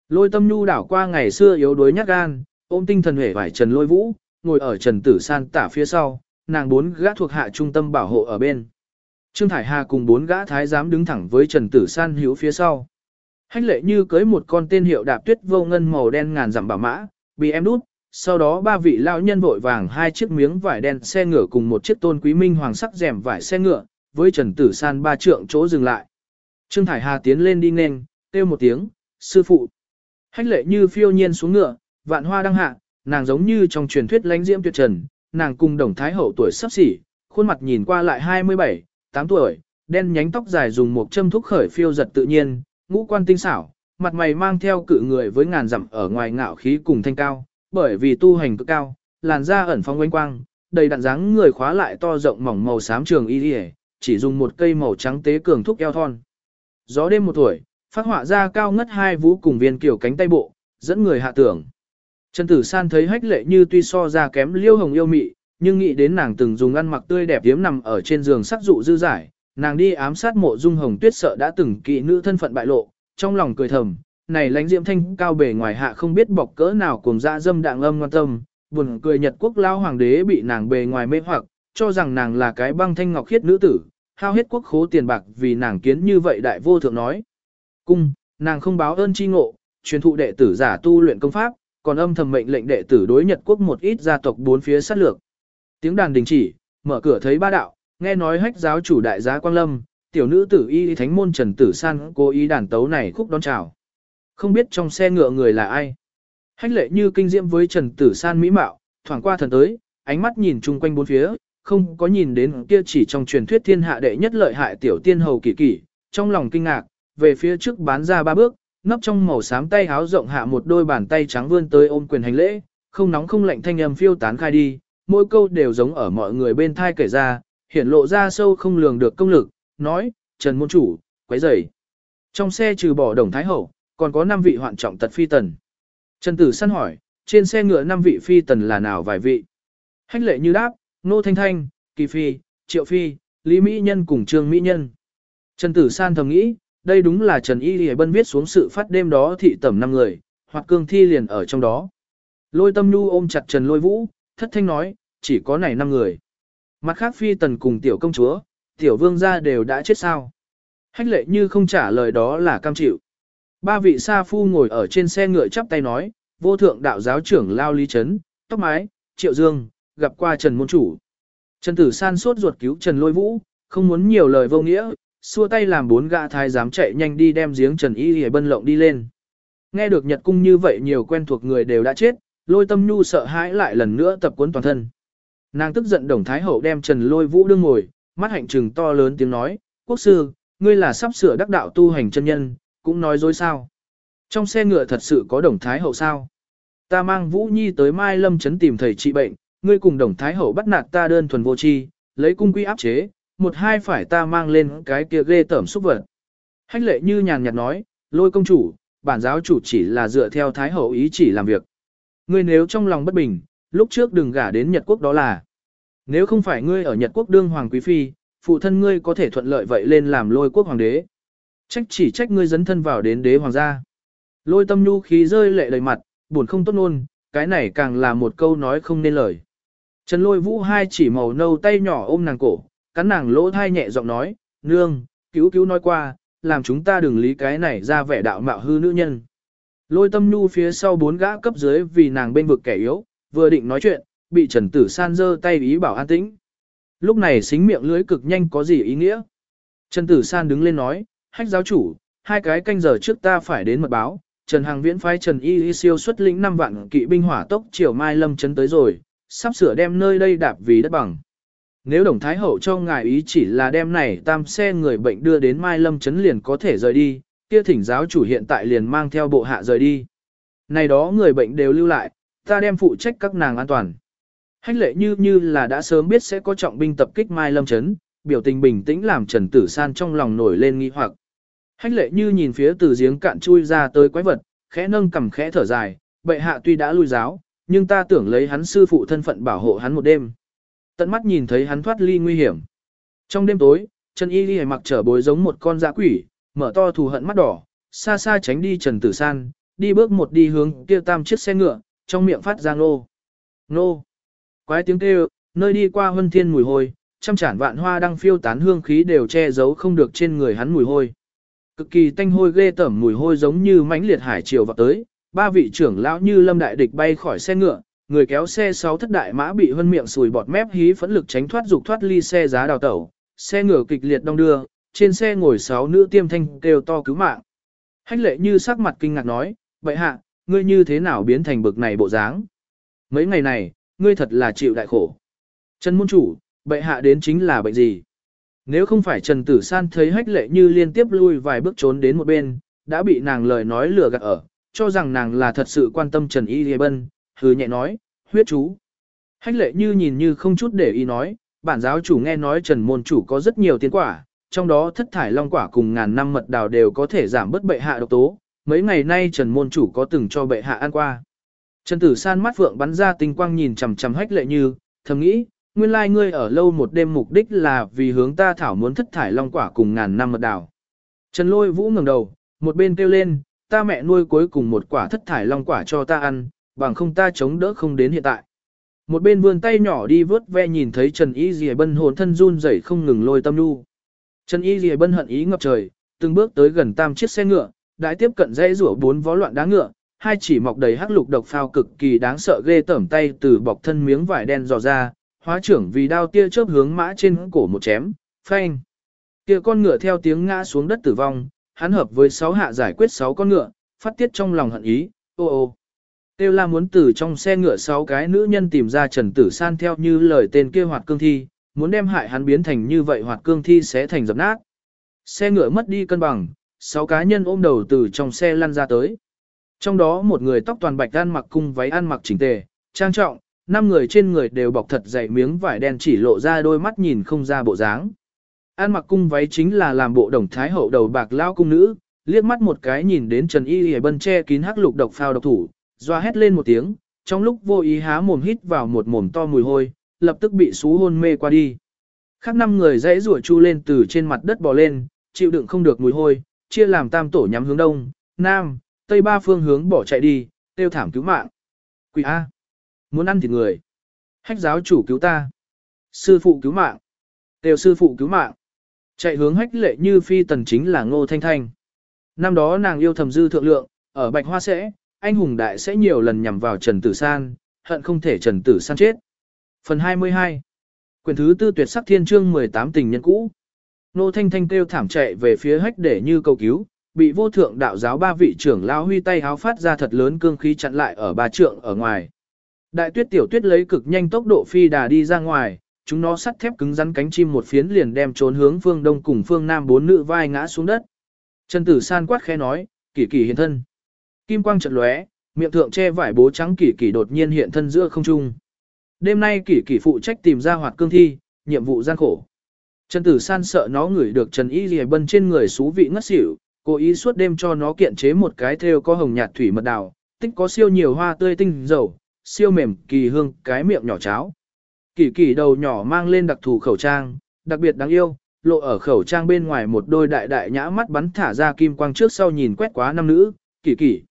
Speaker 1: Lôi tâm nhu đảo qua ngày xưa yếu đuối nhát gan, ôm tinh thần hể vải Trần Lôi Vũ, ngồi ở Trần Tử San tả phía sau, nàng bốn gã thuộc hạ trung tâm bảo hộ ở bên. Trương Thải Hà cùng bốn gã thái giám đứng thẳng với Trần Tử San hữu phía sau. Hách lệ như cưới một con tên hiệu đạp tuyết vô ngân màu đen ngàn dặm bảo mã, bị em đút, sau đó ba vị lão nhân vội vàng hai chiếc miếng vải đen xe ngựa cùng một chiếc tôn quý minh hoàng sắc rèm vải xe ngựa, với Trần Tử San ba trượng chỗ dừng lại. Trương Thải Hà tiến lên đi nên, kêu một tiếng, sư phụ. Hách lệ như phiêu nhiên xuống ngựa, vạn hoa đăng hạ, nàng giống như trong truyền thuyết lãnh diễm tuyệt trần, nàng cùng đồng thái hậu tuổi sắp xỉ, khuôn mặt nhìn qua lại 27, 8 tuổi, đen nhánh tóc dài dùng một châm thúc khởi phiêu giật tự nhiên, ngũ quan tinh xảo, mặt mày mang theo cự người với ngàn dặm ở ngoài ngạo khí cùng thanh cao, bởi vì tu hành cực cao, làn da ẩn phong quanh quang, đầy đặn dáng người khóa lại to rộng mỏng màu xám trường y y, chỉ dùng một cây màu trắng tế cường thúc eo thon. Gió đêm một tuổi, phát họa ra cao ngất hai vũ cùng viên kiểu cánh tay bộ, dẫn người hạ tưởng. Trần Tử San thấy hách lệ như tuy so ra kém liêu hồng yêu mị, nhưng nghĩ đến nàng từng dùng ăn mặc tươi đẹp hiếm nằm ở trên giường sắc dụ dư giải, nàng đi ám sát mộ dung hồng tuyết sợ đã từng kỵ nữ thân phận bại lộ, trong lòng cười thầm, này lãnh diễm thanh cao bề ngoài hạ không biết bọc cỡ nào cùng dạ dâm đạng âm ngoan tâm, buồn cười Nhật quốc lao hoàng đế bị nàng bề ngoài mê hoặc, cho rằng nàng là cái băng thanh ngọc khiết nữ tử, hao hết quốc khố tiền bạc vì nàng kiến như vậy đại vô thượng nói. Cung, nàng không báo ơn chi ngộ, truyền thụ đệ tử giả tu luyện công pháp, còn âm thầm mệnh lệnh đệ tử đối Nhật quốc một ít gia tộc bốn phía sát lược. Tiếng đàn đình chỉ, mở cửa thấy ba đạo, nghe nói hách giáo chủ đại giá Quang Lâm, tiểu nữ tử y thánh môn Trần Tử San cố ý đàn tấu này khúc đón chào. Không biết trong xe ngựa người là ai. Hách lệ như kinh diễm với Trần Tử San mỹ mạo, thoảng qua thần tới, ánh mắt nhìn chung quanh bốn phía, không có nhìn đến kia chỉ trong truyền thuyết thiên hạ đệ nhất lợi hại tiểu tiên hầu kỳ kỳ, trong lòng kinh ngạc, về phía trước bán ra ba bước, nấp trong màu xám tay háo rộng hạ một đôi bàn tay trắng vươn tới ôm quyền hành lễ, không nóng không lạnh thanh âm phiêu tán khai đi, mỗi câu đều giống ở mọi người bên thai kể ra, hiển lộ ra sâu không lường được công lực, nói, Trần Môn Chủ, quấy rầy. Trong xe trừ bỏ đồng thái hậu, còn có 5 vị hoạn trọng tật phi tần. Trần Tử Săn hỏi, trên xe ngựa 5 vị phi tần là nào vài vị? Hách lệ như đáp, Nô Thanh Thanh, Kỳ Phi, Triệu Phi, Lý Mỹ Nhân cùng Trương Mỹ Nhân. Trần Tử San thầm nghĩ, đây đúng là Trần Y Lì Bân viết xuống sự phát đêm đó thị tẩm năm người, hoặc cương thi liền ở trong đó. Lôi tâm nhu ôm chặt Trần Lôi Vũ, thất thanh nói, chỉ có này năm người. Mặt khác phi tần cùng tiểu công chúa, tiểu vương gia đều đã chết sao. Hách lệ như không trả lời đó là cam chịu. Ba vị sa phu ngồi ở trên xe ngựa chắp tay nói, vô thượng đạo giáo trưởng Lao Lý Trấn, tóc mái, triệu dương, gặp qua Trần Môn Chủ. Trần Tử San sốt ruột cứu Trần Lôi Vũ, không muốn nhiều lời vô nghĩa, xua tay làm bốn gã thái dám chạy nhanh đi đem giếng Trần Y Hề bân lộng đi lên. Nghe được Nhật Cung như vậy nhiều quen thuộc người đều đã chết, lôi tâm nhu sợ hãi lại lần nữa tập cuốn toàn thân. Nàng tức giận đồng thái hậu đem Trần Lôi Vũ đương ngồi, mắt hạnh trừng to lớn tiếng nói, quốc sư, ngươi là sắp sửa đắc đạo tu hành chân nhân, cũng nói dối sao. Trong xe ngựa thật sự có đồng thái hậu sao. Ta mang Vũ Nhi tới Mai Lâm Trấn tìm thầy trị bệnh, ngươi cùng đồng thái hậu bắt nạt ta đơn thuần vô tri, lấy cung quy áp chế, một hai phải ta mang lên cái kia ghê tởm xúc vật. Hách lệ như nhàn nhạt nói, lôi công chủ, bản giáo chủ chỉ là dựa theo thái hậu ý chỉ làm việc. Ngươi nếu trong lòng bất bình, lúc trước đừng gả đến Nhật Quốc đó là. Nếu không phải ngươi ở Nhật Quốc đương hoàng quý phi, phụ thân ngươi có thể thuận lợi vậy lên làm lôi quốc hoàng đế. Trách chỉ trách ngươi dấn thân vào đến đế hoàng gia. Lôi tâm nhu khí rơi lệ đầy mặt, buồn không tốt luôn cái này càng là một câu nói không nên lời. Trần lôi vũ hai chỉ màu nâu tay nhỏ ôm nàng cổ, cắn nàng lỗ thai nhẹ giọng nói, nương, cứu cứu nói qua, làm chúng ta đừng lý cái này ra vẻ đạo mạo hư nữ nhân. Lôi tâm nhu phía sau bốn gã cấp dưới vì nàng bên vực kẻ yếu, vừa định nói chuyện, bị Trần Tử San giơ tay ý bảo an tĩnh. Lúc này xính miệng lưới cực nhanh có gì ý nghĩa? Trần Tử San đứng lên nói, hách giáo chủ, hai cái canh giờ trước ta phải đến mật báo, Trần Hằng viễn phái Trần Y Y siêu xuất lĩnh 5 vạn kỵ binh hỏa tốc chiều mai lâm chấn tới rồi, sắp sửa đem nơi đây đạp vì đất bằng. Nếu Đồng Thái Hậu cho ngài ý chỉ là đem này tam xe người bệnh đưa đến Mai Lâm Trấn liền có thể rời đi, kia thỉnh giáo chủ hiện tại liền mang theo bộ hạ rời đi. Này đó người bệnh đều lưu lại, ta đem phụ trách các nàng an toàn. Hách lệ như như là đã sớm biết sẽ có trọng binh tập kích Mai Lâm Trấn, biểu tình bình tĩnh làm Trần Tử San trong lòng nổi lên nghi hoặc. Hách lệ như nhìn phía từ giếng cạn chui ra tới quái vật, khẽ nâng cầm khẽ thở dài, bệ hạ tuy đã lui giáo, nhưng ta tưởng lấy hắn sư phụ thân phận bảo hộ hắn một đêm. Tận mắt nhìn thấy hắn thoát ly nguy hiểm. Trong đêm tối, Trần Y Ghi mặc trở bối giống một con dã quỷ, mở to thù hận mắt đỏ, xa xa tránh đi Trần Tử San, đi bước một đi hướng kia tam chiếc xe ngựa, trong miệng phát ra nô. Nô. Quái tiếng kêu, nơi đi qua huân thiên mùi hôi, trăm trản vạn hoa đang phiêu tán hương khí đều che giấu không được trên người hắn mùi hôi. Cực kỳ tanh hôi ghê tởm mùi hôi giống như mãnh liệt hải triều vào tới, ba vị trưởng lão như lâm đại địch bay khỏi xe ngựa, người kéo xe sáu thất đại mã bị hân miệng sùi bọt mép hí phẫn lực tránh thoát dục thoát ly xe giá đào tẩu, xe ngựa kịch liệt đông đưa, trên xe ngồi sáu nữ tiêm thanh kêu to cứu mạng. Hách lệ như sắc mặt kinh ngạc nói, vậy hạ, ngươi như thế nào biến thành bực này bộ dáng? Mấy ngày này, ngươi thật là chịu đại khổ. Trần môn chủ, bệ hạ đến chính là bệnh gì? Nếu không phải Trần Tử San thấy hách lệ như liên tiếp lui vài bước trốn đến một bên, đã bị nàng lời nói lừa gạt ở, cho rằng nàng là thật sự quan tâm Trần Y Lê Bân, hứ nhẹ nói, huyết chú. Hách lệ như nhìn như không chút để ý nói, bản giáo chủ nghe nói Trần môn chủ có rất nhiều tiến quả, trong đó thất thải long quả cùng ngàn năm mật đào đều có thể giảm bớt bệ hạ độc tố, mấy ngày nay Trần môn chủ có từng cho bệ hạ ăn qua. Trần Tử San mắt phượng bắn ra tinh quang nhìn chằm chằm hách lệ như, thầm nghĩ, nguyên lai ngươi ở lâu một đêm mục đích là vì hướng ta thảo muốn thất thải long quả cùng ngàn năm mật đảo. Trần Lôi Vũ ngẩng đầu, một bên kêu lên, ta mẹ nuôi cuối cùng một quả thất thải long quả cho ta ăn, bằng không ta chống đỡ không đến hiện tại. Một bên vươn tay nhỏ đi vớt ve nhìn thấy Trần Y Dì Bân hồn thân run rẩy không ngừng lôi tâm nu. Trần Y Dì Bân hận ý ngập trời, từng bước tới gần tam chiếc xe ngựa, đã tiếp cận dãy rủa bốn vó loạn đá ngựa, hai chỉ mọc đầy hắc lục độc phao cực kỳ đáng sợ ghê tởm tay từ bọc thân miếng vải đen dò ra, hóa trưởng vì đao tia chớp hướng mã trên cổ một chém, phanh. Kia con ngựa theo tiếng ngã xuống đất tử vong, hắn hợp với sáu hạ giải quyết sáu con ngựa, phát tiết trong lòng hận ý, ô ô. Tiêu la muốn từ trong xe ngựa sáu cái nữ nhân tìm ra Trần Tử San theo như lời tên kia hoạt cương thi, muốn đem hại hắn biến thành như vậy hoạt cương thi sẽ thành dập nát. Xe ngựa mất đi cân bằng, sáu cá nhân ôm đầu từ trong xe lăn ra tới. Trong đó một người tóc toàn bạch ăn mặc cung váy ăn mặc chỉnh tề, trang trọng, năm người trên người đều bọc thật dày miếng vải đen chỉ lộ ra đôi mắt nhìn không ra bộ dáng. An mặc cung váy chính là làm bộ đồng thái hậu đầu bạc lao cung nữ, liếc mắt một cái nhìn đến Trần Y Y bân che kín hắc lục độc phao độc thủ, doa hét lên một tiếng, trong lúc vô ý há mồm hít vào một mồm to mùi hôi, lập tức bị sú hôn mê qua đi. Khác năm người dãy rủa chu lên từ trên mặt đất bò lên, chịu đựng không được mùi hôi, chia làm tam tổ nhắm hướng đông, nam, tây ba phương hướng bỏ chạy đi, tiêu thảm cứu mạng. Quỷ A. Muốn ăn thịt người. Hách giáo chủ cứu ta. Sư phụ cứu mạng. đều sư phụ cứu mạng. Chạy hướng hách lệ như phi tần chính là ngô thanh thanh. Năm đó nàng yêu thầm dư thượng lượng, ở bạch hoa sẽ, anh hùng đại sẽ nhiều lần nhằm vào Trần Tử San, hận không thể Trần Tử San chết. Phần 22 Quyền thứ tư tuyệt sắc thiên chương 18 tình nhân cũ. Nô Thanh Thanh kêu thảm chạy về phía hách để như cầu cứu, bị vô thượng đạo giáo ba vị trưởng lao huy tay háo phát ra thật lớn cương khí chặn lại ở ba trượng ở ngoài. Đại tuyết tiểu tuyết lấy cực nhanh tốc độ phi đà đi ra ngoài, chúng nó sắt thép cứng rắn cánh chim một phiến liền đem trốn hướng phương đông cùng phương nam bốn nữ vai ngã xuống đất. Trần Tử San quát khẽ nói, kỳ kỳ hiện thân. Kim quang chợt lóe, miệng thượng che vải bố trắng kỳ kỳ đột nhiên hiện thân giữa không trung. Đêm nay kỳ kỳ phụ trách tìm ra hoạt cương thi, nhiệm vụ gian khổ. Trần Tử San sợ nó ngửi được Trần Y lìa Bân trên người xú vị ngất xỉu, cố ý suốt đêm cho nó kiện chế một cái theo có hồng nhạt thủy mật đào, tích có siêu nhiều hoa tươi tinh dầu, siêu mềm kỳ hương cái miệng nhỏ cháo. Kỳ kỳ đầu nhỏ mang lên đặc thù khẩu trang, đặc biệt đáng yêu, lộ ở khẩu trang bên ngoài một đôi đại đại nhã mắt bắn thả ra kim quang trước sau nhìn quét quá năm nữ, kỳ kỳ.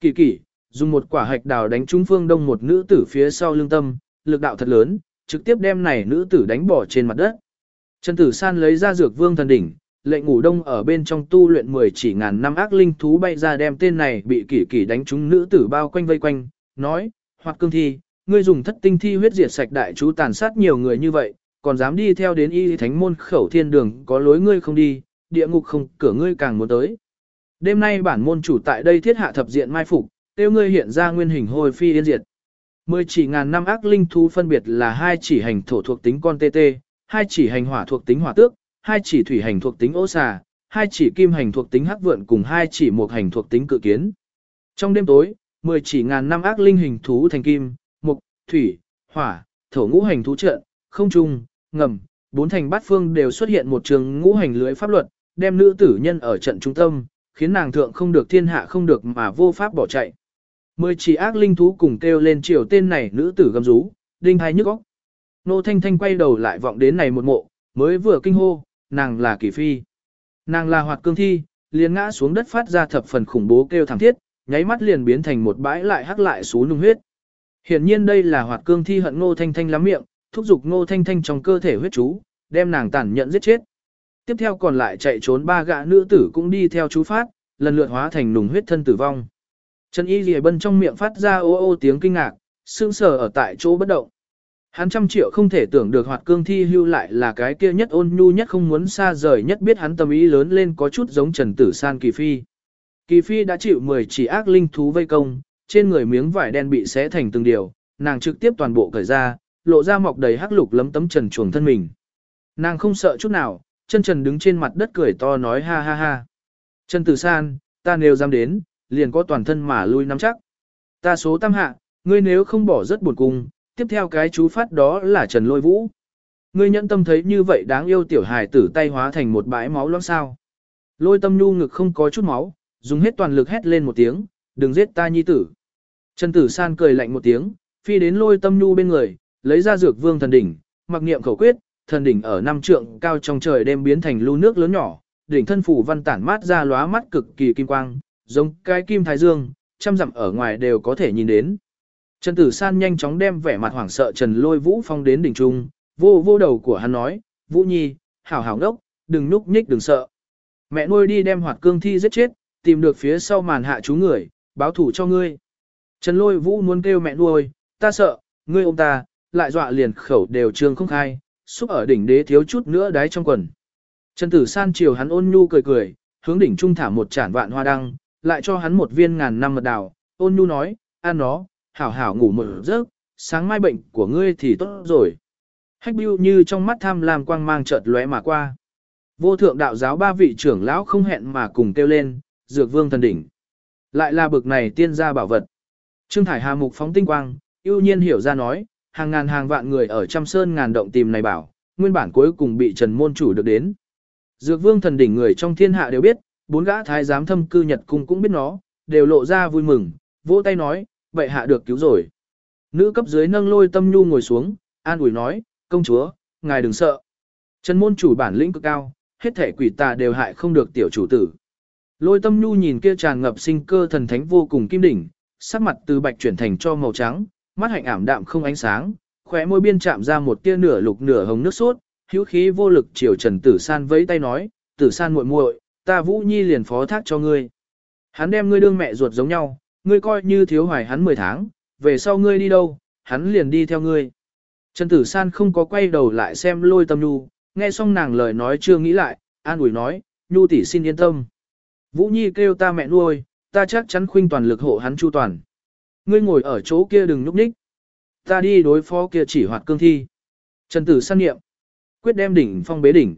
Speaker 1: Kỳ kỳ, dùng một quả hạch đào đánh trúng phương đông một nữ tử phía sau lưng tâm, lực đạo thật lớn, trực tiếp đem này nữ tử đánh bỏ trên mặt đất. Trần Tử San lấy ra dược vương thần đỉnh, lệnh ngủ đông ở bên trong tu luyện 10 chỉ ngàn năm ác linh thú bay ra đem tên này bị kỷ kỷ đánh trúng nữ tử bao quanh vây quanh, nói, hoặc cương thi, ngươi dùng thất tinh thi huyết diệt sạch đại chú tàn sát nhiều người như vậy, còn dám đi theo đến y thánh môn khẩu thiên đường có lối ngươi không đi, địa ngục không cửa ngươi càng muốn tới. Đêm nay bản môn chủ tại đây thiết hạ thập diện mai phục, tiêu ngươi hiện ra nguyên hình hồi phi yên diệt. Mười chỉ ngàn năm ác linh thú phân biệt là hai chỉ hành thổ thuộc tính con tê tê, hai chỉ hành hỏa thuộc tính hỏa tước, hai chỉ thủy hành thuộc tính ô xà, hai chỉ kim hành thuộc tính hắc vượn cùng hai chỉ mộc hành thuộc tính cự kiến. Trong đêm tối, mười chỉ ngàn năm ác linh hình thú thành kim, mộc, thủy, hỏa, thổ ngũ hành thú trận, không trung, ngầm, bốn thành bát phương đều xuất hiện một trường ngũ hành lưới pháp luật, đem nữ tử nhân ở trận trung tâm, khiến nàng thượng không được thiên hạ không được mà vô pháp bỏ chạy. Mười chỉ ác linh thú cùng kêu lên chiều tên này nữ tử gầm rú, đinh hai nhức óc. Nô Thanh Thanh quay đầu lại vọng đến này một mộ, mới vừa kinh hô, nàng là kỳ phi. Nàng là hoạt cương thi, liền ngã xuống đất phát ra thập phần khủng bố kêu thảm thiết, nháy mắt liền biến thành một bãi lại hắc lại xú nung huyết. Hiển nhiên đây là hoạt cương thi hận Ngô Thanh Thanh lắm miệng, thúc giục Ngô Thanh Thanh trong cơ thể huyết chú, đem nàng tàn nhận giết chết. Tiếp theo còn lại chạy trốn ba gã nữ tử cũng đi theo chú phát, lần lượt hóa thành nùng huyết thân tử vong. Trần Y Lìa Bân trong miệng phát ra ô ô tiếng kinh ngạc, sững sờ ở tại chỗ bất động. Hắn trăm triệu không thể tưởng được hoạt cương thi hưu lại là cái kia nhất ôn nhu nhất không muốn xa rời nhất biết hắn tâm ý lớn lên có chút giống Trần Tử San Kỳ Phi. Kỳ Phi đã chịu 10 chỉ ác linh thú vây công, trên người miếng vải đen bị xé thành từng điều, nàng trực tiếp toàn bộ cởi ra, lộ ra mọc đầy hắc lục lấm tấm trần chuồng thân mình. Nàng không sợ chút nào, chân trần đứng trên mặt đất cười to nói ha ha ha. Trần Tử San, ta nếu dám đến, liền có toàn thân mà lui nắm chắc. Ta số tam hạ, ngươi nếu không bỏ rất buồn cung, tiếp theo cái chú phát đó là Trần Lôi Vũ. Ngươi nhẫn tâm thấy như vậy đáng yêu tiểu hài tử tay hóa thành một bãi máu loãng sao. Lôi tâm nhu ngực không có chút máu, dùng hết toàn lực hét lên một tiếng, đừng giết ta nhi tử. Trần Tử San cười lạnh một tiếng, phi đến lôi tâm nhu bên người, lấy ra dược vương thần đỉnh, mặc niệm khẩu quyết, thần đỉnh ở năm trượng cao trong trời đêm biến thành lưu nước lớn nhỏ, đỉnh thân phủ văn tản mát ra lóa mắt cực kỳ kim quang, giống cái kim thái dương, trăm dặm ở ngoài đều có thể nhìn đến. Trần Tử San nhanh chóng đem vẻ mặt hoảng sợ Trần Lôi Vũ Phong đến đỉnh trung, vô vô đầu của hắn nói, Vũ Nhi, hảo hảo đốc, đừng núp nhích đừng sợ. Mẹ nuôi đi đem hoạt cương thi giết chết, tìm được phía sau màn hạ chú người, báo thủ cho ngươi. Trần Lôi Vũ muốn kêu mẹ nuôi, ta sợ, ngươi ôm ta, lại dọa liền khẩu đều trương không khai, xúc ở đỉnh đế thiếu chút nữa đáy trong quần. Trần Tử San chiều hắn ôn nhu cười cười, hướng đỉnh trung thả một chản vạn hoa đăng, lại cho hắn một viên ngàn năm mật đào, ôn nhu nói, ăn nó, hảo hảo ngủ một giấc, sáng mai bệnh của ngươi thì tốt rồi. Hách bưu như trong mắt tham lam quang mang chợt lóe mà qua. Vô thượng đạo giáo ba vị trưởng lão không hẹn mà cùng kêu lên, dược vương thần đỉnh. Lại là bực này tiên gia bảo vật. Trương Thải Hà mục phóng tinh quang, ưu nhiên hiểu ra nói, hàng ngàn hàng vạn người ở trăm sơn ngàn động tìm này bảo, nguyên bản cuối cùng bị Trần Môn chủ được đến. Dược vương thần đỉnh người trong thiên hạ đều biết, bốn gã thái giám thâm cư Nhật cung cũng biết nó, đều lộ ra vui mừng, vỗ tay nói, vậy hạ được cứu rồi. Nữ cấp dưới nâng lôi tâm nhu ngồi xuống, an ủi nói, công chúa, ngài đừng sợ. Trần môn chủ bản lĩnh cực cao, hết thể quỷ tà đều hại không được tiểu chủ tử. Lôi tâm nhu nhìn kia tràn ngập sinh cơ thần thánh vô cùng kim đỉnh, sắc mặt từ bạch chuyển thành cho màu trắng, mắt hạnh ảm đạm không ánh sáng, khóe môi biên chạm ra một tia nửa lục nửa hồng nước sốt, hữu khí vô lực chiều Trần Tử San vẫy tay nói, Tử San muội muội, ta Vũ Nhi liền phó thác cho ngươi. Hắn đem ngươi đương mẹ ruột giống nhau, ngươi coi như thiếu hoài hắn 10 tháng, về sau ngươi đi đâu, hắn liền đi theo ngươi. Trần Tử San không có quay đầu lại xem lôi tâm nhu, nghe xong nàng lời nói chưa nghĩ lại, an ủi nói, nhu tỷ xin yên tâm. Vũ Nhi kêu ta mẹ nuôi, ta chắc chắn khuynh toàn lực hộ hắn chu toàn. Ngươi ngồi ở chỗ kia đừng nhúc nhích. Ta đi đối phó kia chỉ hoạt cương thi. Trần Tử San niệm, quyết đem đỉnh phong bế đỉnh.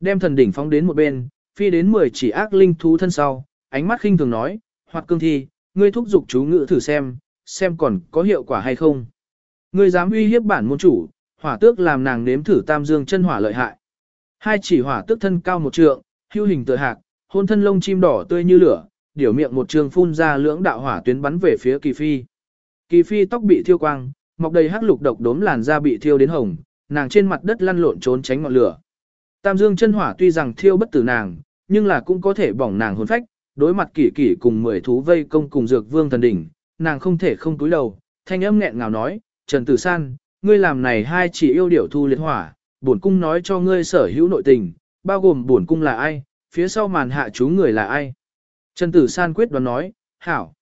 Speaker 1: Đem thần đỉnh phong đến một bên, phi đến 10 chỉ ác linh thú thân sau, ánh mắt khinh thường nói, hoạt cương thi, ngươi thúc giục chú ngữ thử xem, xem còn có hiệu quả hay không. Ngươi dám uy hiếp bản môn chủ, hỏa tước làm nàng nếm thử tam dương chân hỏa lợi hại. Hai chỉ hỏa tước thân cao một trượng, hưu hình tự hạc, hôn thân lông chim đỏ tươi như lửa, điểu miệng một trường phun ra lưỡng đạo hỏa tuyến bắn về phía kỳ phi. Kỳ phi tóc bị thiêu quang, mọc đầy hắc lục độc đốm làn da bị thiêu đến hồng, nàng trên mặt đất lăn lộn trốn tránh ngọn lửa. Tam dương chân hỏa tuy rằng thiêu bất tử nàng, nhưng là cũng có thể bỏng nàng hồn phách, đối mặt kỷ kỷ cùng mười thú vây công cùng dược vương thần đỉnh, nàng không thể không túi đầu, thanh âm nghẹn ngào nói, Trần Tử San, ngươi làm này hai chỉ yêu điểu thu liệt hỏa, bổn cung nói cho ngươi sở hữu nội tình, bao gồm bổn cung là ai, phía sau màn hạ chú người là ai. Trần Tử San quyết đoán nói, hảo,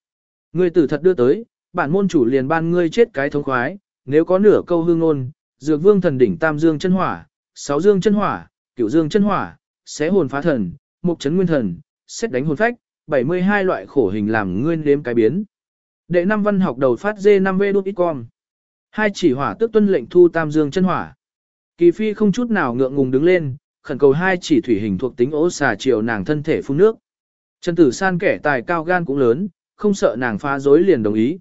Speaker 1: ngươi tử thật đưa tới, bản môn chủ liền ban ngươi chết cái thống khoái, nếu có nửa câu hương ngôn, dược vương thần đỉnh tam dương chân hỏa, sáu dương chân hỏa, cửu dương chân hỏa, xé hồn phá thần, mục chấn nguyên thần, xét đánh hồn phách, 72 loại khổ hình làm ngươi nếm cái biến. Đệ năm văn học đầu phát dê 5V đút ít con. Hai chỉ hỏa tức tuân lệnh thu tam dương chân hỏa. Kỳ phi không chút nào ngượng ngùng đứng lên, khẩn cầu hai chỉ thủy hình thuộc tính ố xà chiều nàng thân thể phun nước. Trần tử san kẻ tài cao gan cũng lớn, không sợ nàng phá dối liền đồng ý.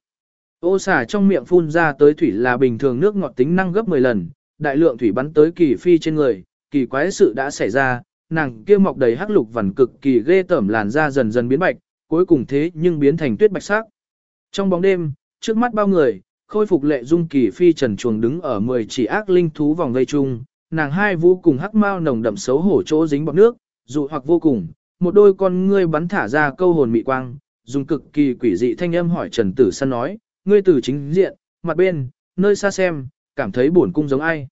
Speaker 1: Ô xả trong miệng phun ra tới thủy là bình thường nước ngọt tính năng gấp 10 lần, đại lượng thủy bắn tới kỳ phi trên người, kỳ quái sự đã xảy ra, nàng kia mọc đầy hắc lục vằn cực kỳ ghê tởm làn da dần dần biến bạch, cuối cùng thế nhưng biến thành tuyết bạch sắc. Trong bóng đêm, trước mắt bao người, khôi phục lệ dung kỳ phi trần chuồng đứng ở 10 chỉ ác linh thú vòng vây chung, nàng hai vũ cùng hắc mao nồng đậm xấu hổ chỗ dính bọt nước, dụ hoặc vô cùng, một đôi con ngươi bắn thả ra câu hồn mị quang, dùng cực kỳ quỷ dị thanh âm hỏi Trần Tử San nói, ngươi từ chính diện, mặt bên, nơi xa xem, cảm thấy buồn cung giống ai.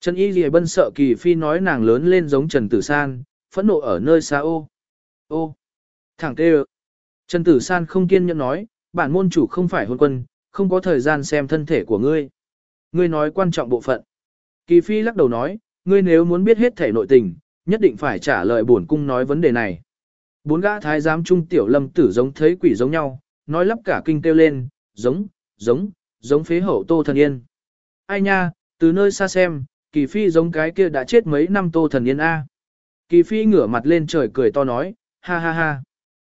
Speaker 1: Trần Y Lì Bân sợ kỳ phi nói nàng lớn lên giống Trần Tử San, phẫn nộ ở nơi xa ô. Ô, thẳng tê Trần Tử San không kiên nhẫn nói, bản môn chủ không phải hôn quân, không có thời gian xem thân thể của ngươi. Ngươi nói quan trọng bộ phận. Kỳ phi lắc đầu nói, ngươi nếu muốn biết hết thể nội tình, nhất định phải trả lời bổn cung nói vấn đề này. Bốn gã thái giám trung tiểu lâm tử giống thấy quỷ giống nhau, nói lắp cả kinh kêu lên, giống, giống, giống phế hậu tô thần yên. Ai nha, từ nơi xa xem, kỳ phi giống cái kia đã chết mấy năm tô thần yên A. Kỳ phi ngửa mặt lên trời cười to nói, ha ha ha.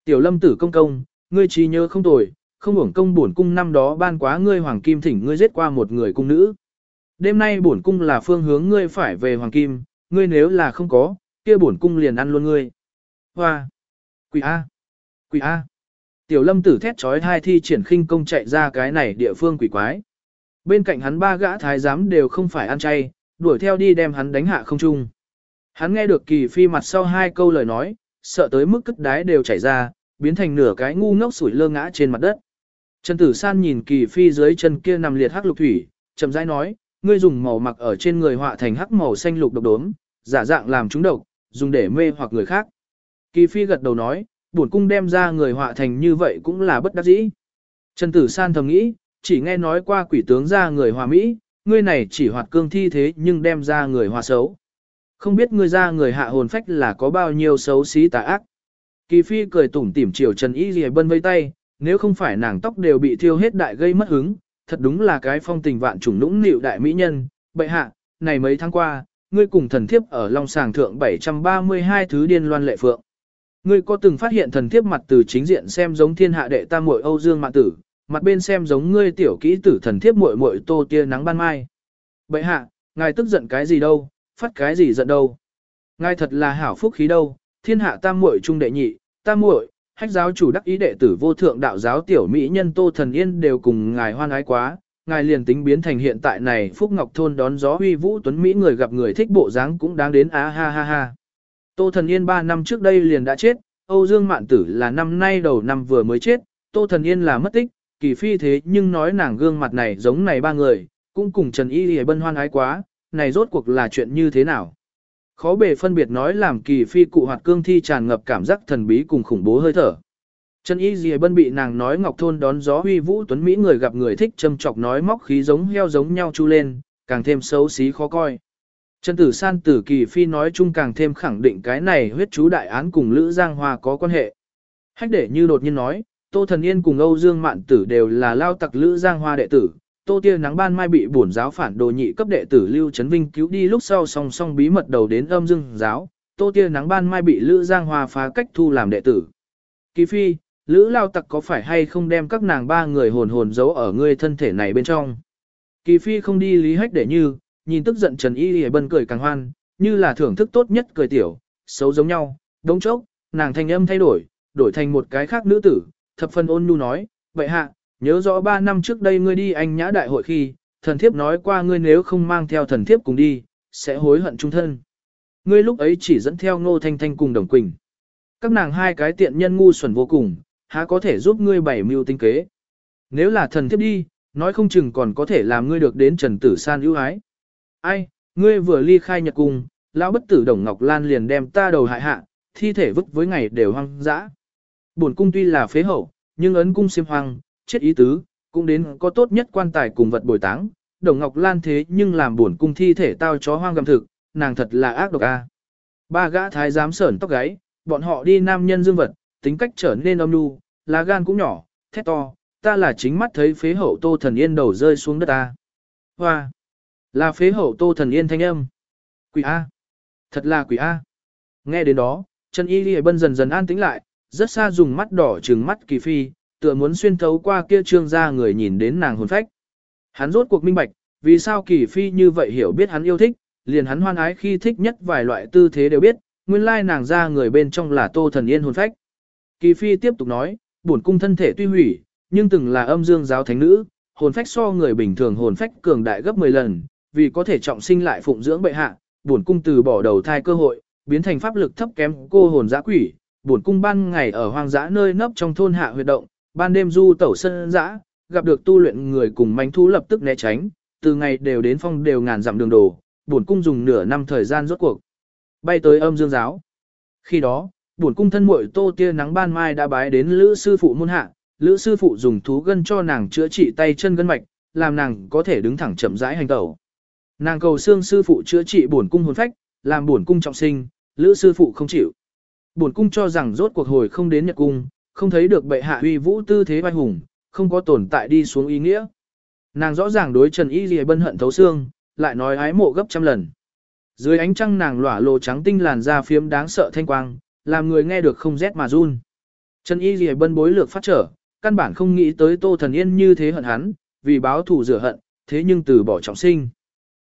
Speaker 1: Tiểu lâm tử công công, ngươi trí nhớ không tồi, không uổng công bổn cung năm đó ban quá ngươi hoàng kim thỉnh ngươi giết qua một người cung nữ. Đêm nay bổn cung là phương hướng ngươi phải về hoàng kim, ngươi nếu là không có, kia bổn cung liền ăn luôn ngươi. Hoa! Quỷ A! Quỷ A! Tiểu lâm tử thét trói thai thi triển khinh công chạy ra cái này địa phương quỷ quái. Bên cạnh hắn ba gã thái giám đều không phải ăn chay, đuổi theo đi đem hắn đánh hạ không trung. Hắn nghe được kỳ phi mặt sau hai câu lời nói, sợ tới mức cất đái đều chảy ra, biến thành nửa cái ngu ngốc sủi lơ ngã trên mặt đất. Trần Tử San nhìn kỳ phi dưới chân kia nằm liệt hắc lục thủy, chậm rãi nói, ngươi dùng màu mặc ở trên người họa thành hắc màu xanh lục độc đốm, giả dạng làm chúng độc, dùng để mê hoặc người khác. Kỳ phi gật đầu nói, bổn cung đem ra người họa thành như vậy cũng là bất đắc dĩ. Trần Tử San thầm nghĩ, chỉ nghe nói qua quỷ tướng ra người hòa Mỹ, ngươi này chỉ hoạt cương thi thế nhưng đem ra người hòa xấu. Không biết ngươi ra người hạ hồn phách là có bao nhiêu xấu xí tà ác. Kỳ phi cười tủm tỉm chiều Trần Y Ghi bân vây tay, nếu không phải nàng tóc đều bị thiêu hết đại gây mất hứng, thật đúng là cái phong tình vạn trùng nũng nịu đại mỹ nhân. Bệ hạ, này mấy tháng qua, ngươi cùng thần thiếp ở Long Sàng Thượng 732 thứ điên loan lệ phượng. Ngươi có từng phát hiện thần thiếp mặt từ chính diện xem giống thiên hạ đệ tam muội Âu Dương Mạn Tử, mặt bên xem giống ngươi tiểu kỹ tử thần thiếp muội muội tô tia nắng ban mai. Bệ hạ, ngài tức giận cái gì đâu, phát cái gì giận đâu. Ngài thật là hảo phúc khí đâu, thiên hạ tam muội trung đệ nhị, tam muội, hách giáo chủ đắc ý đệ tử vô thượng đạo giáo tiểu mỹ nhân tô thần yên đều cùng ngài hoan ái quá. Ngài liền tính biến thành hiện tại này Phúc Ngọc Thôn đón gió huy vũ tuấn Mỹ người gặp người thích bộ dáng cũng đáng đến á ha ha ha. Tô Thần Yên 3 năm trước đây liền đã chết, Âu Dương Mạn Tử là năm nay đầu năm vừa mới chết, Tô Thần Yên là mất tích, kỳ phi thế nhưng nói nàng gương mặt này giống này ba người, cũng cùng Trần Y Lì bân hoan ái quá, này rốt cuộc là chuyện như thế nào. Khó bề phân biệt nói làm kỳ phi cụ hoạt cương thi tràn ngập cảm giác thần bí cùng khủng bố hơi thở. Trần Y Dì Bân bị nàng nói Ngọc Thôn đón gió huy vũ tuấn Mỹ người gặp người thích châm chọc nói móc khí giống heo giống nhau chu lên, càng thêm xấu xí khó coi. Trần Tử San Tử Kỳ Phi nói chung càng thêm khẳng định cái này huyết chú đại án cùng Lữ Giang Hoa có quan hệ. Hách để như đột nhiên nói, Tô Thần Yên cùng Âu Dương Mạn Tử đều là lao tặc Lữ Giang Hoa đệ tử. Tô Tia Nắng Ban Mai bị bổn giáo phản đồ nhị cấp đệ tử Lưu Trấn Vinh cứu đi lúc sau song song bí mật đầu đến âm dương giáo. Tô Tia Nắng Ban Mai bị Lữ Giang Hoa phá cách thu làm đệ tử. Kỳ Phi, Lữ lao tặc có phải hay không đem các nàng ba người hồn hồn giấu ở ngươi thân thể này bên trong? Kỳ Phi không đi lý hách để như, nhìn tức giận Trần Y Lì Bân cười càng hoan, như là thưởng thức tốt nhất cười tiểu, xấu giống nhau, đống chốc, nàng thanh âm thay đổi, đổi thành một cái khác nữ tử, thập phân ôn nhu nói, vậy hạ, nhớ rõ ba năm trước đây ngươi đi anh nhã đại hội khi, thần thiếp nói qua ngươi nếu không mang theo thần thiếp cùng đi, sẽ hối hận trung thân. Ngươi lúc ấy chỉ dẫn theo ngô thanh thanh cùng đồng quỳnh. Các nàng hai cái tiện nhân ngu xuẩn vô cùng, há có thể giúp ngươi bảy mưu tinh kế. Nếu là thần thiếp đi, nói không chừng còn có thể làm ngươi được đến trần tử san ưu ái. Ai, ngươi vừa ly khai nhật cung, lão bất tử Đồng Ngọc Lan liền đem ta đầu hại hạ, thi thể vứt với ngày đều hoang dã. Bổn cung tuy là phế hậu, nhưng ấn cung xiêm hoang, chết ý tứ, cũng đến có tốt nhất quan tài cùng vật bồi táng. Đồng Ngọc Lan thế nhưng làm buồn cung thi thể tao chó hoang gầm thực, nàng thật là ác độc a. Ba gã thái giám sởn tóc gáy, bọn họ đi nam nhân dương vật, tính cách trở nên âm nhu, lá gan cũng nhỏ, thét to, ta là chính mắt thấy phế hậu Tô Thần Yên đầu rơi xuống đất ta. Hoa! Là phế hậu Tô Thần Yên thanh âm. Quỷ A. Thật là quỷ A. Nghe đến đó, chân Y ghi Bân dần dần an tĩnh lại, rất xa dùng mắt đỏ trừng mắt kỳ phi, tựa muốn xuyên thấu qua kia trương ra người nhìn đến nàng hồn phách. Hắn rốt cuộc minh bạch, vì sao kỳ phi như vậy hiểu biết hắn yêu thích, liền hắn hoan ái khi thích nhất vài loại tư thế đều biết, nguyên lai nàng ra người bên trong là tô thần yên hồn phách. Kỳ phi tiếp tục nói, bổn cung thân thể tuy hủy, nhưng từng là âm dương giáo thánh nữ, hồn phách so người bình thường hồn phách cường đại gấp 10 lần, vì có thể trọng sinh lại phụng dưỡng bệ hạ, bổn cung từ bỏ đầu thai cơ hội, biến thành pháp lực thấp kém cô hồn dã quỷ, bổn cung ban ngày ở hoang dã nơi nấp trong thôn hạ huyệt động, ban đêm du tẩu sân dã, gặp được tu luyện người cùng manh thú lập tức né tránh, từ ngày đều đến phong đều ngàn dặm đường đồ, bổn cung dùng nửa năm thời gian rốt cuộc. Bay tới âm dương giáo. Khi đó, bổn cung thân muội Tô Tia nắng ban mai đã bái đến lữ sư phụ môn hạ, lữ sư phụ dùng thú gân cho nàng chữa trị tay chân gân mạch, làm nàng có thể đứng thẳng chậm rãi hành tẩu. Nàng cầu xương sư phụ chữa trị bổn cung hồn phách, làm bổn cung trọng sinh, lữ sư phụ không chịu. Bổn cung cho rằng rốt cuộc hồi không đến nhật cung, không thấy được bệ hạ uy vũ tư thế vai hùng, không có tồn tại đi xuống ý nghĩa. Nàng rõ ràng đối Trần Y Lìa bân hận thấu xương, lại nói ái mộ gấp trăm lần. Dưới ánh trăng nàng lỏa lộ trắng tinh làn da phiếm đáng sợ thanh quang, làm người nghe được không rét mà run. Trần Y Lìa bân bối lược phát trở, căn bản không nghĩ tới Tô Thần Yên như thế hận hắn, vì báo thù rửa hận, thế nhưng từ bỏ trọng sinh.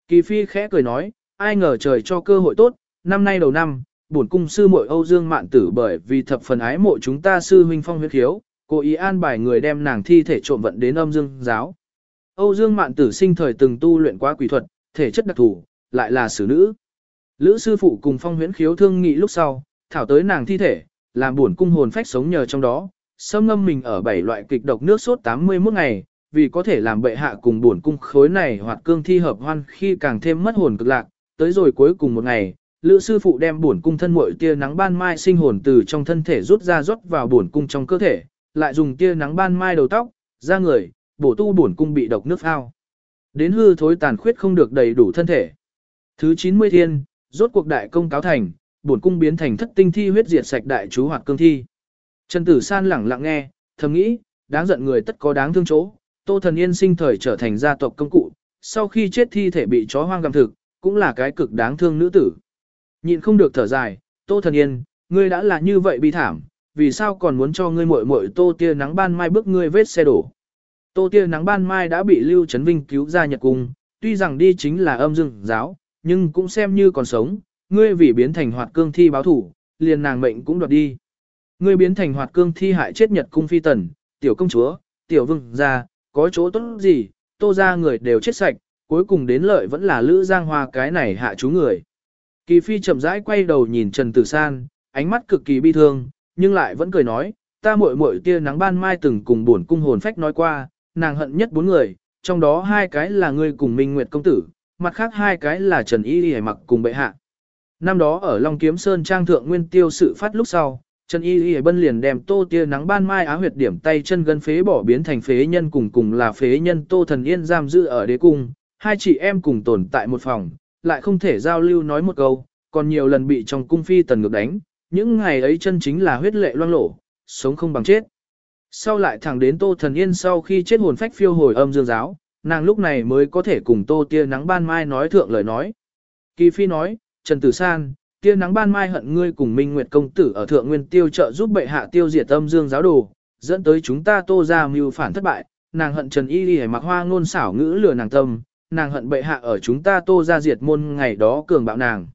Speaker 1: Kỳ Phi khẽ cười nói, ai ngờ trời cho cơ hội tốt, năm nay đầu năm, bổn cung sư muội Âu Dương Mạn Tử bởi vì thập phần ái mộ chúng ta sư huynh phong huyết khiếu, cố ý an bài người đem nàng thi thể trộm vận đến âm dương giáo. Âu Dương Mạn Tử sinh thời từng tu luyện qua quỷ thuật, thể chất đặc thù, lại là xử nữ. Lữ sư phụ cùng phong huyễn khiếu thương nghị lúc sau, thảo tới nàng thi thể, làm buồn cung hồn phách sống nhờ trong đó, xâm ngâm mình ở bảy loại kịch độc nước sốt 81 ngày, vì có thể làm bệ hạ cùng buồn cung khối này hoặc cương thi hợp hoan khi càng thêm mất hồn cực lạc, tới rồi cuối cùng một ngày, lữ sư phụ đem bổn cung thân muội tia nắng ban mai sinh hồn từ trong thân thể rút ra rót vào bổn cung trong cơ thể, lại dùng tia nắng ban mai đầu tóc, ra người, bổ tu bổn cung bị độc nước phao. Đến hư thối tàn khuyết không được đầy đủ thân thể. Thứ 90 thiên, rốt cuộc đại công cáo thành, bổn cung biến thành thất tinh thi huyết diệt sạch đại chú hoạt cương thi. Trần Tử San lẳng lặng nghe, thầm nghĩ, đáng giận người tất có đáng thương chỗ, Tô Thần Yên sinh thời trở thành gia tộc công cụ, sau khi chết thi thể bị chó hoang gặm thực, cũng là cái cực đáng thương nữ tử. Nhịn không được thở dài, Tô Thần Yên, ngươi đã là như vậy bi thảm, vì sao còn muốn cho ngươi muội muội Tô Tia nắng ban mai bước ngươi vết xe đổ. Tô Tia nắng ban mai đã bị Lưu Trấn Vinh cứu ra Nhật Cung, tuy rằng đi chính là âm dương giáo, nhưng cũng xem như còn sống, ngươi vì biến thành hoạt cương thi báo thủ, liền nàng mệnh cũng đoạt đi. Ngươi biến thành hoạt cương thi hại chết Nhật Cung phi tần, tiểu công chúa, tiểu vương gia, có chỗ tốt gì, tô ra người đều chết sạch, cuối cùng đến lợi vẫn là Lữ Giang Hoa cái này hạ chú người. Kỳ phi chậm rãi quay đầu nhìn Trần Tử San, ánh mắt cực kỳ bi thương, nhưng lại vẫn cười nói, ta muội muội tia nắng ban mai từng cùng buồn cung hồn phách nói qua, nàng hận nhất bốn người, trong đó hai cái là ngươi cùng Minh Nguyệt công tử, mặt khác hai cái là Trần Y Y mặc cùng bệ hạ. Năm đó ở Long Kiếm Sơn trang thượng nguyên tiêu sự phát lúc sau, Trần Y Y bân liền đem tô tia nắng ban mai á huyệt điểm tay chân gân phế bỏ biến thành phế nhân cùng cùng là phế nhân tô thần yên giam giữ ở đế cung, hai chị em cùng tồn tại một phòng, lại không thể giao lưu nói một câu, còn nhiều lần bị trong cung phi tần ngược đánh, những ngày ấy chân chính là huyết lệ loang lổ, sống không bằng chết. Sau lại thẳng đến Tô Thần Yên sau khi chết hồn phách phiêu hồi âm dương giáo, nàng lúc này mới có thể cùng Tô Tia Nắng Ban Mai nói thượng lời nói. Kỳ Phi nói, Trần Tử San, Tia Nắng Ban Mai hận ngươi cùng Minh Nguyệt Công Tử ở Thượng Nguyên Tiêu trợ giúp bệ hạ tiêu diệt âm dương giáo đồ, dẫn tới chúng ta Tô ra mưu phản thất bại, nàng hận Trần Y Y mặc hoa ngôn xảo ngữ lừa nàng tâm, nàng hận bệ hạ ở chúng ta Tô ra diệt môn ngày đó cường bạo nàng.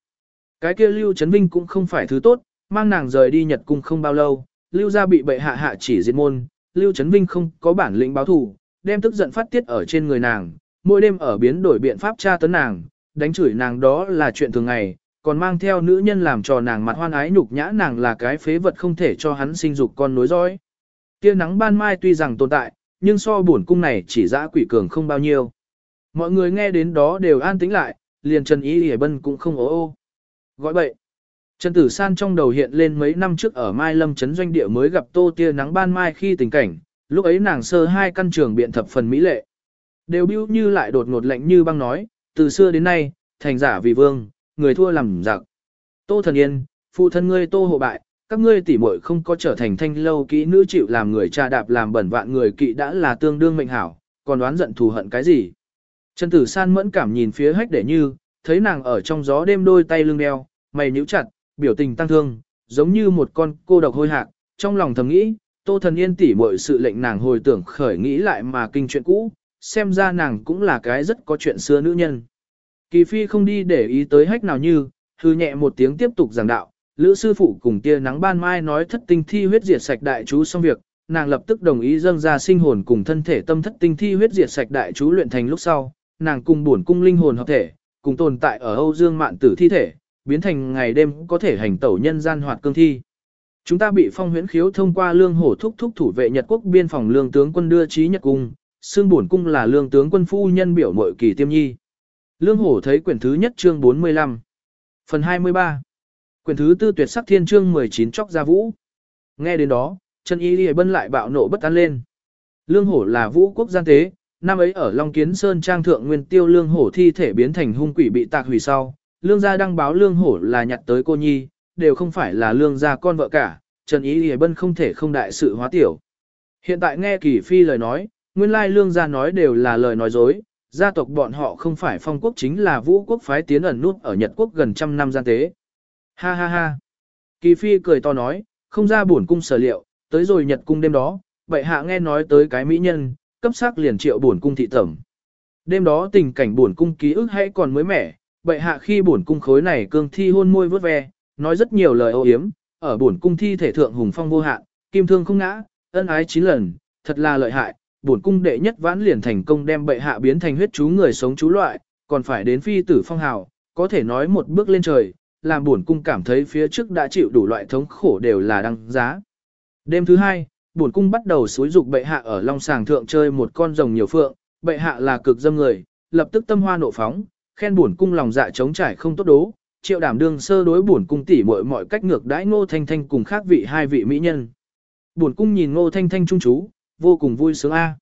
Speaker 1: Cái kia Lưu Trấn Vinh cũng không phải thứ tốt, mang nàng rời đi Nhật Cung không bao lâu, Lưu gia bị bệ hạ hạ chỉ diệt môn, Lưu Trấn Vinh không có bản lĩnh báo thù, đem tức giận phát tiết ở trên người nàng, mỗi đêm ở biến đổi biện pháp tra tấn nàng, đánh chửi nàng đó là chuyện thường ngày, còn mang theo nữ nhân làm trò nàng mặt hoan ái nhục nhã nàng là cái phế vật không thể cho hắn sinh dục con nối dõi. Tia nắng ban mai tuy rằng tồn tại, nhưng so buồn cung này chỉ dã quỷ cường không bao nhiêu. Mọi người nghe đến đó đều an tĩnh lại, liền Trần Y Hề Bân cũng không ố ô. Gọi bậy. Trần Tử San trong đầu hiện lên mấy năm trước ở Mai Lâm Trấn Doanh Địa mới gặp Tô Tia nắng ban mai khi tình cảnh, lúc ấy nàng sơ hai căn trường biện thập phần mỹ lệ. Đều bưu như lại đột ngột lạnh như băng nói, từ xưa đến nay, thành giả vì vương, người thua làm giặc. Tô Thần Yên, phụ thân ngươi Tô hộ bại, các ngươi tỷ muội không có trở thành thanh lâu kỹ nữ chịu làm người cha đạp làm bẩn vạn người kỵ đã là tương đương mệnh hảo, còn đoán giận thù hận cái gì. Trần Tử San mẫn cảm nhìn phía hách để như, thấy nàng ở trong gió đêm đôi tay lưng đeo, mày nhíu chặt, biểu tình tăng thương, giống như một con cô độc hôi hạc, trong lòng thầm nghĩ, Tô Thần Yên tỉ mọi sự lệnh nàng hồi tưởng khởi nghĩ lại mà kinh chuyện cũ, xem ra nàng cũng là cái rất có chuyện xưa nữ nhân. Kỳ phi không đi để ý tới hách nào như, hư nhẹ một tiếng tiếp tục giảng đạo, lữ sư phụ cùng tia nắng ban mai nói thất tinh thi huyết diệt sạch đại chú xong việc, nàng lập tức đồng ý dâng ra sinh hồn cùng thân thể tâm thất tinh thi huyết diệt sạch đại chú luyện thành lúc sau, nàng cùng bổn cung linh hồn hợp thể, cùng tồn tại ở Âu Dương Mạn Tử thi thể, biến thành ngày đêm có thể hành tẩu nhân gian hoạt cương thi. Chúng ta bị phong huyễn khiếu thông qua lương hổ thúc thúc thủ vệ Nhật quốc biên phòng lương tướng quân đưa trí Nhật cung, xương bổn cung là lương tướng quân phu nhân biểu mội kỳ tiêm nhi. Lương hổ thấy quyển thứ nhất chương 45. Phần 23. Quyển thứ tư tuyệt sắc thiên chương 19 chóc gia vũ. Nghe đến đó, chân Y Lì Bân lại bạo nộ bất an lên. Lương hổ là vũ quốc gian tế, năm ấy ở Long Kiến Sơn Trang Thượng Nguyên Tiêu Lương hổ thi thể biến thành hung quỷ bị tạc hủy sau. Lương gia đăng báo Lương hổ là nhặt tới cô nhi, đều không phải là lương gia con vợ cả, Trần Y Lì Bân không thể không đại sự hóa tiểu. Hiện tại nghe Kỳ Phi lời nói, nguyên lai lương gia nói đều là lời nói dối, gia tộc bọn họ không phải phong quốc chính là vũ quốc phái tiến ẩn nút ở Nhật quốc gần trăm năm gian tế. Ha ha ha. Kỳ Phi cười to nói, không ra buồn cung sở liệu, tới rồi Nhật cung đêm đó, bệ hạ nghe nói tới cái mỹ nhân, cấp sắc liền triệu buồn cung thị tẩm. Đêm đó tình cảnh buồn cung ký ức hãy còn mới mẻ, bệ hạ khi buồn cung khối này cương thi hôn môi vớt ve, nói rất nhiều lời ô yếm, ở buồn cung thi thể thượng hùng phong vô hạn, kim thương không ngã, ân ái chín lần, thật là lợi hại, buồn cung đệ nhất vãn liền thành công đem bệ hạ biến thành huyết chú người sống chú loại, còn phải đến phi tử phong hào, có thể nói một bước lên trời, làm buồn cung cảm thấy phía trước đã chịu đủ loại thống khổ đều là đăng giá. Đêm thứ hai, buồn cung bắt đầu xúi dục bệ hạ ở long sàng thượng chơi một con rồng nhiều phượng, bệ hạ là cực dâm người, lập tức tâm hoa nộ phóng, khen buồn cung lòng dạ chống trải không tốt đố, triệu đảm đương sơ đối buồn cung tỉ mọi mọi cách ngược đãi ngô thanh thanh cùng khác vị hai vị mỹ nhân. Buồn cung nhìn ngô thanh thanh trung chú, vô cùng vui sướng a.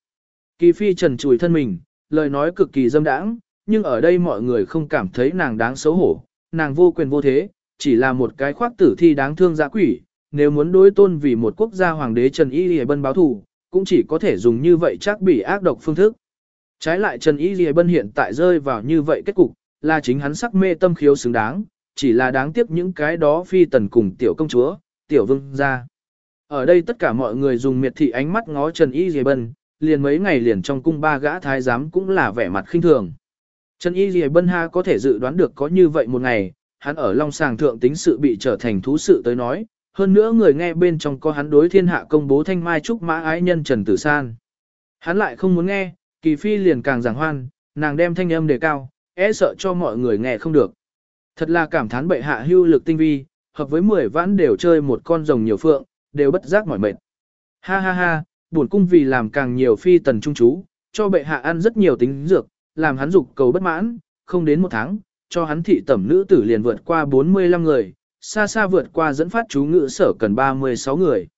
Speaker 1: Kỳ phi trần chùi thân mình, lời nói cực kỳ dâm đãng, nhưng ở đây mọi người không cảm thấy nàng đáng xấu hổ, nàng vô quyền vô thế, chỉ là một cái khoác tử thi đáng thương dã quỷ, nếu muốn đối tôn vì một quốc gia hoàng đế Trần Y Lì Bân báo thù, cũng chỉ có thể dùng như vậy chắc bị ác độc phương thức. Trái lại Trần Y Lì Bân hiện tại rơi vào như vậy kết cục, là chính hắn sắc mê tâm khiếu xứng đáng, chỉ là đáng tiếc những cái đó phi tần cùng tiểu công chúa, tiểu vương gia Ở đây tất cả mọi người dùng miệt thị ánh mắt ngó Trần Y Lì Bân, liền mấy ngày liền trong cung ba gã thái giám cũng là vẻ mặt khinh thường. Trần Y Lì Bân Ha có thể dự đoán được có như vậy một ngày, hắn ở Long Sàng Thượng tính sự bị trở thành thú sự tới nói, hơn nữa người nghe bên trong có hắn đối thiên hạ công bố thanh mai trúc mã ái nhân Trần Tử San. Hắn lại không muốn nghe, kỳ phi liền càng giảng hoan, nàng đem thanh âm đề cao, e sợ cho mọi người nghe không được. Thật là cảm thán bệ hạ hưu lực tinh vi, hợp với 10 vãn đều chơi một con rồng nhiều phượng, đều bất giác mỏi mệt. Ha ha ha, buồn cung vì làm càng nhiều phi tần trung chú, cho bệ hạ ăn rất nhiều tính dược, làm hắn dục cầu bất mãn, không đến một tháng, cho hắn thị tẩm nữ tử liền vượt qua 45 người, xa xa vượt qua dẫn phát chú ngữ sở cần 36 người.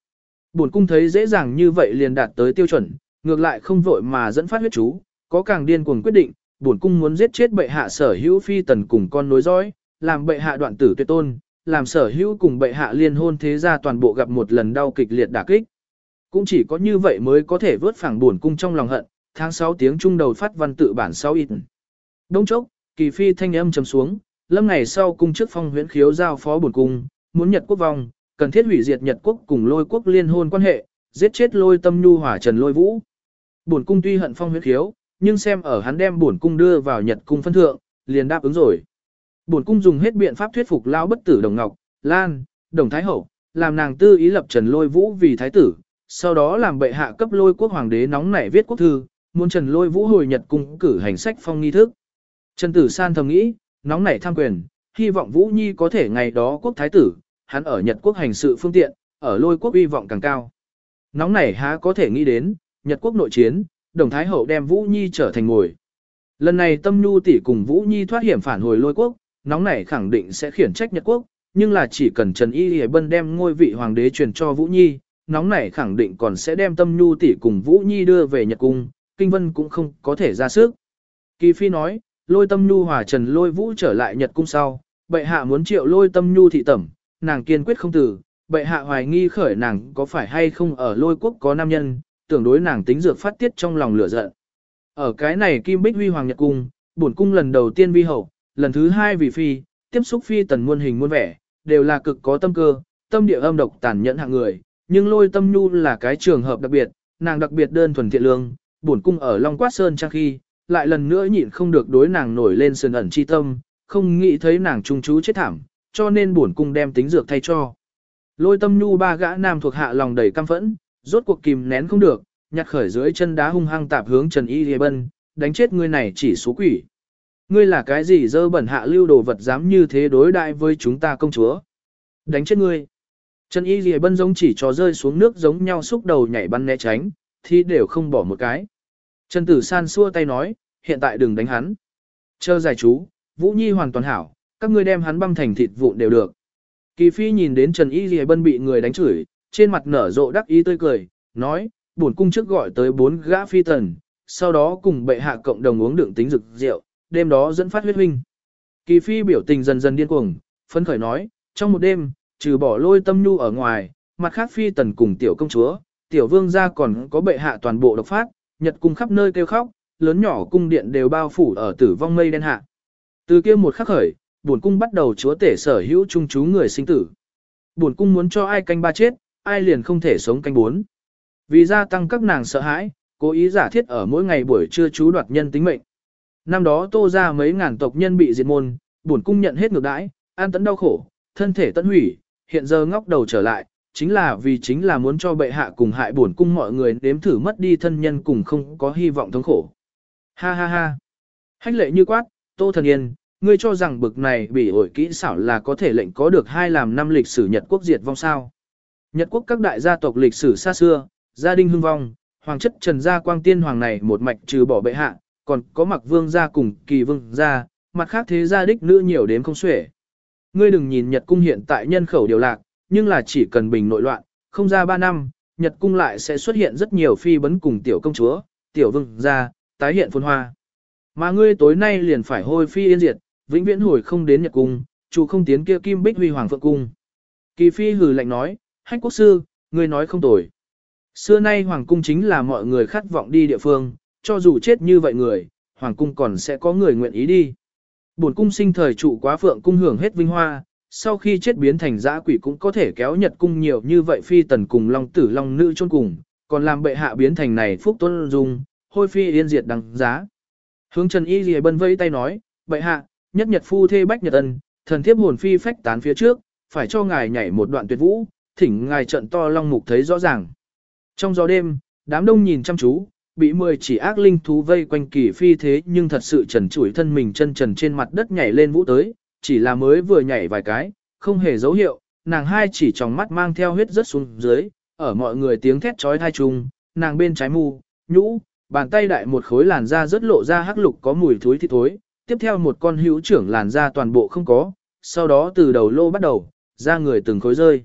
Speaker 1: Bổn cung thấy dễ dàng như vậy liền đạt tới tiêu chuẩn, ngược lại không vội mà dẫn phát huyết chú, có càng điên cuồng quyết định, bổn cung muốn giết chết bệ hạ sở hữu phi tần cùng con nối dõi, làm bệ hạ đoạn tử tuyệt tôn, làm sở hữu cùng bệ hạ liên hôn thế gia toàn bộ gặp một lần đau kịch liệt đả kích. Cũng chỉ có như vậy mới có thể vớt phẳng bổn cung trong lòng hận, tháng 6 tiếng trung đầu phát văn tự bản 6 ít. Đông chốc, kỳ phi thanh âm trầm xuống, lâm ngày sau cung trước phong huyễn khiếu giao phó bổn cung, muốn Nhật quốc vong, cần thiết hủy diệt Nhật quốc cùng lôi quốc liên hôn quan hệ, giết chết lôi tâm nhu hỏa trần lôi vũ. Bổn cung tuy hận phong huyễn khiếu, nhưng xem ở hắn đem bổn cung đưa vào Nhật cung phân thượng, liền đáp ứng rồi. Bổn cung dùng hết biện pháp thuyết phục lao bất tử Đồng Ngọc, Lan, Đồng Thái Hậu, làm nàng tư ý lập Trần Lôi Vũ vì thái tử, sau đó làm bệ hạ cấp Lôi quốc hoàng đế nóng nảy viết quốc thư, muốn Trần Lôi Vũ hồi Nhật cung cử hành sách phong nghi thức. Trần Tử San thầm nghĩ, nóng nảy tham quyền, hy vọng Vũ Nhi có thể ngày đó quốc thái tử, hắn ở Nhật quốc hành sự phương tiện, ở Lôi quốc uy vọng càng cao. Nóng nảy há có thể nghĩ đến, Nhật quốc nội chiến, Đồng Thái Hậu đem Vũ Nhi trở thành ngồi. Lần này Tâm Nhu tỷ cùng Vũ Nhi thoát hiểm phản hồi Lôi quốc, nóng nảy khẳng định sẽ khiển trách Nhật quốc, nhưng là chỉ cần Trần Y hề Bân đem ngôi vị hoàng đế truyền cho Vũ Nhi, nóng nảy khẳng định còn sẽ đem Tâm Nhu tỷ cùng Vũ Nhi đưa về Nhật cung, Kinh Vân cũng không có thể ra sức. Kỳ Phi nói, lôi tâm nhu hòa trần lôi vũ trở lại Nhật cung sau, bệ hạ muốn triệu lôi tâm nhu thị tẩm, nàng kiên quyết không từ, bệ hạ hoài nghi khởi nàng có phải hay không ở lôi quốc có nam nhân, tưởng đối nàng tính dược phát tiết trong lòng lửa giận. Ở cái này Kim Bích Huy Hoàng Nhật Cung, bổn cung lần đầu tiên vi hậu, lần thứ hai vì phi, tiếp xúc phi tần muôn hình muôn vẻ, đều là cực có tâm cơ, tâm địa âm độc tàn nhẫn hạng người, nhưng lôi tâm nhu là cái trường hợp đặc biệt, nàng đặc biệt đơn thuần thiện lương, bổn cung ở Long Quát Sơn trang khi, lại lần nữa nhịn không được đối nàng nổi lên sườn ẩn chi tâm, không nghĩ thấy nàng trung chú chết thảm, cho nên buồn cung đem tính dược thay cho. Lôi tâm nhu ba gã nam thuộc hạ lòng đầy căm phẫn, rốt cuộc kìm nén không được, nhặt khởi dưới chân đá hung hăng tạp hướng Trần Y Lê Bân, đánh chết ngươi này chỉ số quỷ. Ngươi là cái gì dơ bẩn hạ lưu đồ vật dám như thế đối đại với chúng ta công chúa. Đánh chết ngươi. Trần Y Lìa Bân giống chỉ cho rơi xuống nước giống nhau xúc đầu nhảy bắn né tránh, thì đều không bỏ một cái. Trần Tử San xua tay nói, hiện tại đừng đánh hắn. Chờ giải chú, Vũ Nhi hoàn toàn hảo, các ngươi đem hắn băm thành thịt vụn đều được. Kỳ Phi nhìn đến Trần Y Lì Bân bị người đánh chửi, trên mặt nở rộ đắc ý tươi cười, nói, bổn cung trước gọi tới bốn gã phi tần, sau đó cùng bệ hạ cộng đồng uống đựng tính rực rượu, đêm đó dẫn phát huyết huynh. Kỳ Phi biểu tình dần dần điên cuồng, phấn khởi nói, trong một đêm, trừ bỏ lôi tâm nhu ở ngoài, mặt khác phi tần cùng tiểu công chúa, tiểu vương gia còn có bệ hạ toàn bộ độc phát, nhật cung khắp nơi kêu khóc, lớn nhỏ cung điện đều bao phủ ở tử vong mây đen hạ. Từ kia một khắc khởi, buồn cung bắt đầu chúa tể sở hữu trung chú người sinh tử. Buồn cung muốn cho ai canh ba chết, ai liền không thể sống canh bốn. Vì gia tăng các nàng sợ hãi, cố ý giả thiết ở mỗi ngày buổi trưa chú đoạt nhân tính mệnh. Năm đó tô ra mấy ngàn tộc nhân bị diệt môn, buồn cung nhận hết ngược đãi, an tấn đau khổ, thân thể tận hủy, hiện giờ ngóc đầu trở lại, chính là vì chính là muốn cho bệ hạ cùng hại buồn cung mọi người nếm thử mất đi thân nhân cùng không có hy vọng thống khổ. Ha ha ha. Hách lệ như quát, Tô Thần Yên, ngươi cho rằng bực này bị ổi kỹ xảo là có thể lệnh có được hai làm năm lịch sử Nhật quốc diệt vong sao. Nhật quốc các đại gia tộc lịch sử xa xưa, gia đình hưng vong, hoàng chất trần gia quang tiên hoàng này một mạch trừ bỏ bệ hạ, còn có mặc vương gia cùng kỳ vương gia, mặt khác thế gia đích nữ nhiều đến không xuể. Ngươi đừng nhìn Nhật cung hiện tại nhân khẩu điều lạc, nhưng là chỉ cần bình nội loạn, không ra 3 năm, Nhật cung lại sẽ xuất hiện rất nhiều phi bấn cùng tiểu công chúa, tiểu vương gia, tái hiện phồn hoa. Mà ngươi tối nay liền phải hôi phi yên diệt, vĩnh viễn hồi không đến Nhật cung, chủ không tiến kia kim bích huy hoàng phượng cung. Kỳ phi hừ lạnh nói, hách quốc sư, ngươi nói không tồi. Xưa nay hoàng cung chính là mọi người khát vọng đi địa phương, cho dù chết như vậy người, hoàng cung còn sẽ có người nguyện ý đi. Bổn cung sinh thời trụ quá phượng cung hưởng hết vinh hoa, sau khi chết biến thành dã quỷ cũng có thể kéo nhật cung nhiều như vậy phi tần cùng long tử long nữ chôn cùng, còn làm bệ hạ biến thành này phúc tôn dung, hôi phi yên diệt đằng giá. Hướng Trần Y Lìa bân vây tay nói, bệ hạ, nhất nhật phu thê bách nhật ân, thần thiếp hồn phi phách tán phía trước, phải cho ngài nhảy một đoạn tuyệt vũ, thỉnh ngài trận to long mục thấy rõ ràng. Trong gió đêm, đám đông nhìn chăm chú, bị mười chỉ ác linh thú vây quanh kỳ phi thế nhưng thật sự trần trụi thân mình chân trần trên mặt đất nhảy lên vũ tới, chỉ là mới vừa nhảy vài cái, không hề dấu hiệu, nàng hai chỉ trong mắt mang theo huyết rất xuống dưới, ở mọi người tiếng thét trói thai chung, nàng bên trái mu, nhũ, bàn tay đại một khối làn da rất lộ ra hắc lục có mùi thối thì thối, tiếp theo một con hữu trưởng làn da toàn bộ không có, sau đó từ đầu lô bắt đầu, da người từng khối rơi.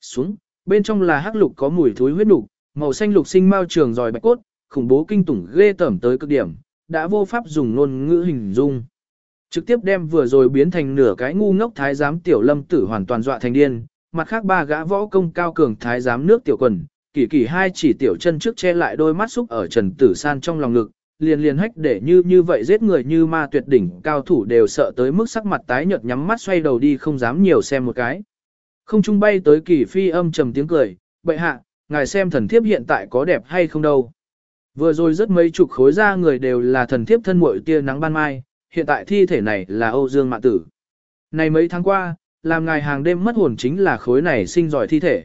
Speaker 1: Xuống, bên trong là hắc lục có mùi thối huyết nục, màu xanh lục sinh mao trường giỏi bạch cốt, khủng bố kinh tủng ghê tởm tới cực điểm, đã vô pháp dùng ngôn ngữ hình dung. Trực tiếp đem vừa rồi biến thành nửa cái ngu ngốc thái giám tiểu lâm tử hoàn toàn dọa thành điên, mặt khác ba gã võ công cao cường thái giám nước tiểu quần, kỳ kỳ hai chỉ tiểu chân trước che lại đôi mắt xúc ở trần tử san trong lòng ngực, liền liền hách để như như vậy giết người như ma tuyệt đỉnh cao thủ đều sợ tới mức sắc mặt tái nhợt nhắm mắt xoay đầu đi không dám nhiều xem một cái. Không trung bay tới kỳ phi âm trầm tiếng cười, bệ hạ, ngài xem thần thiếp hiện tại có đẹp hay không đâu. Vừa rồi rất mấy chục khối ra người đều là thần thiếp thân muội tia nắng ban mai, hiện tại thi thể này là Âu Dương Mạn Tử. Này mấy tháng qua, làm ngài hàng đêm mất hồn chính là khối này sinh giỏi thi thể.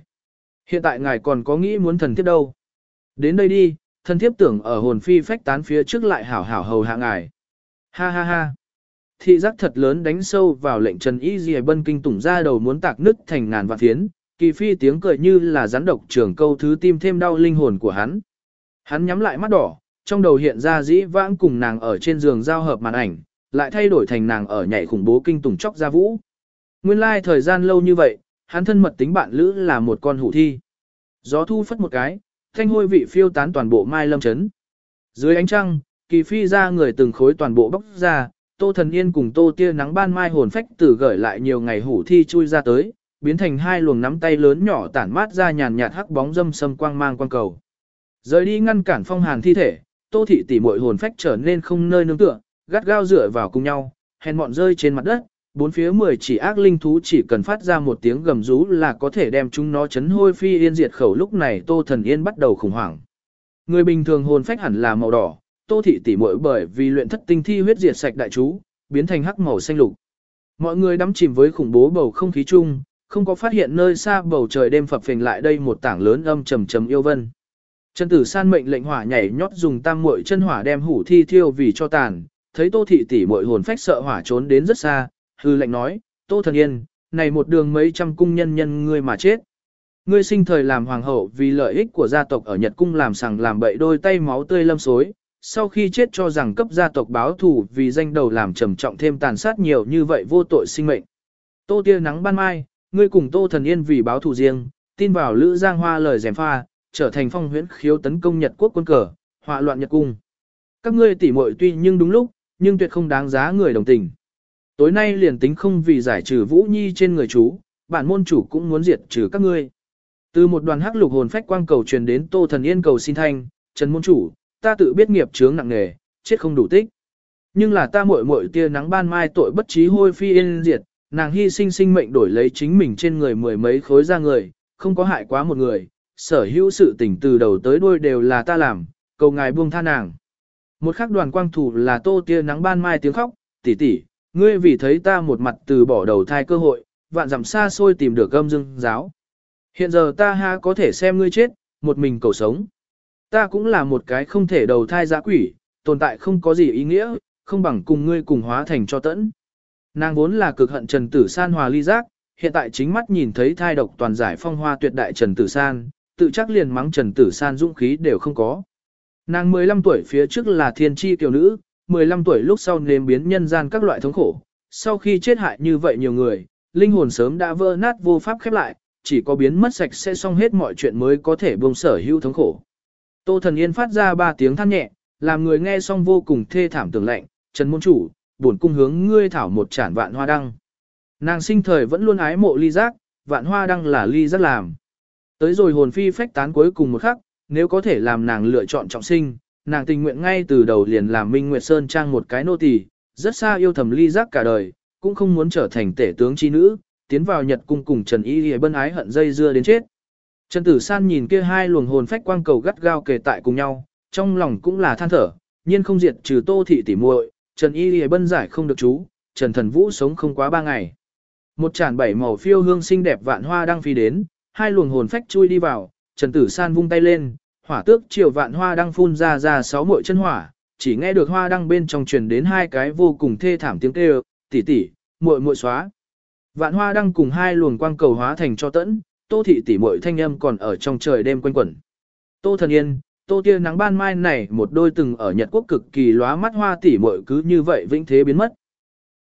Speaker 1: Hiện tại ngài còn có nghĩ muốn thần thiếp đâu. Đến đây đi, thần thiếp tưởng ở hồn phi phách tán phía trước lại hảo hảo hầu hạ ngài. Ha ha ha. Thị giác thật lớn đánh sâu vào lệnh Trần Y Dì Bân kinh tủng ra đầu muốn tạc nứt thành ngàn vạn phiến, kỳ phi tiếng cười như là rắn độc trưởng câu thứ tim thêm đau linh hồn của hắn. Hắn nhắm lại mắt đỏ, trong đầu hiện ra dĩ vãng cùng nàng ở trên giường giao hợp màn ảnh, lại thay đổi thành nàng ở nhảy khủng bố kinh tủng chóc ra vũ. Nguyên lai like thời gian lâu như vậy, hắn thân mật tính bạn lữ là một con hủ thi. Gió thu phất một cái, thanh hôi vị phiêu tán toàn bộ mai lâm chấn. Dưới ánh trăng, kỳ phi ra người từng khối toàn bộ bóc ra, tô thần yên cùng tô tia nắng ban mai hồn phách tử gửi lại nhiều ngày hủ thi chui ra tới, biến thành hai luồng nắm tay lớn nhỏ tản mát ra nhàn nhạt hắc bóng dâm sâm quang mang quang cầu. Rời đi ngăn cản phong hàn thi thể, tô thị tỷ muội hồn phách trở nên không nơi nương tựa, gắt gao dựa vào cùng nhau, hèn mọn rơi trên mặt đất, bốn phía mười chỉ ác linh thú chỉ cần phát ra một tiếng gầm rú là có thể đem chúng nó chấn hôi phi yên diệt khẩu lúc này Tô Thần Yên bắt đầu khủng hoảng. Người bình thường hồn phách hẳn là màu đỏ, Tô thị tỷ muội bởi vì luyện thất tinh thi huyết diệt sạch đại chú, biến thành hắc màu xanh lục. Mọi người đắm chìm với khủng bố bầu không khí chung, không có phát hiện nơi xa bầu trời đêm phập phình lại đây một tảng lớn âm trầm trầm yêu vân. Trần Tử San mệnh lệnh hỏa nhảy nhót dùng tam muội chân hỏa đem hủ thi thiêu vì cho tàn, thấy Tô thị tỷ muội hồn phách sợ hỏa trốn đến rất xa, hư lệnh nói, Tô thần yên, này một đường mấy trăm cung nhân nhân ngươi mà chết. Ngươi sinh thời làm hoàng hậu vì lợi ích của gia tộc ở Nhật cung làm sằng làm bậy đôi tay máu tươi lâm xối, sau khi chết cho rằng cấp gia tộc báo thù vì danh đầu làm trầm trọng thêm tàn sát nhiều như vậy vô tội sinh mệnh. Tô tia nắng ban mai, ngươi cùng Tô thần yên vì báo thù riêng, tin vào Lữ Giang Hoa lời dèm pha, trở thành phong huyễn khiếu tấn công Nhật quốc quân cờ, họa loạn Nhật cung. Các ngươi tỉ muội tuy nhưng đúng lúc, nhưng tuyệt không đáng giá người đồng tình. Tối nay liền tính không vì giải trừ Vũ Nhi trên người chú, bản môn chủ cũng muốn diệt trừ các ngươi. Từ một đoàn hắc lục hồn phách quang cầu truyền đến Tô Thần Yên cầu xin thanh, Trần môn chủ, ta tự biết nghiệp chướng nặng nề, chết không đủ tích. Nhưng là ta muội muội tia nắng ban mai tội bất trí hôi phi yên diệt, nàng hy sinh sinh mệnh đổi lấy chính mình trên người mười mấy khối da người, không có hại quá một người, sở hữu sự tình từ đầu tới đuôi đều là ta làm, cầu ngài buông tha nàng. Một khắc đoàn quang thủ là tô tia nắng ban mai tiếng khóc, tỷ tỷ, ngươi vì thấy ta một mặt từ bỏ đầu thai cơ hội, vạn dặm xa xôi tìm được gâm dương giáo. Hiện giờ ta ha có thể xem ngươi chết, một mình cầu sống. Ta cũng là một cái không thể đầu thai giã quỷ, tồn tại không có gì ý nghĩa, không bằng cùng ngươi cùng hóa thành cho tẫn. Nàng vốn là cực hận Trần Tử San hòa ly giác, hiện tại chính mắt nhìn thấy thai độc toàn giải phong hoa tuyệt đại Trần Tử San, tự chắc liền mắng Trần Tử San dũng khí đều không có. Nàng 15 tuổi phía trước là thiên tri tiểu nữ, 15 tuổi lúc sau nếm biến nhân gian các loại thống khổ. Sau khi chết hại như vậy nhiều người, linh hồn sớm đã vỡ nát vô pháp khép lại, chỉ có biến mất sạch sẽ xong hết mọi chuyện mới có thể buông sở hữu thống khổ. Tô Thần Yên phát ra ba tiếng than nhẹ, làm người nghe xong vô cùng thê thảm tưởng lạnh, Trần Môn Chủ, buồn cung hướng ngươi thảo một chản vạn hoa đăng. Nàng sinh thời vẫn luôn ái mộ ly giác, vạn hoa đăng là ly giác làm. Tới rồi hồn phi phách tán cuối cùng một khắc, nếu có thể làm nàng lựa chọn trọng sinh, nàng tình nguyện ngay từ đầu liền làm Minh Nguyệt Sơn trang một cái nô tỳ, rất xa yêu thầm ly giác cả đời, cũng không muốn trở thành tể tướng chi nữ, tiến vào Nhật cung cùng Trần Y Lìa bân ái hận dây dưa đến chết. Trần Tử San nhìn kia hai luồng hồn phách quang cầu gắt gao kề tại cùng nhau, trong lòng cũng là than thở, nhiên không diệt trừ Tô thị tỷ muội, Trần Y Lìa bân giải không được chú, Trần Thần Vũ sống không quá ba ngày. Một tràn bảy màu phiêu hương xinh đẹp vạn hoa đang phi đến, hai luồng hồn phách chui đi vào, Trần Tử San vung tay lên, hỏa tước triều vạn hoa đang phun ra ra sáu muội chân hỏa, chỉ nghe được hoa đăng bên trong truyền đến hai cái vô cùng thê thảm tiếng kêu, tỷ tỷ, muội muội xóa. Vạn hoa đăng cùng hai luồng quang cầu hóa thành cho tẫn, tô thị tỷ muội thanh âm còn ở trong trời đêm quanh quẩn. Tô thần yên, tô tia nắng ban mai này một đôi từng ở Nhật Quốc cực kỳ lóa mắt hoa tỷ muội cứ như vậy vĩnh thế biến mất.